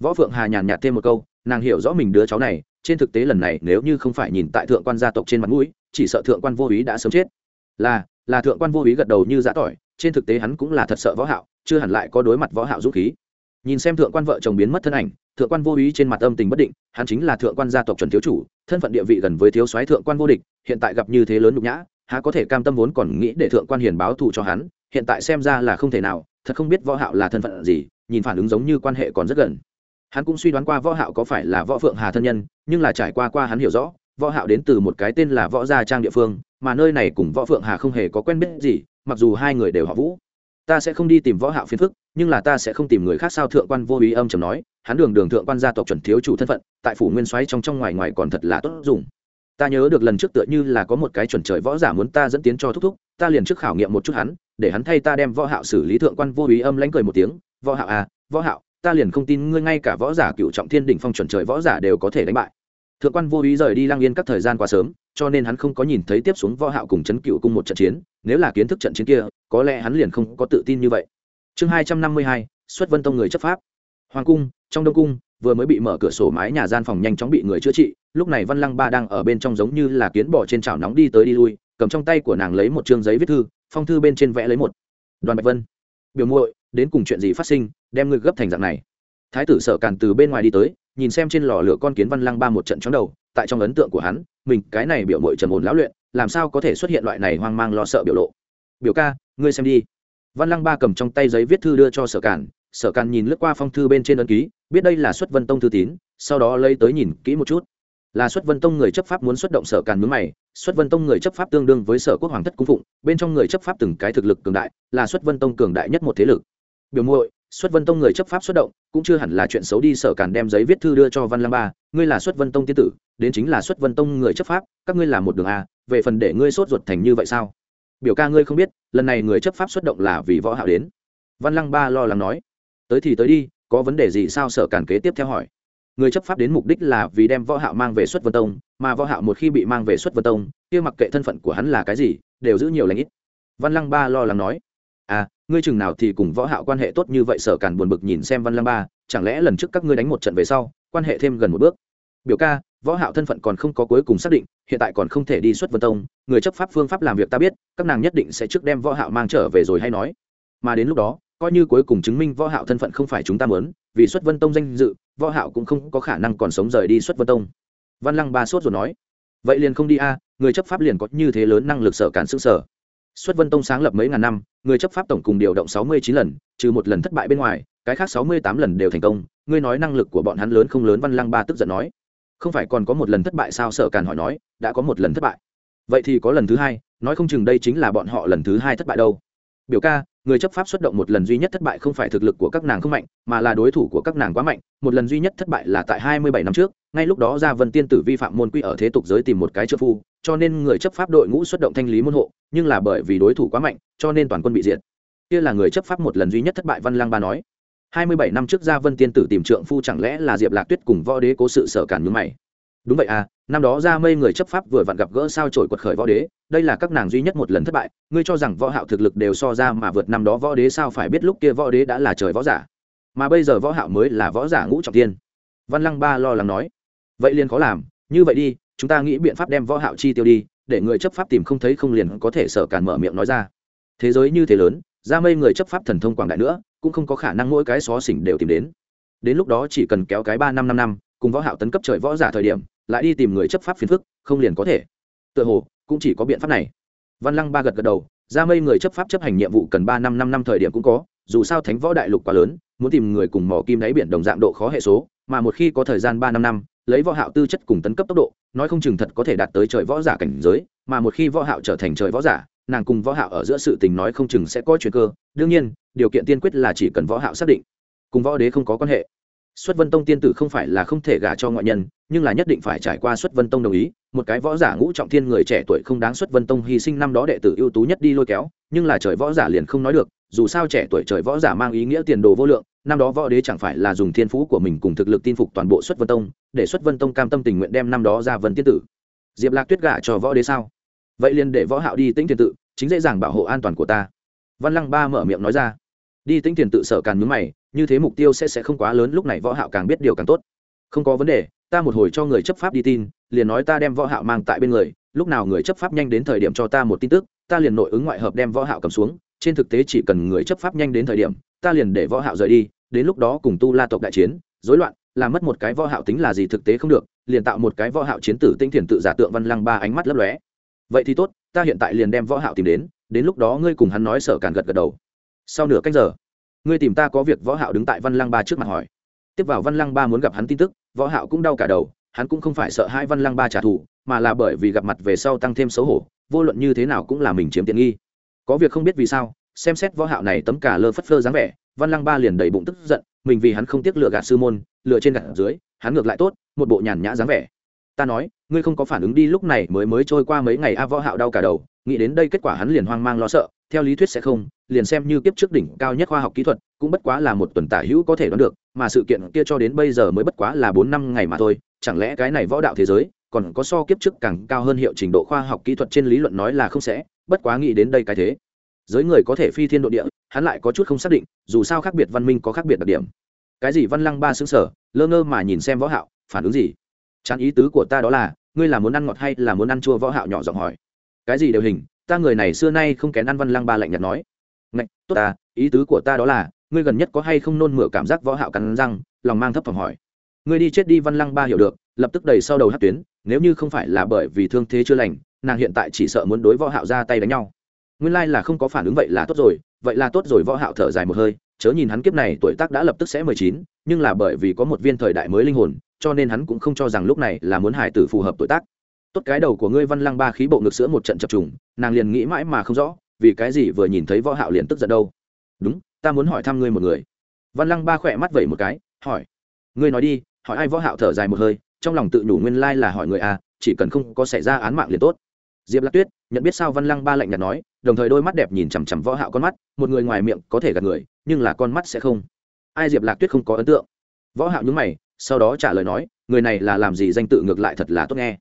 Võ phượng hà nhàn nhạt thêm một câu, nàng hiểu rõ mình đứa cháu này, trên thực tế lần này nếu như không phải nhìn tại thượng quan gia tộc trên mặt mũi, chỉ sợ thượng quan vô ý đã sớm chết. Là là thượng quan vô ý gật đầu như giã tỏi, trên thực tế hắn cũng là thật sợ võ hạo, chưa hẳn lại có đối mặt võ hạo dũng khí nhìn xem thượng quan vợ chồng biến mất thân ảnh, thượng quan vô ý trên mặt âm tình bất định, hắn chính là thượng quan gia tộc chuẩn thiếu chủ, thân phận địa vị gần với thiếu soái thượng quan vô địch, hiện tại gặp như thế lớn nhục nhã, há có thể cam tâm vốn còn nghĩ để thượng quan hiền báo thù cho hắn, hiện tại xem ra là không thể nào, thật không biết võ hạo là thân phận gì, nhìn phản ứng giống như quan hệ còn rất gần. Hắn cũng suy đoán qua võ hạo có phải là võ phượng hà thân nhân, nhưng là trải qua qua hắn hiểu rõ, võ hạo đến từ một cái tên là võ gia trang địa phương, mà nơi này cùng võ phượng hà không hề có quen biết gì, mặc dù hai người đều họ vũ ta sẽ không đi tìm võ hạo phiền phức, nhưng là ta sẽ không tìm người khác sao? Thượng quan vô ý âm trầm nói, hắn đường đường thượng quan gia tộc chuẩn thiếu chủ thân phận, tại phủ nguyên xoáy trong trong ngoài ngoài còn thật là tốt dùng. Ta nhớ được lần trước tựa như là có một cái chuẩn trời võ giả muốn ta dẫn tiến cho thúc thúc, ta liền trước khảo nghiệm một chút hắn, để hắn thay ta đem võ hạo xử lý. Thượng quan vô ý âm lánh cười một tiếng, võ hạo à võ hạo, ta liền không tin ngươi ngay cả võ giả cựu trọng thiên đỉnh phong chuẩn trời võ giả đều có thể đánh bại. Thượng quan vô ý rời đi lang yên các thời gian quá sớm cho nên hắn không có nhìn thấy tiếp xuống võ hạo cùng chấn cựu cung một trận chiến, nếu là kiến thức trận chiến kia, có lẽ hắn liền không có tự tin như vậy. Chương hai trăm năm mươi hai, xuất vân tông người chấp pháp. Hoàng cung, trong đông cung, vừa mới bị mở cửa sổ mái nhà gian phòng nhanh chóng bị người chữa trị, lúc này văn lăng ba đang ở bên trong giống như là kiến bò trên chảo nóng đi tới đi lui, cầm trong tay của nàng lấy một chương giấy viết thư, phong thư bên trên vẽ lấy một. Đoàn bạch vân, biểu muội, đến cùng chuyện gì phát sinh, đem ngươi gấp thành dạng này. Thái tử sợ càn từ bên ngoài đi tới, nhìn xem trên lò lửa con kiến văn lăng ba một trận chóng đầu, tại trong ấn tượng của hắn mình cái này biểu muội trầm ồn lão luyện, làm sao có thể xuất hiện loại này hoang mang lo sợ biểu lộ? Biểu ca, ngươi xem đi. Văn lăng ba cầm trong tay giấy viết thư đưa cho sở cản sở cản nhìn lướt qua phong thư bên trên ấn ký, biết đây là xuất vân tông thư tín, sau đó lấy tới nhìn kỹ một chút. Là xuất vân tông người chấp pháp muốn xuất động sở càn mướn mày, xuất vân tông người chấp pháp tương đương với sở quốc hoàng thất cung phụng, bên trong người chấp pháp từng cái thực lực cường đại, là xuất vân tông cường đại nhất một thế lực. Biểu muội xuất vân tông người chấp pháp xuất động, cũng chưa hẳn là chuyện xấu đi sở càn đem giấy viết thư đưa cho văn lăng ba, ngươi là xuất vân tông tiên tử, đến chính là xuất vân tông người chấp pháp, các ngươi là một đường a, về phần để ngươi sốt ruột thành như vậy sao? Biểu ca ngươi không biết, lần này người chấp pháp xuất động là vì võ hạo đến. Văn lăng ba lo lắng nói. Tới thì tới đi, có vấn đề gì sao sở càn kế tiếp theo hỏi. Người chấp pháp đến mục đích là vì đem võ hạo mang về xuất vân tông, mà võ hạo một khi bị mang về xuất vân tông, kia mặc kệ thân phận của hắn là cái gì, đều giữ nhiều lãnh ít. Văn lăng ba lo lắng nói. À ngươi chừng nào thì cùng võ hạo quan hệ tốt như vậy, sở càn buồn bực nhìn xem văn lăng ba, chẳng lẽ lần trước các ngươi đánh một trận về sau, quan hệ thêm gần một bước? Biểu ca, võ hạo thân phận còn không có cuối cùng xác định, hiện tại còn không thể đi xuất vân tông, người chấp pháp phương pháp làm việc ta biết, các nàng nhất định sẽ trước đem võ hạo mang trở về rồi hay nói. Mà đến lúc đó, coi như cuối cùng chứng minh võ hạo thân phận không phải chúng ta muốn, vì xuất vân tông danh dự, võ hạo cũng không có khả năng còn sống rời đi xuất vân tông. Văn lăng ba sốt rồi nói. Vậy liền không đi a, người chấp pháp liền có như thế lớn năng lực sở cản sự sở xuất vân tông sáng lập mấy ngàn năm, người chấp pháp tổng cùng điều động sáu mươi chín lần, trừ một lần thất bại bên ngoài, cái khác sáu mươi tám lần đều thành công. Ngươi nói năng lực của bọn hắn lớn không lớn, văn lăng ba tức giận nói. Không phải còn có một lần thất bại sao? Sở càn hỏi nói. Đã có một lần thất bại. Vậy thì có lần thứ hai, nói không chừng đây chính là bọn họ lần thứ hai thất bại đâu biểu ca, người chấp pháp xuất động một lần duy nhất thất bại không phải thực lực của các nàng không mạnh, mà là đối thủ của các nàng quá mạnh, một lần duy nhất thất bại là tại hai mươi bảy năm trước, ngay lúc đó gia vân tiên tử vi phạm môn quy ở thế tục giới tìm một cái trợ phu, cho nên người chấp pháp đội ngũ xuất động thanh lý môn hộ, nhưng là bởi vì đối thủ quá mạnh, cho nên toàn quân bị diệt. Kia là người chấp pháp một lần duy nhất thất bại văn lang ba nói. hai mươi bảy năm trước gia vân tiên tử tìm trượng phu chẳng lẽ là diệp lạc tuyết cùng võ đế cố sự sở cản mướn mày? Đúng vậy à năm đó ra mây người chấp pháp vừa vặn gặp gỡ sao trổi quật khởi võ đế đây là các nàng duy nhất một lần thất bại, ngươi cho rằng võ hạo thực lực đều so ra mà vượt năm đó võ đế sao phải biết lúc kia võ đế đã là trời võ giả? Mà bây giờ võ hạo mới là võ giả ngũ trọng thiên văn lăng ba lo lắng nói. Vậy liền khó làm, như vậy đi, chúng ta nghĩ biện pháp đem võ hạo chi tiêu đi, để người chấp pháp tìm không thấy không liền có thể sở cản mở miệng nói ra. Thế giới như thế lớn, ra mây người chấp pháp thần thông quảng đại nữa, cũng không có khả năng mỗi cái xó xỉnh đều tìm đến. Đến lúc đó chỉ cần kéo cái ba năm năm năm, cùng võ hạo tấn cấp trời võ giả thời điểm, lại đi tìm người chấp pháp phiền phức, không liền có thể. Tựa hồ cũng chỉ có biện pháp này. Văn lăng ba gật gật đầu, ra mây người chấp pháp chấp hành nhiệm vụ cần ba năm năm năm thời điểm cũng có, dù sao thánh võ đại lục quá lớn, muốn tìm người cùng mỏ kim đáy biển đồng dạng độ khó hệ số, mà một khi có thời gian ba năm năm, lấy võ hạo tư chất cùng tấn cấp tốc độ, nói không chừng thật có thể đạt tới trời võ giả cảnh giới, mà một khi võ hạo trở thành trời võ giả, nàng cùng võ hạo ở giữa sự tình nói không chừng sẽ có chuyện cơ. Đương nhiên, điều kiện tiên quyết là chỉ cần võ hạo xác định, cùng võ đế không có quan hệ xuất vân tông tiên tử không phải là không thể gả cho ngoại nhân, nhưng là nhất định phải trải qua xuất vân tông đồng ý. Một cái võ giả ngũ trọng thiên người trẻ tuổi không đáng xuất vân tông hy sinh năm đó đệ tử ưu tú nhất đi lôi kéo, nhưng là trời võ giả liền không nói được, dù sao trẻ tuổi trời võ giả mang ý nghĩa tiền đồ vô lượng, năm đó võ đế chẳng phải là dùng thiên phú của mình cùng thực lực tin phục toàn bộ xuất vân tông, để xuất vân tông cam tâm tình nguyện đem năm đó ra vân tiên tử. Diệp lạc tuyết gả cho võ đế sao? Vậy liền để võ hạo đi tĩnh thiên tự, chính dễ dàng bảo hộ an toàn của ta. Văn lăng ba mở miệng nói ra. Đi tĩnh thiên tự sở càn nhướng mày như thế mục tiêu sẽ sẽ không quá lớn, lúc này võ hạo càng biết điều càng tốt. Không có vấn đề, ta một hồi cho người chấp pháp đi tin, liền nói ta đem võ hạo mang tại bên người, lúc nào người chấp pháp nhanh đến thời điểm cho ta một tin tức, ta liền nội ứng ngoại hợp đem võ hạo cầm xuống, trên thực tế chỉ cần người chấp pháp nhanh đến thời điểm, ta liền để võ hạo rời đi, đến lúc đó cùng tu la tộc đại chiến, rối loạn, làm mất một cái võ hạo tính là gì thực tế không được, liền tạo một cái võ hạo chiến tử tinh thiền tự giả tượng văn lăng ba ánh mắt lấp lóe. Vậy thì tốt, ta hiện tại liền đem võ hạo tìm đến đến lúc đó ngươi cùng hắn nói sở càn gật gật đầu. Sau nửa canh giờ ngươi tìm ta có việc võ hạo đứng tại văn lăng ba trước mặt hỏi. Tiếp vào văn lăng ba muốn gặp hắn tin tức, võ hạo cũng đau cả đầu, hắn cũng không phải sợ hai văn lăng ba trả thù, mà là bởi vì gặp mặt về sau tăng thêm xấu hổ, vô luận như thế nào cũng là mình chiếm tiện nghi. Có việc không biết vì sao, xem xét võ hạo này tấm cả lơ phất phơ dáng vẻ, văn lăng ba liền đầy bụng tức giận, mình vì hắn không tiếc lựa gạt sư môn, lựa trên gạt dưới, hắn ngược lại tốt, một bộ nhàn nhã dáng vẻ. Ta nói ngươi không có phản ứng đi lúc này mới mới trôi qua mấy ngày a võ hạo đau cả đầu, nghĩ đến đây kết quả hắn liền hoang mang lo sợ, theo lý thuyết sẽ không, liền xem như kiếp trước đỉnh cao nhất khoa học kỹ thuật, cũng bất quá là một tuần tả hữu có thể đoán được, mà sự kiện kia cho đến bây giờ mới bất quá là bốn năm ngày mà thôi, chẳng lẽ cái này võ đạo thế giới, còn có so kiếp trước càng cao hơn hiệu trình độ khoa học kỹ thuật trên lý luận nói là không sẽ, bất quá nghĩ đến đây cái thế. Giới người có thể phi thiên độ địa, hắn lại có chút không xác định, dù sao khác biệt văn minh có khác biệt đặc điểm. Cái gì văn lăng ba xứng sở, lơ ngơ mà nhìn xem võ hạo, phản ứng gì? Chán ý tứ của ta đó là ngươi là muốn ăn ngọt hay là muốn ăn chua võ hạo nhỏ giọng hỏi. Cái gì đều hình, ta người này xưa nay không kén ăn văn lăng ba lạnh nhạt nói. Ngạch, tốt ta, ý tứ của ta đó là, ngươi gần nhất có hay không nôn mửa cảm giác võ hạo cắn răng, lòng mang thấp thỏm hỏi. Ngươi đi chết đi văn lăng ba hiểu được, lập tức đầy sau đầu hát tuyến, nếu như không phải là bởi vì thương thế chưa lành, nàng hiện tại chỉ sợ muốn đối võ hạo ra tay đánh nhau. Nguyên lai là không có phản ứng vậy là tốt rồi, vậy là tốt rồi võ hạo thở dài một hơi, chớ nhìn hắn kiếp này tuổi tác đã lập tức sẽ mười chín, nhưng là bởi vì có một viên thời đại mới linh hồn cho nên hắn cũng không cho rằng lúc này là muốn hải tử phù hợp tuổi tác. Tốt cái đầu của ngươi văn lăng ba khí bộ ngực sữa một trận chập trùng, nàng liền nghĩ mãi mà không rõ, vì cái gì vừa nhìn thấy võ hạo liền tức giận đâu. Đúng, ta muốn hỏi thăm ngươi một người. Văn lăng ba khỏe mắt vẩy một cái, hỏi. Ngươi nói đi, hỏi ai võ hạo thở dài một hơi, trong lòng tự nhủ nguyên lai là hỏi người a, chỉ cần không có xảy ra án mạng liền tốt. Diệp lạc tuyết, nhận biết sao văn lăng ba lạnh nhạt nói, đồng thời đôi mắt đẹp nhìn chằm chằm võ hạo con mắt, một người ngoài miệng có thể gạt người, nhưng là con mắt sẽ không. Ai diệp lạc tuyết không có ấn tượng. Võ hạo nhướng mày sau đó trả lời nói, người này là làm gì danh tự ngược lại thật là tốt nghe.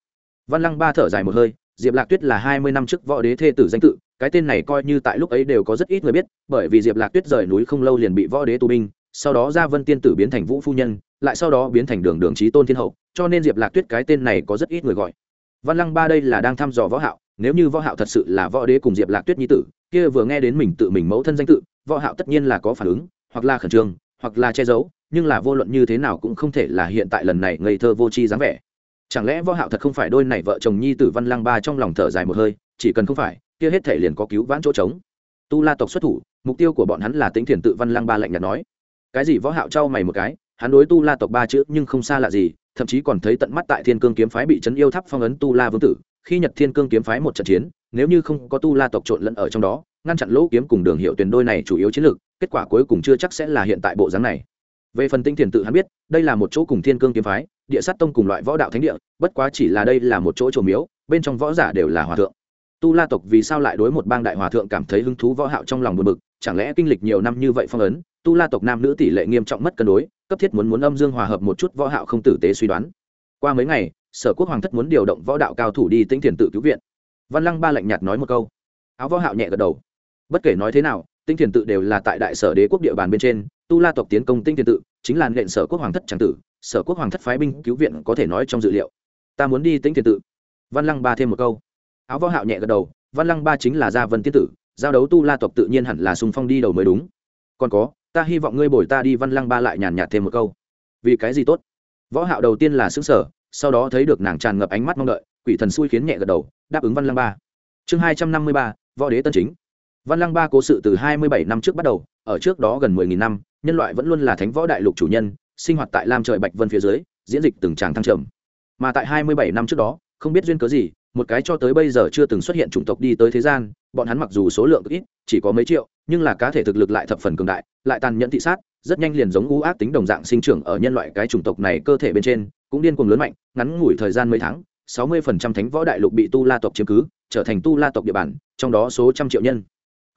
Văn lăng ba thở dài một hơi, diệp lạc tuyết là hai mươi năm trước võ đế thê tử danh tự, cái tên này coi như tại lúc ấy đều có rất ít người biết, bởi vì diệp lạc tuyết rời núi không lâu liền bị võ đế tù binh, sau đó ra vân tiên tử biến thành vũ phu nhân, lại sau đó biến thành đường đường trí tôn thiên hậu, cho nên diệp lạc tuyết cái tên này có rất ít người gọi. Văn lăng ba đây là đang thăm dò võ hạo, nếu như võ hạo thật sự là võ đế cùng diệp lạc tuyết nhi tử, kia vừa nghe đến mình tự mình mẫu thân danh tự, võ hạo tất nhiên là có phản ứng, hoặc là khẩn trương, hoặc là che giấu nhưng là vô luận như thế nào cũng không thể là hiện tại lần này ngây thơ vô tri dáng vẻ. Chẳng lẽ võ hạo thật không phải đôi này vợ chồng nhi tử văn lăng ba trong lòng thở dài một hơi, chỉ cần không phải, kia hết thể liền có cứu vãn chỗ trống. Tu la tộc xuất thủ, mục tiêu của bọn hắn là tính thiền tự văn lăng ba lạnh nhạt nói. Cái gì võ hạo trao mày một cái, hắn đối tu la tộc ba chữ nhưng không xa lạ gì, thậm chí còn thấy tận mắt tại thiên cương kiếm phái bị chấn yêu tháp phong ấn tu la vương tử, khi nhật thiên cương kiếm phái một trận chiến, nếu như không có tu la tộc trộn lẫn ở trong đó, ngăn chặn lỗ kiếm cùng đường hiệu tuyển đôi này chủ yếu chiến lược, kết quả cuối cùng chưa chắc sẽ là hiện tại bộ dáng này về phần tinh thiền tự hắn biết, đây là một chỗ cùng thiên cương kiếm phái, địa sát tông cùng loại võ đạo thánh địa, bất quá chỉ là đây là một chỗ trổ miếu, bên trong võ giả đều là hòa thượng. Tu la tộc vì sao lại đối một bang đại hòa thượng cảm thấy hứng thú võ hạo trong lòng buồn bực, chẳng lẽ kinh lịch nhiều năm như vậy phong ấn, tu la tộc nam nữ tỷ lệ nghiêm trọng mất cân đối, cấp thiết muốn muốn âm dương hòa hợp một chút võ hạo không tử tế suy đoán. Qua mấy ngày, sở quốc hoàng thất muốn điều động võ đạo cao thủ đi tinh thiền tự cứu viện. Văn lăng ba lạnh nhạt nói một câu. Áo võ hạo nhẹ gật đầu. Bất kể nói thế nào tinh thiền tự đều là tại đại sở đế quốc địa bàn bên trên tu la tộc tiến công tinh Thiên tự, chính là nện sở quốc hoàng thất tràng tử, sở quốc hoàng thất phái binh cứu viện có thể nói trong dự liệu. Ta muốn đi tinh Thiên tự. Văn lăng ba thêm một câu. Áo võ hạo nhẹ gật đầu, văn lăng ba chính là gia vân tiên tử, giao đấu tu la tộc tự nhiên hẳn là xung phong đi đầu mới đúng. Còn có, ta hy vọng ngươi bồi ta đi văn lăng ba lại nhàn nhạt thêm một câu. Vì cái gì tốt? Võ hạo đầu tiên là sững sở sau đó thấy được nàng tràn ngập ánh mắt mong đợi, quỷ thần xui khiến nhẹ gật đầu, đáp ứng văn lăng ba. Chương hai trăm năm mươi ba, võ đế tân chính văn lăng ba cố sự từ hai mươi bảy năm trước bắt đầu, ở trước đó gần mười nghìn năm, nhân loại vẫn luôn là thánh võ đại lục chủ nhân, sinh hoạt tại lam trời bạch vân phía dưới, diễn dịch từng tràng thăng trầm. Mà tại hai mươi bảy năm trước đó, không biết duyên cớ gì, một cái cho tới bây giờ chưa từng xuất hiện chủng tộc đi tới thế gian, bọn hắn mặc dù số lượng ít, chỉ có mấy triệu, nhưng là cá thể thực lực lại thập phần cường đại, lại tàn nhẫn thị sát, rất nhanh liền giống u ác tính đồng dạng sinh trưởng ở nhân loại cái chủng tộc này cơ thể bên trên, cũng điên cuồng lớn mạnh, ngắn ngủi thời gian mấy tháng, sáu mươi phần trăm thánh võ đại lục bị tu la tộc chiếm cứ, trở thành tu la tộc địa bàn, trong đó số trăm triệu nhân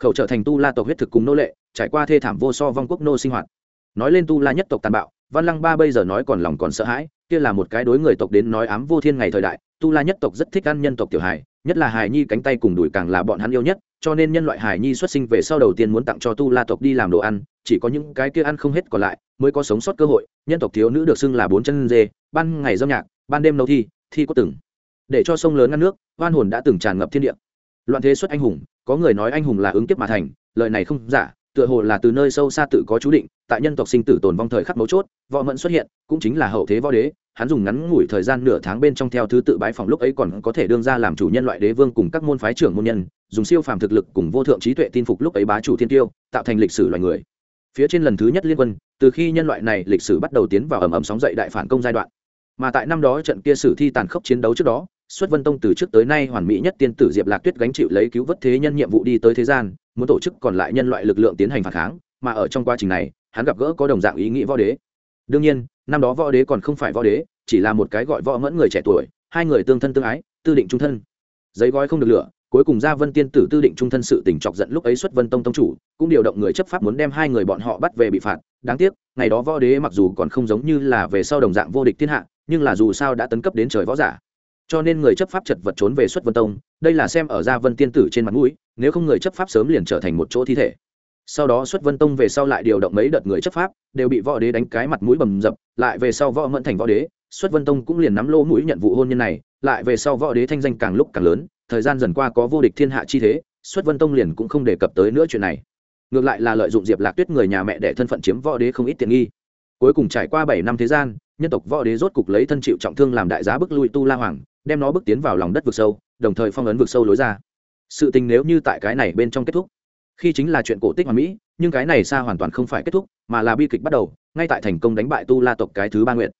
khẩu trở thành tu la tộc huyết thực cùng nô lệ, trải qua thê thảm vô so vong quốc nô sinh hoạt. Nói lên tu la nhất tộc tàn bạo, văn lăng ba bây giờ nói còn lòng còn sợ hãi, kia là một cái đối người tộc đến nói ám vô thiên ngày thời đại, tu la nhất tộc rất thích ăn nhân tộc tiểu hài, nhất là hài nhi cánh tay cùng đùi càng là bọn hắn yêu nhất, cho nên nhân loại hài nhi xuất sinh về sau đầu tiên muốn tặng cho tu la tộc đi làm đồ ăn, chỉ có những cái kia ăn không hết còn lại mới có sống sót cơ hội, nhân tộc thiếu nữ được xưng là bốn chân dê, ban ngày dâm nhạc, ban đêm nấu thi thi có từng. Để cho sông lớn ngăn nước hoan hồn đã từng tràn ngập thiên địa. Loạn thế xuất anh hùng có người nói anh hùng là ứng kiếp mà thành, lời này không giả, tựa hồ là từ nơi sâu xa tự có chú định, tại nhân tộc sinh tử tồn vong thời khắc mấu chốt, võ mẫn xuất hiện, cũng chính là hậu thế võ đế, hắn dùng ngắn ngủi thời gian nửa tháng bên trong theo thứ tự bái phòng lúc ấy còn có thể đương ra làm chủ nhân loại đế vương cùng các môn phái trưởng môn nhân, dùng siêu phàm thực lực cùng vô thượng trí tuệ tin phục lúc ấy bá chủ thiên tiêu, tạo thành lịch sử loài người. Phía trên lần thứ nhất liên quân, từ khi nhân loại này lịch sử bắt đầu tiến vào ầm ầm sóng dậy đại phản công giai đoạn. Mà tại năm đó trận kia sử thi tàn khốc chiến đấu trước đó xuất vân tông từ trước tới nay hoàn mỹ nhất tiên tử diệp lạc tuyết gánh chịu lấy cứu vớt thế nhân nhiệm vụ đi tới thế gian, muốn tổ chức còn lại nhân loại lực lượng tiến hành phản kháng, mà ở trong quá trình này, hắn gặp gỡ có đồng dạng ý nghĩ võ đế. Đương nhiên, năm đó võ đế còn không phải võ đế, chỉ là một cái gọi võ mẫn người trẻ tuổi, hai người tương thân tương ái, tư định trung thân. Giấy gói không được lửa, cuối cùng ra vân tiên tử tư định trung thân sự tình chọc giận lúc ấy xuất vân tông tông chủ, cũng điều động người chấp pháp muốn đem hai người bọn họ bắt về bị phạt. Đáng tiếc, ngày đó võ đế mặc dù còn không giống như là về sau đồng dạng vô địch thiên hạ, nhưng là dù sao đã tấn cấp đến trời võ giả cho nên người chấp pháp chật vật trốn về xuất vân tông, đây là xem ở gia vân tiên tử trên mặt mũi, nếu không người chấp pháp sớm liền trở thành một chỗ thi thể. Sau đó xuất vân tông về sau lại điều động mấy đợt người chấp pháp, đều bị võ đế đánh cái mặt mũi bầm dập, lại về sau võ mẫn thành võ đế, xuất vân tông cũng liền nắm lô mũi nhận vụ hôn nhân này, lại về sau võ đế thanh danh càng lúc càng lớn, thời gian dần qua có vô địch thiên hạ chi thế, xuất vân tông liền cũng không đề cập tới nữa chuyện này. Ngược lại là lợi dụng diệp lạc tuyết người nhà mẹ để thân phận chiếm võ đế không ít tiện nghi. Cuối cùng trải qua bảy năm thế gian, nhân tộc võ đế rốt cục lấy thân chịu trọng thương làm đại giá bức lui tu la hoàng đem nó bước tiến vào lòng đất vực sâu, đồng thời phong ấn vực sâu lối ra. Sự tình nếu như tại cái này bên trong kết thúc, khi chính là chuyện cổ tích hoàn mỹ, nhưng cái này xa hoàn toàn không phải kết thúc, mà là bi kịch bắt đầu, ngay tại thành công đánh bại tu la tộc cái thứ ba nguyện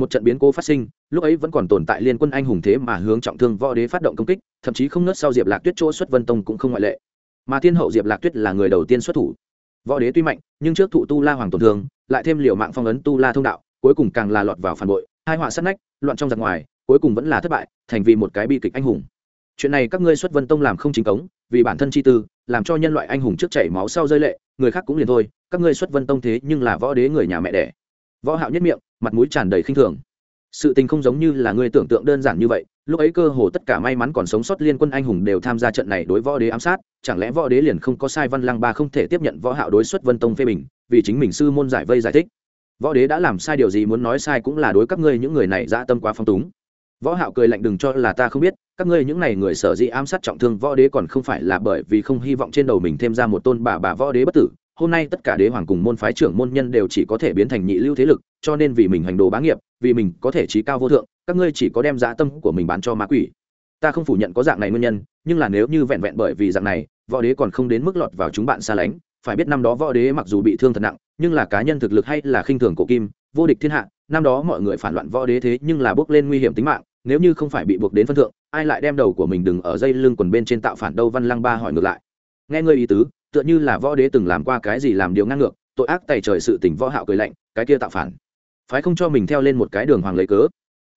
một trận biến cố phát sinh, lúc ấy vẫn còn tồn tại liên quân anh hùng thế mà hướng trọng thương võ đế phát động công kích, thậm chí không nớt sau diệp lạc tuyết chỗ xuất vân tông cũng không ngoại lệ. Mà thiên hậu diệp lạc tuyết là người đầu tiên xuất thủ. Võ đế tuy mạnh, nhưng trước thụ tu la hoàng tổn thương, lại thêm liều mạng phong ấn tu la thông đạo, cuối cùng càng là lọt vào phản bội, hai họa sát nách, loạn trong giặc ngoài cuối cùng vẫn là thất bại, thành vì một cái bi kịch anh hùng. Chuyện này các ngươi xuất vân tông làm không chính cống, vì bản thân chi tư, làm cho nhân loại anh hùng trước chảy máu sau rơi lệ, người khác cũng liền thôi, các ngươi xuất vân tông thế nhưng là võ đế người nhà mẹ đẻ. Võ hạo nhất miệng, mặt mũi tràn đầy khinh thường. Sự tình không giống như là ngươi tưởng tượng đơn giản như vậy, lúc ấy cơ hồ tất cả may mắn còn sống sót liên quân anh hùng đều tham gia trận này đối võ đế ám sát, chẳng lẽ võ đế liền không có sai văn lăng ba không thể tiếp nhận võ hạo đối xuất vân tông phê bình, vì chính mình sư môn giải vây giải thích. Võ đế đã làm sai điều gì muốn nói sai cũng là đối các ngươi những người này dã tâm quá phong túng võ hạo cười lạnh đừng cho là ta không biết, các ngươi những này người sở dĩ ám sát trọng thương võ đế còn không phải là bởi vì không hy vọng trên đầu mình thêm ra một tôn bà bà võ đế bất tử. Hôm nay tất cả đế hoàng cùng môn phái trưởng môn nhân đều chỉ có thể biến thành nhị lưu thế lực, cho nên vì mình hành đồ bá nghiệp, vì mình có thể trí cao vô thượng, các ngươi chỉ có đem giá tâm của mình bán cho ma quỷ. Ta không phủ nhận có dạng này nguyên nhân, nhưng là nếu như vẹn vẹn bởi vì dạng này, võ đế còn không đến mức lọt vào chúng bạn xa lánh. Phải biết năm đó võ đế mặc dù bị thương thật nặng, nhưng là cá nhân thực lực hay là khinh thường cổ kim, vô địch thiên hạ. Năm đó mọi người phản loạn võ đế thế nhưng là bước lên nguy hiểm tính mạng nếu như không phải bị buộc đến phân thượng, ai lại đem đầu của mình đừng ở dây lưng quần bên trên tạo phản đâu? Văn lăng ba hỏi ngược lại. Nghe ngươi ý tứ, tựa như là võ đế từng làm qua cái gì làm điều ngang ngược, tội ác tày trời sự tình võ hạo cười lạnh, cái kia tạo phản. Phái không cho mình theo lên một cái đường hoàng lấy cớ.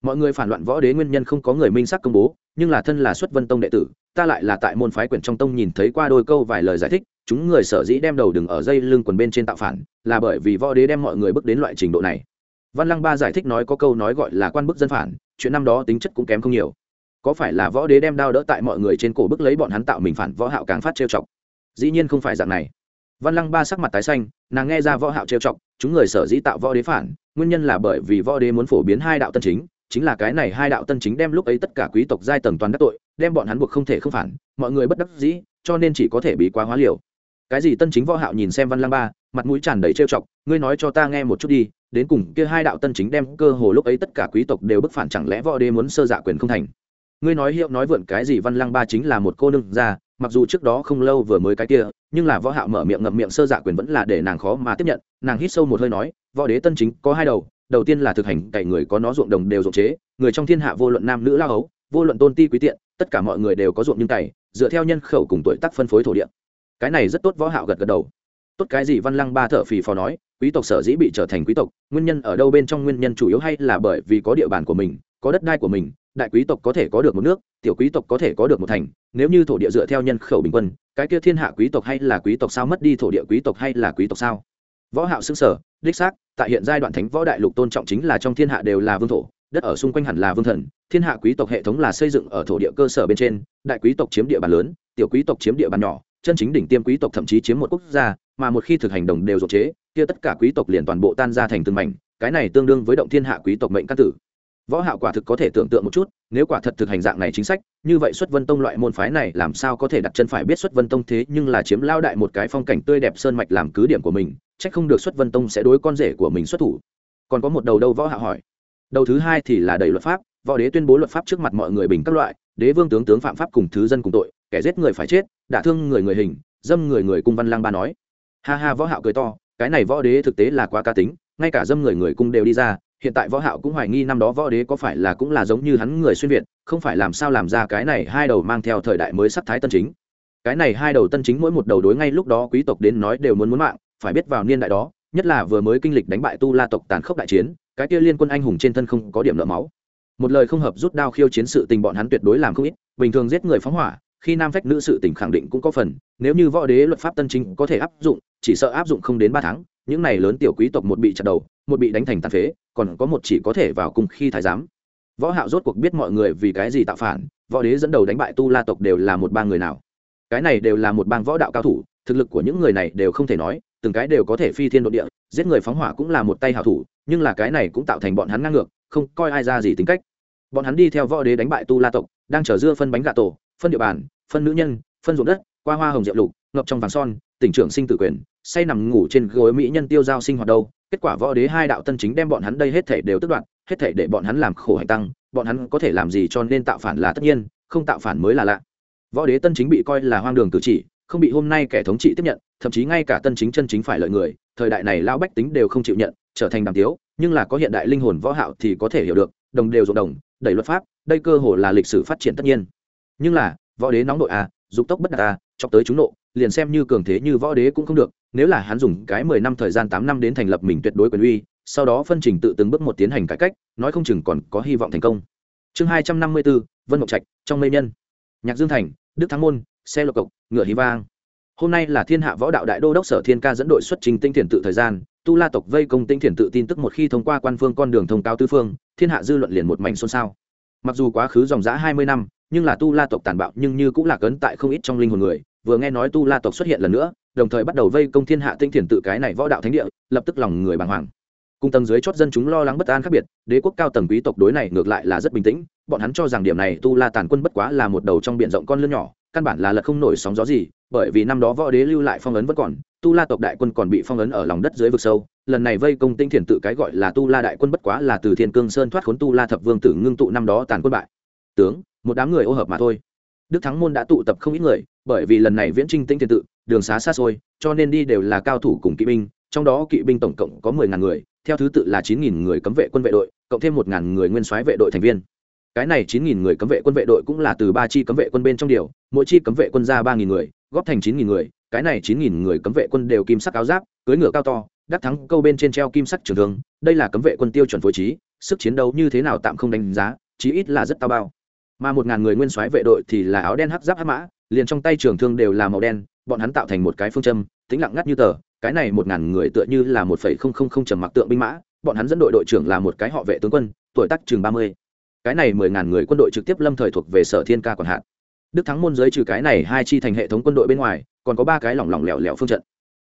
Mọi người phản loạn võ đế nguyên nhân không có người minh xác công bố, nhưng là thân là xuất vân tông đệ tử, ta lại là tại môn phái quyển trong tông nhìn thấy qua đôi câu vài lời giải thích, chúng người sở dĩ đem đầu đừng ở dây lưng quần bên trên tạo phản, là bởi vì võ đế đem mọi người bước đến loại trình độ này. Văn lăng ba giải thích nói có câu nói gọi là quan bức dân phản chuyện năm đó tính chất cũng kém không nhiều. Có phải là võ đế đem đao đỡ tại mọi người trên cổ bức lấy bọn hắn tạo mình phản võ hạo càng phát trêu chọc? Dĩ nhiên không phải dạng này. Văn lăng ba sắc mặt tái xanh, nàng nghe ra võ hạo trêu chọc, chúng người sở dĩ tạo võ đế phản, nguyên nhân là bởi vì võ đế muốn phổ biến hai đạo tân chính chính là cái này hai đạo tân chính đem lúc ấy tất cả quý tộc giai tầng toàn đắc tội, đem bọn hắn buộc không thể không phản, mọi người bất đắc dĩ, cho nên chỉ có thể bị quá hóa liều. Cái gì tân chính võ hạo nhìn xem văn lăng ba, mặt mũi tràn đầy trêu chọc, ngươi nói cho ta nghe một chút đi đến cùng kia hai đạo tân chính đem cơ hồ lúc ấy tất cả quý tộc đều bức phản chẳng lẽ võ đế muốn sơ dạ quyền không thành? Ngươi nói hiệu nói vượn cái gì văn lăng ba chính là một cô nương ra, mặc dù trước đó không lâu vừa mới cái kia, nhưng là võ hạo mở miệng ngậm miệng sơ dạ quyền vẫn là để nàng khó mà tiếp nhận, nàng hít sâu một hơi nói, võ đế tân chính có hai đầu đầu tiên là thực hành cày người có nó ruộng đồng đều ruộng chế, người trong thiên hạ vô luận nam nữ lao hấu, vô luận tôn ti quý tiện, tất cả mọi người đều có ruộng nhưng cày dựa theo nhân khẩu cùng tuổi tác phân phối thổ địa. Cái này rất tốt võ hạo gật gật đầu tốt cái gì văn lăng ba thở phì phò nói quý tộc sở dĩ bị trở thành quý tộc nguyên nhân ở đâu bên trong nguyên nhân chủ yếu hay là bởi vì có địa bàn của mình có đất đai của mình đại quý tộc có thể có được một nước tiểu quý tộc có thể có được một thành nếu như thổ địa dựa theo nhân khẩu bình quân cái kia thiên hạ quý tộc hay là quý tộc sao mất đi thổ địa quý tộc hay là quý tộc sao võ hạo xưng sở đích xác tại hiện giai đoạn thánh võ đại lục tôn trọng chính là trong thiên hạ đều là vương thổ đất ở xung quanh hẳn là vương thần thiên hạ quý tộc hệ thống là xây dựng ở thổ địa cơ sở bên trên đại quý tộc chiếm địa bàn lớn tiểu quý tộc chiếm địa bàn nhỏ chân chính đỉnh tiêm quý tộc thậm chí chiếm một quốc gia, mà một khi thực hành đồng đều dột chế, kia tất cả quý tộc liền toàn bộ tan ra thành từng mảnh, cái này tương đương với động thiên hạ quý tộc mệnh căn tử. Võ hạo quả thực có thể tưởng tượng một chút, nếu quả thật thực hành dạng này chính sách, như vậy xuất vân tông loại môn phái này làm sao có thể đặt chân phải biết xuất vân tông thế nhưng là chiếm lao đại một cái phong cảnh tươi đẹp sơn mạch làm cứ điểm của mình, chắc không được xuất vân tông sẽ đối con rể của mình xuất thủ. Còn có một đầu đâu võ hạo hỏi. Đầu thứ hai thì là đầy luật pháp, võ đế tuyên bố luật pháp trước mặt mọi người bình các loại, đế vương tướng tướng phạm pháp cùng thứ dân cùng tội kẻ giết người phải chết, đả thương người người hình, dâm người người cung văn lang ba nói. Ha ha, võ hạo cười to, cái này võ đế thực tế là quá cá tính, ngay cả dâm người người cung đều đi ra, hiện tại võ hạo cũng hoài nghi năm đó võ đế có phải là cũng là giống như hắn người xuyên việt, không phải làm sao làm ra cái này hai đầu mang theo thời đại mới sắp thái tân chính. Cái này hai đầu tân chính mỗi một đầu đối ngay lúc đó quý tộc đến nói đều muốn muốn mạng, phải biết vào niên đại đó, nhất là vừa mới kinh lịch đánh bại tu la tộc tàn khốc đại chiến, cái kia liên quân anh hùng trên thân không có điểm nợ máu. Một lời không hợp rút đao khiêu chiến sự tình bọn hắn tuyệt đối làm không ít, bình thường giết người phóng hỏa khi nam phách nữ sự Tỉnh khẳng định cũng có phần, nếu như võ đế luật pháp tân chính có thể áp dụng, chỉ sợ áp dụng không đến ba tháng, những này lớn tiểu quý tộc một bị chặt đầu, một bị đánh thành tàn phế, còn có một chỉ có thể vào cùng khi thái giám. Võ hạo rốt cuộc biết mọi người vì cái gì tạo phản, võ đế dẫn đầu đánh bại tu la tộc đều là một bang người nào. Cái này đều là một bang võ đạo cao thủ, thực lực của những người này đều không thể nói, từng cái đều có thể phi thiên độ địa, giết người phóng hỏa cũng là một tay hảo thủ, nhưng là cái này cũng tạo thành bọn hắn ngang ngược, không coi ai ra gì tính cách. Bọn hắn đi theo võ đế đánh bại tu la tộc, đang chở dưa phân bánh gà tổ, phân địa bàn phân nữ nhân, phân ruộng đất, qua hoa hồng diệu lục, ngập trong vàng son, tỉnh trưởng sinh tử quyền, say nằm ngủ trên gối mỹ nhân tiêu giao sinh hoạt đâu, kết quả võ đế hai đạo tân chính đem bọn hắn đây hết thể đều tức đoạn hết thể để bọn hắn làm khổ hành tăng, bọn hắn có thể làm gì cho nên tạo phản là tất nhiên, không tạo phản mới là lạ. Võ đế tân chính bị coi là hoang đường cử chỉ, không bị hôm nay kẻ thống trị tiếp nhận, thậm chí ngay cả tân chính chân chính phải lợi người, thời đại này lão bách tính đều không chịu nhận, trở thành đàm tiếu, nhưng là có hiện đại linh hồn võ hạo thì có thể hiểu được, đồng đều rộng đồng, đẩy luật pháp, đây cơ hồ là lịch sử phát triển tất nhiên. Nhưng là võ đế nóng nội a dục tốc bất đạt a chọc tới chúng nộ, liền xem như cường thế như võ đế cũng không được, nếu là hắn dùng cái mười năm thời gian tám năm đến thành lập mình tuyệt đối quyền uy, sau đó phân trình tự từng bước một tiến hành cải cách, nói không chừng còn có hy vọng thành công. Chương hai trăm năm mươi bốn vân mộc trạch, trong mê nhân. Nhạc dương thành, đức thắng môn, xe lộc cộc, ngựa hí vang. Hôm nay là thiên hạ võ đạo đại đô đốc sở thiên ca dẫn đội xuất trình tinh thiền tự thời gian, tu la tộc vây công tinh thiền tự tin tức một khi thông qua quan phương con đường thông cao tư phương, thiên hạ dư luận liền một mảnh xôn xao mặc dù quá khứ dòng dã hai mươi năm, nhưng là tu la tộc tàn bạo nhưng như cũng là cấn tại không ít trong linh hồn người, vừa nghe nói tu la tộc xuất hiện lần nữa, đồng thời bắt đầu vây công thiên hạ tinh thiền tự cái này võ đạo thánh địa, lập tức lòng người bàng hoàng. Cung tầng dưới chót dân chúng lo lắng bất an khác biệt, đế quốc cao tầng quý tộc đối này ngược lại là rất bình tĩnh, bọn hắn cho rằng điểm này tu la tàn quân bất quá là một đầu trong b i ể n rộng con lươn nhỏ, căn bản là lật không nổi sóng gió gì, bởi vì năm đó võ đế lưu lại phong ấn vẫn còn tu la tộc đại quân còn bị phong ấn ở lòng đất dưới vực sâu, lần này vây công tinh thiền tự cái gọi là tu la đại quân bất quá là từ thiên cương sơn thoát khốn tu la thập vương tử ngưng tụ năm đó tàn quân bại. Tướng, một đám người ô hợp mà thôi. Đức thắng môn đã tụ tập không ít người, bởi vì lần này viễn trinh tinh thiền tự, đường xá xa xôi, cho nên đi đều là cao thủ cùng kỵ binh, trong đó kỵ binh tổng cộng có mười ngàn người, theo thứ tự là chín nghìn người cấm vệ quân vệ đội, cộng thêm một ngàn người nguyên soái vệ đội thành viên. Cái này chín nghìn người cấm vệ quân vệ đội cũng là từ ba chi cấm vệ quân bên trong điều, mỗi chi cấm vệ quân ra ba nghìn người, góp thành chín nghìn người cái này chín nghìn người cấm vệ quân đều kim sắc áo giáp cưỡi ngựa cao to, đắc thắng câu bên trên treo kim sắc trường thương, đây là cấm vệ quân tiêu chuẩn phối trí, sức chiến đấu như thế nào tạm không đánh giá, chí ít là rất tao bao. Mà một ngàn người nguyên soái vệ đội thì là áo đen hắc giáp hắc mã, liền trong tay trường thương đều là màu đen, bọn hắn tạo thành một cái phương châm, tĩnh lặng ngắt như tờ, cái này một ngàn người tựa như là một phẩy không không không trầm mặc tượng binh mã, bọn hắn dẫn đội đội trưởng là một cái họ vệ tướng quân, tuổi tác chừng ba mươi. Cái này mười ngàn người quân đội trực tiếp lâm thời thuộc về sở thiên ca còn hạn đức thắng môn giới trừ cái này hai chi thành hệ thống quân đội bên ngoài, còn có ba cái lỏng lỏng lẻo lẻo phương trận.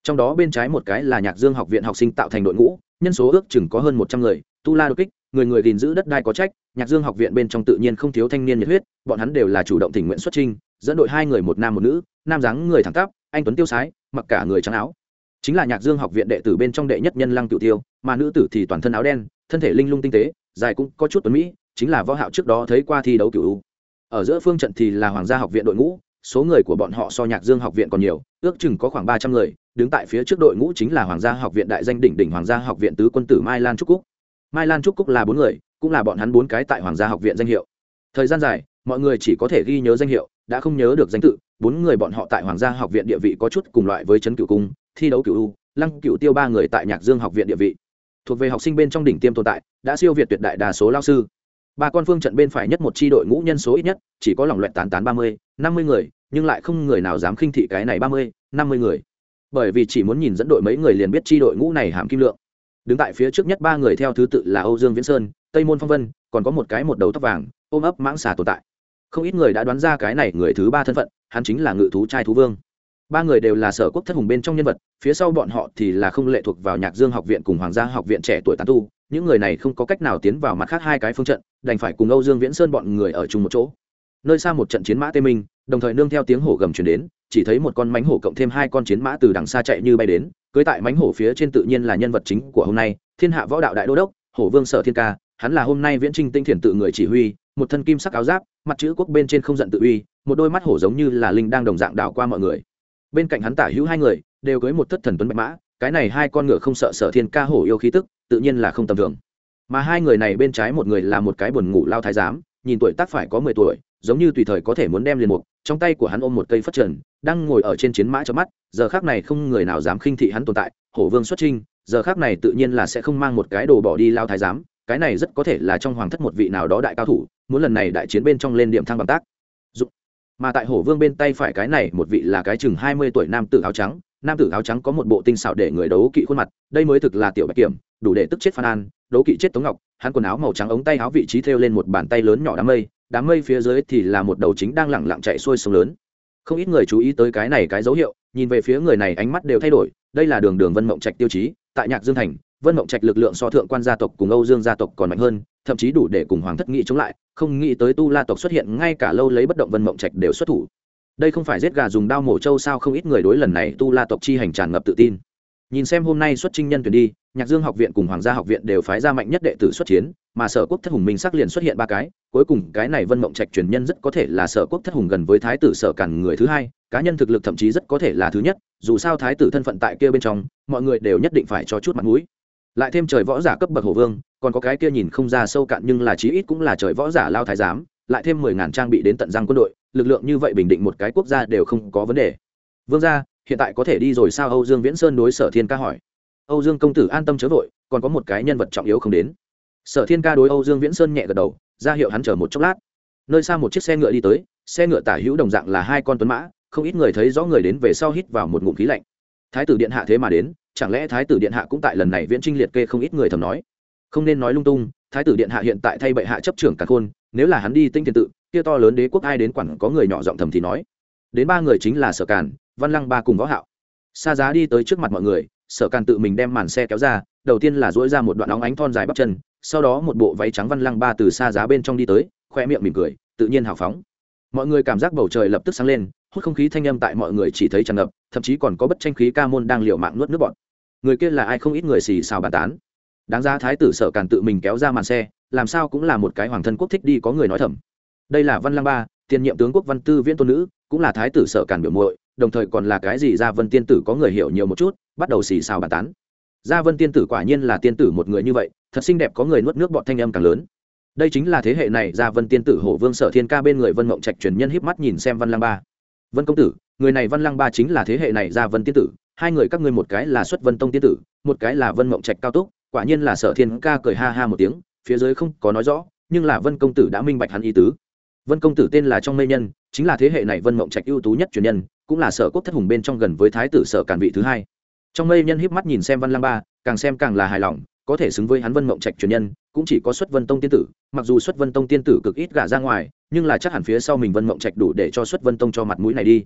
Trong đó bên trái một cái là nhạc dương học viện học sinh tạo thành đội ngũ, nhân số ước chừng có hơn một trăm người, tu la đột kích, người người gìn giữ đất đai có trách, nhạc dương học viện bên trong tự nhiên không thiếu thanh niên nhiệt huyết, bọn hắn đều là chủ động tình nguyện xuất trinh dẫn đội hai người một nam một nữ, nam dáng người thẳng tắp, anh tuấn tiêu sái, mặc cả người trắng áo. Chính là nhạc dương học viện đệ tử bên trong đệ nhất nhân lăng cựu tiêu, mà nữ tử thì toàn thân áo đen, thân thể linh lung tinh tế, dài cũng có chút tuấn mỹ, chính là võ hạo trước đó thấy qua thi đấu cựu ở giữa phương trận thì là hoàng gia học viện đội ngũ, số người của bọn họ so nhạc dương học viện còn nhiều, ước chừng có khoảng ba trăm người, đứng tại phía trước đội ngũ chính là hoàng gia học viện đại danh đỉnh đỉnh hoàng gia học viện tứ quân tử mai lan trúc cúc. Mai lan trúc cúc là bốn người, cũng là bọn hắn bốn cái tại hoàng gia học viện danh hiệu. Thời gian dài, mọi người chỉ có thể ghi nhớ danh hiệu, đã không nhớ được danh tự, bốn người bọn họ tại hoàng gia học viện địa vị có chút cùng loại với trấn cửu cung, thi đấu cửu u, lăng cửu tiêu ba người tại nhạc dương học viện địa vị. Thuộc về học sinh bên trong đỉnh tiêm tồn tại, đã siêu việt tuyệt đại đa số lao sư ba con phương trận bên phải nhất một c h i đội ngũ nhân số ít nhất, chỉ có lòng loẹt tán tán ba mươi, năm mươi người, nhưng lại không người nào dám khinh thị cái này ba mươi, năm mươi người. Bởi vì chỉ muốn nhìn dẫn đội mấy người liền biết c h i đội ngũ này hàm kim lượng. Đứng tại phía trước nhất ba người theo thứ tự là âu dương viễn sơn, tây môn phong vân, còn có một cái một đầu tóc vàng, ôm ấp mãng xà tồn tại. Không ít người đã đoán ra cái này người thứ ba thân phận, hắn chính là ngự thú trai thú vương ba người đều là sở quốc thất hùng bên trong nhân vật, phía sau bọn họ thì là không lệ thuộc vào nhạc dương học viện cùng hoàng gia học viện trẻ tuổi tán tu, những người này không có cách nào tiến vào mặt khác hai cái phương trận, đành phải cùng âu dương viễn sơn bọn người ở chung một chỗ. Nơi xa một trận chiến mã tê minh, đồng thời nương theo tiếng hổ gầm chuyển đến, chỉ thấy một con mánh hổ cộng thêm hai con chiến mã từ đằng xa chạy như bay đến, cưới tại mánh hổ phía trên tự nhiên là nhân vật chính của hôm nay, thiên hạ võ đạo đại đô đốc, hổ vương sở thiên ca, hắn là hôm nay viễn trinh tinh thiền tự người chỉ huy, một thân kim sắc áo giáp, mặt chữ quốc bên trên không giận tự uy, một đôi mắt hổ giống như là linh đang đồng dạng đảo qua mọi người bên cạnh hắn tả hữu hai người, đều cưới một thất thần tuấn bạch mã, cái này hai con ngựa không sợ sở thiên ca hổ yêu khí tức, tự nhiên là không tầm thường. Mà hai người này bên trái một người là một cái buồn ngủ lao thái giám, nhìn tuổi tác phải có mười tuổi, giống như tùy thời có thể muốn đem liền mục, trong tay của hắn ôm một cây phất trần, đang ngồi ở trên chiến mã cho mắt, giờ khác này không người nào dám khinh thị hắn tồn tại, hổ vương xuất trinh, giờ khác này tự nhiên là sẽ không mang một cái đồ bỏ đi lao thái giám, cái này rất có thể là trong hoàng thất một vị nào đó đại cao thủ, muốn lần này đại chiến bên trong lên điểm thăng bằng tác mà tại hổ vương bên tay phải cái này một vị là cái chừng hai mươi tuổi nam tử áo trắng. Nam tử áo trắng có một bộ tinh xảo để người đấu kỵ khuôn mặt, đây mới thực là tiểu bạch kiểm, đủ để tức chết phan an, đấu kỵ chết tống ngọc. Hắn quần áo màu trắng ống tay áo vị trí thêu lên một bàn tay lớn nhỏ đám mây đám mây phía dưới thì là một đầu chính đang lẳng lặng chạy xuôi sông lớn. Không ít người chú ý tới cái này cái dấu hiệu, nhìn về phía người này ánh mắt đều thay đổi, đây là đường đường vân mộng trạch tiêu chí, tại nhạc dương thành, vân mộng trạch lực lượng so thượng quan gia tộc cùng âu dương gia tộc còn mạnh hơn thậm chí đủ để cùng hoàng thất nghị chống lại, không nghĩ tới tu la tộc xuất hiện ngay cả lâu lấy bất động vân mộng trạch đều xuất thủ. Đây không phải giết gà dùng đao mổ trâu sao không ít người đối lần này tu la tộc chi hành tràn ngập tự tin. Nhìn xem hôm nay xuất trinh nhân tuyển đi, nhạc dương học viện cùng hoàng gia học viện đều phái ra mạnh nhất đệ tử xuất chiến, mà sở quốc thất hùng minh sắc liền xuất hiện ba cái, cuối cùng cái này vân mộng trạch truyền nhân rất có thể là sở quốc thất hùng gần với thái tử sở cản người thứ hai, cá nhân thực lực thậm chí rất có thể là thứ nhất, dù sao thái tử thân phận tại kia bên trong, mọi người đều nhất định phải cho chút mặt mũi lại thêm trời võ giả cấp bậc hồ vương, còn có cái kia nhìn không ra sâu cạn nhưng là chí ít cũng là trời võ giả lao thái giám, lại thêm mười ngàn trang bị đến tận răng quân đội, lực lượng như vậy bình định một cái quốc gia đều không có vấn đề. Vương gia, hiện tại có thể đi rồi sao? Âu dương viễn sơn đối sở thiên ca hỏi. Âu dương công tử an tâm chớ vội, còn có một cái nhân vật trọng yếu không đến. Sở thiên ca đối âu dương viễn sơn nhẹ gật đầu, ra hiệu hắn chờ một chốc lát. Nơi xa một chiếc xe ngựa đi tới, xe ngựa tả hữu đồng dạng là hai con tuấn mã, không ít người thấy rõ người đến về sau hít vào một ngụm khí lạnh. Thái tử điện hạ thế mà đến chẳng lẽ thái tử điện hạ cũng tại lần này viễn trinh liệt kê không ít người thầm nói? Không nên nói lung tung, thái tử điện hạ hiện tại thay bệ hạ chấp trưởng cả khôn, nếu là hắn đi tinh tiền tự, kia to lớn đế quốc ai đến quản có người nhỏ giọng thầm thì nói. Đến ba người chính là sở càn, văn lăng ba cùng võ hạo. Xa giá đi tới trước mặt mọi người, sở càn tự mình đem màn xe kéo ra, đầu tiên là duỗi ra một đoạn óng ánh thon dài bắp chân, sau đó một bộ váy trắng văn lăng ba từ xa giá bên trong đi tới, khoe miệng mỉm cười, tự nhiên hào phóng. Mọi người cảm giác bầu trời lập tức sáng lên, hút không khí thanh âm tại mọi người chỉ thấy tràn ngập, thậm chí còn có bất tranh khí ca môn đang liều mạng nuốt nước bọt người kia là ai không ít người xì xào bàn tán. Đáng ra thái tử sở càn tự mình kéo ra màn xe, làm sao cũng là một cái hoàng thân quốc thích đi có người nói thầm. Đây là văn lăng ba, tiền nhiệm tướng quốc văn tư viễn tôn nữ, cũng là thái tử sở càn biểu muội, đồng thời còn là cái gì gia vân tiên tử có người hiểu nhiều một chút, bắt đầu xì xào bàn tán. Gia vân tiên tử quả nhiên là tiên tử một người như vậy, thật xinh đẹp có người nuốt nước bọt thanh âm càng lớn. Đây chính là thế hệ này gia vân tiên tử hổ vương sở thiên ca bên người vân mộng trạch truyền nhân híp mắt nhìn xem văn lăng ba. Vân công tử, người này văn lăng ba chính là thế hệ này gia vân tiên tử hai người các ngươi một cái là xuất vân tông tiên tử, một cái là vân mộng trạch cao túc, quả nhiên là sở thiên ca cười ha ha một tiếng, phía dưới không có nói rõ, nhưng là vân công tử đã minh bạch hắn ý tứ. Vân công tử tên là trong mây nhân, chính là thế hệ này vân mộng trạch ưu tú nhất truyền nhân, cũng là sở quốc thất hùng bên trong gần với thái tử sở càn vị thứ hai. Trong mây nhân híp mắt nhìn xem văn lăng ba, càng xem càng là hài lòng, có thể xứng với hắn vân mộng trạch truyền nhân, cũng chỉ có xuất vân tông tiên tử, mặc dù xuất vân tông tiên tử cực ít gả ra ngoài, nhưng là chắc hẳn phía sau mình vân mộng trạch đủ để cho xuất vân tông cho mặt mũi này đi.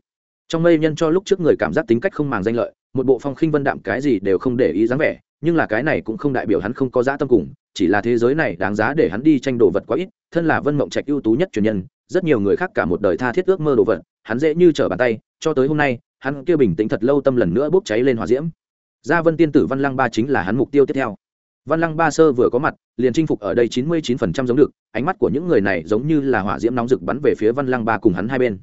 Trong mây nhân cho lúc trước người cảm giác tính cách không màng danh lợi một bộ phong khinh vân đạm cái gì đều không để ý dáng vẻ, nhưng là cái này cũng không đại biểu hắn không có giá tâm cùng, chỉ là thế giới này đáng giá để hắn đi tranh đồ vật quá ít, thân là vân mộng trạch ưu tú nhất truyền nhân, rất nhiều người khác cả một đời tha thiết ước mơ đồ vật, hắn dễ như trở bàn tay, cho tới hôm nay, hắn kia bình tĩnh thật lâu tâm lần nữa bốc cháy lên hòa diễm. Gia vân tiên tử văn lăng ba chính là hắn mục tiêu tiếp theo. Văn lăng ba sơ vừa có mặt, liền chinh phục ở đây chín mươi chín phần trăm giống được, ánh mắt của những người này giống như là hỏa diễm nóng rực bắn về phía văn lăng ba cùng hắn hai bên.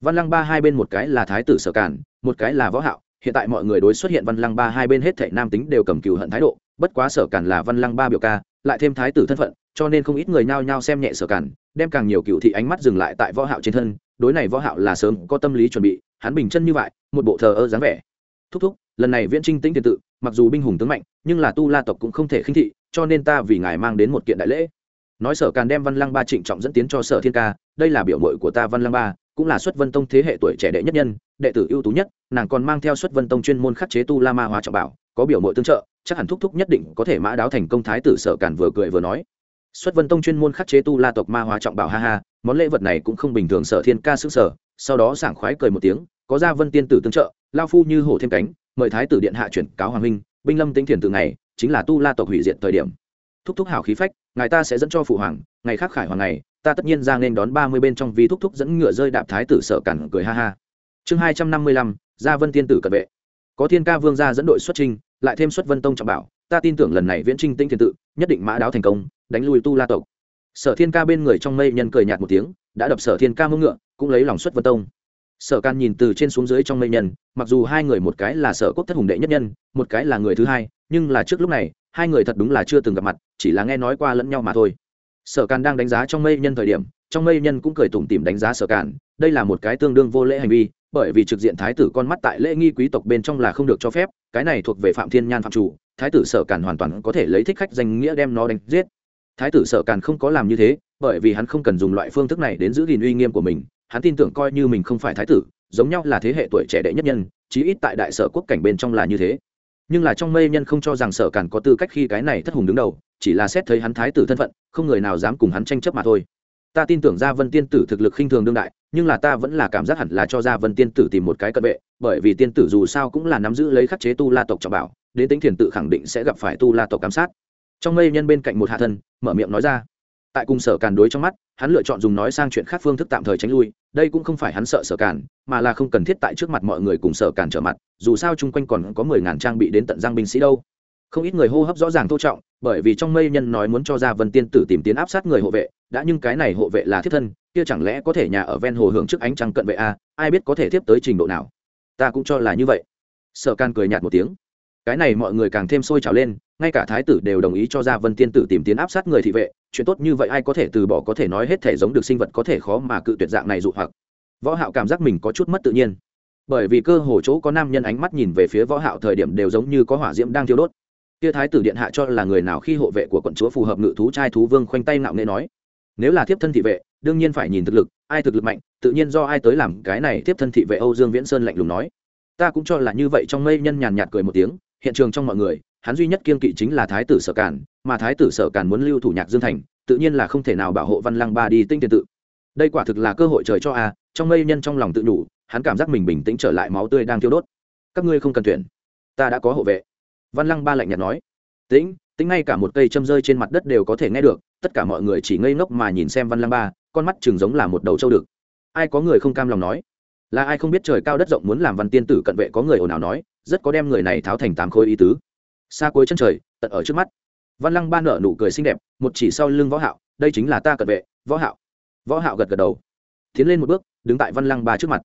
Văn lăng ba hai bên một cái là thái tử sở cản một cái là võ hạo hiện tại mọi người đối xuất hiện văn lăng ba hai bên hết thệ nam tính đều cầm cừu hận thái độ, bất quá sở cản là văn lăng ba biểu ca, lại thêm thái tử thân phận, cho nên không ít người nhao nhao xem nhẹ sở cản, đem càng nhiều cựu thị ánh mắt dừng lại tại võ hạo trên thân, đối này võ hạo là sớm có tâm lý chuẩn bị, hắn bình chân như vậy, một bộ thờ ơ dáng vẻ. Thúc thúc, lần này viễn trinh tĩnh tiền tự, mặc dù binh hùng tướng mạnh, nhưng là tu la tộc cũng không thể khinh thị, cho nên ta vì ngài mang đến một kiện đại lễ. Nói sở càn đem văn lăng ba trịnh trọng dẫn tiến cho sở thiên ca, đây là biểu mội của ta văn lăng ba cũng là xuất vân tông thế hệ tuổi trẻ đệ nhất nhân, đệ tử ưu tú nhất, nàng còn mang theo xuất vân tông chuyên môn khắc chế tu la ma hóa trọng bảo, có biểu mội tương trợ, chắc hẳn thúc thúc nhất định có thể mã đáo thành công thái tử sở cản vừa cười vừa nói. Xuất vân tông chuyên môn khắc chế tu la tộc ma hóa trọng bảo, ha ha, món lễ vật này cũng không bình thường, sở thiên ca sức sở sau đó sảng khoái cười một tiếng, có ra vân tiên tử tương trợ, lao phu như hổ thêm cánh, mời thái tử điện hạ chuyển cáo hoàng huynh, binh lâm tinh thiền từ ngày, chính là tu la tộc hủy diệt thời điểm. Thúc thúc hảo khí phách, ngài ta sẽ dẫn cho phụ hoàng, ngày khác khải hoàng ngày ta tất nhiên ra nên đón ba mươi bên trong vi thúc thúc dẫn ngựa rơi đạp thái tử sợ cản cười ha ha. Chương hai trăm năm mươi lăm, gia vân tiên tử cận vệ. Có thiên ca vương gia dẫn đội xuất trinh lại thêm xuất vân tông trọng bảo, ta tin tưởng lần này viễn trinh tinh thiên tự, nhất định mã đáo thành công, đánh lui tu la tộc. Sở thiên ca bên người trong mây nhân cười nhạt một tiếng, đã đập sở thiên ca mông ngựa, cũng lấy lòng xuất vân tông. Sở can nhìn từ trên xuống dưới trong mây nhân, mặc dù hai người một cái là sở quốc thất hùng đệ nhất nhân, một cái là người thứ hai, nhưng là trước lúc này, hai người thật đúng là chưa từng gặp mặt, chỉ là nghe nói qua lẫn nhau mà thôi sở càn đang đánh giá trong mây nhân thời điểm, trong mây nhân cũng cười tủm tỉm đánh giá sở càn, đây là một cái tương đương vô lễ hành vi, bởi vì trực diện thái tử con mắt tại lễ nghi quý tộc bên trong là không được cho phép, cái này thuộc về phạm thiên nhan phạm chủ, thái tử sở càn hoàn toàn có thể lấy thích khách danh nghĩa đem nó đánh giết. Thái tử sở càn không có làm như thế, bởi vì hắn không cần dùng loại phương thức này đến giữ gìn uy nghiêm của mình, hắn tin tưởng coi như mình không phải thái tử, giống nhau là thế hệ tuổi trẻ đệ nhất nhân, chí ít tại đại sở quốc cảnh bên trong là như thế nhưng là trong mây nhân không cho rằng sở cản có tư cách khi cái này thất hùng đứng đầu, chỉ là xét thấy hắn thái tử thân phận, không người nào dám cùng hắn tranh chấp mà thôi. Ta tin tưởng gia vân tiên tử thực lực khinh thường đương đại, nhưng là ta vẫn là cảm giác hẳn là cho gia vân tiên tử tìm một cái cận vệ, bởi vì tiên tử dù sao cũng là nắm giữ lấy khắc chế tu la tộc trọng bảo, đến tính thiền tự khẳng định sẽ gặp phải tu la tộc giám sát. Trong mây nhân bên cạnh một hạ thân mở miệng nói ra tại cùng sở càn đối trong mắt, hắn lựa chọn dùng nói sang chuyện khác phương thức tạm thời tránh lui, đây cũng không phải hắn sợ sở càn, mà là không cần thiết tại trước mặt mọi người cùng sở càn trở mặt, dù sao chung quanh còn có mười ngàn trang bị đến tận giang binh sĩ đâu. Không ít người hô hấp rõ ràng thô trọng, bởi vì trong mây nhân nói muốn cho ra vân tiên tử tìm tiến áp sát người hộ vệ, đã nhưng cái này hộ vệ là thiết thân, kia chẳng lẽ có thể nhà ở ven hồ hưởng trước ánh trăng cận vệ a à? ai biết có thể tiếp tới trình độ nào. Ta cũng cho là như vậy. Sở can cười nhạt một tiếng. Cái này mọi người càng thêm sôi trào lên ngay cả thái tử đều đồng ý cho ra vân tiên tử tìm tiến áp sát người thị vệ, chuyện tốt như vậy ai có thể từ bỏ có thể nói hết thể giống được sinh vật có thể khó mà cự tuyệt dạng này dụ hoặc. Võ hạo cảm giác mình có chút mất tự nhiên. Bởi vì cơ hồ chỗ có nam nhân ánh mắt nhìn về phía võ hạo thời điểm đều giống như có hỏa diễm đang thiêu đốt. Kia thái tử điện hạ cho là người nào khi hộ vệ của quận chúa phù hợp ngự thú trai thú vương khoanh tay nạo nghễ nói, nếu là thiếp thân thị vệ, đương nhiên phải nhìn thực lực, ai thực lực mạnh, tự nhiên do ai tới làm cái này thiếp thân thị vệ âu dương viễn sơn lạnh lùng nói. Ta cũng cho là như vậy trong mây nhân nhàn nhạt cười một tiếng, hiện trường trong mọi người hắn duy nhất kiên kỵ chính là thái tử sở cản mà thái tử sở cản muốn lưu thủ nhạc dương thành, tự nhiên là không thể nào bảo hộ văn lăng ba đi tinh tiền tự. Đây quả thực là cơ hội trời cho a, trong mây nhân trong lòng tự đủ hắn cảm giác mình bình tĩnh trở lại máu tươi đang thiêu đốt. Các ngươi không cần tuyển. Ta đã có hộ vệ. Văn lăng ba lạnh nhạt nói. Tĩnh tính ngay cả một cây châm rơi trên mặt đất đều có thể nghe được, tất cả mọi người chỉ ngây ngốc mà nhìn xem văn lăng ba, con mắt chừng giống là một đầu trâu đực. Ai có người không cam lòng nói? Là ai không biết trời cao đất rộng muốn làm văn tiên tử cận vệ có người ồn ào nói, rất có đem người này tháo thành tám khối ý tứ xa cuối chân trời, tận ở trước mắt. Văn lăng ba nở nụ cười xinh đẹp, một chỉ sau lưng võ hạo, đây chính là ta cận vệ, võ hạo. Võ hạo gật gật đầu. Tiến lên một bước, đứng tại văn lăng ba trước mặt.